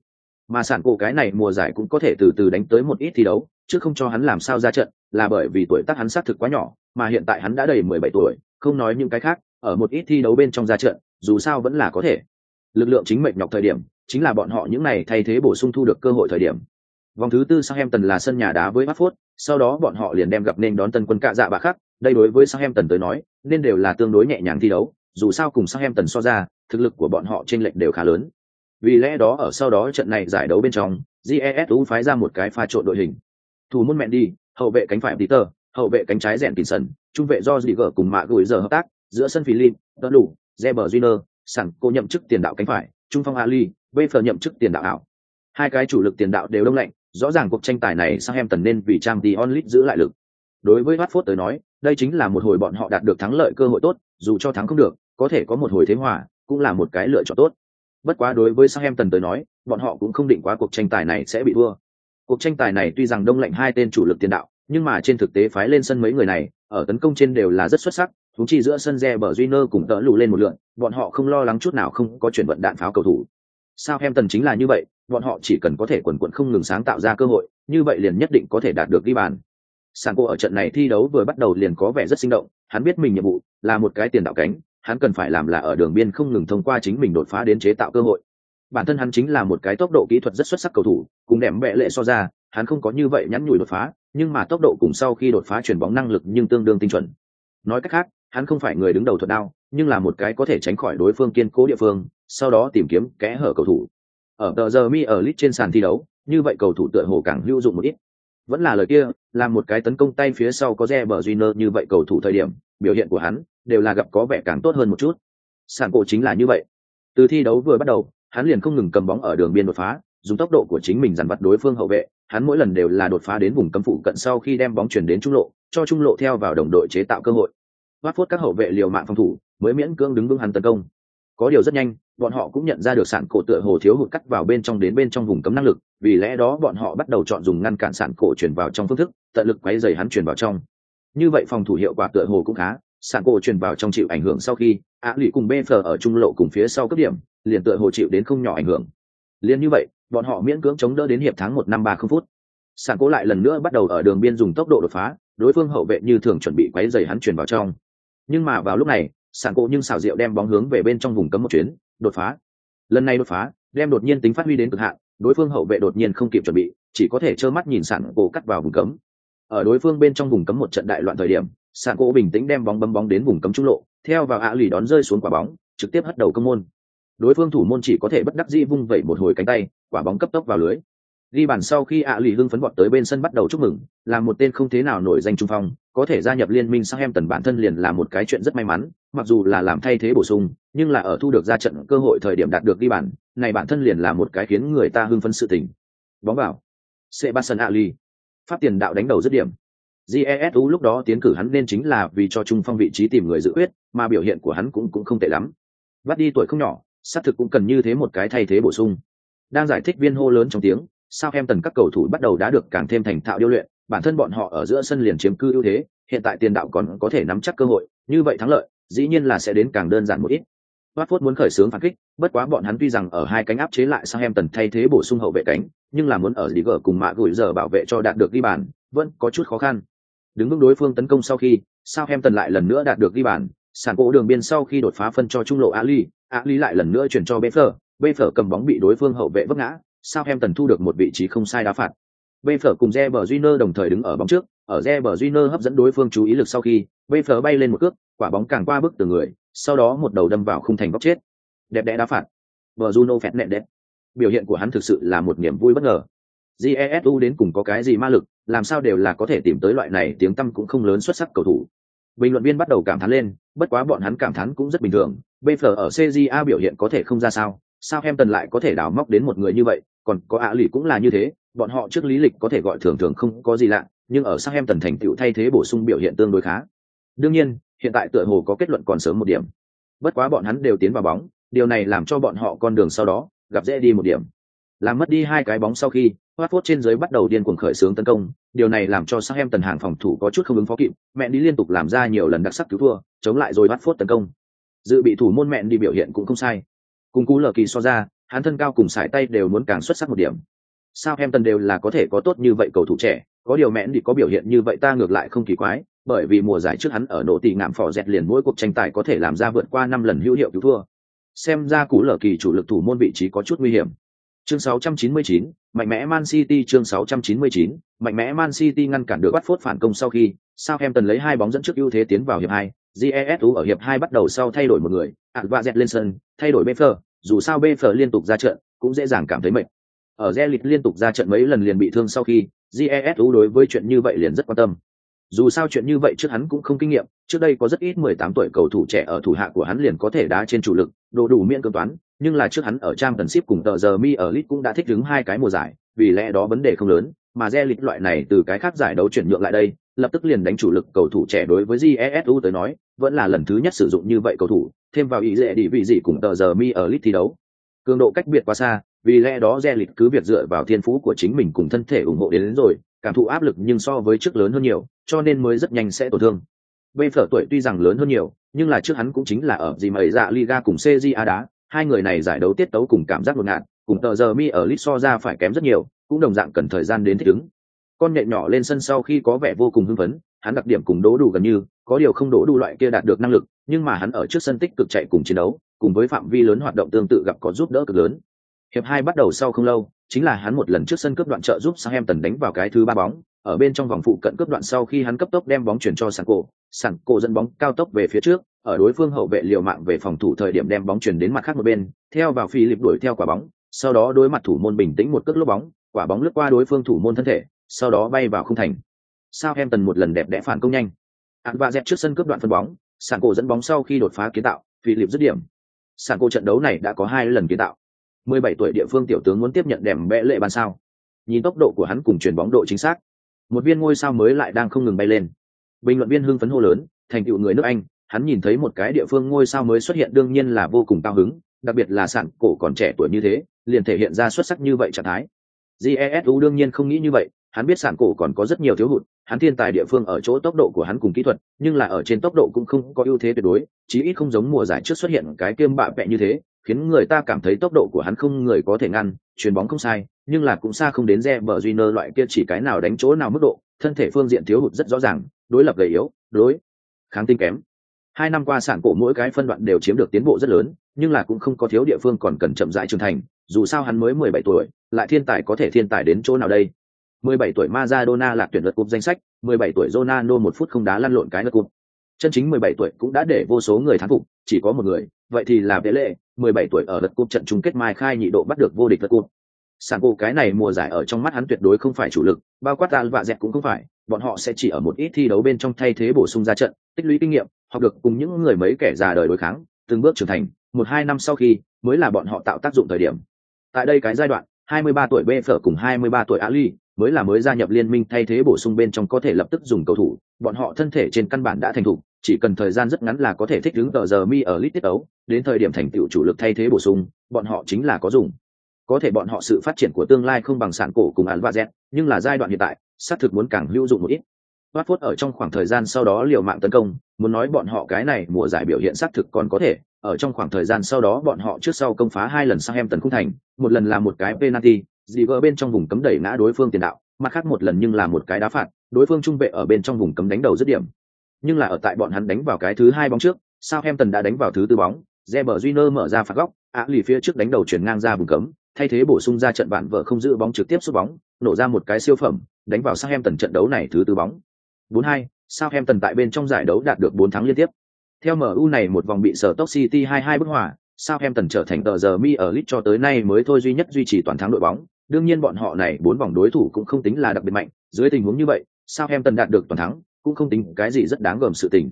Mà sản cổ cái này mùa giải cũng có thể từ từ đánh tới một ít thi đấu, chứ không cho hắn làm sao ra trận, là bởi vì tuổi tác hắn xác thực quá nhỏ, mà hiện tại hắn đã đầy 17 tuổi, không nói những cái khác, ở một ít thi đấu bên trong ra trận, dù sao vẫn là có thể. Lực lượng chính mệnh nhọc thời điểm, chính là bọn họ những này thay thế bổ sung thu được cơ hội thời điểm. Vòng thứ tư Southampton là sân nhà đá với Watford, sau đó bọn họ liền đem gặp nên đón tân quân cạ dạ bạ khác, đây đối với Southampton tới nói, nên đều là tương đối nhẹ nhàng thi đấu, dù sao cùng Southampton so ra, thực lực của bọn họ trên lệch đều khá lớn. Vì lẽ đó ở sau đó trận này giải đấu bên trong, GESU phái ra một cái pha trộn đội hình. Thủ môn Mendy, hậu vệ cánh phải Peter, hậu vệ cánh trái rèn sân trung vệ do Ziger cùng mạ gửi giờ hợp tác, giữa sân Philip, Đỡ đủ, Zeber Junior, sẵn cô nhậm chức tiền đạo cánh phải, trung phong Ali, bây phờ nhậm chức tiền đạo ảo. Hai cái chủ lực tiền đạo đều đông lạnh, rõ ràng cuộc tranh tài này sang em tần nên vì trang tí onlit giữ lại lực. Đối với watford tới nói, đây chính là một hồi bọn họ đạt được thắng lợi cơ hội tốt, dù cho thắng không được, có thể có một hồi thế hòa, cũng là một cái lựa chọn tốt. Bất quá đối với sang em tần tới nói, bọn họ cũng không định quá cuộc tranh tài này sẽ bị thua. Cuộc tranh tài này tuy rằng đông lạnh hai tên chủ lực tiền đạo, nhưng mà trên thực tế phái lên sân mấy người này, ở tấn công trên đều là rất xuất sắc thú chi giữa sân re bờ Junior cùng tớ lù lên một lượn, bọn họ không lo lắng chút nào không có chuyển vận đạn pháo cầu thủ sao em tần chính là như vậy, bọn họ chỉ cần có thể quần quận không ngừng sáng tạo ra cơ hội, như vậy liền nhất định có thể đạt được ghi bàn. Sàn cô ở trận này thi đấu vừa bắt đầu liền có vẻ rất sinh động, hắn biết mình nhiệm vụ là một cái tiền đạo cánh, hắn cần phải làm là ở đường biên không ngừng thông qua chính mình đột phá đến chế tạo cơ hội. Bản thân hắn chính là một cái tốc độ kỹ thuật rất xuất sắc cầu thủ, cùng đẹp bệ lệ so ra, hắn không có như vậy nhắn nhủi đột phá, nhưng mà tốc độ cùng sau khi đột phá chuyển bóng năng lực nhưng tương đương tinh chuẩn. Nói cách khác, hắn không phải người đứng đầu thuật đao, nhưng là một cái có thể tránh khỏi đối phương kiên cố địa phương sau đó tìm kiếm kẽ hở cầu thủ ở tờ giờ mi ở lit trên sàn thi đấu như vậy cầu thủ tựa hồ càng hữu dụng một ít vẫn là lời kia làm một cái tấn công tay phía sau có re bờ Junior như vậy cầu thủ thời điểm biểu hiện của hắn đều là gặp có vẻ càng tốt hơn một chút sàn cổ chính là như vậy từ thi đấu vừa bắt đầu hắn liền không ngừng cầm bóng ở đường biên đột phá dùng tốc độ của chính mình dằn vặt đối phương hậu vệ hắn mỗi lần đều là đột phá đến vùng cấm phụ cận sau khi đem bóng chuyển đến trung lộ, cho trung lộ theo vào đồng đội chế tạo cơ hội. Watford các hậu vệ liều mạng phòng thủ, mới miễn cưỡng đứng vững hắn tấn công. Có điều rất nhanh, bọn họ cũng nhận ra được sản cổ tựa hồ thiếu hụt cắt vào bên trong đến bên trong vùng cấm năng lực, vì lẽ đó bọn họ bắt đầu chọn dùng ngăn cản sản cổ chuyển vào trong phương thức, tận lực quấy dày hắn chuyển vào trong. Như vậy phòng thủ hiệu quả tựa hồ cũng khá, sản cổ chuyển vào trong chịu ảnh hưởng sau khi, Á lụy cùng bê phờ ở trung lộ cùng phía sau cấp điểm, liền tựa hồ chịu đến không nhỏ ảnh hưởng. Liên như vậy, bọn họ miễn cưỡng chống đỡ đến hiệp tháng một năm ba không phút. sản cổ lại lần nữa bắt đầu ở đường biên dùng tốc độ đột phá, đối phương hậu vệ như thường chuẩn bị quấy dày hắn chuyển vào trong. Nhưng mà vào lúc này, sản cổ nhưng xảo diệu đem bóng hướng về bên trong vùng cấm một chuyến, đột phá. Lần này đột phá, đem đột nhiên tính phát huy đến cực hạn, đối phương hậu vệ đột nhiên không kịp chuẩn bị, chỉ có thể trơ mắt nhìn sạn cổ cắt vào vùng cấm. Ở đối phương bên trong vùng cấm một trận đại loạn thời điểm sạn cổ bình tĩnh đem bóng bấm bóng đến vùng cấm trung lộ, theo vào ạ lì đón rơi xuống quả bóng, trực tiếp hất đầu công môn. Đối phương thủ môn chỉ có thể bất đắc dĩ vung vẩy một hồi cánh tay, quả bóng cấp tốc vào lưới ghi bàn sau khi ạ lì hưng phấn bọt tới bên sân bắt đầu chúc mừng, là một tên không thế nào nổi danh trung phong, có thể gia nhập liên minh sang em tần bản thân liền là một cái chuyện rất may mắn, mặc dù là làm thay thế bổ sung, nhưng là ở thu được ra trận cơ hội thời điểm đạt được ghi bàn, này bản thân liền là một cái khiến người ta hưng phấn sự tình. Bóng vào. Sebastian ali pháp tiền đạo đánh đầu dứt điểm. Jesu lúc đó tiến cử hắn nên chính là vì cho trung phong vị trí tìm người dự quyết mà biểu hiện của hắn cũng cũng không tệ lắm. Vắt đi tuổi không nhỏ, xác thực cũng cần như thế một cái thay thế bổ sung. Đang giải thích viên hô lớn trong tiếng sao em tần các cầu thủ bắt đầu đã được càng thêm thành thạo điêu luyện bản thân bọn họ ở giữa sân liền chiếm cư ưu thế hiện tại tiền đạo còn có thể nắm chắc cơ hội như vậy thắng lợi dĩ nhiên là sẽ đến càng đơn giản một ít Watford muốn khởi xướng phản kích, bất quá bọn hắn tuy rằng ở hai cánh áp chế lại sang em tần thay thế bổ sung hậu vệ cánh, nhưng là muốn ở Liga cùng mạ gửi giờ bảo vệ cho đạt được ghi bàn, vẫn có chút khó khăn. Đứng vững đối phương tấn công sau khi, Southampton lại lần nữa đạt được ghi bàn, sàn gỗ đường biên sau khi đột phá phân cho trung lộ Ali, Ali lại lần nữa chuyển cho Befer, Befer cầm bóng bị đối phương hậu vệ vấp ngã, Southampton thu được một vị trí không sai đá phạt. Befer cùng Reber Júnior đồng thời đứng ở bóng trước, ở Reber Júnior hấp dẫn đối phương chú ý lực sau khi, Befer bay lên một cước, quả bóng càng qua bức từ người, sau đó một đầu đâm vào khung thành góc chết. Đẹp đẽ đá phạt. Bruno phẹt nẹn đẹp. Biểu hiện của hắn thực sự là một niềm vui bất ngờ. Jesu đến cùng có cái gì ma lực làm sao đều là có thể tìm tới loại này tiếng tăm cũng không lớn xuất sắc cầu thủ. Bình luận viên bắt đầu cảm thán lên bất quá bọn hắn cảm thán cũng rất bình thường. Bf ở cja biểu hiện có thể không ra sao sao em tần lại có thể đào móc đến một người như vậy? Còn có ạ lì cũng là như thế bọn họ trước lý lịch có thể gọi thường thường không có gì lạ nhưng ở sang em tần thành tựu thay thế bổ sung biểu hiện tương đối khá đương nhiên hiện tại tựa hồ có kết luận còn sớm một điểm bất quá bọn hắn đều tiến vào bóng điều này làm cho bọn họ con đường sau đó gặp dễ đi một điểm làm mất đi hai cái bóng sau khi Watford trên dưới bắt đầu điên cuồng khởi xướng tấn công, điều này làm cho em tần hàng phòng thủ có chút không ứng phó kịp, mẹ đi liên tục làm ra nhiều lần đặc sắc cứu thua, chống lại rồi Watford tấn công. Dự bị thủ môn mẹ đi biểu hiện cũng không sai. Cùng cú lờ kỳ so ra, hắn thân cao cùng sải tay đều muốn càng xuất sắc một điểm. Sao em tần đều là có thể có tốt như vậy cầu thủ trẻ, có điều mẹn đi có biểu hiện như vậy ta ngược lại không kỳ quái, bởi vì mùa giải trước hắn ở nổ tỷ ngạm phò dẹt liền mỗi cuộc tranh tài có thể làm ra vượt qua năm lần hữu hiệu cứu thua. Xem ra cú lở kỳ chủ lực thủ môn vị trí có chút nguy hiểm. Chương 699, mạnh mẽ Man City chương 699, mạnh mẽ Man City ngăn cản được bắt phốt phản công sau khi Southampton lấy hai bóng dẫn trước ưu thế tiến vào hiệp hai. GESU ở hiệp hai bắt đầu sau thay đổi một người, Alvarez dẹt lên sân, thay đổi Befer, dù sao Befer liên tục ra trận, cũng dễ dàng cảm thấy mệt. Ở Zelit liên tục ra trận mấy lần liền bị thương sau khi, Jesu đối với chuyện như vậy liền rất quan tâm dù sao chuyện như vậy trước hắn cũng không kinh nghiệm trước đây có rất ít mười tám tuổi cầu thủ trẻ ở thủ hạ của hắn liền có thể đá trên chủ lực đồ đủ miễn cơ toán nhưng là trước hắn ở trang tần ship cùng tờ giờ mi ở lit cũng đã thích đứng hai cái mùa giải vì lẽ đó vấn đề không lớn mà re lịch loại này từ cái khác giải đấu chuyển nhượng lại đây lập tức liền đánh chủ lực cầu thủ trẻ đối với jesu tới nói vẫn là lần thứ nhất sử dụng như vậy cầu thủ thêm vào ý dễ đi vị gì cùng tờ giờ mi ở lit thi đấu. Cường độ cách biệt quá xa vì lẽ đó re lịch cứ việc dựa vào thiên phú của chính mình cùng thân thể ủng hộ đến, đến rồi cảm thụ áp lực nhưng so với trước lớn hơn nhiều cho nên mới rất nhanh sẽ tổn thương. Bê phở tuổi tuy rằng lớn hơn nhiều nhưng là trước hắn cũng chính là ở gì mẩy dạ liga cùng cja đá hai người này giải đấu tiết tấu cùng cảm giác ngột ngạt cùng tờ giờ mi ở lit so ra phải kém rất nhiều cũng đồng dạng cần thời gian đến thích ứng. Con nhện nhỏ lên sân sau khi có vẻ vô cùng hưng phấn hắn đặc điểm cùng đố đủ gần như có điều không đổ đủ loại kia đạt được năng lực, nhưng mà hắn ở trước sân tích cực chạy cùng chiến đấu, cùng với phạm vi lớn hoạt động tương tự gặp có giúp đỡ cực lớn. Hiệp hai bắt đầu sau không lâu, chính là hắn một lần trước sân cướp đoạn trợ giúp sang em tần đánh vào cái thứ ba bóng, ở bên trong vòng phụ cận cướp đoạn sau khi hắn cấp tốc đem bóng chuyển cho sàn cổ sàn cổ dẫn bóng cao tốc về phía trước, ở đối phương hậu vệ liều mạng về phòng thủ thời điểm đem bóng chuyển đến mặt khác một bên, theo vào phi lịp đuổi theo quả bóng, sau đó đối mặt thủ môn bình tĩnh một cước lốp bóng, quả bóng lướt qua đối phương thủ môn thân thể, sau đó bay vào không thành. Sao em tần một lần đẹp đẽ phản công nhanh ạn và dẹp trước sân cướp đoạn phân bóng sàn cổ dẫn bóng sau khi đột phá kiến tạo phi lịp dứt điểm. Sàn cổ trận đấu này đã có hai lần kiến tạo. 17 tuổi địa phương tiểu tướng muốn tiếp nhận đèm bẽ lệ bàn sao. Nhìn tốc độ của hắn cùng chuyển bóng độ chính xác, một viên ngôi sao mới lại đang không ngừng bay lên. Bình luận viên hưng phấn hô lớn, thành tựu người nước anh, hắn nhìn thấy một cái địa phương ngôi sao mới xuất hiện đương nhiên là vô cùng cao hứng, đặc biệt là sản cổ còn trẻ tuổi như thế, liền thể hiện ra xuất sắc như vậy trạng thái. Jesu đương nhiên không nghĩ như vậy hắn biết sản cổ còn có rất nhiều thiếu hụt, hắn thiên tài địa phương ở chỗ tốc độ của hắn cùng kỹ thuật, nhưng là ở trên tốc độ cũng không có ưu thế tuyệt đối, chí ít không giống mùa giải trước xuất hiện cái kiêm bạ vẹ như thế, khiến người ta cảm thấy tốc độ của hắn không người có thể ngăn, chuyền bóng không sai, nhưng là cũng xa không đến re bờ duy nơ loại kia chỉ cái nào đánh chỗ nào mức độ, thân thể phương diện thiếu hụt rất rõ ràng, đối lập gầy yếu, đối kháng tinh kém. Hai năm qua sản cổ mỗi cái phân đoạn đều chiếm được tiến bộ rất lớn, nhưng là cũng không có thiếu địa phương còn cần chậm rãi trưởng thành, dù sao hắn mới mười bảy tuổi, lại thiên tài có thể thiên tài đến chỗ nào đây? Mười bảy tuổi Maradona lạc tuyển lượt cúp danh sách, mười bảy tuổi Ronaldo một phút không đá lăn lộn cái lượt cúp. Chân chính mười bảy tuổi cũng đã để vô số người thắng phục, chỉ có một người, vậy thì là Pele, mười bảy tuổi ở lượt cúp trận chung kết mai khai nhị độ bắt được vô địch lượt cúp. Sản cổ cái này mùa giải ở trong mắt hắn tuyệt đối không phải chủ lực, bao quát al và dẹt cũng không phải, bọn họ sẽ chỉ ở một ít thi đấu bên trong thay thế bổ sung ra trận, tích lũy kinh nghiệm, học được cùng những người mấy kẻ già đời đối kháng, từng bước trưởng thành, một hai năm sau khi mới là bọn họ tạo tác dụng thời điểm. Tại đây cái giai đoạn 23 tuổi Bê phở cùng 23 tuổi Ali mới là mới gia nhập liên minh thay thế bổ sung bên trong có thể lập tức dùng cầu thủ, bọn họ thân thể trên căn bản đã thành thục, chỉ cần thời gian rất ngắn là có thể thích ứng tờ giờ mi ở lit tiết ấu, đến thời điểm thành tựu chủ lực thay thế bổ sung, bọn họ chính là có dùng. Có thể bọn họ sự phát triển của tương lai không bằng sản cổ cùng án và dẹt, nhưng là giai đoạn hiện tại, xác thực muốn càng hữu dụng một ít. Watford ở trong khoảng thời gian sau đó liều mạng tấn công, muốn nói bọn họ cái này mùa giải biểu hiện xác thực còn có thể, ở trong khoảng thời gian sau đó bọn họ trước sau công phá hai lần sang em tấn khung thành, một lần là một cái penalty, dì vợ bên trong vùng cấm đẩy ngã đối phương tiền đạo, mặt khác một lần nhưng là một cái đá phạt, đối phương trung vệ ở bên trong vùng cấm đánh đầu dứt điểm. Nhưng là ở tại bọn hắn đánh vào cái thứ hai bóng trước, Southampton đã đánh vào thứ tư bóng, Reber Júnior mở ra phạt góc, á lì phía trước đánh đầu chuyển ngang ra vùng cấm, thay thế bổ sung ra trận bạn vợ không giữ bóng trực tiếp sút bóng, nổ ra một cái siêu phẩm, đánh vào Southampton trận đấu này thứ tư bóng. 4-2, Southampton tại bên trong giải đấu đạt được 4 thắng liên tiếp. Theo MU này một vòng bị sở Stoke City 2-2 bức hòa, Southampton trở thành tờ giờ mi ở League cho tới nay mới thôi duy nhất duy trì toàn thắng đội bóng. Đương nhiên bọn họ này bốn vòng đối thủ cũng không tính là đặc biệt mạnh, dưới tình huống như vậy, sao em tần đạt được toàn thắng, cũng không tính cái gì rất đáng gờm sự tình.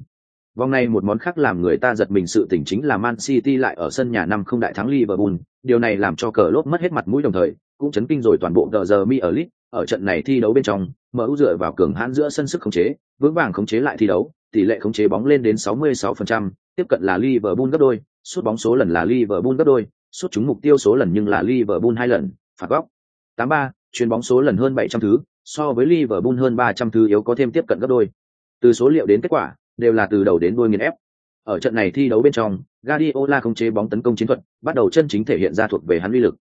Vòng này một món khác làm người ta giật mình sự tình chính là Man City lại ở sân nhà năm không đại thắng Liverpool, điều này làm cho cờ lốt mất hết mặt mũi đồng thời, cũng chấn kinh rồi toàn bộ tờ giờ mi ở lit ở trận này thi đấu bên trong, MU dựa vào cường hãn giữa sân sức khống chế, vững vàng khống chế lại thi đấu, tỷ lệ khống chế bóng lên đến 66%, tiếp cận là Liverpool gấp đôi, sút bóng số lần là Liverpool gấp đôi, sút trúng mục tiêu số lần nhưng là Liverpool hai lần, phạt góc. 83, chuyền bóng số lần hơn 700 thứ, so với Liverpool hơn 300 thứ yếu có thêm tiếp cận gấp đôi. Từ số liệu đến kết quả, đều là từ đầu đến đuôi nghiền ép. Ở trận này thi đấu bên trong, Guardiola không chế bóng tấn công chiến thuật, bắt đầu chân chính thể hiện ra thuộc về hắn uy lực.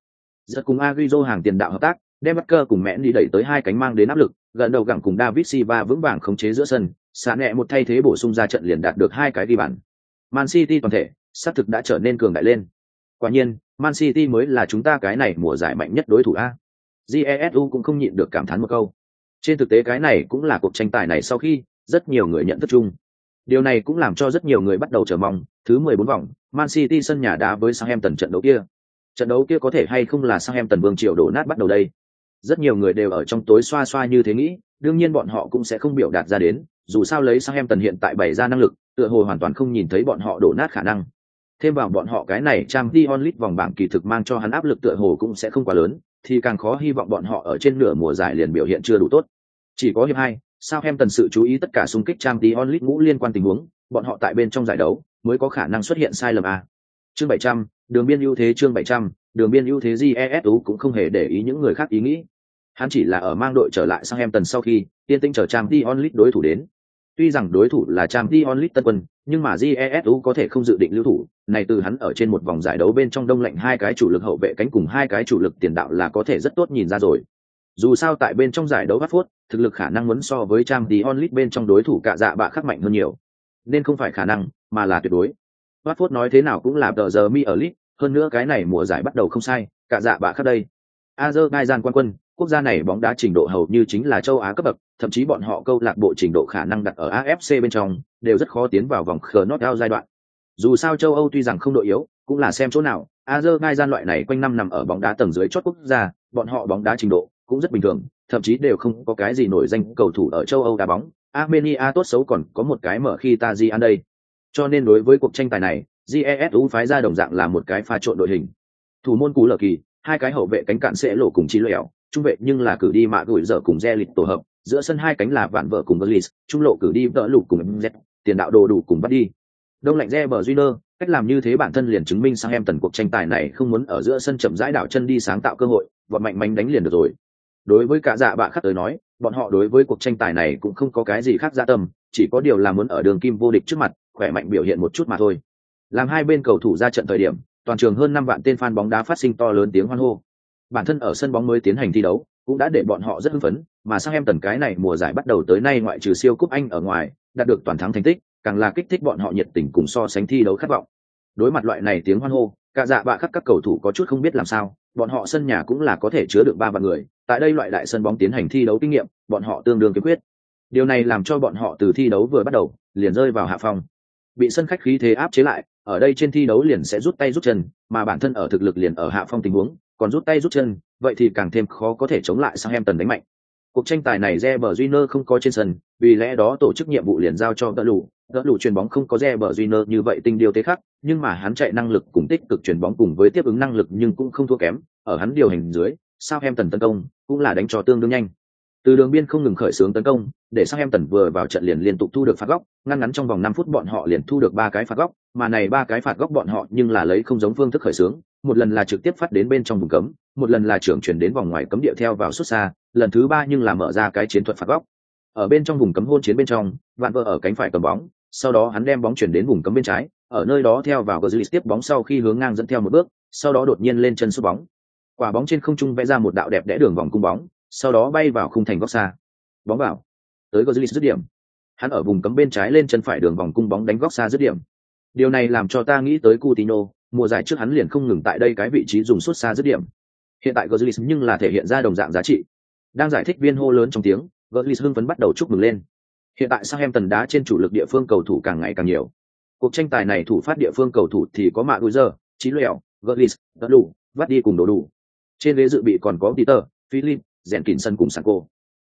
Giật cùng Agüero hàng tiền đạo hợp tác, đem Barker cùng mẹ đi đẩy tới hai cánh mang đến áp lực, gần đầu gẳng cùng David Silva vững vàng khống chế giữa sân, xả nhẹ một thay thế bổ sung ra trận liền đạt được hai cái ghi bàn. Man City toàn thể, xác thực đã trở nên cường đại lên. Quả nhiên, Man City mới là chúng ta cái này mùa giải mạnh nhất đối thủ a. Jesu cũng không nhịn được cảm thán một câu. Trên thực tế cái này cũng là cuộc tranh tài này sau khi rất nhiều người nhận thức chung. Điều này cũng làm cho rất nhiều người bắt đầu chờ mong, thứ 14 vòng, Man City sân nhà đá với Southampton trận đấu kia. Trận đấu kia có thể hay không là Southampton vương triều đổ nát bắt đầu đây. Rất nhiều người đều ở trong tối xoa xoa như thế nghĩ, đương nhiên bọn họ cũng sẽ không biểu đạt ra đến, dù sao lấy Southampton hiện tại bày ra năng lực, tựa hồ hoàn toàn không nhìn thấy bọn họ đổ nát khả năng. Thêm vào bọn họ cái này trang đi onlit vòng bảng kỳ thực mang cho hắn áp lực tựa hồ cũng sẽ không quá lớn, thì càng khó hy vọng bọn họ ở trên nửa mùa giải liền biểu hiện chưa đủ tốt. Chỉ có hiệp hai, Southampton sự chú ý tất cả xung kích trang tí onlit ngũ liên quan tình huống, bọn họ tại bên trong giải đấu mới có khả năng xuất hiện sai lầm a. Chương 700, đường biên ưu thế chương 700, đường biên ưu thế GESU cũng không hề để ý những người khác ý nghĩ. Hắn chỉ là ở mang đội trở lại Southampton sau khi tiên tinh chờ trang tí onlit đối thủ đến. Tuy rằng đối thủ là trang Dion Lit tân quân, nhưng mà jesu có thể không dự định lưu thủ. Này từ hắn ở trên một vòng giải đấu bên trong đông lạnh hai cái chủ lực hậu vệ cánh cùng hai cái chủ lực tiền đạo là có thể rất tốt nhìn ra rồi. Dù sao tại bên trong giải đấu Watford, thực lực khả năng muốn so với trang Dion Lit bên trong đối thủ cả dạ bạ khắc mạnh hơn nhiều. Nên không phải khả năng mà là tuyệt đối. Watford nói thế nào cũng là tờ giờ mi ở lit hơn nữa cái này mùa giải bắt đầu không sai cả dạ bạ khắc đây. Azerbaijan quan quân quốc gia này bóng đá trình độ hầu như chính là châu Á cấp bậc, thậm chí bọn họ câu lạc bộ trình độ khả năng đặt ở AFC bên trong, đều rất khó tiến vào vòng knockout giai đoạn. Dù sao châu Âu tuy rằng không đội yếu, cũng là xem chỗ nào, Azerbaijan loại này quanh năm nằm ở bóng đá tầng dưới chót quốc gia, bọn họ bóng đá trình độ cũng rất bình thường, thậm chí đều không có cái gì nổi danh cầu thủ ở châu Âu đá bóng. Armenia tốt xấu còn có một cái mở khi Tajian đây. Cho nên đối với cuộc tranh tài này, GESU phái ra đồng dạng là một cái pha trộn đội hình. Thủ môn cú lờ kỳ, hai cái hậu vệ cánh cạn sẽ lộ cùng chi lẻo, trung vệ nhưng là cử đi mạ gửi dở cùng re lịch tổ hợp giữa sân hai cánh là vạn vợ cùng Gullis, trung lộ cử đi vợ lục cùng MZ, tiền đạo đồ đủ cùng bắt đi. Đông lạnh re bờ Junior, cách làm như thế bản thân liền chứng minh sang em tần cuộc tranh tài này không muốn ở giữa sân chậm rãi đảo chân đi sáng tạo cơ hội, bọn mạnh mạnh đánh liền được rồi. Đối với cả dạ bạ khắc tới nói, bọn họ đối với cuộc tranh tài này cũng không có cái gì khác gia tâm, chỉ có điều là muốn ở đường kim vô địch trước mặt, khỏe mạnh biểu hiện một chút mà thôi. Làm hai bên cầu thủ ra trận thời điểm, toàn trường hơn năm vạn tên fan bóng đá phát sinh to lớn tiếng hoan hô. Bản thân ở sân bóng mới tiến hành thi đấu, cũng đã để bọn họ rất hưng phấn, mà sang em tần cái này mùa giải bắt đầu tới nay ngoại trừ siêu cúp Anh ở ngoài, đạt được toàn thắng thành tích, càng là kích thích bọn họ nhiệt tình cùng so sánh thi đấu khát vọng. Đối mặt loại này tiếng hoan hô, cả dạ bạ khắp các cầu thủ có chút không biết làm sao, bọn họ sân nhà cũng là có thể chứa được ba vạn người, tại đây loại đại sân bóng tiến hành thi đấu kinh nghiệm, bọn họ tương đương kiên quyết. Điều này làm cho bọn họ từ thi đấu vừa bắt đầu, liền rơi vào hạ phong. Bị sân khách khí thế áp chế lại, ở đây trên thi đấu liền sẽ rút tay rút chân, mà bản thân ở thực lực liền ở hạ phong tình huống, còn rút tay rút chân, vậy thì càng thêm khó có thể chống lại sang em tần đánh mạnh. Cuộc tranh tài này Reber Júnior không có trên sân, vì lẽ đó tổ chức nhiệm vụ liền giao cho Đỡ Lũ, Đỡ Lũ chuyền bóng không có Reber Júnior như vậy tinh điều tế khác, nhưng mà hắn chạy năng lực cùng tích cực chuyền bóng cùng với tiếp ứng năng lực nhưng cũng không thua kém, ở hắn điều hành dưới, sao em tần tấn công cũng là đánh trò tương đương nhanh. Từ đường biên không ngừng khởi xướng tấn công, để sang em tần vừa vào trận liền liên tục thu được phạt góc, ngăn ngắn trong vòng năm phút bọn họ liền thu được ba cái phạt góc, mà này ba cái phạt góc bọn họ nhưng là lấy không giống phương thức khởi xướng, một lần là trực tiếp phát đến bên trong vùng cấm, một lần là trưởng chuyển đến vòng ngoài cấm địa theo vào xuất xa, lần thứ ba nhưng là mở ra cái chiến thuật phạt góc. Ở bên trong vùng cấm hôn chiến bên trong, vạn vợ ở cánh phải cầm bóng, sau đó hắn đem bóng chuyển đến vùng cấm bên trái, ở nơi đó theo vào gờ tiếp bóng sau khi hướng ngang dẫn theo một bước, sau đó đột nhiên lên chân sút bóng. Quả bóng trên không trung vẽ ra một đạo đẹp đẽ đường vòng cung bóng, sau đó bay vào khung thành góc xa. Bóng vào. Tới gờ dứt điểm. Hắn ở vùng cấm bên trái lên chân phải đường vòng cung bóng đánh góc xa dứt điểm. Điều này làm cho ta nghĩ tới Coutinho, mùa giải trước hắn liền không ngừng tại đây cái vị trí dùng suốt xa dứt điểm. Hiện tại Götze nhưng là thể hiện ra đồng dạng giá trị. Đang giải thích viên hô lớn trong tiếng, Götze hưng phấn bắt đầu chúc mừng lên. Hiện tại Southampton đá trên chủ lực địa phương cầu thủ càng ngày càng nhiều. Cuộc tranh tài này thủ phát địa phương cầu thủ thì có Mạ Guizer, Chí Lẹo, Götze, Đủ, vắt đi cùng đồ đủ. Trên ghế dự bị còn có Peter, Philip, Jenkinson cùng Sanko.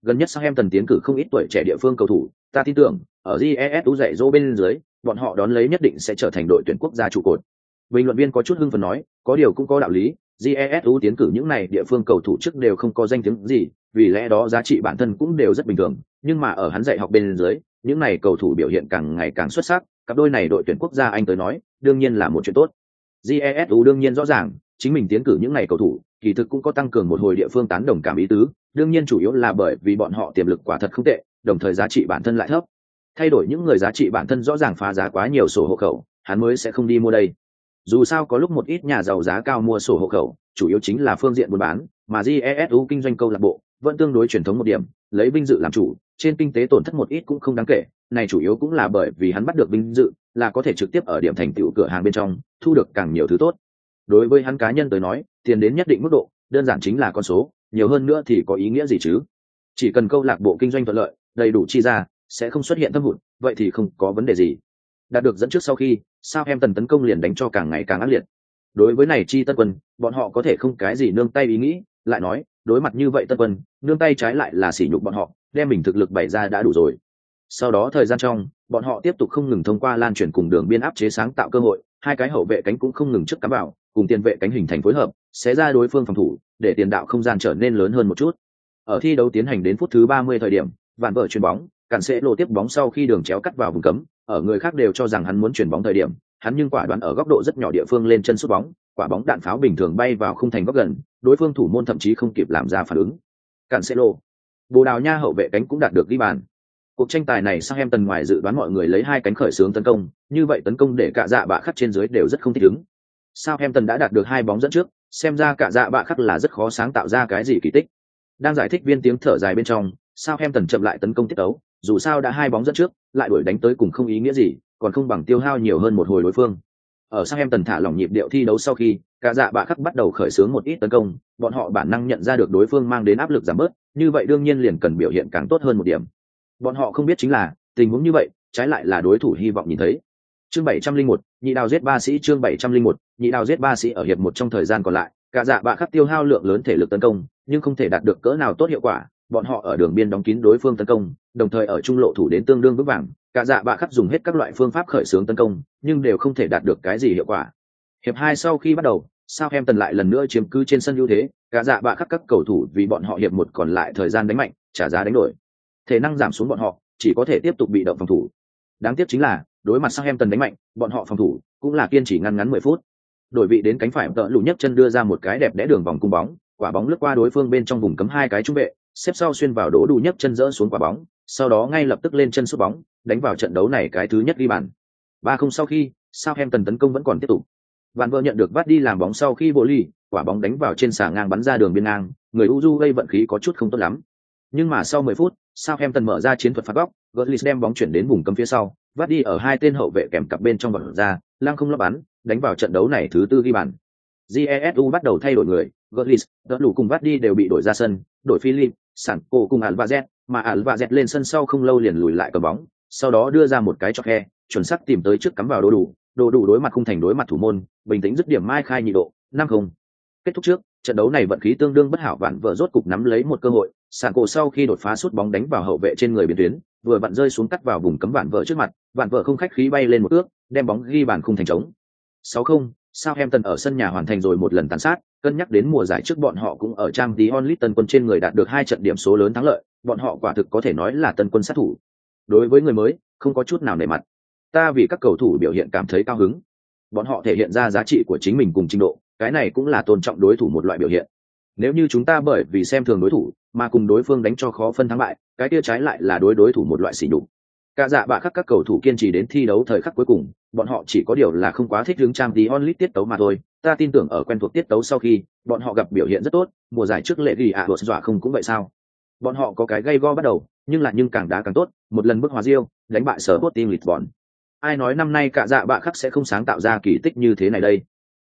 Gần nhất Southampton tiến cử không ít tuổi trẻ địa phương cầu thủ, ta tin tưởng, ở GES dạy dỗ bên dưới, bọn họ đón lấy nhất định sẽ trở thành đội tuyển quốc gia trụ cột bình luận viên có chút hưng phấn nói, có điều cũng có đạo lý jesu tiến cử những này địa phương cầu thủ trước đều không có danh tiếng gì, vì lẽ đó giá trị bản thân cũng đều rất bình thường. Nhưng mà ở hắn dạy học bên dưới, những này cầu thủ biểu hiện càng ngày càng xuất sắc, cặp đôi này đội tuyển quốc gia anh tới nói, đương nhiên là một chuyện tốt. Jesu đương nhiên rõ ràng, chính mình tiến cử những này cầu thủ, kỳ thực cũng có tăng cường một hồi địa phương tán đồng cảm ý tứ, đương nhiên chủ yếu là bởi vì bọn họ tiềm lực quả thật không tệ, đồng thời giá trị bản thân lại thấp. Thay đổi những người giá trị bản thân rõ ràng phá giá quá nhiều sổ hộ khẩu, hắn mới sẽ không đi mua đây dù sao có lúc một ít nhà giàu giá cao mua sổ hộ khẩu, chủ yếu chính là phương diện buôn bán, mà jesu kinh doanh câu lạc bộ vẫn tương đối truyền thống một điểm, lấy vinh dự làm chủ, trên kinh tế tổn thất một ít cũng không đáng kể, này chủ yếu cũng là bởi vì hắn bắt được vinh dự, là có thể trực tiếp ở điểm thành tựu cửa hàng bên trong, thu được càng nhiều thứ tốt. Đối với hắn cá nhân tới nói, tiền đến nhất định mức độ, đơn giản chính là con số, nhiều hơn nữa thì có ý nghĩa gì chứ? Chỉ cần câu lạc bộ kinh doanh thuận lợi, đầy đủ chi ra, sẽ không xuất hiện thâm hụt, vậy thì không có vấn đề gì. Đạt được dẫn trước sau khi sao em tần tấn công liền đánh cho càng ngày càng ác liệt? Đối với này chi tân quân, bọn họ có thể không cái gì nương tay ý nghĩ, lại nói, đối mặt như vậy tân quân, nương tay trái lại là sỉ nhục bọn họ, đem mình thực lực bày ra đã đủ rồi. Sau đó thời gian trong, bọn họ tiếp tục không ngừng thông qua lan truyền cùng đường biên áp chế sáng tạo cơ hội, hai cái hậu vệ cánh cũng không ngừng trước cắm vào, cùng tiền vệ cánh hình thành phối hợp, sẽ ra đối phương phòng thủ, để tiền đạo không gian trở nên lớn hơn một chút. Ở thi đấu tiến hành đến phút thứ ba mươi thời điểm, vạn vợ chuyền bóng, cản sẽ lộ tiếp bóng sau khi đường chéo cắt vào vùng cấm ở người khác đều cho rằng hắn muốn chuyển bóng thời điểm, hắn nhưng quả đoán ở góc độ rất nhỏ địa phương lên chân sút bóng, quả bóng đạn pháo bình thường bay vào khung thành góc gần, đối phương thủ môn thậm chí không kịp làm ra phản ứng. Cancelo. sẽ bồ đào nha hậu vệ cánh cũng đạt được ghi bàn. Cuộc tranh tài này sang em tần ngoài dự đoán mọi người lấy hai cánh khởi xướng tấn công, như vậy tấn công để cả dạ bạ khắc trên dưới đều rất không thích ứng. Sao em tần đã đạt được hai bóng dẫn trước, xem ra cả dạ bạ khắc là rất khó sáng tạo ra cái gì kỳ tích. Đang giải thích viên tiếng thở dài bên trong sao em tần chậm lại tấn công tiết tấu, dù sao đã hai bóng dẫn trước lại đuổi đánh tới cùng không ý nghĩa gì, còn không bằng tiêu hao nhiều hơn một hồi đối phương. Ở sang em tần thả lỏng nhịp điệu thi đấu sau khi, cả dạ bạ khắc bắt đầu khởi xướng một ít tấn công, bọn họ bản năng nhận ra được đối phương mang đến áp lực giảm bớt, như vậy đương nhiên liền cần biểu hiện càng tốt hơn một điểm. Bọn họ không biết chính là, tình huống như vậy, trái lại là đối thủ hy vọng nhìn thấy. Chương bảy trăm linh một, nhị đào giết ba sĩ, chương bảy trăm linh một, nhị đào giết ba sĩ ở hiệp một trong thời gian còn lại, cả dạ bạ khắc tiêu hao lượng lớn thể lực tấn công, nhưng không thể đạt được cỡ nào tốt hiệu quả bọn họ ở đường biên đóng kín đối phương tấn công đồng thời ở trung lộ thủ đến tương đương vững vàng cả dạ bạ khắc dùng hết các loại phương pháp khởi xướng tấn công nhưng đều không thể đạt được cái gì hiệu quả hiệp hai sau khi bắt đầu sao em tần lại lần nữa chiếm cứ trên sân ưu thế, cả dạ bạ khắc các cầu thủ vì bọn họ hiệp một còn lại thời gian đánh mạnh, trả giá đánh đổi. Thể năng giảm xuống bọn họ, chỉ có thể tiếp tục bị động phòng thủ. Đáng tiếc chính là, đối mặt sao em tần đánh mạnh, bọn họ phòng thủ cũng là kiên trì ngăn ngắn 10 phút. Đổi vị đến cánh phải tợ lù nhất chân đưa ra một cái đẹp đẽ đường vòng cung bóng, quả bóng lướt qua đối phương bên trong vùng cấm hai cái trung vệ, xếp sau xuyên vào đỗ đủ nhất chân dỡ xuống quả bóng, sau đó ngay lập tức lên chân sút bóng, đánh vào trận đấu này cái thứ nhất ghi bàn. Ba không sau khi, Southampton tấn công vẫn còn tiếp tục. Vạn vợ nhận được vắt đi làm bóng sau khi bộ ly, quả bóng đánh vào trên xà ngang bắn ra đường biên ngang, người Uju gây vận khí có chút không tốt lắm. Nhưng mà sau 10 phút, Southampton mở ra chiến thuật phạt góc, Götze đem bóng chuyển đến vùng cấm phía sau, vắt đi ở hai tên hậu vệ kèm cặp bên trong bật ra, lang không lấp bắn, đánh vào trận đấu này thứ tư ghi bàn. Jesu bắt đầu thay đổi người, Götze, đỡ đủ cùng vắt đi đều bị đổi ra sân, đổi Philip, sản cổ cùng Alvarez, mà Alvarez lên sân sau không lâu liền lùi lại cầm bóng, sau đó đưa ra một cái cho khe, chuẩn xác tìm tới trước cắm vào đồ đủ, đồ đủ đối mặt khung thành đối mặt thủ môn, bình tĩnh dứt điểm mai khai nhị độ, năm không. Kết thúc trước, trận đấu này vận khí tương đương bất hảo vạn vợ rốt cục nắm lấy một cơ hội, sàn cổ sau khi đột phá sút bóng đánh vào hậu vệ trên người biên tuyến, vừa vặn rơi xuống cắt vào vùng cấm vạn vợ trước mặt, vạn vợ không khách khí bay lên một ước, đem bóng ghi bàn khung thành trống. 6-0, Southampton ở sân nhà hoàn thành rồi một lần tàn sát, cân nhắc đến mùa giải trước bọn họ cũng ở trang tí onlit tân quân trên người đạt được hai trận điểm số lớn thắng lợi, bọn họ quả thực có thể nói là tân quân sát thủ. Đối với người mới, không có chút nào nề mặt. Ta vì các cầu thủ biểu hiện cảm thấy cao hứng. Bọn họ thể hiện ra giá trị của chính mình cùng trình độ, cái này cũng là tôn trọng đối thủ một loại biểu hiện. Nếu như chúng ta bởi vì xem thường đối thủ, mà cùng đối phương đánh cho khó phân thắng bại, cái kia trái lại là đối đối thủ một loại sỉ nhục. Cả dạ bạ khắc các cầu thủ kiên trì đến thi đấu thời khắc cuối cùng, bọn họ chỉ có điều là không quá thích hướng trang tí onlit tiết tấu mà thôi. Ta tin tưởng ở quen thuộc tiết tấu sau khi, bọn họ gặp biểu hiện rất tốt, mùa giải trước lệ ghi ạ đột dọa không cũng vậy sao? Bọn họ có cái gây go bắt đầu, nhưng là nhưng càng đá càng tốt, một lần bước hòa diêu, đánh bại sở Sporting Lisbon. Ai nói năm nay cả dạ bạ khắc sẽ không sáng tạo ra kỳ tích như thế này đây?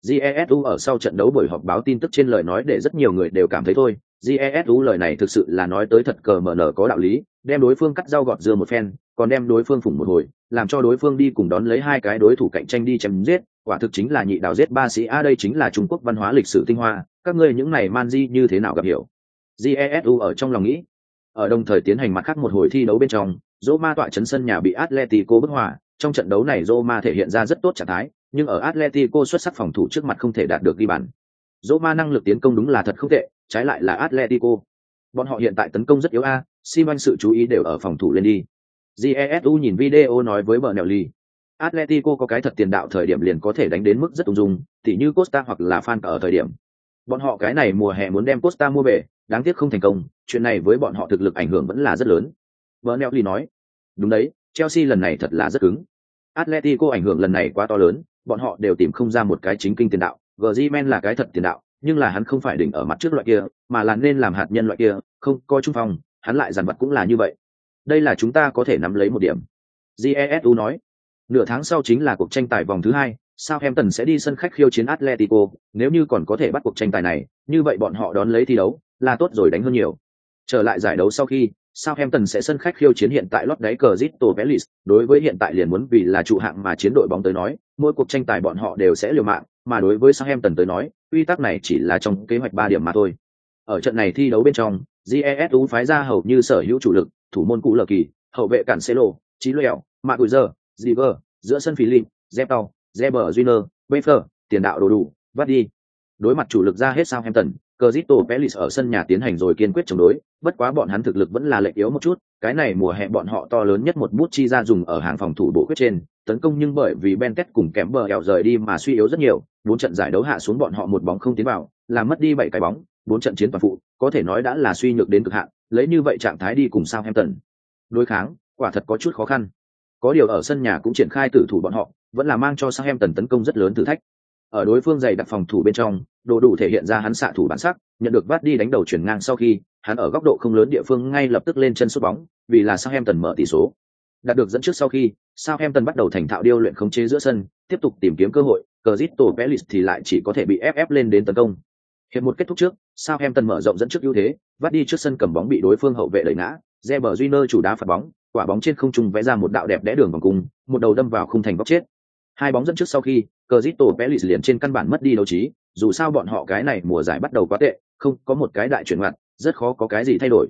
Jesu ở sau trận đấu buổi họp báo tin tức trên lời nói để rất nhiều người đều cảm thấy thôi, Jesu lời này thực sự là nói tới thật cờ mở nở có đạo lý, đem đối phương cắt rau gọt dưa một phen, còn đem đối phương phủng một hồi, làm cho đối phương đi cùng đón lấy hai cái đối thủ cạnh tranh đi chém giết, quả thực chính là nhị đào giết ba sĩ a đây chính là Trung Quốc văn hóa lịch sử tinh hoa, các ngươi những này man di như thế nào gặp hiểu. Jesu ở trong lòng nghĩ. Ở đồng thời tiến hành mặt khác một hồi thi đấu bên trong, Roma tọa chấn sân nhà bị Atletico bức hòa, trong trận đấu này Roma thể hiện ra rất tốt trạng thái, nhưng ở Atletico xuất sắc phòng thủ trước mặt không thể đạt được ghi bàn. Roma năng lực tiến công đúng là thật không tệ, trái lại là Atletico. Bọn họ hiện tại tấn công rất yếu a, Simon sự chú ý đều ở phòng thủ lên đi. Jesu nhìn video nói với Bernelli. Atletico có cái thật tiền đạo thời điểm liền có thể đánh đến mức rất ung dung, tỉ như Costa hoặc là Fan ở thời điểm. Bọn họ cái này mùa hè muốn đem Costa mua về, đáng tiếc không thành công, chuyện này với bọn họ thực lực ảnh hưởng vẫn là rất lớn. Bernelli nói. Đúng đấy, Chelsea lần này thật là rất cứng. Atletico ảnh hưởng lần này quá to lớn, bọn họ đều tìm không ra một cái chính kinh tiền đạo. Griezmann là cái thật tiền đạo, nhưng là hắn không phải đỉnh ở mặt trước loại kia, mà là nên làm hạt nhân loại kia, không coi trung phong, hắn lại dàn vật cũng là như vậy. Đây là chúng ta có thể nắm lấy một điểm. Jesu nói. Nửa tháng sau chính là cuộc tranh tài vòng thứ hai, Southampton sẽ đi sân khách khiêu chiến Atletico, nếu như còn có thể bắt cuộc tranh tài này, như vậy bọn họ đón lấy thi đấu, là tốt rồi đánh hơn nhiều. Trở lại giải đấu sau khi, Southampton sẽ sân khách khiêu chiến hiện tại lót đáy cờ Zito Velis, đối với hiện tại liền muốn vì là trụ hạng mà chiến đội bóng tới nói, mỗi cuộc tranh tài bọn họ đều sẽ liều mạng, mà đối với Southampton tới nói, quy tắc này chỉ là trong kế hoạch ba điểm mà thôi. Ở trận này thi đấu bên trong, GESU phái ra hầu như sở hữu chủ lực, thủ môn cũ lờ kỳ, hậu vệ cản Celo, Chí Lẹo, Maguire, Bùi Giờ, Ziver, giữa sân Philip, Zeptau, Zeber Junior, Wefer, tiền đạo đồ đủ, vắt đi. Đối mặt chủ lực ra hết Southampton, Cristo Pelis ở sân nhà tiến hành rồi kiên quyết chống đối, bất quá bọn hắn thực lực vẫn là lệch yếu một chút, cái này mùa hè bọn họ to lớn nhất một bút chi ra dùng ở hàng phòng thủ bộ quyết trên, tấn công nhưng bởi vì Bentet cùng kém bờ eo rời đi mà suy yếu rất nhiều, bốn trận giải đấu hạ xuống bọn họ một bóng không tiến vào, làm mất đi bảy cái bóng, bốn trận chiến toàn phụ, có thể nói đã là suy nhược đến cực hạn, lấy như vậy trạng thái đi cùng Southampton. Đối kháng, quả thật có chút khó khăn. Có điều ở sân nhà cũng triển khai tử thủ bọn họ, vẫn là mang cho Southampton tấn công rất lớn thử thách. Ở đối phương dày đặc phòng thủ bên trong, đồ đủ thể hiện ra hắn xạ thủ bản sắc, nhận được vắt đi đánh đầu chuyển ngang sau khi, hắn ở góc độ không lớn địa phương ngay lập tức lên chân sút bóng, vì là sao em tần mở tỷ số. Đạt được dẫn trước sau khi, sao em tần bắt đầu thành thạo điêu luyện khống chế giữa sân, tiếp tục tìm kiếm cơ hội, cờ zit tổ Pelis thì lại chỉ có thể bị ép ép lên đến tấn công. Hiệp một kết thúc trước, sao em tần mở rộng dẫn trước ưu thế, vắt đi trước sân cầm bóng bị đối phương hậu vệ đẩy ngã, Reber Júnior chủ đá phạt bóng, quả bóng trên không trung vẽ ra một đạo đẹp đẽ đường vòng cung, một đầu đâm vào khung thành góc chết. Hai bóng dẫn trước sau khi, Cristo Pelis liền trên căn bản mất đi đấu trí, dù sao bọn họ cái này mùa giải bắt đầu quá tệ, không có một cái đại chuyển ngoặt, rất khó có cái gì thay đổi.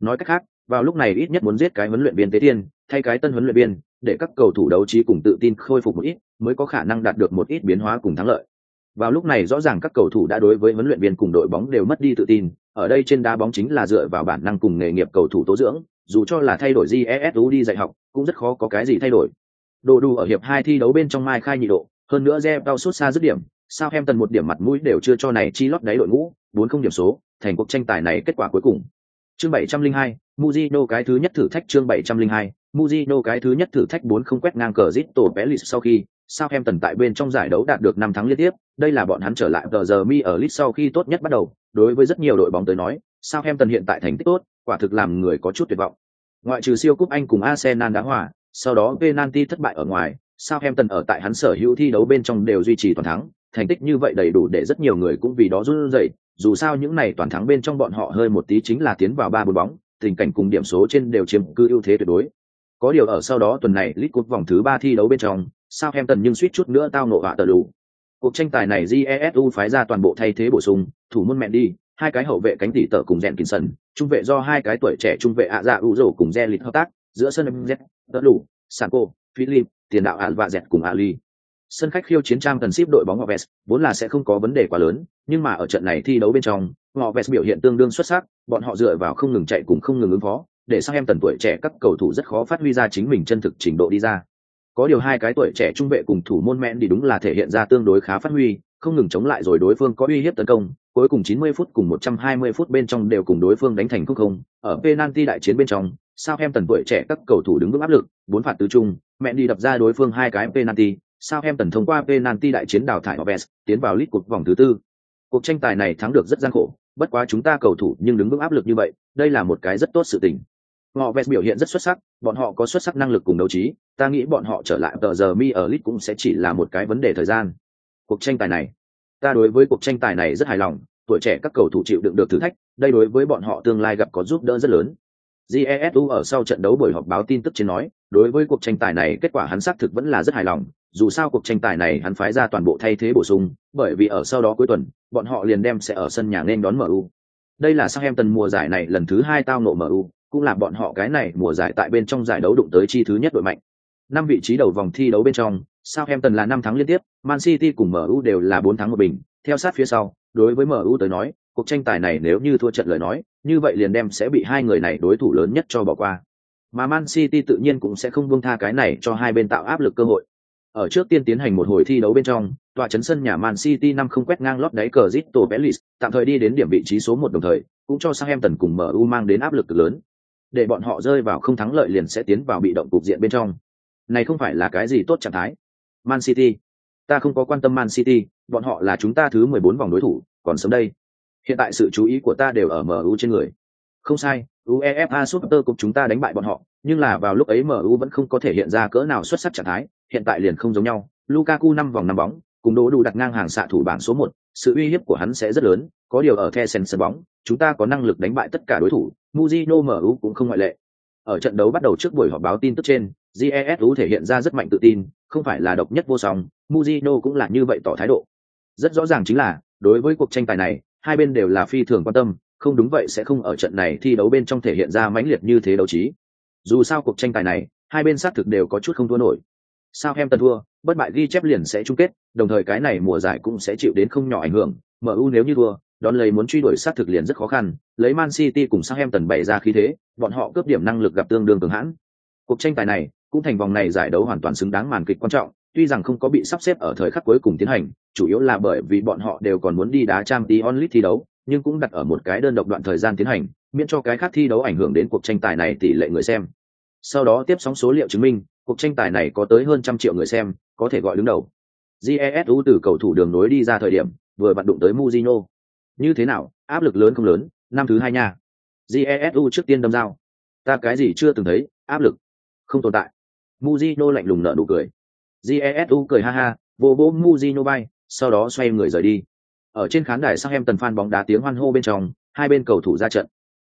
Nói cách khác, vào lúc này ít nhất muốn giết cái huấn luyện viên tế thiên, thay cái tân huấn luyện viên, để các cầu thủ đấu trí cùng tự tin khôi phục một ít, mới có khả năng đạt được một ít biến hóa cùng thắng lợi. Vào lúc này rõ ràng các cầu thủ đã đối với huấn luyện viên cùng đội bóng đều mất đi tự tin, ở đây trên đá bóng chính là dựa vào bản năng cùng nghề nghiệp cầu thủ tố dưỡng, dù cho là thay đổi GESU đi dạy học, cũng rất khó có cái gì thay đổi. Đồ đủ ở hiệp hai thi đấu bên trong mai khai nhị độ, hơn nữa Zeb cao suốt xa dứt điểm, sao em tần một điểm mặt mũi đều chưa cho này chi lót đáy đội ngũ, bốn không điểm số, thành cuộc tranh tài này kết quả cuối cùng. Chương 702, Mujino cái thứ nhất thử thách chương 702, Mujino cái thứ nhất thử thách bốn không quét ngang cờ Zito Pelis sau khi, sao em tần tại bên trong giải đấu đạt được năm thắng liên tiếp, đây là bọn hắn trở lại tờ giờ mi ở Leeds sau khi tốt nhất bắt đầu, đối với rất nhiều đội bóng tới nói, sao em tần hiện tại thành tích tốt, quả thực làm người có chút tuyệt vọng. Ngoại trừ siêu cúp Anh cùng Arsenal đá hòa, sau đó penalty thất bại ở ngoài, sao em tần ở tại hắn sở hữu thi đấu bên trong đều duy trì toàn thắng, thành tích như vậy đầy đủ để rất nhiều người cũng vì đó run rẩy, dù sao những này toàn thắng bên trong bọn họ hơi một tí chính là tiến vào ba bốn bóng, tình cảnh cùng điểm số trên đều chiếm cứ ưu thế tuyệt đối. Có điều ở sau đó tuần này League Cup vòng thứ ba thi đấu bên trong, sao em tần nhưng suýt chút nữa tao nộ vạ tờ lù. Cuộc tranh tài này GESU phái ra toàn bộ thay thế bổ sung, thủ môn Mendy, hai cái hậu vệ cánh tỉ tở cùng dẹn kín sân, trung vệ do hai cái tuổi trẻ trung vệ ạ dạ u rổ cùng Zelit hợp tác, giữa sân MZ, tờ lù, Sanko, Philip, tiền đạo ạn và dẹt cùng Ali. Sân khách khiêu chiến trang cần ship đội bóng Oves, vốn là sẽ không có vấn đề quá lớn, nhưng mà ở trận này thi đấu bên trong, Oves biểu hiện tương đương xuất sắc, bọn họ dựa vào không ngừng chạy cùng không ngừng ứng phó, để sang em tần tuổi trẻ các cầu thủ rất khó phát huy ra chính mình chân thực trình độ đi ra. Có điều hai cái tuổi trẻ trung vệ cùng thủ môn mẹn thì đúng là thể hiện ra tương đối khá phát huy, không ngừng chống lại rồi đối phương có uy hiếp tấn công, cuối cùng 90 phút cùng 120 phút bên trong đều cùng đối phương đánh thành không không, ở penalty đại chiến bên trong, sao em tần tuổi trẻ các cầu thủ đứng vững áp lực, bốn phạt tứ trung, mẹ đi đập ra đối phương hai cái penalty, sao em tần thông qua penalty đại chiến đào thải Oves, tiến vào lít cuộc vòng thứ tư. Cuộc tranh tài này thắng được rất gian khổ, bất quá chúng ta cầu thủ nhưng đứng vững áp lực như vậy, đây là một cái rất tốt sự tình. Oves biểu hiện rất xuất sắc, bọn họ có xuất sắc năng lực cùng đấu trí, ta nghĩ bọn họ trở lại tờ giờ mi ở lít cũng sẽ chỉ là một cái vấn đề thời gian. Cuộc tranh tài này, ta đối với cuộc tranh tài này rất hài lòng, tuổi trẻ các cầu thủ chịu đựng được thử thách, đây đối với bọn họ tương lai gặp có giúp đỡ rất lớn. Jesu ở sau trận đấu buổi họp báo tin tức trên nói, đối với cuộc tranh tài này kết quả hắn xác thực vẫn là rất hài lòng, dù sao cuộc tranh tài này hắn phái ra toàn bộ thay thế bổ sung, bởi vì ở sau đó cuối tuần, bọn họ liền đem sẽ ở sân nhà nên đón MU. Đây là Southampton mùa giải này lần thứ hai tao nộ MU, cũng là bọn họ cái này mùa giải tại bên trong giải đấu đụng tới chi thứ nhất đội mạnh. Năm vị trí đầu vòng thi đấu bên trong, Southampton là năm thắng liên tiếp, Man City cùng MU đều là bốn thắng một bình, theo sát phía sau, đối với MU tới nói, cuộc tranh tài này nếu như thua trận lời nói, như vậy liền đem sẽ bị hai người này đối thủ lớn nhất cho bỏ qua. Mà Man City tự nhiên cũng sẽ không buông tha cái này cho hai bên tạo áp lực cơ hội. Ở trước tiên tiến hành một hồi thi đấu bên trong, tòa chấn sân nhà Man City năm không quét ngang lót đáy cờ Zito Bellis, tạm thời đi đến điểm vị trí số một đồng thời, cũng cho Southampton cùng MU mang đến áp lực lớn. Để bọn họ rơi vào không thắng lợi liền sẽ tiến vào bị động cục diện bên trong. Này không phải là cái gì tốt trạng thái. Man City, ta không có quan tâm Man City, bọn họ là chúng ta thứ 14 vòng đối thủ, còn sớm đây. Hiện tại sự chú ý của ta đều ở MU trên người. Không sai, UEFA Super Cup chúng ta đánh bại bọn họ, nhưng là vào lúc ấy MU vẫn không có thể hiện ra cỡ nào xuất sắc trạng thái, hiện tại liền không giống nhau. Lukaku năm vòng năm bóng, cùng Đỗ đủ đặt ngang hàng xạ thủ bảng số một, sự uy hiếp của hắn sẽ rất lớn, có điều ở Kesen sân bóng, chúng ta có năng lực đánh bại tất cả đối thủ, Mujino MU cũng không ngoại lệ. Ở trận đấu bắt đầu trước buổi họp báo tin tức trên, GESU thể hiện ra rất mạnh tự tin, không phải là độc nhất vô song, Mujino cũng là như vậy tỏ thái độ. Rất rõ ràng chính là, đối với cuộc tranh tài này, hai bên đều là phi thường quan tâm, không đúng vậy sẽ không ở trận này thi đấu bên trong thể hiện ra mãnh liệt như thế đấu trí. Dù sao cuộc tranh tài này, hai bên xác thực đều có chút không thua nổi. Sao em tần thua, bất bại ghi chép liền sẽ chung kết, đồng thời cái này mùa giải cũng sẽ chịu đến không nhỏ ảnh hưởng. MU nếu như thua, đón lấy muốn truy đuổi sát thực liền rất khó khăn, lấy Man City cùng Southampton bày ra khí thế, bọn họ cướp điểm năng lực gặp tương đương cường hãn. Cuộc tranh tài này, cũng thành vòng này giải đấu hoàn toàn xứng đáng màn kịch quan trọng, tuy rằng không có bị sắp xếp ở thời khắc cuối cùng tiến hành, chủ yếu là bởi vì bọn họ đều còn muốn đi đá Champions League thi đấu, nhưng cũng đặt ở một cái đơn độc đoạn thời gian tiến hành, miễn cho cái khác thi đấu ảnh hưởng đến cuộc tranh tài này tỷ lệ người xem. Sau đó tiếp sóng số liệu chứng minh, cuộc tranh tài này có tới hơn trăm triệu người xem, có thể gọi đứng đầu. Jesu từ cầu thủ đường nối đi ra thời điểm, vừa vận đụng tới Mujino. Như thế nào, áp lực lớn không lớn, năm thứ hai nha. Jesu trước tiên đâm dao. Ta cái gì chưa từng thấy, áp lực không tồn tại. Mujino lạnh lùng nở nụ cười. Jesu cười ha ha, vô bố Mujino bay, sau đó xoay người rời đi. Ở trên khán đài sang em tần fan bóng đá tiếng hoan hô bên trong, hai bên cầu thủ ra trận.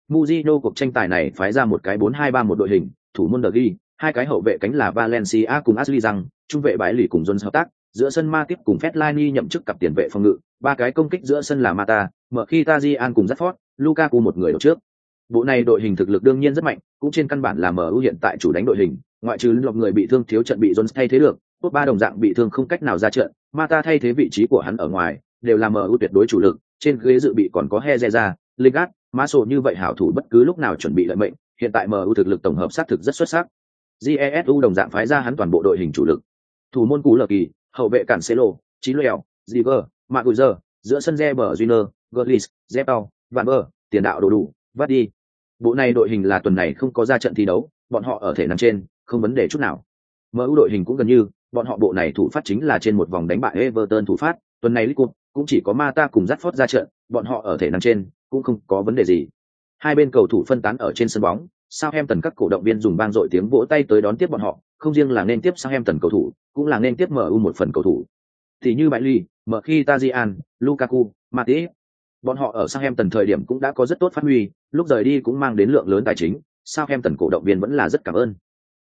Mujino cuộc tranh tài này phái ra một cái 4-2-3 một đội hình, thủ môn đờ ghi, hai cái hậu vệ cánh là Valencia cùng Ashley rằng, trung vệ bãi lì cùng Jones hợp tác, giữa sân Ma tiếp cùng Fellaini nhậm chức cặp tiền vệ phòng ngự, ba cái công kích giữa sân là Mata, mở khi Tajian cùng Rashford, Lukaku một người đầu trước. Bộ này đội hình thực lực đương nhiên rất mạnh, cũng trên căn bản là MU hiện tại chủ đánh đội hình, ngoại trừ lọc người bị thương thiếu trận bị Jones thay thế được, tốt ba đồng dạng bị thương không cách nào ra trận, Mata thay thế vị trí của hắn ở ngoài, đều là MU tuyệt đối chủ lực, trên ghế dự bị còn có Hezeza, Lingard, Maso như vậy hảo thủ bất cứ lúc nào chuẩn bị lợi mệnh, hiện tại MU thực lực tổng hợp xác thực rất xuất sắc. Jesu đồng dạng phái ra hắn toàn bộ đội hình chủ lực. Thủ môn cú lờ kỳ, hậu vệ cản Celo, Chí Lèo, Ziver, Maguire, giữa sân re bờ junior gurlis Zepao, Van bờ tiền đạo đồ đủ, vắt đi. Bộ này đội hình là tuần này không có ra trận thi đấu, bọn họ ở thể nằm trên, không vấn đề chút nào. MU đội hình cũng gần như, bọn họ bộ này thủ phát chính là trên một vòng đánh bại Everton thủ phát, tuần này Liverpool cũng chỉ có Mata cùng Rashford ra trận, bọn họ ở thể năng trên, cũng không có vấn đề gì. Hai bên cầu thủ phân tán ở trên sân bóng, Southampton các cổ động viên dùng bang dội tiếng vỗ tay tới đón tiếp bọn họ, không riêng là nên tiếp Southampton cầu thủ, cũng là nên tiếp MU một phần cầu thủ. Thì như Bailey, mở khi Tajian, Lukaku, Matip. Bọn họ ở Southampton thời điểm cũng đã có rất tốt phát huy, lúc rời đi cũng mang đến lượng lớn tài chính, Southampton cổ động viên vẫn là rất cảm ơn.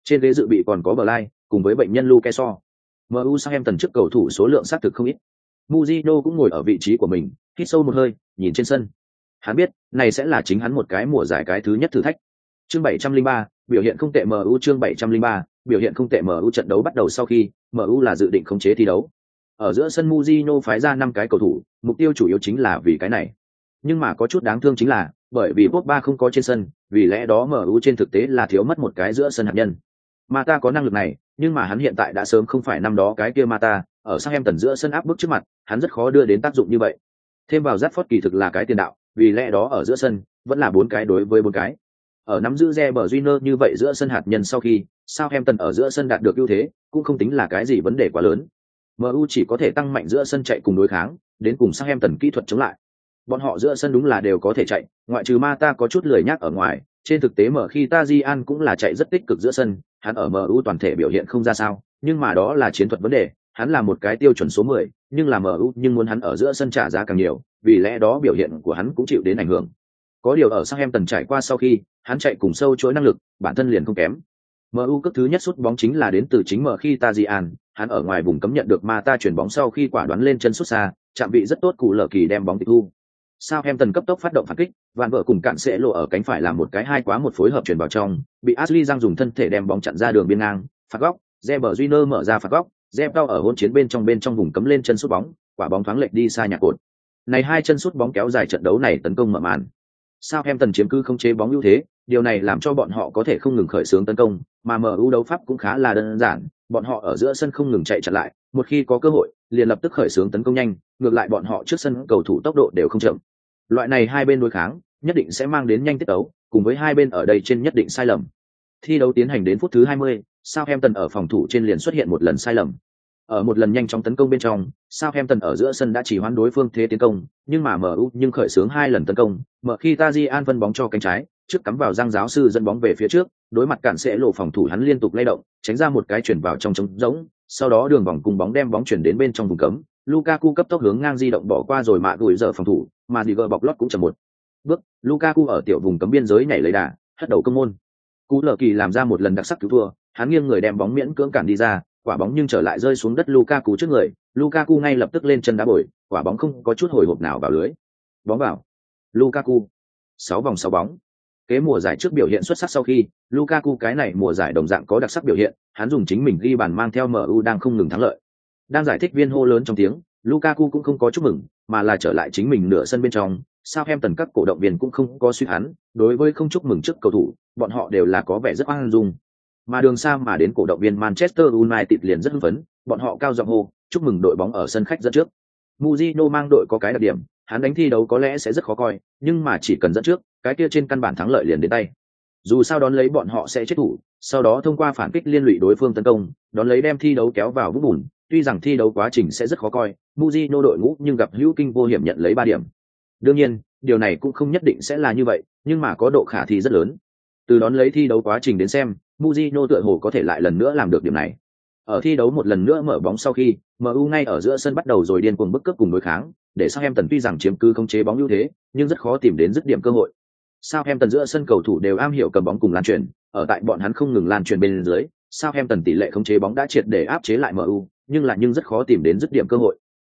Trên ghế dự bị còn có Blay, cùng với bệnh nhân Luke So. MU Southampton trước cầu thủ số lượng xác thực không ít. Mujino cũng ngồi ở vị trí của mình, hít sâu một hơi, nhìn trên sân. Hắn biết, này sẽ là chính hắn một cái mùa giải cái thứ nhất thử thách. Chương 703, biểu hiện không tệ MU chương 703, biểu hiện không tệ MU trận đấu bắt đầu sau khi, MU là dự định khống chế thi đấu. Ở giữa sân Mujino phái ra năm cái cầu thủ, mục tiêu chủ yếu chính là vì cái này. Nhưng mà có chút đáng thương chính là, bởi vì Pogba không có trên sân, vì lẽ đó MU trên thực tế là thiếu mất một cái giữa sân hạt nhân. mà ta có năng lực này, nhưng mà hắn hiện tại đã sớm không phải năm đó cái kia Mata, ở sang em tần giữa sân áp bức trước mặt, hắn rất khó đưa đến tác dụng như vậy. Thêm vào Rashford kỳ thực là cái tiền đạo, vì lẽ đó ở giữa sân vẫn là bốn cái đối với bốn cái. Ở nắm giữ Reber junior như vậy giữa sân hạt nhân sau khi, sao em tần ở giữa sân đạt được ưu thế, cũng không tính là cái gì vấn đề quá lớn. MU chỉ có thể tăng mạnh giữa sân chạy cùng đối kháng, đến cùng sắc em tần kỹ thuật chống lại. Bọn họ giữa sân đúng là đều có thể chạy, ngoại trừ Mata có chút lười nhác ở ngoài, trên thực tế mở khi ta jian cũng là chạy rất tích cực giữa sân, hắn ở MU toàn thể biểu hiện không ra sao, nhưng mà đó là chiến thuật vấn đề, hắn là một cái tiêu chuẩn số 10, nhưng là MU nhưng muốn hắn ở giữa sân trả giá càng nhiều, vì lẽ đó biểu hiện của hắn cũng chịu đến ảnh hưởng. Có điều ở Southampton trải qua sau khi, hắn chạy cùng sâu chuỗi năng lực, bản thân liền không kém. MU cấp thứ nhất sút bóng chính là đến từ chính mở khi Tajian, hắn ở ngoài vùng cấm nhận được Mata chuyển bóng sau khi quả đoán lên chân sút xa, chạm vị rất tốt cụ lở kỳ đem bóng tịch thu sao em tần cấp tốc phát động phản kích, vạn vợ cùng cạn sẽ lộ ở cánh phải làm một cái hai quá một phối hợp chuyển vào trong, bị Ashley Giang dùng thân thể đem bóng chặn ra đường biên ngang, phạt góc, Reber Júnior mở ra phạt góc, Zepao ở hỗn chiến bên trong bên trong vùng cấm lên chân sút bóng, quả bóng thoáng lệch đi xa nhà cột. Này hai chân sút bóng kéo dài trận đấu này tấn công mở màn. Southampton chiếm cứ không chế bóng ưu thế, điều này làm cho bọn họ có thể không ngừng khởi xướng tấn công, mà mở ưu đấu pháp cũng khá là đơn giản, bọn họ ở giữa sân không ngừng chạy chặn lại, một khi có cơ hội, liền lập tức khởi xướng tấn công nhanh, ngược lại bọn họ trước sân cầu thủ tốc độ đều không chậm. Loại này hai bên đối kháng, nhất định sẽ mang đến nhanh tiết tấu, cùng với hai bên ở đây trên nhất định sai lầm. Thi đấu tiến hành đến phút thứ 20, Southampton ở phòng thủ trên liền xuất hiện một lần sai lầm. Ở một lần nhanh chóng tấn công bên trong, Southampton ở giữa sân đã chỉ hoán đối phương thế tiến công, nhưng mà MU nhưng khởi xướng hai lần tấn công, mở khi Tajian phân bóng cho cánh trái, trước cắm vào giang giáo sư dẫn bóng về phía trước, đối mặt cản sẽ lộ phòng thủ hắn liên tục lay động, tránh ra một cái chuyển vào trong trống rỗng, sau đó đường vòng cùng bóng đem bóng chuyển đến bên trong vùng cấm, Lukaku cấp tốc hướng ngang di động bỏ qua rồi mạ gửi giờ phòng thủ, mà Diger bọc lót cũng chậm một bước, Lukaku ở tiểu vùng cấm biên giới nhảy lấy đà, hất đầu công môn. Cú lờ kỳ làm ra một lần đặc sắc cứu thua, hắn nghiêng người đem bóng miễn cưỡng cản đi ra, quả bóng nhưng trở lại rơi xuống đất Lukaku trước người, Lukaku ngay lập tức lên chân đá bồi, quả bóng không có chút hồi hộp nào vào lưới. Bóng vào. Lukaku. sáu vòng sáu bóng. Kế mùa giải trước biểu hiện xuất sắc sau khi, Lukaku cái này mùa giải đồng dạng có đặc sắc biểu hiện, hắn dùng chính mình ghi bàn mang theo MU đang không ngừng thắng lợi. Đang giải thích viên hô lớn trong tiếng, Lukaku cũng không có chúc mừng, mà là trở lại chính mình nửa sân bên trong, Southampton các cổ động viên cũng không có suy hắn, đối với không chúc mừng trước cầu thủ, bọn họ đều là có vẻ rất oan dung. Mà đường xa mà đến cổ động viên Manchester United liền rất hưng phấn, bọn họ cao giọng hô, chúc mừng đội bóng ở sân khách dẫn trước. Mujino mang đội có cái đặc điểm, hắn đánh thi đấu có lẽ sẽ rất khó coi, nhưng mà chỉ cần dẫn trước, cái kia trên căn bản thắng lợi liền đến tay. Dù sao đón lấy bọn họ sẽ chết thủ, sau đó thông qua phản kích liên lụy đối phương tấn công, đón lấy đem thi đấu kéo vào vũng bùn, tuy rằng thi đấu quá trình sẽ rất khó coi, Mujino đội ngũ nhưng gặp hữu kinh vô hiểm nhận lấy ba điểm. Đương nhiên, điều này cũng không nhất định sẽ là như vậy, nhưng mà có độ khả thi rất lớn. Từ đón lấy thi đấu quá trình đến xem, Mujino tựa hồ có thể lại lần nữa làm được điểm này. Ở thi đấu một lần nữa mở bóng sau khi, MU ngay ở giữa sân bắt đầu rồi điên cuồng bức cướp cùng đối kháng, để Southampton tuy rằng chiếm cứ không chế bóng ưu thế, nhưng rất khó tìm đến dứt điểm cơ hội. Southampton giữa sân cầu thủ đều am hiểu cầm bóng cùng lan truyền, ở tại bọn hắn không ngừng lan truyền bên dưới, Southampton tỷ lệ không chế bóng đã triệt để áp chế lại MU, nhưng lại nhưng rất khó tìm đến dứt điểm cơ hội.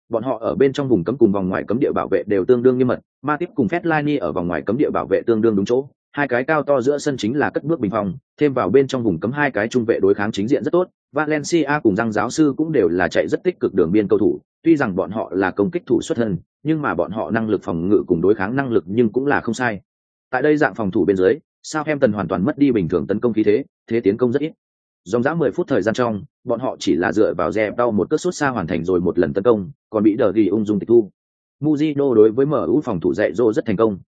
Bọn họ ở bên trong vùng cấm cùng vòng ngoài cấm địa bảo vệ đều tương đương nghiêm mật, ma tiếp cùng Fellaini ở vòng ngoài cấm địa bảo vệ tương đương đúng chỗ, hai cái cao to giữa sân chính là cất bước bình phòng thêm vào bên trong vùng cấm hai cái trung vệ đối kháng chính diện rất tốt Valencia cùng răng giáo sư cũng đều là chạy rất tích cực đường biên cầu thủ, tuy rằng bọn họ là công kích thủ xuất thân, nhưng mà bọn họ năng lực phòng ngự cùng đối kháng năng lực nhưng cũng là không sai. Tại đây dạng phòng thủ bên dưới, Southampton hoàn toàn mất đi bình thường tấn công khí thế, thế tiến công rất ít. Dòng dã 10 phút thời gian trong, bọn họ chỉ là dựa vào dẹp đau một cước sút xa hoàn thành rồi một lần tấn công, còn bị đờ ghi ung dung tịch thu. Mujino đối với MU phòng thủ dạy dỗ rất thành công.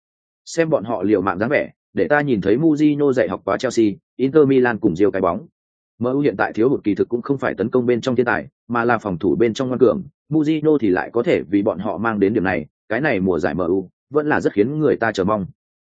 Xem bọn họ liều mạng dáng vẻ, để ta nhìn thấy Mujino dạy học quá Chelsea, Inter Milan cùng diêu cái bóng. MU hiện tại thiếu hụt kỳ thực cũng không phải tấn công bên trong thiên tài, mà là phòng thủ bên trong ngoan cường. Mujino thì lại có thể vì bọn họ mang đến điểm này, cái này mùa giải MU vẫn là rất khiến người ta chờ mong.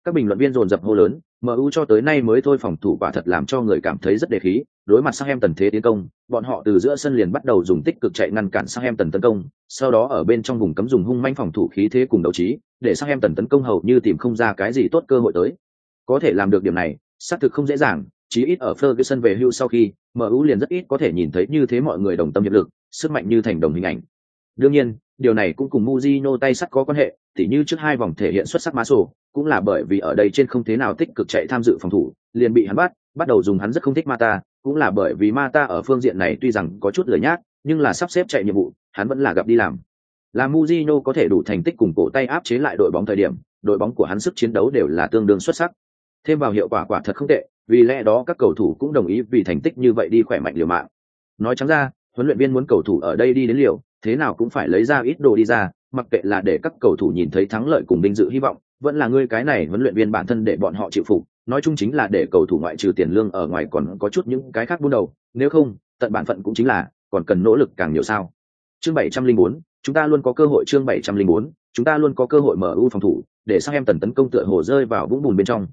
Các bình luận viên dồn dập hô lớn, MU cho tới nay mới thôi phòng thủ quả thật làm cho người cảm thấy rất đề khí, đối mặt sang em tần thế tiến công, bọn họ từ giữa sân liền bắt đầu dùng tích cực chạy ngăn cản sang em tần tấn công, sau đó ở bên trong vùng cấm dùng hung manh phòng thủ khí thế cùng đấu trí, để sang em tần tấn công hầu như tìm không ra cái gì tốt cơ hội tới. Có thể làm được điểm này, xác thực không dễ dàng, chí ít ở Ferguson về hưu sau khi, MU liền rất ít có thể nhìn thấy như thế mọi người đồng tâm hiệp lực, sức mạnh như thành đồng hình ảnh. Đương nhiên, điều này cũng cùng Mujino tay sắt có quan hệ, tỉ như trước hai vòng thể hiện xuất sắc Maso, cũng là bởi vì ở đây trên không thế nào tích cực chạy tham dự phòng thủ, liền bị hắn bắt, bắt đầu dùng hắn rất không thích Mata, cũng là bởi vì Mata ở phương diện này tuy rằng có chút lười nhác, nhưng là sắp xếp chạy nhiệm vụ, hắn vẫn là gặp đi làm. Là Mujino có thể đủ thành tích cùng cổ tay áp chế lại đội bóng thời điểm, đội bóng của hắn sức chiến đấu đều là tương đương xuất sắc. Thêm vào hiệu quả quả thật không tệ, vì lẽ đó các cầu thủ cũng đồng ý vì thành tích như vậy đi khỏe mạnh liều mạng. Nói trắng ra, huấn luyện viên muốn cầu thủ ở đây đi đến liều, thế nào cũng phải lấy ra ít đồ đi ra, mặc kệ là để các cầu thủ nhìn thấy thắng lợi cùng vinh dự hy vọng, vẫn là ngươi cái này huấn luyện viên bản thân để bọn họ chịu phục, nói chung chính là để cầu thủ ngoại trừ tiền lương ở ngoài còn có chút những cái khác buôn đầu, nếu không, tận bản phận cũng chính là còn cần nỗ lực càng nhiều sao. Chương 704, chúng ta luôn có cơ hội chương 704, chúng ta luôn có cơ hội mở ưu phòng thủ, để sang em tần tấn công tựa hồ rơi vào vũng bùn bên trong.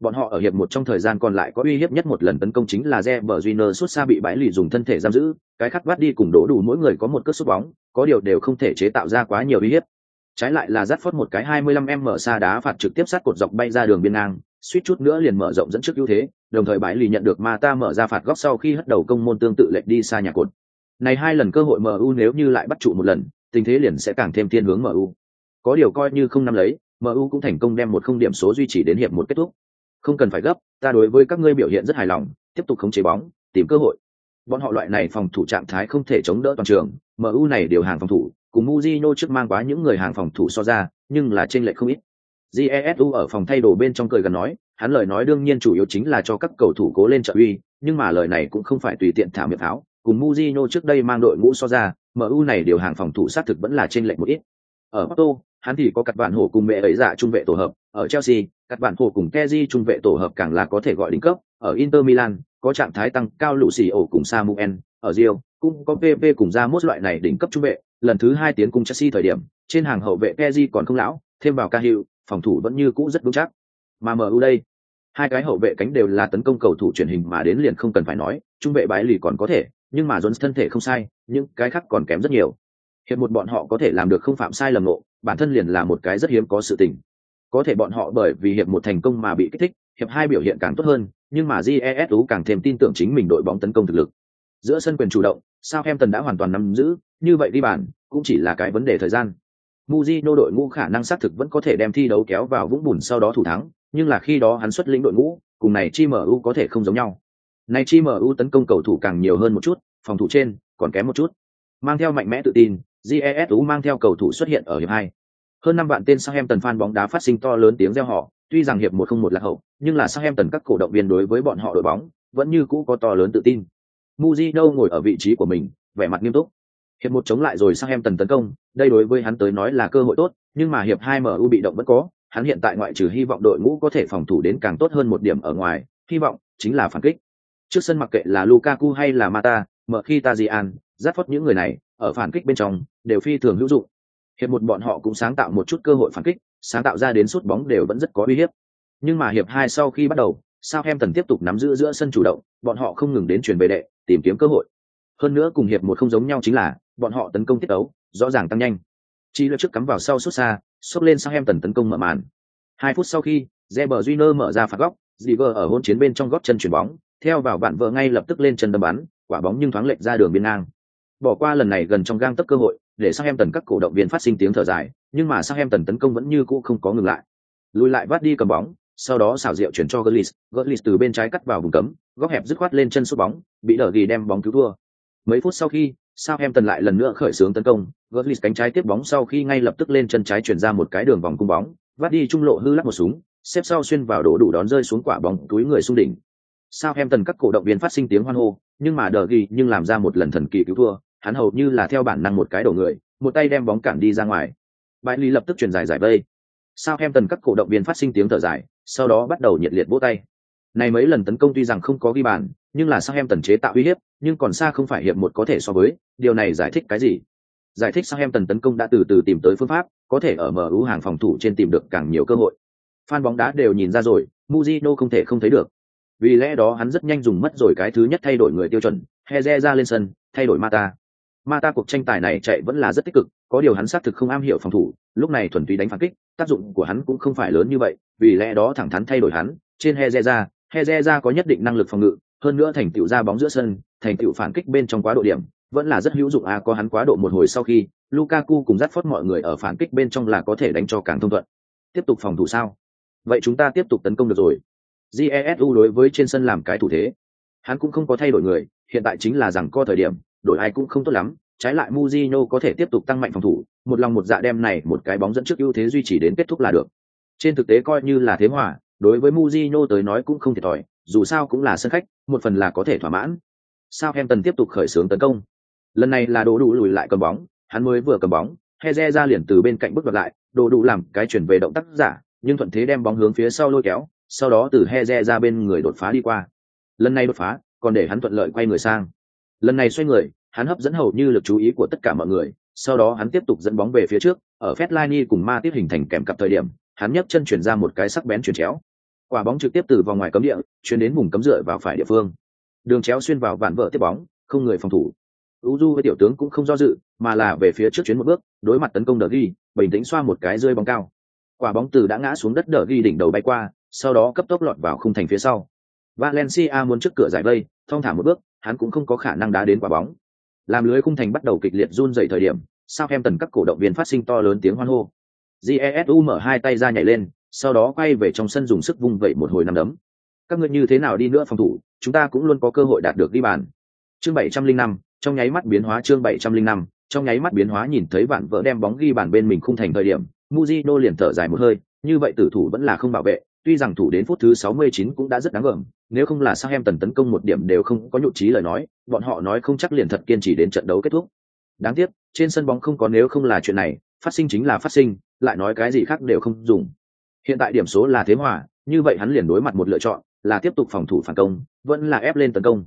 Bọn họ ở hiệp một trong thời gian còn lại có uy hiếp nhất một lần tấn công chính là Re Reber Júnior suốt xa bị bãi lì dùng thân thể giam giữ, cái khắc vắt đi cùng đổ đủ mỗi người có một cước sút bóng, có điều đều không thể chế tạo ra quá nhiều uy hiếp. Trái lại là dắt phốt một cái 25m xa đá phạt trực tiếp sát cột dọc bay ra đường biên ngang, suýt chút nữa liền mở rộng dẫn trước ưu thế, đồng thời bãi lì nhận được Mata mở ra phạt góc sau khi hất đầu công môn tương tự lệch đi xa nhà cột. Này hai lần cơ hội MU nếu như lại bắt trụ một lần, tình thế liền sẽ càng thêm thiên hướng MU. Có điều coi như không nắm lấy, MU cũng thành công đem một không điểm số duy trì đến hiệp một kết thúc. Không cần phải gấp, ta đối với các ngươi biểu hiện rất hài lòng, tiếp tục khống chế bóng, tìm cơ hội. Bọn họ loại này phòng thủ trạng thái không thể chống đỡ toàn trường, MU này điều hàng phòng thủ, cùng muzino trước mang quá những người hàng phòng thủ so ra, nhưng là trên lệch không ít. Jesu ở phòng thay đồ bên trong cười gần nói, hắn lời nói đương nhiên chủ yếu chính là cho các cầu thủ cố lên trợ uy, nhưng mà lời này cũng không phải tùy tiện thả miệng tháo, cùng muzino trước đây mang đội ngũ so ra, MU này điều hàng phòng thủ xác thực vẫn là trên lệch một ít. Ở Porto, hắn thì có cặt bạn hổ cùng mẹ ấy dạ trung vệ tổ hợp, ở Chelsea, các bạn hổ cùng Kezi trung vệ tổ hợp càng là có thể gọi đỉnh cấp, ở Inter Milan, có trạng thái tăng cao lũ xì ổ cùng Samuel, ở Rio, cũng có PP cùng ra mốt loại này đỉnh cấp trung vệ, lần thứ hai tiến cùng Chelsea thời điểm, trên hàng hậu vệ Kezi còn không lão, thêm vào Cahill, phòng thủ vẫn như cũ rất vững chắc. Mà MU đây, hai cái hậu vệ cánh đều là tấn công cầu thủ truyền hình mà đến liền không cần phải nói, trung vệ bãi lì còn có thể, nhưng mà Jones thân thể không sai, nhưng cái khác còn kém rất nhiều. Hiện một bọn họ có thể làm được không phạm sai lầm ngộ, bản thân liền là một cái rất hiếm có sự tình. Có thể bọn họ bởi vì hiệp một thành công mà bị kích thích, hiệp hai biểu hiện càng tốt hơn, nhưng mà JESU càng thêm tin tưởng chính mình đội bóng tấn công thực lực. Giữa sân quyền chủ động, Southampton đã hoàn toàn nắm giữ, như vậy đi bàn, cũng chỉ là cái vấn đề thời gian. Mujino đội ngũ khả năng xác thực vẫn có thể đem thi đấu kéo vào vũng bùn sau đó thủ thắng, nhưng là khi đó hắn xuất lĩnh đội ngũ, cùng này chi MU có thể không giống nhau. Này chi MU tấn công cầu thủ càng nhiều hơn một chút, phòng thủ trên còn kém một chút. Mang theo mạnh mẽ tự tin, JESU mang theo cầu thủ xuất hiện ở hiệp hai. Hơn năm vạn tên Southampton fan bóng đá phát sinh to lớn tiếng reo hò, tuy rằng hiệp một không một là hậu, nhưng là Southampton các cổ động viên đối với bọn họ đội bóng vẫn như cũ có to lớn tự tin. Mujino ngồi ở vị trí của mình, vẻ mặt nghiêm túc. Hiệp một chống lại rồi Southampton tấn công, đây đối với hắn tới nói là cơ hội tốt, nhưng mà hiệp hai MU bị động vẫn có, hắn hiện tại ngoại trừ hy vọng đội ngũ có thể phòng thủ đến càng tốt hơn một điểm ở ngoài, hy vọng chính là phản kích. Trước sân mặc kệ là Lukaku hay là Mata, mở khi Tajian, giáp phốt những người này, ở phản kích bên trong, đều phi thường hữu dụng. Hiệp một bọn họ cũng sáng tạo một chút cơ hội phản kích, sáng tạo ra đến sút bóng đều vẫn rất có uy hiếp. Nhưng mà hiệp hai sau khi bắt đầu, sao em tần tiếp tục nắm giữ giữa sân chủ động, bọn họ không ngừng đến chuyển về đệ, tìm kiếm cơ hội. Hơn nữa cùng hiệp một không giống nhau chính là, bọn họ tấn công tiết đấu, rõ ràng tăng nhanh. Chi lượt trước cắm vào sau xuất xa, xốc lên sang em tần tấn công mở màn. Hai phút sau khi, Reber Júnior mở ra phạt góc, Ziver ở hôn chiến bên trong góc chân chuyển bóng, theo vào bạn vợ ngay lập tức lên chân đâm bắn, quả bóng nhưng thoáng lệch ra đường biên ngang. Bỏ qua lần này gần trong gang tấc cơ hội, để sao em tần các cổ động viên phát sinh tiếng thở dài, nhưng mà sao em tần tấn công vẫn như cũ không có ngừng lại. Lùi lại vắt đi cầm bóng, sau đó xảo diệu chuyển cho Gullis, Gullis từ bên trái cắt vào vùng cấm, góc hẹp dứt khoát lên chân sút bóng, bị đỡ ghi đem bóng cứu thua. Mấy phút sau khi, Southampton lại lần nữa khởi xướng tấn công, Götze cánh trái tiếp bóng sau khi ngay lập tức lên chân trái chuyển ra một cái đường vòng cung bóng, vắt đi trung lộ hư lắc một súng, xếp sau xuyên vào đổ đủ đón rơi xuống quả bóng túi người xung đỉnh. Southampton các cổ động viên phát sinh tiếng hoan hô, nhưng mà đỡ ghi nhưng làm ra một lần thần kỳ cứu thua, hắn hầu như là theo bản năng một cái đổ người, một tay đem bóng cản đi ra ngoài. bãi Lý lập tức truyền dài giải vây. Southampton các cổ động viên phát sinh tiếng thở dài, sau đó bắt đầu nhiệt liệt vỗ tay. Này mấy lần tấn công tuy rằng không có ghi bàn, nhưng là Southampton chế tạo uy hiếp, nhưng còn xa không phải hiệp một có thể so với, điều này giải thích cái gì? Giải thích Southampton tấn công đã từ từ tìm tới phương pháp, có thể ở MU hàng phòng thủ trên tìm được càng nhiều cơ hội. Fan bóng đá đều nhìn ra rồi, Mujino không thể không thấy được. Vì lẽ đó hắn rất nhanh dùng mất rồi cái thứ nhất thay đổi người tiêu chuẩn, Heze ra lên sân, thay đổi Mata. Mata cuộc tranh tài này chạy vẫn là rất tích cực, có điều hắn xác thực không am hiểu phòng thủ, lúc này thuần túy đánh phản kích, tác dụng của hắn cũng không phải lớn như vậy, vì lẽ đó thẳng thắn thay đổi hắn, trên Heze ra, Heze ra có nhất định năng lực phòng ngự, hơn nữa thành tựu ra bóng giữa sân, thành tựu phản kích bên trong quá độ điểm, vẫn là rất hữu dụng à có hắn quá độ một hồi sau khi, Lukaku cùng dắt phót mọi người ở phản kích bên trong là có thể đánh cho càng thông thuận. Tiếp tục phòng thủ sao? Vậy chúng ta tiếp tục tấn công được rồi. Jesu đối với trên sân làm cái thủ thế. Hắn cũng không có thay đổi người, hiện tại chính là rằng co thời điểm, đổi ai cũng không tốt lắm, trái lại Mujino có thể tiếp tục tăng mạnh phòng thủ, một lòng một dạ đem này một cái bóng dẫn trước ưu thế duy trì đến kết thúc là được. Trên thực tế coi như là thế hòa, đối với Mujino tới nói cũng không thiệt thòi, dù sao cũng là sân khách, một phần là có thể thỏa mãn. Sao Southampton tiếp tục khởi xướng tấn công. Lần này là Đồ đủ lùi lại cầm bóng, hắn mới vừa cầm bóng, Heze ra liền từ bên cạnh bước đoạt lại, Đồ đủ làm cái chuyển về động tác giả, nhưng thuận thế đem bóng hướng phía sau lôi kéo, sau đó từ Heze ra bên người đột phá đi qua. Lần này đột phá, còn để hắn thuận lợi quay người sang. Lần này xoay người, hắn hấp dẫn hầu như lực chú ý của tất cả mọi người, sau đó hắn tiếp tục dẫn bóng về phía trước, ở Fellaini cùng Ma tiếp hình thành kèm cặp thời điểm, hắn nhấc chân chuyển ra một cái sắc bén chuyển chéo. Quả bóng trực tiếp từ vòng ngoài cấm địa, chuyển đến vùng cấm dựa vào phải địa phương. Đường chéo xuyên vào vạn vợ tiếp bóng, không người phòng thủ. Uju với tiểu tướng cũng không do dự, mà là về phía trước chuyến một bước, đối mặt tấn công đờ ghi, bình tĩnh xoa một cái rơi bóng cao. Quả bóng từ đã ngã xuống đất đờ ghi đỉnh đầu bay qua, sau đó cấp tốc lọt vào khung thành phía sau. Valencia muốn trước cửa giải vây, thong thả một bước, hắn cũng không có khả năng đá đến quả bóng. Làm lưới khung thành bắt đầu kịch liệt run rẩy thời điểm, sao em tần các cổ động viên phát sinh to lớn tiếng hoan hô. Jesu mở hai tay ra nhảy lên, sau đó quay về trong sân dùng sức vung vẩy một hồi năm đấm. Các ngươi như thế nào đi nữa phòng thủ, chúng ta cũng luôn có cơ hội đạt được ghi bàn. Chương 705, trong nháy mắt biến hóa chương 705, trong nháy mắt biến hóa nhìn thấy bạn vỡ đem bóng ghi bàn bên mình khung thành thời điểm, Mujino liền thở dài một hơi, như vậy tử thủ vẫn là không bảo vệ, tuy rằng thủ đến phút thứ 69 cũng đã rất đáng gờm, nếu không là sang em tần tấn công một điểm đều không có nhụt chí lời nói, bọn họ nói không chắc liền thật kiên trì đến trận đấu kết thúc. Đáng tiếc, trên sân bóng không có nếu không là chuyện này, phát sinh chính là phát sinh, lại nói cái gì khác đều không dùng. Hiện tại điểm số là thế hòa, như vậy hắn liền đối mặt một lựa chọn, là tiếp tục phòng thủ phản công, vẫn là ép lên tấn công.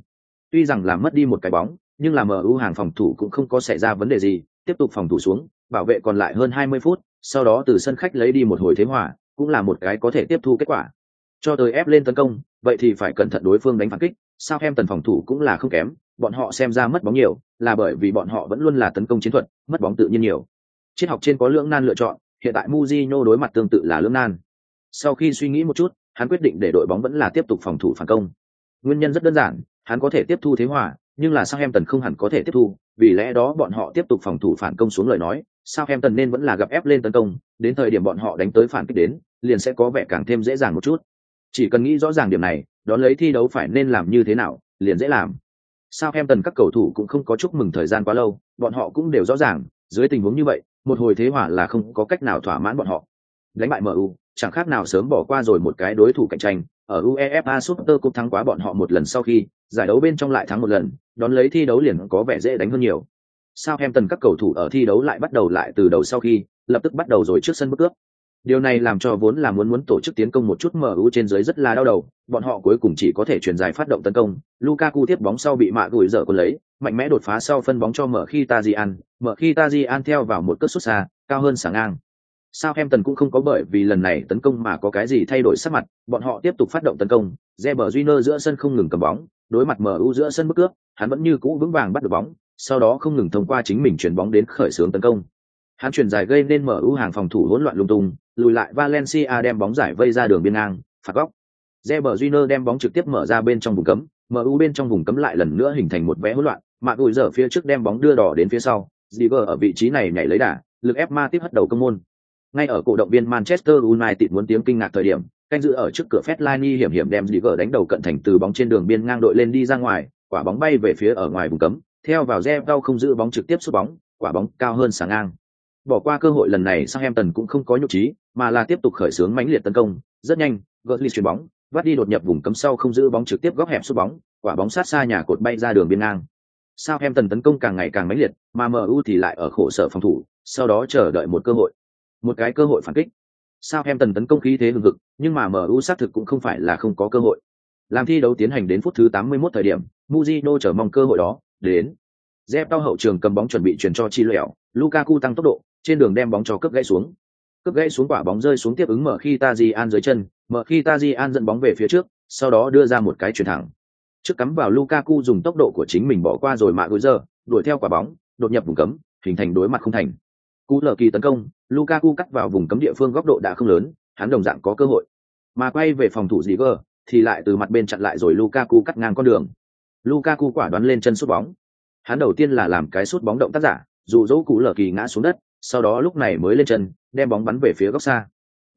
Tuy rằng làm mất đi một cái bóng, nhưng là MU hàng phòng thủ cũng không có xảy ra vấn đề gì, tiếp tục phòng thủ xuống, bảo vệ còn lại hơn 20 phút, sau đó từ sân khách lấy đi một hồi thế hòa, cũng là một cái có thể tiếp thu kết quả. Cho tới ép lên tấn công, vậy thì phải cẩn thận đối phương đánh phản kích, sao em tần phòng thủ cũng là không kém, bọn họ xem ra mất bóng nhiều, là bởi vì bọn họ vẫn luôn là tấn công chiến thuật, mất bóng tự nhiên nhiều. Triết học trên có lưỡng nan lựa chọn, hiện tại Mujinho đối mặt tương tự là lưỡng nan. Sau khi suy nghĩ một chút, hắn quyết định để đội bóng vẫn là tiếp tục phòng thủ phản công. Nguyên nhân rất đơn giản, hắn có thể tiếp thu thế hòa, nhưng là Southampton không hẳn có thể tiếp thu, vì lẽ đó bọn họ tiếp tục phòng thủ phản công xuống lời nói, Southampton nên vẫn là gặp ép lên tấn công, đến thời điểm bọn họ đánh tới phản kích đến, liền sẽ có vẻ càng thêm dễ dàng một chút. Chỉ cần nghĩ rõ ràng điểm này, đón lấy thi đấu phải nên làm như thế nào, liền dễ làm. Southampton các cầu thủ cũng không có chúc mừng thời gian quá lâu, bọn họ cũng đều rõ ràng, dưới tình huống như vậy, một hồi thế hỏa là không có cách nào thỏa mãn bọn họ. Đánh bại MU, chẳng khác nào sớm bỏ qua rồi một cái đối thủ cạnh tranh, ở UEFA Super Cup thắng quá bọn họ một lần sau khi, giải đấu bên trong lại thắng một lần, đón lấy thi đấu liền có vẻ dễ đánh hơn nhiều sao em tần các cầu thủ ở thi đấu lại bắt đầu lại từ đầu sau khi, lập tức bắt đầu rồi trước sân bước cướp. Điều này làm cho vốn là muốn muốn tổ chức tiến công một chút MU trên dưới rất là đau đầu, bọn họ cuối cùng chỉ có thể truyền dài phát động tấn công. Lukaku tiếp bóng sau bị mạ gùi dở còn lấy, mạnh mẽ đột phá sau phân bóng cho mở khi Tajian, mở khi Tajian theo vào một cất xuất xa, cao hơn sáng ngang. Southampton cũng không có bởi vì lần này tấn công mà có cái gì thay đổi sắc mặt, bọn họ tiếp tục phát động tấn công, Reber Junior giữa sân không ngừng cầm bóng, đối mặt MU giữa sân bức cướp, hắn vẫn như cũ vững vàng bắt được bóng, sau đó không ngừng thông qua chính mình chuyển bóng đến khởi xướng tấn công. Hắn chuyển dài gây nên mở ưu hàng phòng thủ hỗn loạn lung tung, lùi lại Valencia đem bóng giải vây ra đường biên ngang, phạt góc. Reber Júnior đem bóng trực tiếp mở ra bên trong vùng cấm, MU bên trong vùng cấm lại lần nữa hình thành một vẽ hỗn loạn, Mạc Uy giờ phía trước đem bóng đưa đỏ đến phía sau, Diver ở vị trí này nhảy lấy đà, lực ép ma tiếp hất đầu công môn ngay ở cổ động viên Manchester United muốn tiếng kinh ngạc thời điểm, canh giữ ở trước cửa Fellaini hiểm hiểm đem Diver đánh đầu cận thành từ bóng trên đường biên ngang đội lên đi ra ngoài, quả bóng bay về phía ở ngoài vùng cấm, theo vào Zebao không giữ bóng trực tiếp sút bóng, quả bóng cao hơn sáng ngang. Bỏ qua cơ hội lần này Southampton cũng không có nhục trí, mà là tiếp tục khởi xướng mãnh liệt tấn công, rất nhanh, Götze chuyền bóng, vắt đi đột nhập vùng cấm sau không giữ bóng trực tiếp góc hẹp sút bóng, quả bóng sát xa nhà cột bay ra đường biên ngang. Southampton tấn công càng ngày càng mãnh liệt, mà MU thì lại ở khổ sở phòng thủ, sau đó chờ đợi một cơ hội. Một cái cơ hội phản kích. Southampton tấn công khí thế hừng hực, nhưng mà MU xác thực cũng không phải là không có cơ hội. Làm thi đấu tiến hành đến phút thứ 81 thời điểm, Mujino chờ mong cơ hội đó, đến. Zep tao hậu trường cầm bóng chuẩn bị chuyển cho Chi Lẹo, Lukaku tăng tốc độ, trên đường đem bóng cho cướp gãy xuống. Cướp gãy xuống quả bóng rơi xuống tiếp ứng mở khi Tajian dưới chân, mở khi Tajian dẫn bóng về phía trước, sau đó đưa ra một cái chuyển thẳng. Trước cắm vào Lukaku dùng tốc độ của chính mình bỏ qua rồi mạ gối giờ, đuổi theo quả bóng, đột nhập vùng cấm, hình thành đối mặt không thành. Cú lờ kỳ tấn công, Lukaku cắt vào vùng cấm địa phương góc độ đã không lớn, hắn đồng dạng có cơ hội. Mà quay về phòng thủ Ziger, thì lại từ mặt bên chặn lại rồi Lukaku cắt ngang con đường. Lukaku quả đoán lên chân sút bóng. Hắn đầu tiên là làm cái sút bóng động tác giả, dù dỗ cú lờ kỳ ngã xuống đất, sau đó lúc này mới lên chân, đem bóng bắn về phía góc xa.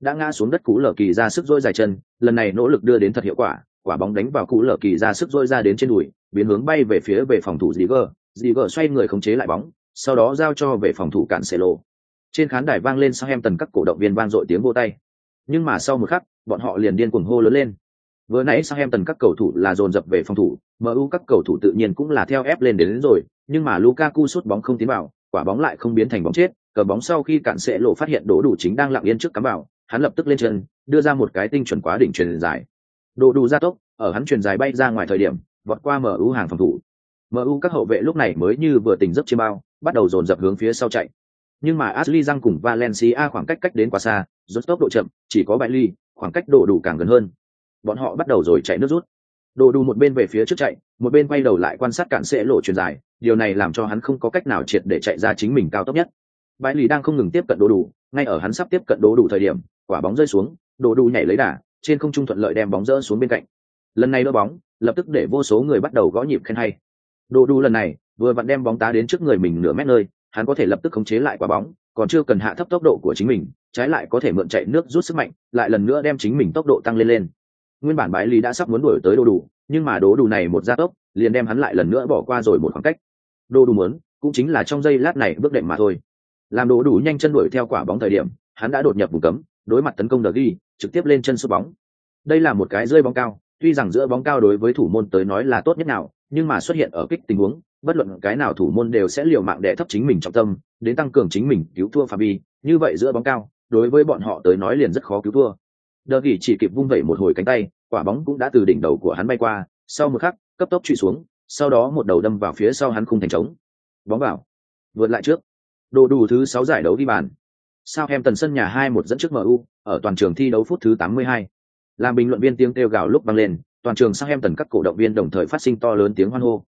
Đã ngã xuống đất cú lờ kỳ ra sức dỗi dài chân, lần này nỗ lực đưa đến thật hiệu quả, quả bóng đánh vào cú lờ kỳ ra sức dỗi ra đến trên đùi, biến hướng bay về phía về phòng thủ Ziger, Ziger xoay người khống chế lại bóng, sau đó giao cho về phòng thủ cản Celo. Trên khán đài vang lên sang em tần các cổ động viên vang dội tiếng vô tay. Nhưng mà sau một khắc, bọn họ liền điên cuồng hô lớn lên. Vừa nãy sang em tần các cầu thủ là dồn dập về phòng thủ, MU các cầu thủ tự nhiên cũng là theo ép lên đến, đến rồi, nhưng mà Lukaku sút bóng không tiến vào, quả bóng lại không biến thành bóng chết, cờ bóng sau khi cản sẽ lộ phát hiện đổ đủ chính đang lặng yên trước cắm vào, hắn lập tức lên chân, đưa ra một cái tinh chuẩn quá đỉnh truyền dài. Đồ đủ ra tốc, ở hắn truyền dài bay ra ngoài thời điểm, vọt qua MU hàng phòng thủ. MU các hậu vệ lúc này mới như vừa tỉnh giấc chiêm bao, bắt đầu dồn dập hướng phía sau chạy. Nhưng mà Ashley Young cùng Valencia khoảng cách cách đến quá xa, rút tốc độ chậm, chỉ có Bailey, khoảng cách đổ đủ càng gần hơn. Bọn họ bắt đầu rồi chạy nước rút. Đồ đu một bên về phía trước chạy, một bên quay đầu lại quan sát cản sẽ lộ truyền dài, điều này làm cho hắn không có cách nào triệt để chạy ra chính mình cao tốc nhất. Bailey đang không ngừng tiếp cận đồ đủ, ngay ở hắn sắp tiếp cận đồ đủ thời điểm, quả bóng rơi xuống, đồ đủ nhảy lấy đà, trên không trung thuận lợi đem bóng rỡ xuống bên cạnh. Lần này đỡ bóng, lập tức để vô số người bắt đầu gõ nhịp khen hay. Đồ đủ lần này, vừa vặn đem bóng tá đến trước người mình nửa mét nơi, hắn có thể lập tức khống chế lại quả bóng, còn chưa cần hạ thấp tốc độ của chính mình, trái lại có thể mượn chạy nước rút sức mạnh, lại lần nữa đem chính mình tốc độ tăng lên lên. Nguyên bản bái lý đã sắp muốn đuổi tới đồ đủ, nhưng mà đồ đủ này một gia tốc, liền đem hắn lại lần nữa bỏ qua rồi một khoảng cách. Đồ đủ muốn, cũng chính là trong giây lát này bước đệm mà thôi. Làm đồ đủ nhanh chân đuổi theo quả bóng thời điểm, hắn đã đột nhập vùng cấm, đối mặt tấn công đờ ghi, trực tiếp lên chân sút bóng. Đây là một cái rơi bóng cao, tuy rằng giữa bóng cao đối với thủ môn tới nói là tốt nhất nào, nhưng mà xuất hiện ở kích tình huống, bất luận cái nào thủ môn đều sẽ liều mạng để thấp chính mình trọng tâm, đến tăng cường chính mình cứu thua phạm vi. như vậy giữa bóng cao, đối với bọn họ tới nói liền rất khó cứu thua. Đờ gỉ chỉ kịp vung vẩy một hồi cánh tay, quả bóng cũng đã từ đỉnh đầu của hắn bay qua, sau một khắc, cấp tốc truy xuống, sau đó một đầu đâm vào phía sau hắn khung thành trống. Bóng vào. Vượt lại trước. Đồ đủ thứ sáu giải đấu đi bàn. Sao em tần sân nhà hai một dẫn trước MU, ở toàn trường thi đấu phút thứ 82. Làm bình luận viên tiếng kêu gào lúc vang lên, toàn trường sang em tần các cổ động viên đồng thời phát sinh to lớn tiếng hoan hô,